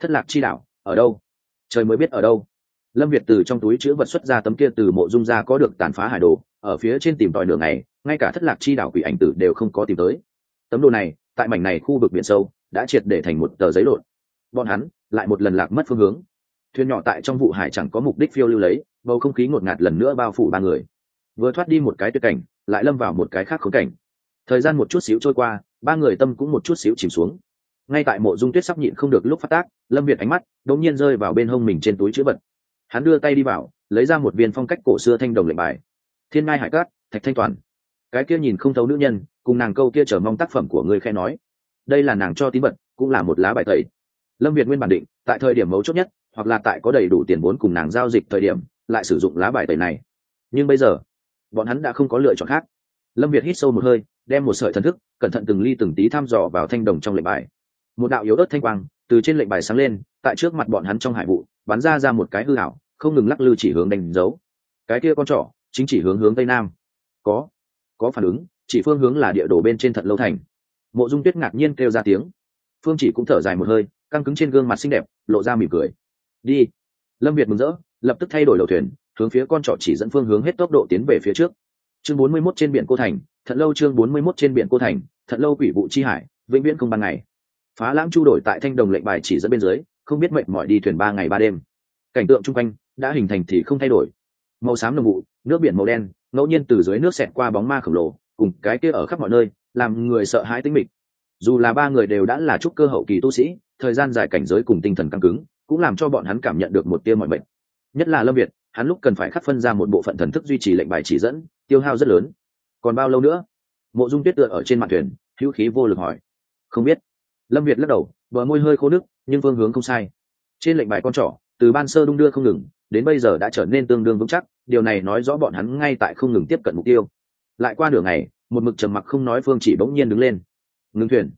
Speaker 1: Thất lạc chi đảo, ở đâu? Trời mới biết ở đâu. Lâm việt từ trong túi chữ vật xuất ra tấm kia từ mộ dung ra có được tàn phá hải đồ, ở phía trên tìm tòi nửa ngày, ngay cả thất lạc chi đảo quỷ ảnh tử đều không có tìm tới. Tấm đồ này, tại mảnh này khu vực biển sâu, đã triệt để thành một tờ giấy lộn. Bọn hắn, lại một lần lạc mất phương hướng. Thuyền nhỏ tại trong vụ hải chẳng có mục đích phiêu lưu lấy bầu không khí ngột ngạt lần nữa bao phủ ba người. Vừa thoát đi một cái tuyệt cảnh, lại lâm vào một cái khác khốn cảnh. Thời gian một chút xíu trôi qua, ba người tâm cũng một chút xíu chìm xuống. Ngay tại mộ dung tuyết sắp nhịn không được lúc phát tác, lâm việt ánh mắt đột nhiên rơi vào bên hông mình trên túi chữ vật. Hắn đưa tay đi vào, lấy ra một viên phong cách cổ xưa thanh đồng lệnh bài. Thiên ngai hải cát, thạch thanh toàn. Cái kia nhìn không thấu nữ nhân, cùng nàng câu kia chờ mong tác phẩm của người khe nói. Đây là nàng cho tín vật, cũng là một lá bài tẩy. Lâm việt nguyên bản định, tại thời điểm mấu chốt nhất, hoặc là tại có đầy đủ tiền vốn cùng nàng giao dịch thời điểm lại sử dụng lá bài tẩy này. Nhưng bây giờ, bọn hắn đã không có lựa chọn khác. Lâm việt hít sâu một hơi, đem một sợi thần thức, cẩn thận từng ly từng tí thăm dò vào thanh đồng trong lệnh bài. Một đạo yếu ớt thanh quang từ trên lệnh bài sáng lên, tại trước mặt bọn hắn trong hải vụ, bắn ra ra một cái hư hảo không ngừng lắc lư chỉ hướng đánh dấu. Cái kia con trỏ, chính chỉ hướng hướng tây nam. Có có phản ứng, chỉ phương hướng là địa đồ bên trên thận lâu thành. Mộ dung tuyết ngạc nhiên kêu ra tiếng. Phương chỉ cũng thở dài một hơi, căng cứng trên gương mặt xinh đẹp, lộ ra mỉm cười. Đi. Lâm việt mừng rỡ lập tức thay đổi đầu thuyền, hướng phía con trọ chỉ dẫn phương hướng hết tốc độ tiến về phía trước. Chương bốn mươi 41 trên biển cô thành, thật lâu chương bốn mươi 41 trên biển cô thành, thật lâu quỷ vụ chi hải, vĩnh viễn không ban ngày. Phá lãng chu đổi tại thanh đồng lệnh bài chỉ dẫn bên dưới, không biết mệnh mỏi đi thuyền ba ngày ba đêm. Cảnh tượng chung quanh đã hình thành thì không thay đổi. Màu xám nồng vụ, nước biển màu đen, ngẫu nhiên từ dưới nước xẹt qua bóng ma khổng lồ, cùng cái kia ở khắp mọi nơi, làm người sợ hãi tính mịch. Dù là ba người đều đã là trúc cơ hậu kỳ tu sĩ, thời gian dài cảnh giới cùng tinh thần căng cứng, cũng làm cho bọn hắn cảm nhận được một tia mọi bệnh nhất là lâm việt, hắn lúc cần phải khắc phân ra một bộ phận thần thức duy trì lệnh bài chỉ dẫn, tiêu hao rất lớn. Còn bao lâu nữa? Mộ dung tuyết tựa ở trên mặt thuyền, hữu khí vô lực hỏi. Không biết. Lâm việt lắc đầu, bờ môi hơi khô nước, nhưng phương hướng không sai. Trên lệnh bài con trỏ, từ ban sơ đung đưa không ngừng, đến bây giờ đã trở nên tương đương vững chắc, điều này nói rõ bọn hắn ngay tại không ngừng tiếp cận mục tiêu. Lại qua nửa ngày, một mực trầm mặc không nói phương chỉ bỗng nhiên đứng lên. Ngừng thuyền.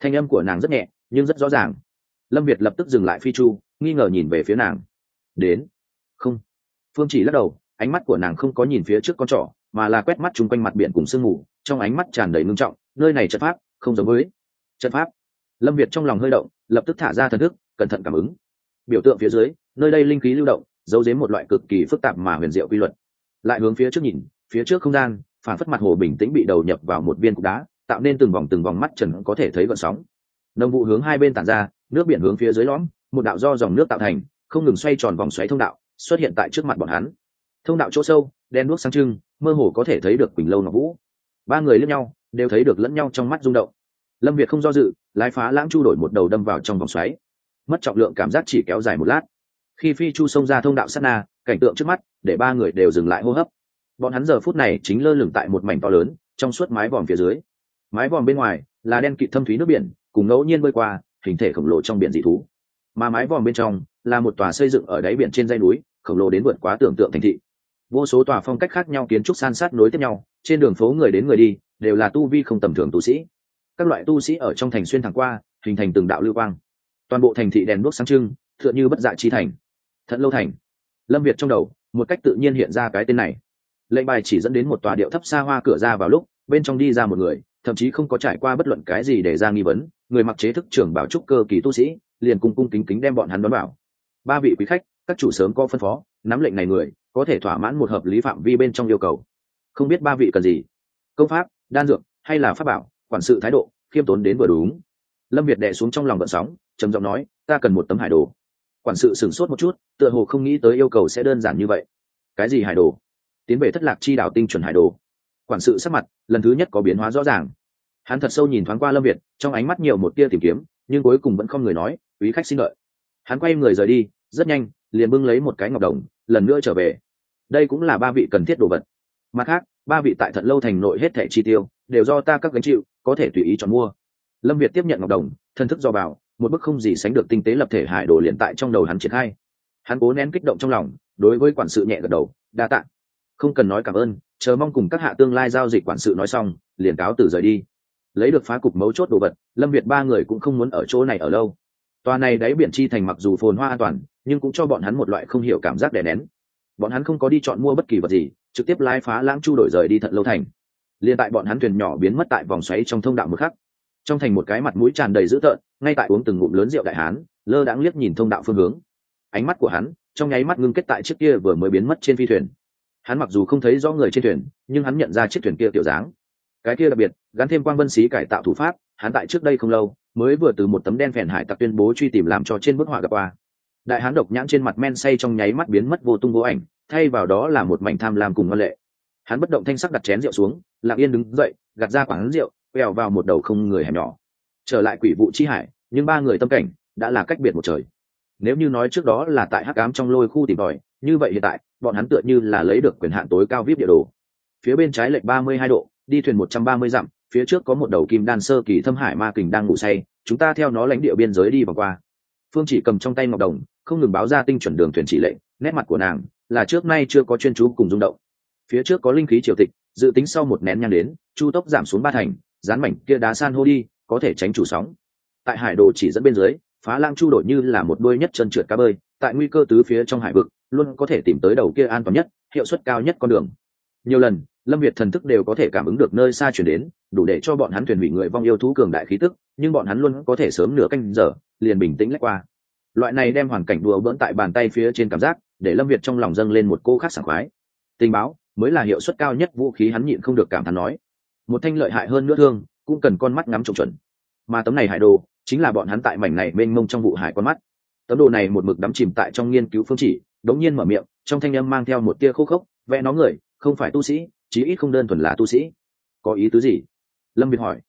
Speaker 1: Thanh âm của nàng rất nhẹ, nhưng rất rõ ràng. Lâm việt lập tức dừng lại phi chu, nghi ngờ nhìn về phía nàng. Đến không. Phương chỉ lắc đầu, ánh mắt của nàng không có nhìn phía trước con trỏ, mà là quét mắt chung quanh mặt biển cùng sương mù, trong ánh mắt tràn đầy ngưng trọng, nơi này trận pháp không giống với trận pháp. Lâm việt trong lòng hơi động, lập tức thả ra thần thức, cẩn thận cảm ứng. Biểu tượng phía dưới, nơi đây linh khí lưu động, giấu dếm một loại cực kỳ phức tạp mà huyền diệu quy luật. Lại hướng phía trước nhìn, phía trước không gian, phản phất mặt hồ bình tĩnh bị đầu nhập vào một viên cục đá, tạo nên từng vòng từng vòng mắt trần có thể thấy vận sóng. Nồng vụ hướng hai bên tản ra, nước biển hướng phía dưới lõm, một đạo do dòng nước tạo thành, không ngừng xoay tròn vòng xoáy thông đạo xuất hiện tại trước mặt bọn hắn. Thông đạo chỗ sâu, đen đuốc sáng trưng, mơ hồ có thể thấy được quỳnh lâu ngọc vũ. Ba người lẫn nhau, đều thấy được lẫn nhau trong mắt rung động. Lâm việt không do dự, lái phá lãng chu đổi một đầu đâm vào trong vòng xoáy. Mất trọng lượng cảm giác chỉ kéo dài một lát. Khi phi chu xông ra thông đạo sát na, cảnh tượng trước mắt, để ba người đều dừng lại hô hấp. Bọn hắn giờ phút này chính lơ lửng tại một mảnh to lớn, trong suốt mái vòm phía dưới. Mái vòm bên ngoài, là đen kịt thâm thúy nước biển, cùng ngẫu nhiên bơi qua, hình thể khổng lồ trong biển dị thú. Mà mái vòm bên trong là một tòa xây dựng ở đáy biển trên dây núi, khổng lồ đến vượt quá tưởng tượng thành thị. Vô số tòa phong cách khác nhau kiến trúc san sát nối tiếp nhau, trên đường phố người đến người đi, đều là tu vi không tầm thường tu sĩ. Các loại tu sĩ ở trong thành xuyên thẳng qua, hình thành từng đạo lưu quang. Toàn bộ thành thị đèn đuốc sáng trưng, tựa như bất dạ chi thành. Thận lâu thành. Lâm việt trong đầu, một cách tự nhiên hiện ra cái tên này. Lệnh bài chỉ dẫn đến một tòa điệu thấp xa hoa cửa ra vào lúc, bên trong đi ra một người, thậm chí không có trải qua bất luận cái gì để ra nghi vấn, người mặc chế thức trưởng bảo trúc cơ kỳ tu sĩ, liền cung cung kính kính đem bọn hắn đón bảo ba vị quý khách, các chủ sớm có phân phó, nắm lệnh này người, có thể thỏa mãn một hợp lý phạm vi bên trong yêu cầu. Không biết ba vị cần gì? Công pháp, đan dược, hay là pháp bảo, quản sự thái độ, khiêm tốn đến vừa đúng. Lâm việt đẻ xuống trong lòng vận sóng, trầm giọng nói, ta cần một tấm hải đồ. Quản sự sửng sốt một chút, tựa hồ không nghĩ tới yêu cầu sẽ đơn giản như vậy. Cái gì hải đồ? Tiến về thất lạc chi đảo tinh chuẩn hải đồ. Quản sự sắc mặt, lần thứ nhất có biến hóa rõ ràng. Hắn thật sâu nhìn thoáng qua lâm việt, trong ánh mắt nhiều một tia tìm kiếm, nhưng cuối cùng vẫn không người nói, quý khách xin đợi hắn quay người rời đi, rất nhanh, liền bưng lấy một cái ngọc đồng, lần nữa trở về. Đây cũng là ba vị cần thiết đồ vật. Mặt khác, ba vị tại thận lâu thành nội hết thẻ chi tiêu, đều do ta các gánh chịu, có thể tùy ý chọn mua. Lâm việt tiếp nhận ngọc đồng, thân thức do vào một bức không gì sánh được tinh tế lập thể hải đồ liền tại trong đầu hắn triển khai. Hắn cố nén kích động trong lòng, đối với quản sự nhẹ gật đầu, đa tạ. Không cần nói cảm ơn, chờ mong cùng các hạ tương lai giao dịch quản sự nói xong, liền cáo từ rời đi. Lấy được phá cục mấu chốt đồ vật, lâm việt ba người cũng không muốn ở chỗ này ở lâu tòa này đáy biển chi thành mặc dù phồn hoa an toàn, nhưng cũng cho bọn hắn một loại không hiểu cảm giác đè nén. Bọn hắn không có đi chọn mua bất kỳ vật gì, trực tiếp lai phá lãng chu đổi rời đi thật lâu thành. Liền tại bọn hắn thuyền nhỏ biến mất tại vòng xoáy trong thông đạo một khắc, trong thành một cái mặt mũi tràn đầy dữ tợn, ngay tại uống từng ngụm lớn rượu đại hán, lơ đãng liếc nhìn thông đạo phương hướng. Ánh mắt của hắn, trong nháy mắt ngưng kết tại chiếc kia vừa mới biến mất trên phi thuyền. Hắn mặc dù không thấy rõ người trên thuyền, nhưng hắn nhận ra chiếc thuyền kia tiểu dáng. Cái kia đặc biệt, gắn thêm quang vân xí cải tạo thủ pháp, hắn tại trước đây không lâu mới vừa từ một tấm đen phèn hải tặc tuyên bố truy tìm làm cho trên bức họa gặp qua. Đại hán độc nhãn trên mặt men say trong nháy mắt biến mất vô tung vô ảnh, thay vào đó là một mảnh tham lam cùng ngân lệ. Hắn bất động thanh sắc đặt chén rượu xuống, lặng yên đứng dậy, gạt ra quảng rượu, quẹo vào một đầu không người hẻm nhỏ. Trở lại quỷ vụ chi hải, nhưng ba người tâm cảnh đã là cách biệt một trời. Nếu như nói trước đó là tại hắc ám trong lôi khu tìm tòi, như vậy hiện tại, bọn hắn tựa như là lấy được quyền hạn tối cao vip địa đồ. Phía bên trái lệch ba mươi hai độ, đi thuyền một trăm ba mươi dặm phía trước có một đầu kim đan sơ kỳ thâm hải ma kình đang ngủ say, chúng ta theo nó lãnh địa biên giới đi vòng qua. Phương chỉ cầm trong tay ngọc đồng, không ngừng báo ra tinh chuẩn đường thuyền chỉ lệnh, nét mặt của nàng là trước nay chưa có chuyên chú cùng rung động. Phía trước có linh khí triều tịch, dự tính sau một nén nhang đến, chu tốc giảm xuống ba thành, dán mảnh kia đá san hô đi, có thể tránh chủ sóng. Tại hải đồ chỉ dẫn bên dưới, phá lang chu đổi như là một đuôi nhất chân trượt cá bơi, tại nguy cơ tứ phía trong hải vực, luôn có thể tìm tới đầu kia an toàn nhất, hiệu suất cao nhất con đường nhiều lần, lâm việt thần thức đều có thể cảm ứng được nơi xa chuyển đến, đủ để cho bọn hắn thuyền hủy người vong yêu thú cường đại khí tức, nhưng bọn hắn luôn có thể sớm nửa canh giờ, liền bình tĩnh lách qua. Loại này đem hoàn cảnh đùa bỡn tại bàn tay phía trên cảm giác, để lâm việt trong lòng dâng lên một cô khác sảng khoái. Tình báo, mới là hiệu suất cao nhất vũ khí hắn nhịn không được cảm thán nói. Một thanh lợi hại hơn nữa thương, cũng cần con mắt ngắm trộm chuẩn. Mà tấm này hải đồ, chính là bọn hắn tại mảnh này mênh mông trong vụ hải con mắt. Tấm đồ này một mực đắm chìm tại trong nghiên cứu phương chỉ, đống nhiên mở miệng, trong thanh âm mang theo một tia khô khốc, vẽ nó người không phải tu sĩ, chí ít không đơn thuần là tu sĩ. Có ý tứ gì? Lâm việt hỏi.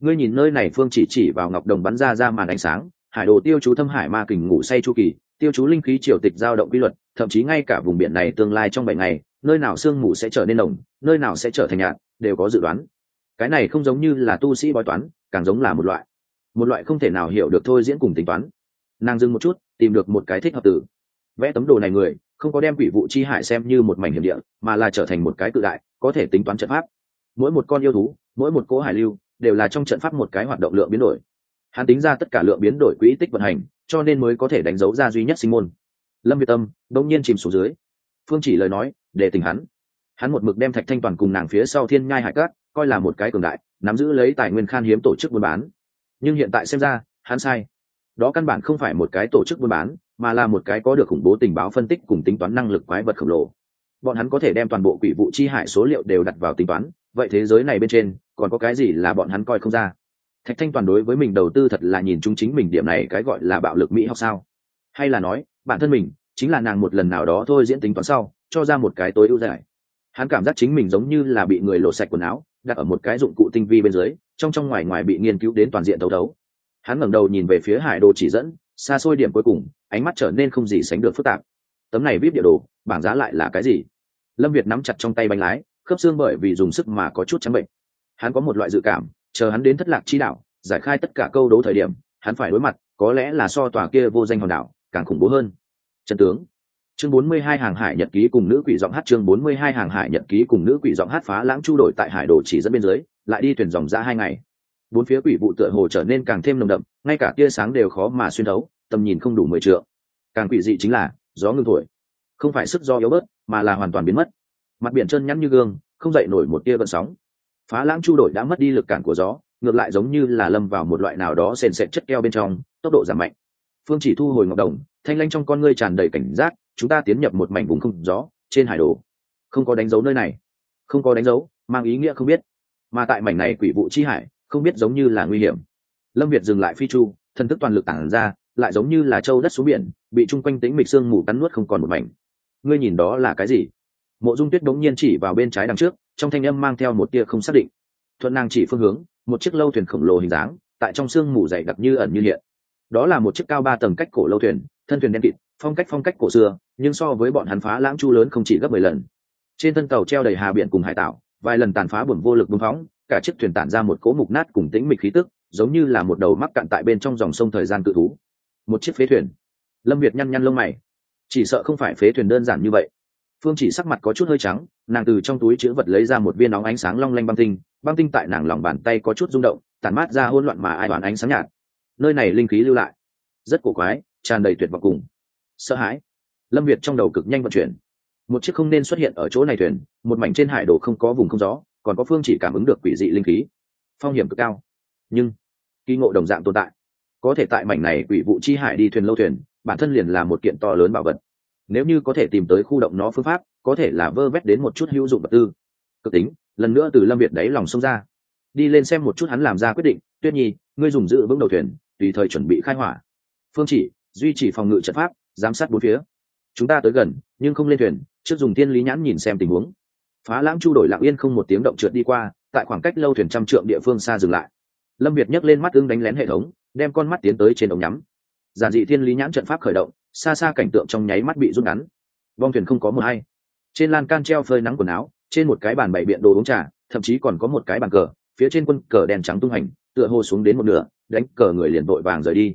Speaker 1: Ngươi nhìn nơi này phương chỉ chỉ vào ngọc đồng bắn ra ra màn ánh sáng, hải đồ tiêu chú thâm hải ma kình ngủ say chu kỳ, tiêu chú linh khí triều tịch giao động quy luật, thậm chí ngay cả vùng biển này tương lai trong bảy ngày, nơi nào sương mù sẽ trở nên nồng, nơi nào sẽ trở thành nhạt, đều có dự đoán. Cái này không giống như là tu sĩ bói toán, càng giống là một loại. Một loại không thể nào hiểu được thôi diễn cùng tính toán. Nàng dừng một chút, tìm được một cái thích hợp tử vẽ tấm đồ này người không có đem quỷ vụ chi hại xem như một mảnh hiểm địa, mà là trở thành một cái cự đại, có thể tính toán trận pháp. Mỗi một con yêu thú, mỗi một cỗ hải lưu, đều là trong trận pháp một cái hoạt động lượng biến đổi. Hắn tính ra tất cả lượng biến đổi quỹ tích vận hành, cho nên mới có thể đánh dấu ra duy nhất sinh môn. Lâm việt tâm, đông nhiên chìm xuống dưới. Phương chỉ lời nói, để tình hắn. Hắn một mực đem thạch thanh toàn cùng nàng phía sau thiên nhai hải cát, coi là một cái cường đại, nắm giữ lấy tài nguyên khan hiếm tổ chức buôn bán. Nhưng hiện tại xem ra, hắn sai. Đó căn bản không phải một cái tổ chức buôn bán mà là một cái có được khủng bố tình báo phân tích cùng tính toán năng lực quái vật khổng lồ. Bọn hắn có thể đem toàn bộ quỷ vụ chi hại số liệu đều đặt vào tính toán, vậy thế giới này bên trên, còn có cái gì là bọn hắn coi không ra? Thạch thanh toàn đối với mình đầu tư thật là nhìn chúng chính mình điểm này cái gọi là bạo lực mỹ học sao? Hay là nói, bản thân mình, chính là nàng một lần nào đó thôi diễn tính toán sau, cho ra một cái tối ưu giải. Hắn cảm giác chính mình giống như là bị người lộ sạch quần áo, đặt ở một cái dụng cụ tinh vi bên dưới, trong trong ngoài ngoài bị nghiên cứu đến toàn diện thấu thấu. Hắn ngẩng đầu nhìn về phía hải đồ chỉ dẫn, xa xôi điểm cuối cùng ánh mắt trở nên không gì sánh được phức tạp. Tấm này viết địa đồ, bảng giá lại là cái gì? Lâm việt nắm chặt trong tay bánh lái, khớp xương bởi vì dùng sức mà có chút trắng bệnh. Hắn có một loại dự cảm, chờ hắn đến thất lạc chi đạo, giải khai tất cả câu đấu thời điểm, hắn phải đối mặt, có lẽ là so tòa kia vô danh hòn đảo, càng khủng bố hơn. Trần tướng. Chương 42 hàng hải nhật ký cùng nữ quỷ giọng hát chương 42 hàng hải nhật ký cùng nữ quỷ giọng hát phá lãng chu đổi tại hải đồ chỉ dẫn bên dưới, lại đi thuyền dòng ra hai ngày. Bốn phía quỷ vụ tựa hồ trở nên càng thêm nồng đậm, ngay cả tia sáng đều khó mà xuyên thấu tầm nhìn không đủ mười trượng. Càng quỷ dị chính là, gió ngưng thổi. Không phải sức do yếu bớt, mà là hoàn toàn biến mất. Mặt biển chân nhắn như gương, không dậy nổi một tia vận sóng. Phá lãng chu đổi đã mất đi lực cản của gió, ngược lại giống như là lâm vào một loại nào đó sền sệt chất keo bên trong, tốc độ giảm mạnh. Phương chỉ thu hồi ngọc đồng, thanh lanh trong con ngươi tràn đầy cảnh giác, chúng ta tiến nhập một mảnh vùng không gió, trên hải đồ không có đánh dấu nơi này. Không có đánh dấu, mang ý nghĩa không biết. Mà tại mảnh này quỷ vụ chi hải, không biết giống như là nguy hiểm. Lâm việt dừng lại phi chu thân thức toàn lực tản ra lại giống như là châu đất xuống biển, bị chung quanh tính mịch sương mù cắn nuốt không còn một mảnh. Ngươi nhìn đó là cái gì? Mộ dung tuyết đống nhiên chỉ vào bên trái đằng trước, trong thanh âm mang theo một tia không xác định. Thuận nàng chỉ phương hướng, một chiếc lâu thuyền khổng lồ hình dáng, tại trong sương mù dày đặc như ẩn như hiện. Đó là một chiếc cao ba tầng cách cổ lâu thuyền, thân thuyền đen kịt, phong cách phong cách cổ xưa, nhưng so với bọn hắn phá lãng chu lớn không chỉ gấp mười lần. Trên thân tàu treo đầy hà biển cùng hải tạo vài lần tàn phá buồn vô lực bưng phóng, cả chiếc thuyền tản ra một cỗ mục nát cùng tĩnh mịch khí tức, giống như là một đầu mắc cạn tại bên trong dòng sông thời gian cự thú một chiếc phế thuyền. Lâm việt nhăn nhăn lông mày. Chỉ sợ không phải phế thuyền đơn giản như vậy. Phương chỉ sắc mặt có chút hơi trắng, nàng từ trong túi chữ vật lấy ra một viên nóng ánh sáng long lanh băng tinh. Băng tinh tại nàng lòng bàn tay có chút rung động tàn mát ra hỗn loạn mà ai đoán ánh sáng nhạt. Nơi này linh khí lưu lại. Rất cổ quái, tràn đầy tuyệt vọng cùng sợ hãi. Lâm việt trong đầu cực nhanh vận chuyển. Một chiếc không nên xuất hiện ở chỗ này thuyền, một mảnh trên hải đồ không có vùng không gió, còn có phương chỉ cảm ứng được quỷ dị linh khí. Phong hiểm cực cao. Nhưng, kỳ ngộ đồng dạng tồn tại có thể tại mảnh này quỷ vụ chi hải đi thuyền lâu thuyền, bản thân liền là một kiện to lớn bảo vật. Nếu như có thể tìm tới khu động nó phương pháp, có thể là vơ vét đến một chút hữu dụng vật tư. Cực tính, lần nữa từ lâm việt đáy lòng xông ra. Đi lên xem một chút hắn làm ra quyết định, tuyết nhi, ngươi dùng giữ vững đầu thuyền, tùy thời chuẩn bị khai hỏa. Phương chỉ, duy trì phòng ngự trận pháp, giám sát bốn phía. Chúng ta tới gần, nhưng không lên thuyền, trước dùng tiên lý nhãn nhìn xem tình huống. Phá lãng chu đổi lặng yên không một tiếng động trượt đi qua, tại khoảng cách lâu thuyền trăm trượng địa phương xa dừng lại. Lâm việt nhấc lên mắt ưng đánh lén hệ thống đem con mắt tiến tới trên ống nhắm. Giản dị thiên lý nhãn trận pháp khởi động, xa xa cảnh tượng trong nháy mắt bị rút ngắn. Vong thuyền không có mờ hay trên lan can treo phơi nắng quần áo, trên một cái bàn bày biện đồ uống trà, thậm chí còn có một cái bàn cờ, phía trên quân cờ đèn trắng tung hành, tựa hồ xuống đến một nửa, đánh cờ người liền vội vàng rời đi.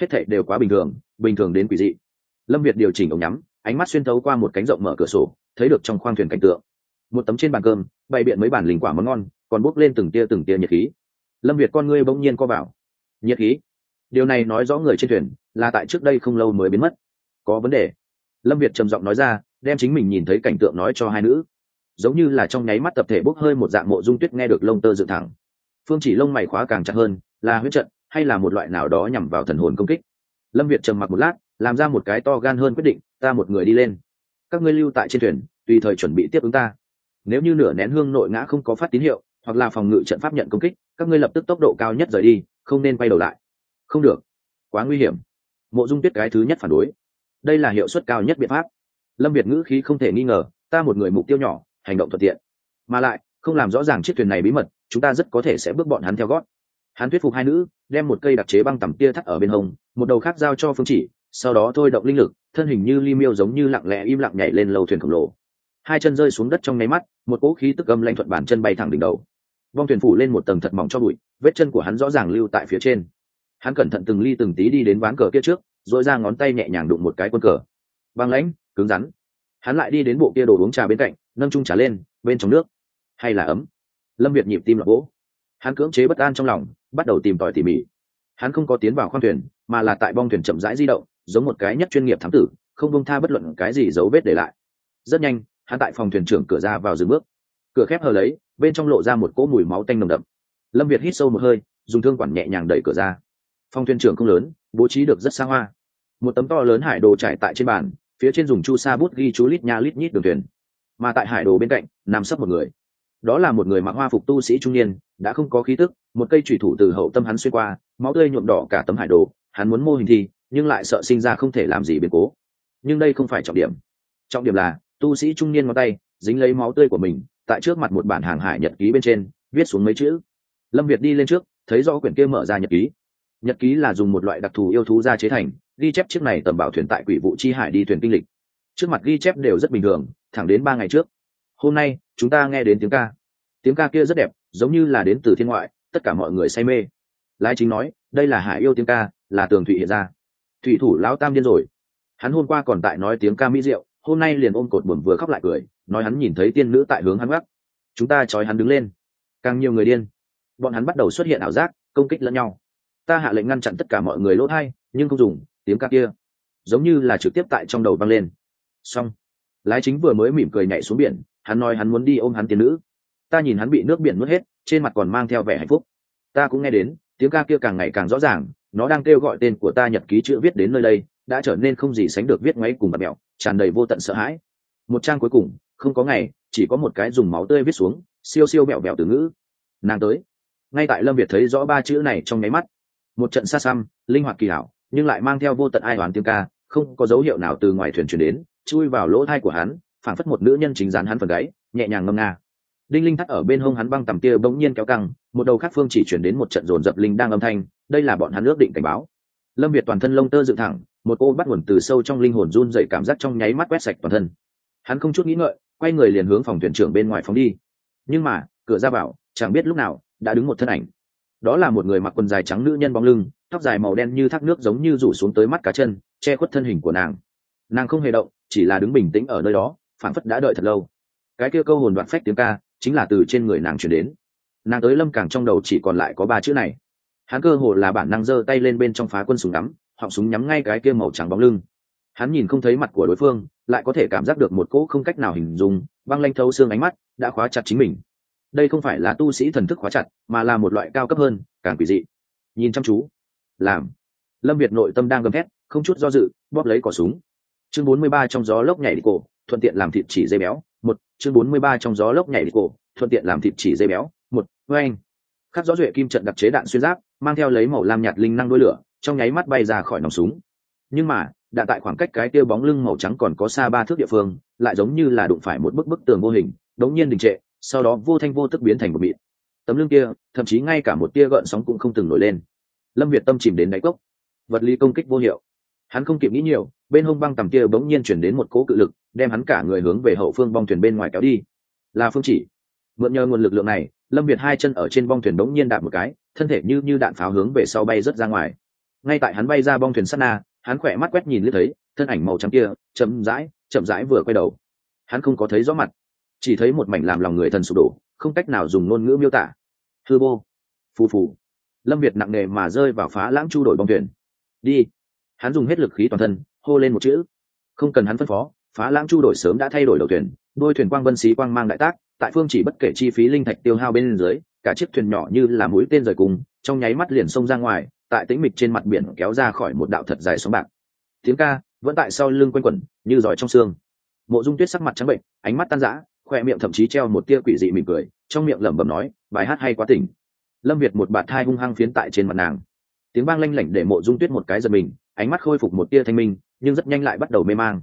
Speaker 1: Hết thảy đều quá bình thường bình thường đến quỷ dị. Lâm việt điều chỉnh ống nhắm, ánh mắt xuyên thấu qua một cánh rộng mở cửa sổ, thấy được trong khoang thuyền cảnh tượng. Một tấm trên bàn cơm, bày biện mấy bản linh quả món ngon, còn bốc lên từng tia từng tia nhiệt khí. Lâm việt con ngươi bỗng nhiên co vào nhiệt khí. Điều này nói rõ người trên thuyền là tại trước đây không lâu mới biến mất. Có vấn đề. Lâm việt trầm giọng nói ra, đem chính mình nhìn thấy cảnh tượng nói cho hai nữ. Giống như là trong nháy mắt tập thể bốc hơi một dạng mộ dung tuyết nghe được lông tơ dựng thẳng. Phương chỉ lông mày khóa càng chặt hơn, là huyết trận hay là một loại nào đó nhằm vào thần hồn công kích? Lâm việt trầm mặc một lát, làm ra một cái to gan hơn quyết định, ta một người đi lên. Các ngươi lưu tại trên thuyền, tùy thời chuẩn bị tiếp ứng ta. Nếu như nửa nén hương nội ngã không có phát tín hiệu, hoặc là phòng ngự trận pháp nhận công kích, các ngươi lập tức tốc độ cao nhất rời đi không nên quay đầu lại. Không được. Quá nguy hiểm. Mộ dung tuyết cái thứ nhất phản đối. Đây là hiệu suất cao nhất biện pháp. Lâm việt ngữ khí không thể nghi ngờ, ta một người mục tiêu nhỏ, hành động thuận tiện. Mà lại, không làm rõ ràng chiếc thuyền này bí mật, chúng ta rất có thể sẽ bước bọn hắn theo gót. Hắn thuyết phục hai nữ, đem một cây đặc chế băng tầm tia thắt ở bên hông, một đầu khác giao cho phương chỉ, sau đó thôi động linh lực, thân hình như li miêu giống như lặng lẽ im lặng nhảy lên lầu thuyền khổng lồ. Hai chân rơi xuống đất trong nháy mắt, một cỗ khí tức âm lanh thuận bản chân bay thẳng đỉnh đầu. Vong thuyền phủ lên một tầng thật mỏng cho bụi vết chân của hắn rõ ràng lưu tại phía trên. Hắn cẩn thận từng ly từng tí đi đến ván cờ kia trước dội ra ngón tay nhẹ nhàng đụng một cái quân cờ. Băng lãnh, cứng rắn. Hắn lại đi đến bộ kia đồ uống trà bên cạnh, nâng trung trà lên, bên trong nước. Hay là ấm. Lâm việt nhịp tim lập gỗ hắn cưỡng chế bất an trong lòng, bắt đầu tìm tòi tỉ mỉ. Hắn không có tiến vào khoang thuyền, mà là tại bong thuyền chậm rãi di động, giống một cái nhất chuyên nghiệp thám tử, không bông tha bất luận cái gì dấu vết để lại. Rất nhanh, hắn tại phòng thuyền trưởng cửa ra vào dừng bước. Cửa khép hờ lấy, bên trong lộ ra một cỗ mùi máu tanh nồng đậm lâm việt hít sâu một hơi, dùng thương quản nhẹ nhàng đẩy cửa ra. Phòng thuyền trưởng không lớn, bố trí được rất xa hoa. Một tấm to lớn hải đồ trải tại trên bàn, phía trên dùng chu sa bút ghi chú lít nha lít nhít đường thuyền. Mà tại hải đồ bên cạnh, nằm sấp một người. Đó là một người mặc hoa phục tu sĩ trung niên, đã không có khí tức, một cây thủy thủ từ hậu tâm hắn xuyên qua, máu tươi nhuộm đỏ cả tấm hải đồ, hắn muốn mô hình thi nhưng lại sợ sinh ra không thể làm gì biến cố. Nhưng đây không phải trọng điểm. Trọng điểm là, tu sĩ trung niên ngón tay, dính lấy máu tươi của mình, tại trước mặt một bản hàng hải nhật ký bên trên, viết xuống mấy chữ lâm việt đi lên trước, thấy rõ quyển kia mở ra nhật ký. Nhật ký là dùng một loại đặc thù yêu thú ra chế thành, ghi chép chiếc này tầm bảo thuyền tại quỷ vụ chi hải đi thuyền kinh lịch. Trước mặt ghi chép đều rất bình thường, thẳng đến ba ngày trước. Hôm nay, chúng ta nghe đến tiếng ca. Tiếng ca kia rất đẹp, giống như là đến từ thiên ngoại, tất cả mọi người say mê. Lái chính nói, đây là hải yêu tiếng ca, là tường thụy hiện ra. Thủy thủ lão tam điên rồi. Hắn hôm qua còn tại nói tiếng ca mỹ diệu, hôm nay liền ôm cột buồn vừa khóc lại cười, nói hắn nhìn thấy tiên nữ tại hướng hắn gác. Chúng ta trói hắn đứng lên. Càng nhiều người điên bọn hắn bắt đầu xuất hiện ảo giác, công kích lẫn nhau. Ta hạ lệnh ngăn chặn tất cả mọi người lỗ thai, nhưng không dùng, tiếng ca kia. Giống như là trực tiếp tại trong đầu vang lên. Xong. Lái chính vừa mới mỉm cười nhảy xuống biển, hắn nói hắn muốn đi ôm hắn tiên nữ. Ta nhìn hắn bị nước biển nuốt hết, trên mặt còn mang theo vẻ hạnh phúc. Ta cũng nghe đến, tiếng ca kia càng ngày càng rõ ràng, nó đang kêu gọi tên của ta nhật ký chữ viết đến nơi đây, đã trở nên không gì sánh được viết ngoáy cùng bạt mẹo, tràn đầy vô tận sợ hãi. Một trang cuối cùng, không có ngày, chỉ có một cái dùng máu tươi viết xuống, siêu siêu mẹo mẹo từ ngữ. Nàng tới ngay tại lâm việt thấy rõ ba chữ này trong nháy mắt, một trận xa xăm, linh hoạt kỳ hảo, nhưng lại mang theo vô tận ai toán tiếng ca, không có dấu hiệu nào từ ngoài thuyền chuyển đến, chui vào lỗ thai của hắn, phảng phất một nữ nhân chính dán hắn phần gáy, nhẹ nhàng ngâm nga. Đinh linh thắt ở bên hông hắn băng tầm tia bỗng nhiên kéo căng, một đầu khác phương chỉ chuyển đến một trận dồn dập linh đang âm thanh, đây là bọn hắn ước định cảnh báo. Lâm việt toàn thân lông tơ dựng thẳng, một cô bắt nguồn từ sâu trong linh hồn run dậy cảm giác trong nháy mắt quét sạch toàn thân. Hắn không chút nghĩ ngợi, quay người liền hướng phòng thuyền trưởng bên ngoài phóng đi. Nhưng mà, cửa ra vào, chẳng biết lúc nào đã đứng một thân ảnh. Đó là một người mặc quần dài trắng nữ nhân bóng lưng, tóc dài màu đen như thác nước giống như rủ xuống tới mắt cá chân, che khuất thân hình của nàng. Nàng không hề động, chỉ là đứng bình tĩnh ở nơi đó phản phất đã đợi thật lâu. Cái kia câu hồn đoạn phách tiếng ca, chính là từ trên người nàng chuyển đến. Nàng tới lâm càng trong đầu chỉ còn lại có ba chữ này. Hắn cơ hồ là bản năng giơ tay lên bên trong phá quân súng ngắm, họng súng nhắm ngay cái kia màu trắng bóng lưng. Hắn nhìn không thấy mặt của đối phương, lại có thể cảm giác được một cỗ không cách nào hình dung, băng lanh thâu xương ánh mắt, đã khóa chặt chính mình đây không phải là tu sĩ thần thức khóa chặt, mà là một loại cao cấp hơn, càng quỷ dị. Nhìn chăm chú. Làm. Lâm việt nội tâm đang gầm thét, không chút do dự, bóp lấy cỏ súng. Chương bốn mươi ba trong gió lốc nhảy đi cổ, thuận tiện làm thịt chỉ dây béo, một. Chương bốn mươi ba trong gió lốc nhảy đi cổ, thuận tiện làm thịt chỉ dây béo, một. Vê anh khắc rõ duệ kim trận đặc chế đạn xuyên giáp, mang theo lấy màu lam nhạt linh năng đôi lửa, trong nháy mắt bay ra khỏi nòng súng. Nhưng mà, đạn tại khoảng cách cái tiêu bóng lưng màu trắng còn có xa ba thước địa phương, lại giống như là đụng phải một bức bức tường vô hình, đống nhiên đình trệ sau đó vô thanh vô tức biến thành một mịn. Tấm lưng kia, thậm chí ngay cả một tia gợn sóng cũng không từng nổi lên. Lâm việt tâm chìm đến đáy cốc. Vật lý công kích vô hiệu. Hắn không kịp nghĩ nhiều, bên hông băng tầm kia bỗng nhiên chuyển đến một cỗ cự lực, đem hắn cả người hướng về hậu phương bong thuyền bên ngoài kéo đi. Là phương chỉ. Mượn nhờ nguồn lực lượng này, lâm việt hai chân ở trên bong thuyền bỗng nhiên đạp một cái, thân thể như như đạn pháo hướng về sau bay rớt ra ngoài. Ngay tại hắn bay ra bong thuyền sắt na, hắn khỏe mắt quét nhìn liếc thấy, thân ảnh màu trắng kia, chậm rãi chậm rãi vừa quay đầu. Hắn không có thấy rõ mặt chỉ thấy một mảnh làm lòng người thần sụp đổ, không cách nào dùng ngôn ngữ miêu tả. Thư bô phù phù. Lâm việt nặng nề mà rơi vào phá lãng chu đổi bong thuyền. Đi. Hắn dùng hết lực khí toàn thân, hô lên một chữ. Không cần hắn phân phó, phá lãng chu đổi sớm đã thay đổi đầu thuyền. Đôi thuyền quang vân xí quang mang đại tác, tại phương chỉ bất kể chi phí linh thạch tiêu hao bên dưới, cả chiếc thuyền nhỏ như là mũi tên rời cùng, trong nháy mắt liền xông ra ngoài, tại tĩnh mịch trên mặt biển kéo ra khỏi một đạo thật dài sóng bạc. Tiếng ca, vẫn tại sau lưng quanh quẩn, như giỏi trong xương. Mộ dung tuyết sắc mặt trắng bệnh, ánh mắt tan rã khoe miệng thậm chí treo một tia quỷ dị mỉm cười, trong miệng lẩm bẩm nói, bài hát hay quá tỉnh lâm việt một bạt thai hung hăng phiến tại trên mặt nàng. Tiếng vang lanh lảnh để mộ dung tuyết một cái giật mình, ánh mắt khôi phục một tia thanh minh, nhưng rất nhanh lại bắt đầu mê mang.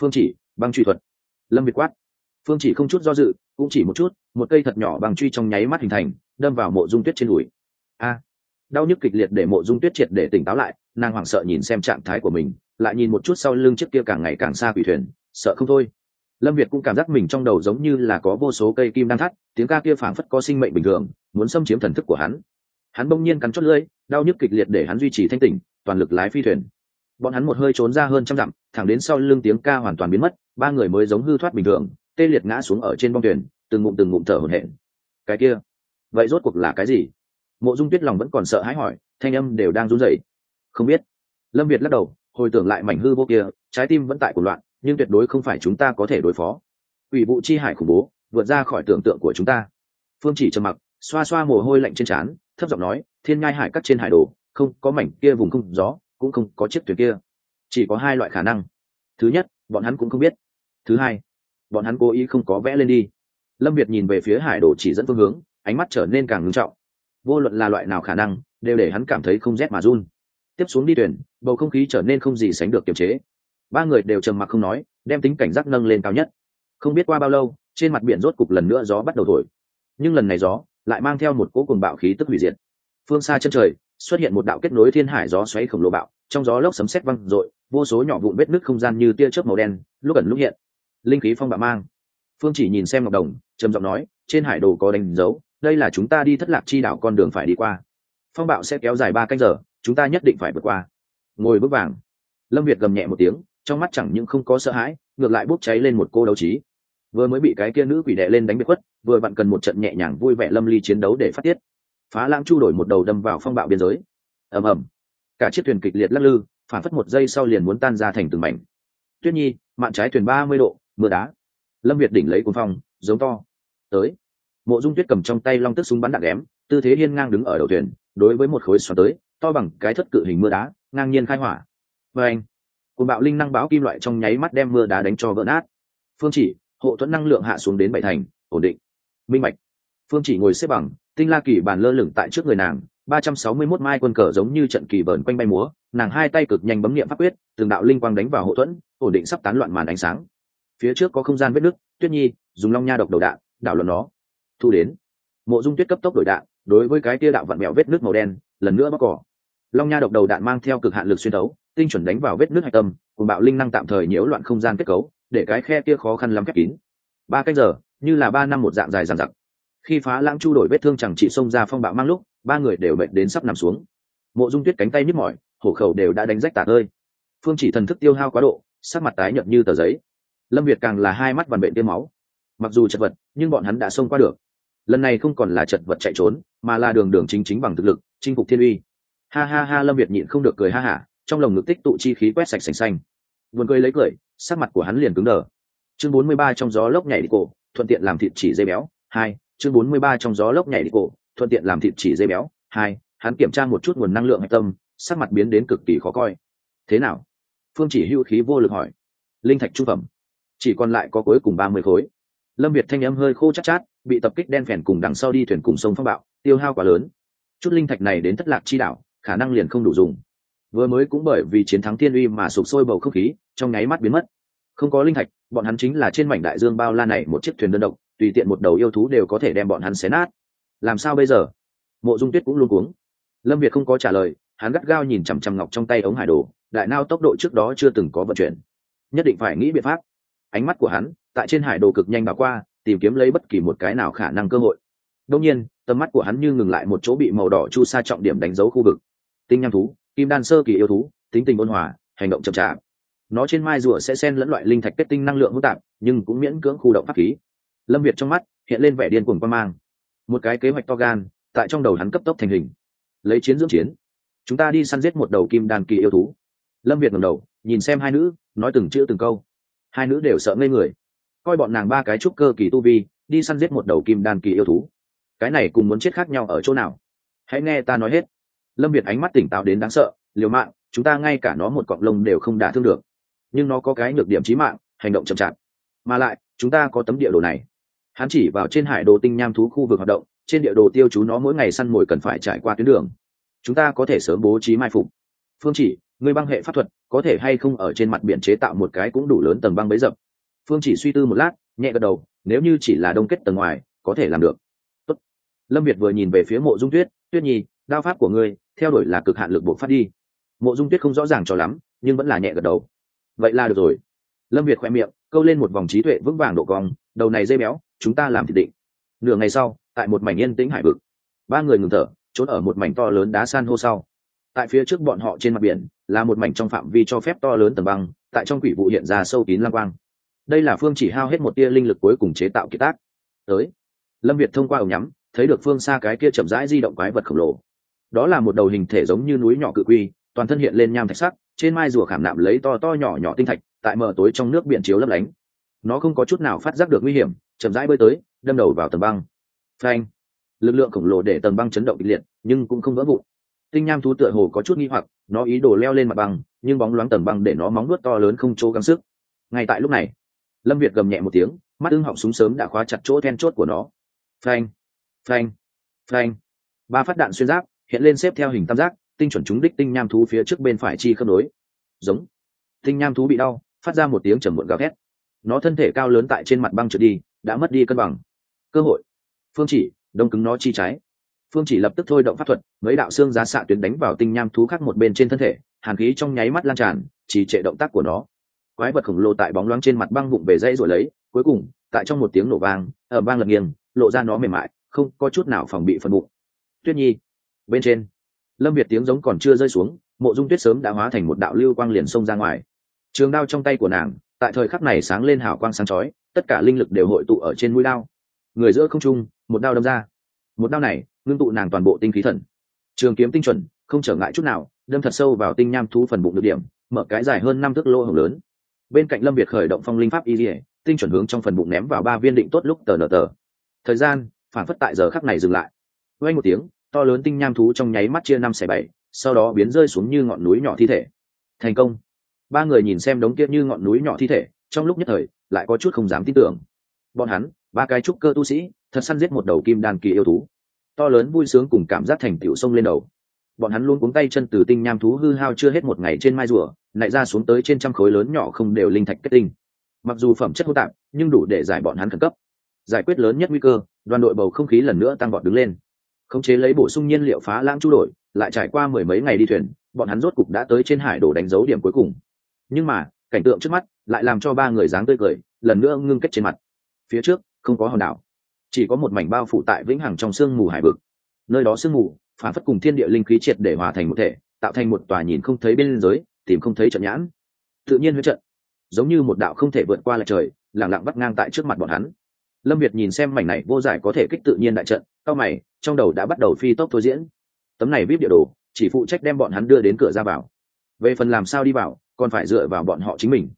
Speaker 1: Phương chỉ, băng truy thuật. Lâm việt quát. Phương chỉ không chút do dự, cũng chỉ một chút, một cây thật nhỏ bằng truy trong nháy mắt hình thành, đâm vào mộ dung tuyết trên đùi. A. Đau nhức kịch liệt để mộ dung tuyết triệt để tỉnh táo lại, nàng hoảng sợ nhìn xem trạng thái của mình, lại nhìn một chút sau lưng chiếc kia càng ngày càng xa quỷ thuyền, sợ không thôi lâm việt cũng cảm giác mình trong đầu giống như là có vô số cây kim đang thắt, tiếng ca kia phảng phất có sinh mệnh bình thường, muốn xâm chiếm thần thức của hắn. Hắn bỗng nhiên cắn chót lưỡi, đau nhức kịch liệt để hắn duy trì thanh tỉnh, toàn lực lái phi thuyền. Bọn hắn một hơi trốn ra hơn trăm dặm, thẳng đến sau lưng tiếng ca hoàn toàn biến mất, ba người mới giống hư thoát bình thường, tê liệt ngã xuống ở trên bong thuyền, từng ngụm từng ngụm thở hổn hển. Cái kia, vậy rốt cuộc là cái gì? Mộ dung tuyết lòng vẫn còn sợ hãi hỏi, thanh âm đều đang run rẩy. Không biết. Lâm việt lắc đầu, hồi tưởng lại mảnh hư vô kia, trái tim vẫn tại cuộc loạn nhưng tuyệt đối không phải chúng ta có thể đối phó. Ủy vụ chi hải khủng bố, vượt ra khỏi tưởng tượng của chúng ta. Phương chỉ trầm mặc, xoa xoa mồ hôi lạnh trên trán, thấp giọng nói, thiên ngai hải cắt trên hải đồ, không, có mảnh kia vùng không gió, cũng không có chiếc thuyền kia. Chỉ có hai loại khả năng. Thứ nhất, bọn hắn cũng không biết. Thứ hai, bọn hắn cố ý không có vẽ lên đi. Lâm việt nhìn về phía hải đồ chỉ dẫn phương hướng, ánh mắt trở nên càng ngưng trọng. Vô luận là loại nào khả năng, đều để hắn cảm thấy không rét mà run. Tiếp xuống đi tuyển bầu không khí trở nên không gì sánh được kiềm chế ba người đều trầm mặc không nói, đem tính cảnh giác nâng lên cao nhất. Không biết qua bao lâu, trên mặt biển rốt cục lần nữa gió bắt đầu thổi. Nhưng lần này gió lại mang theo một cỗ cùng bạo khí tức hủy diệt. Phương xa chân trời, xuất hiện một đạo kết nối thiên hải gió xoáy khổng lồ bạo, trong gió lốc sấm sét văng r vô số nhỏ vụn vết nứt không gian như tia chớp màu đen, lúc ẩn lúc hiện. Linh khí phong bạo mang. Phương chỉ nhìn xem ngọc đồng, trầm giọng nói, trên hải đồ có đánh dấu, đây là chúng ta đi thất lạc chi đảo con đường phải đi qua. Phong bạo sẽ kéo dài ba canh giờ, chúng ta nhất định phải vượt qua. Ngồi bước vàng, lâm việt gầm nhẹ một tiếng trong mắt chẳng những không có sợ hãi, ngược lại bốc cháy lên một cô đấu trí. Vừa mới bị cái kia nữ quỷ đệ lên đánh biệt khuất, vừa vặn cần một trận nhẹ nhàng vui vẻ lâm ly chiến đấu để phát tiết. Phá lãng chu đổi một đầu đâm vào phong bạo biên giới. Ầm ầm. Cả chiếc thuyền kịch liệt lắc lư, phản phất một giây sau liền muốn tan ra thành từng mảnh. Tuyết nhi, mạn trái thuyền ba mươi độ, mưa đá. Lâm việt đỉnh lấy cuốn phong, giống to. Tới. Mộ dung tuyết cầm trong tay long tức súng bắn đạn ghém, tư thế hiên ngang đứng ở đầu thuyền, đối với một khối xoắn tới, to bằng cái thất cự hình mưa đá, ngang nhiên khai hỏa. Và anh cùng bạo linh năng báo kim loại trong nháy mắt đem mưa đá đánh cho vỡ nát. Phương chỉ, hộ thuẫn năng lượng hạ xuống đến bảy thành, ổn định. Minh mạch. Phương chỉ ngồi xếp bằng, tinh la kỳ bàn lơ lửng tại trước người nàng, ba trăm sáu mươi mốt mai quân cờ giống như trận kỳ vờn quanh bay múa, nàng hai tay cực nhanh bấm nghiệm pháp quyết, từng đạo linh quang đánh vào hộ thuẫn, ổn định sắp tán loạn màn ánh sáng. Phía trước có không gian vết nứt, tuyết nhi, dùng long nha độc đầu đạn, đảo luận nó. Thu đến. Mộ dung tuyết cấp tốc đổi đạn, đối với cái tia đạo vặn mẹo vết nước màu đen, lần nữa bóc cỏ. Long nha độc đầu đạn mang theo cực hạn lực xuyên tấu tinh chuẩn đánh vào vết nước hạch tâm, cùng bạo linh năng tạm thời nhiễu loạn không gian kết cấu, để cái khe kia khó khăn lắm khép kín. Ba cách giờ, như là ba năm một dạng dài dằng dặc. Khi phá lãng chu đổi vết thương chẳng chị xông ra phong bạo mang lúc, ba người đều bệnh đến sắp nằm xuống. Mộ dung tuyết cánh tay nhức mỏi, hổ khẩu đều đã đánh rách tạc hơi. Phương chỉ thần thức tiêu hao quá độ, sắc mặt tái nhợt như tờ giấy. Lâm việt càng là hai mắt vằn bệnh tiêm máu. Mặc dù chật vật, nhưng bọn hắn đã xông qua được. Lần này không còn là chật vật chạy trốn, mà là đường đường chính chính bằng thực lực, chinh phục thiên uy. Ha ha ha, lâm việt nhịn không được cười ha hả trong lồng ngực tích tụ chi khí quét sạch sành xanh. Vườn cười lấy cười sắc mặt của hắn liền cứng đờ. Chương bốn mươi ba trong gió lốc nhảy đi cổ thuận tiện làm thịt chỉ dây béo hai chương bốn mươi ba trong gió lốc nhảy đi cổ thuận tiện làm thịt chỉ dây béo hai hắn kiểm tra một chút nguồn năng lượng hạch tâm sắc mặt biến đến cực kỳ khó coi. Thế nào? Phương chỉ hữu khí vô lực hỏi. Linh thạch trung phẩm. Chỉ còn lại có cuối cùng ba mươi khối. Lâm việt thanh âm hơi khô chát, chát bị tập kích đen phèn cùng đằng sau đi thuyền cùng sông phong bạo tiêu hao quá lớn. Chút linh thạch này đến thất lạc chi đảo khả năng liền không đủ dùng vừa mới cũng bởi vì chiến thắng thiên uy mà sụp sôi bầu không khí, trong nháy mắt biến mất. Không có linh thạch, bọn hắn chính là trên mảnh đại dương bao la này một chiếc thuyền đơn độc, tùy tiện một đầu yêu thú đều có thể đem bọn hắn xé nát. Làm sao bây giờ? Mộ dung tuyết cũng luôn cuống. Lâm việt không có trả lời, hắn gắt gao nhìn chằm chằm ngọc trong tay ống hải đồ, đại nao tốc độ trước đó chưa từng có vận chuyển. Nhất định phải nghĩ biện pháp. Ánh mắt của hắn, tại trên hải đồ cực nhanh bà qua, tìm kiếm lấy bất kỳ một cái nào khả năng cơ hội. Đông nhiên, tầm mắt của hắn như ngừng lại một chỗ bị màu đỏ chu sa trọng điểm đánh dấu khu vực. Tinh nham thú kim đan sơ kỳ yêu thú, tính tình ôn hòa, hành động chậm chạp. Nó trên mai rùa sẽ xen lẫn loại linh thạch kết tinh năng lượng hỗn tạp, nhưng cũng miễn cưỡng khu động pháp khí. Lâm việt trong mắt hiện lên vẻ điên cuồng quan mang. Một cái kế hoạch to gan, tại trong đầu hắn cấp tốc thành hình. Lấy chiến dưỡng chiến. Chúng ta đi săn giết một đầu kim đan kỳ yêu thú. Lâm việt ngầm đầu, nhìn xem hai nữ, nói từng chữ từng câu. Hai nữ đều sợ ngây người. Coi bọn nàng ba cái trúc cơ kỳ tu vi, đi săn giết một đầu kim đan kỳ yêu thú. Cái này cùng muốn chết khác nhau ở chỗ nào? Hãy nghe ta nói hết lâm việt ánh mắt tỉnh táo đến đáng sợ, liều mạng, chúng ta ngay cả nó một cọng lông đều không đả thương được. Nhưng nó có cái nhược điểm trí mạng, hành động chậm chạp. Mà lại, chúng ta có tấm địa đồ này. Hắn chỉ vào trên hải đồ tinh nham thú khu vực hoạt động, trên địa đồ tiêu chú nó mỗi ngày săn mồi cần phải trải qua tuyến đường. Chúng ta có thể sớm bố trí mai phục. Phương chỉ người băng hệ pháp thuật, có thể hay không ở trên mặt biển chế tạo một cái cũng đủ lớn tầng băng bấy dập? Phương chỉ suy tư một lát, nhẹ gật đầu, nếu như chỉ là đông kết tầng ngoài, có thể làm được. Tốt. lâm việt vừa nhìn về phía mộ dung tuyết tuyết nhi, đao pháp của ngươi theo đuổi là cực hạn lực buộc phát đi. Mộ dung tuyết không rõ ràng cho lắm, nhưng vẫn là nhẹ gật đầu. Vậy là được rồi. Lâm việt khoe miệng, câu lên một vòng trí tuệ vững vàng độ cong, đầu này dây béo, chúng ta làm thiệt định. Nửa ngày sau, tại một mảnh yên tĩnh hải vực, ba người ngừng thở, trốn ở một mảnh to lớn đá san hô sau. Tại phía trước bọn họ trên mặt biển, là một mảnh trong phạm vi cho phép to lớn tầng băng, tại trong quỷ vụ hiện ra sâu kín lang quang. Đây là phương chỉ hao hết một tia linh lực cuối cùng chế tạo kiệt tác. Tới, lâm việt thông qua ống nhắm, thấy được phương xa cái kia chậm rãi di động quái vật khổng lồ đó là một đầu hình thể giống như núi nhỏ cự quy, toàn thân hiện lên nham thạch sắc, trên mai rùa khảm nạm lấy to to nhỏ nhỏ tinh thạch, tại mờ tối trong nước biển chiếu lấp lánh. Nó không có chút nào phát giác được nguy hiểm, chậm rãi bơi tới, đâm đầu vào tầng băng. Phanh! Lực lượng khổng lồ để tầng băng chấn động kịch liệt, nhưng cũng không vỡ vụn. Tinh nham thú tựa hồ có chút nghi hoặc, nó ý đồ leo lên mặt băng, nhưng bóng loáng tầng băng để nó móng nuốt to lớn không chỗ gắng sức. Ngay tại lúc này, lâm việt gầm nhẹ một tiếng, mắt ưng họng súng sớm đã khóa chặt chỗ then chốt của nó. Phanh! Phanh! Phanh! Ba phát đạn xuyên giáp hiện lên xếp theo hình tam giác, tinh chuẩn trúng đích tinh nham thú phía trước bên phải chi khớp nối. Giống. Tinh nham thú bị đau, phát ra một tiếng trầm muộn gào thét. Nó thân thể cao lớn tại trên mặt băng trượt đi, đã mất đi cân bằng. Cơ hội. Phương chỉ, đông cứng nó chi trái. Phương chỉ lập tức thôi động pháp thuật, mấy đạo xương giá xạ tuyến đánh vào tinh nham thú khác một bên trên thân thể, hàn khí trong nháy mắt lan tràn chỉ trệ động tác của nó. Quái vật khổng lồ tại bóng loáng trên mặt băng bụng về dây rồi lấy, cuối cùng, tại trong một tiếng nổ vang ở bang lật nghiêng, lộ ra nó mềm mại, không có chút nào phòng bị phần bụng. Tuyết nhi bên trên, lâm việt tiếng giống còn chưa rơi xuống, mộ dung tuyết sớm đã hóa thành một đạo lưu quang liền xông ra ngoài. Trường đao trong tay của nàng, tại thời khắc này sáng lên hào quang sáng chói, tất cả linh lực đều hội tụ ở trên mũi đao. Người giữa không trung, một đao đâm ra. Một đao này, ngưng tụ nàng toàn bộ tinh khí thần. Trường kiếm tinh chuẩn, không trở ngại chút nào, đâm thật sâu vào tinh nham thú phần bụng được điểm, mở cái dài hơn năm thước lô hồng lớn. Bên cạnh lâm việt khởi động phong linh pháp y dỉa tinh chuẩn hướng trong phần bụng ném vào ba viên định tốt lúc tờ nở tờ. Thời gian, phản phất tại giờ khắc này dừng lại. Quay một tiếng to lớn tinh nham thú trong nháy mắt chia năm xẻ bảy, sau đó biến rơi xuống như ngọn núi nhỏ thi thể. Thành công. Ba người nhìn xem đống kia như ngọn núi nhỏ thi thể, trong lúc nhất thời, lại có chút không dám tin tưởng. Bọn hắn, ba cái trúc cơ tu sĩ, thật săn giết một đầu kim đàn kỳ yêu thú. To lớn vui sướng cùng cảm giác thành tựu sông lên đầu. Bọn hắn luôn cuống tay chân từ tinh nham thú hư hao chưa hết một ngày trên mai rùa lại ra xuống tới trên trăm khối lớn nhỏ không đều linh thạch kết tinh. Mặc dù phẩm chất hô tạp, nhưng đủ để giải bọn hắn khẩn cấp. Giải quyết lớn nhất nguy cơ, đoàn đội bầu không khí lần nữa tăng bọn đứng lên khống chế lấy bổ sung nhiên liệu phá lãng chu đổi, lại trải qua mười mấy ngày đi thuyền, bọn hắn rốt cục đã tới trên hải đồ đánh dấu điểm cuối cùng. Nhưng mà, cảnh tượng trước mắt lại làm cho ba người dáng tươi cười, lần nữa ngưng kết trên mặt. Phía trước, không có hòn đảo, chỉ có một mảnh bao phủ tại vĩnh hằng trong sương mù hải vực. Nơi đó sương mù, phản phất cùng thiên địa linh khí triệt để hòa thành một thể, tạo thành một tòa nhìn không thấy bên giới tìm không thấy trận nhãn. Tự nhiên với trận, giống như một đạo không thể vượt qua lại trời lẳng lặng bắt ngang tại trước mặt bọn hắn lâm việt nhìn xem mảnh này vô giải có thể kích tự nhiên đại trận, cao mày, trong đầu đã bắt đầu phi tốc thôi diễn. Tấm này vip địa đồ, chỉ phụ trách đem bọn hắn đưa đến cửa ra vào. Về phần làm sao đi vào, còn phải dựa vào bọn họ chính mình.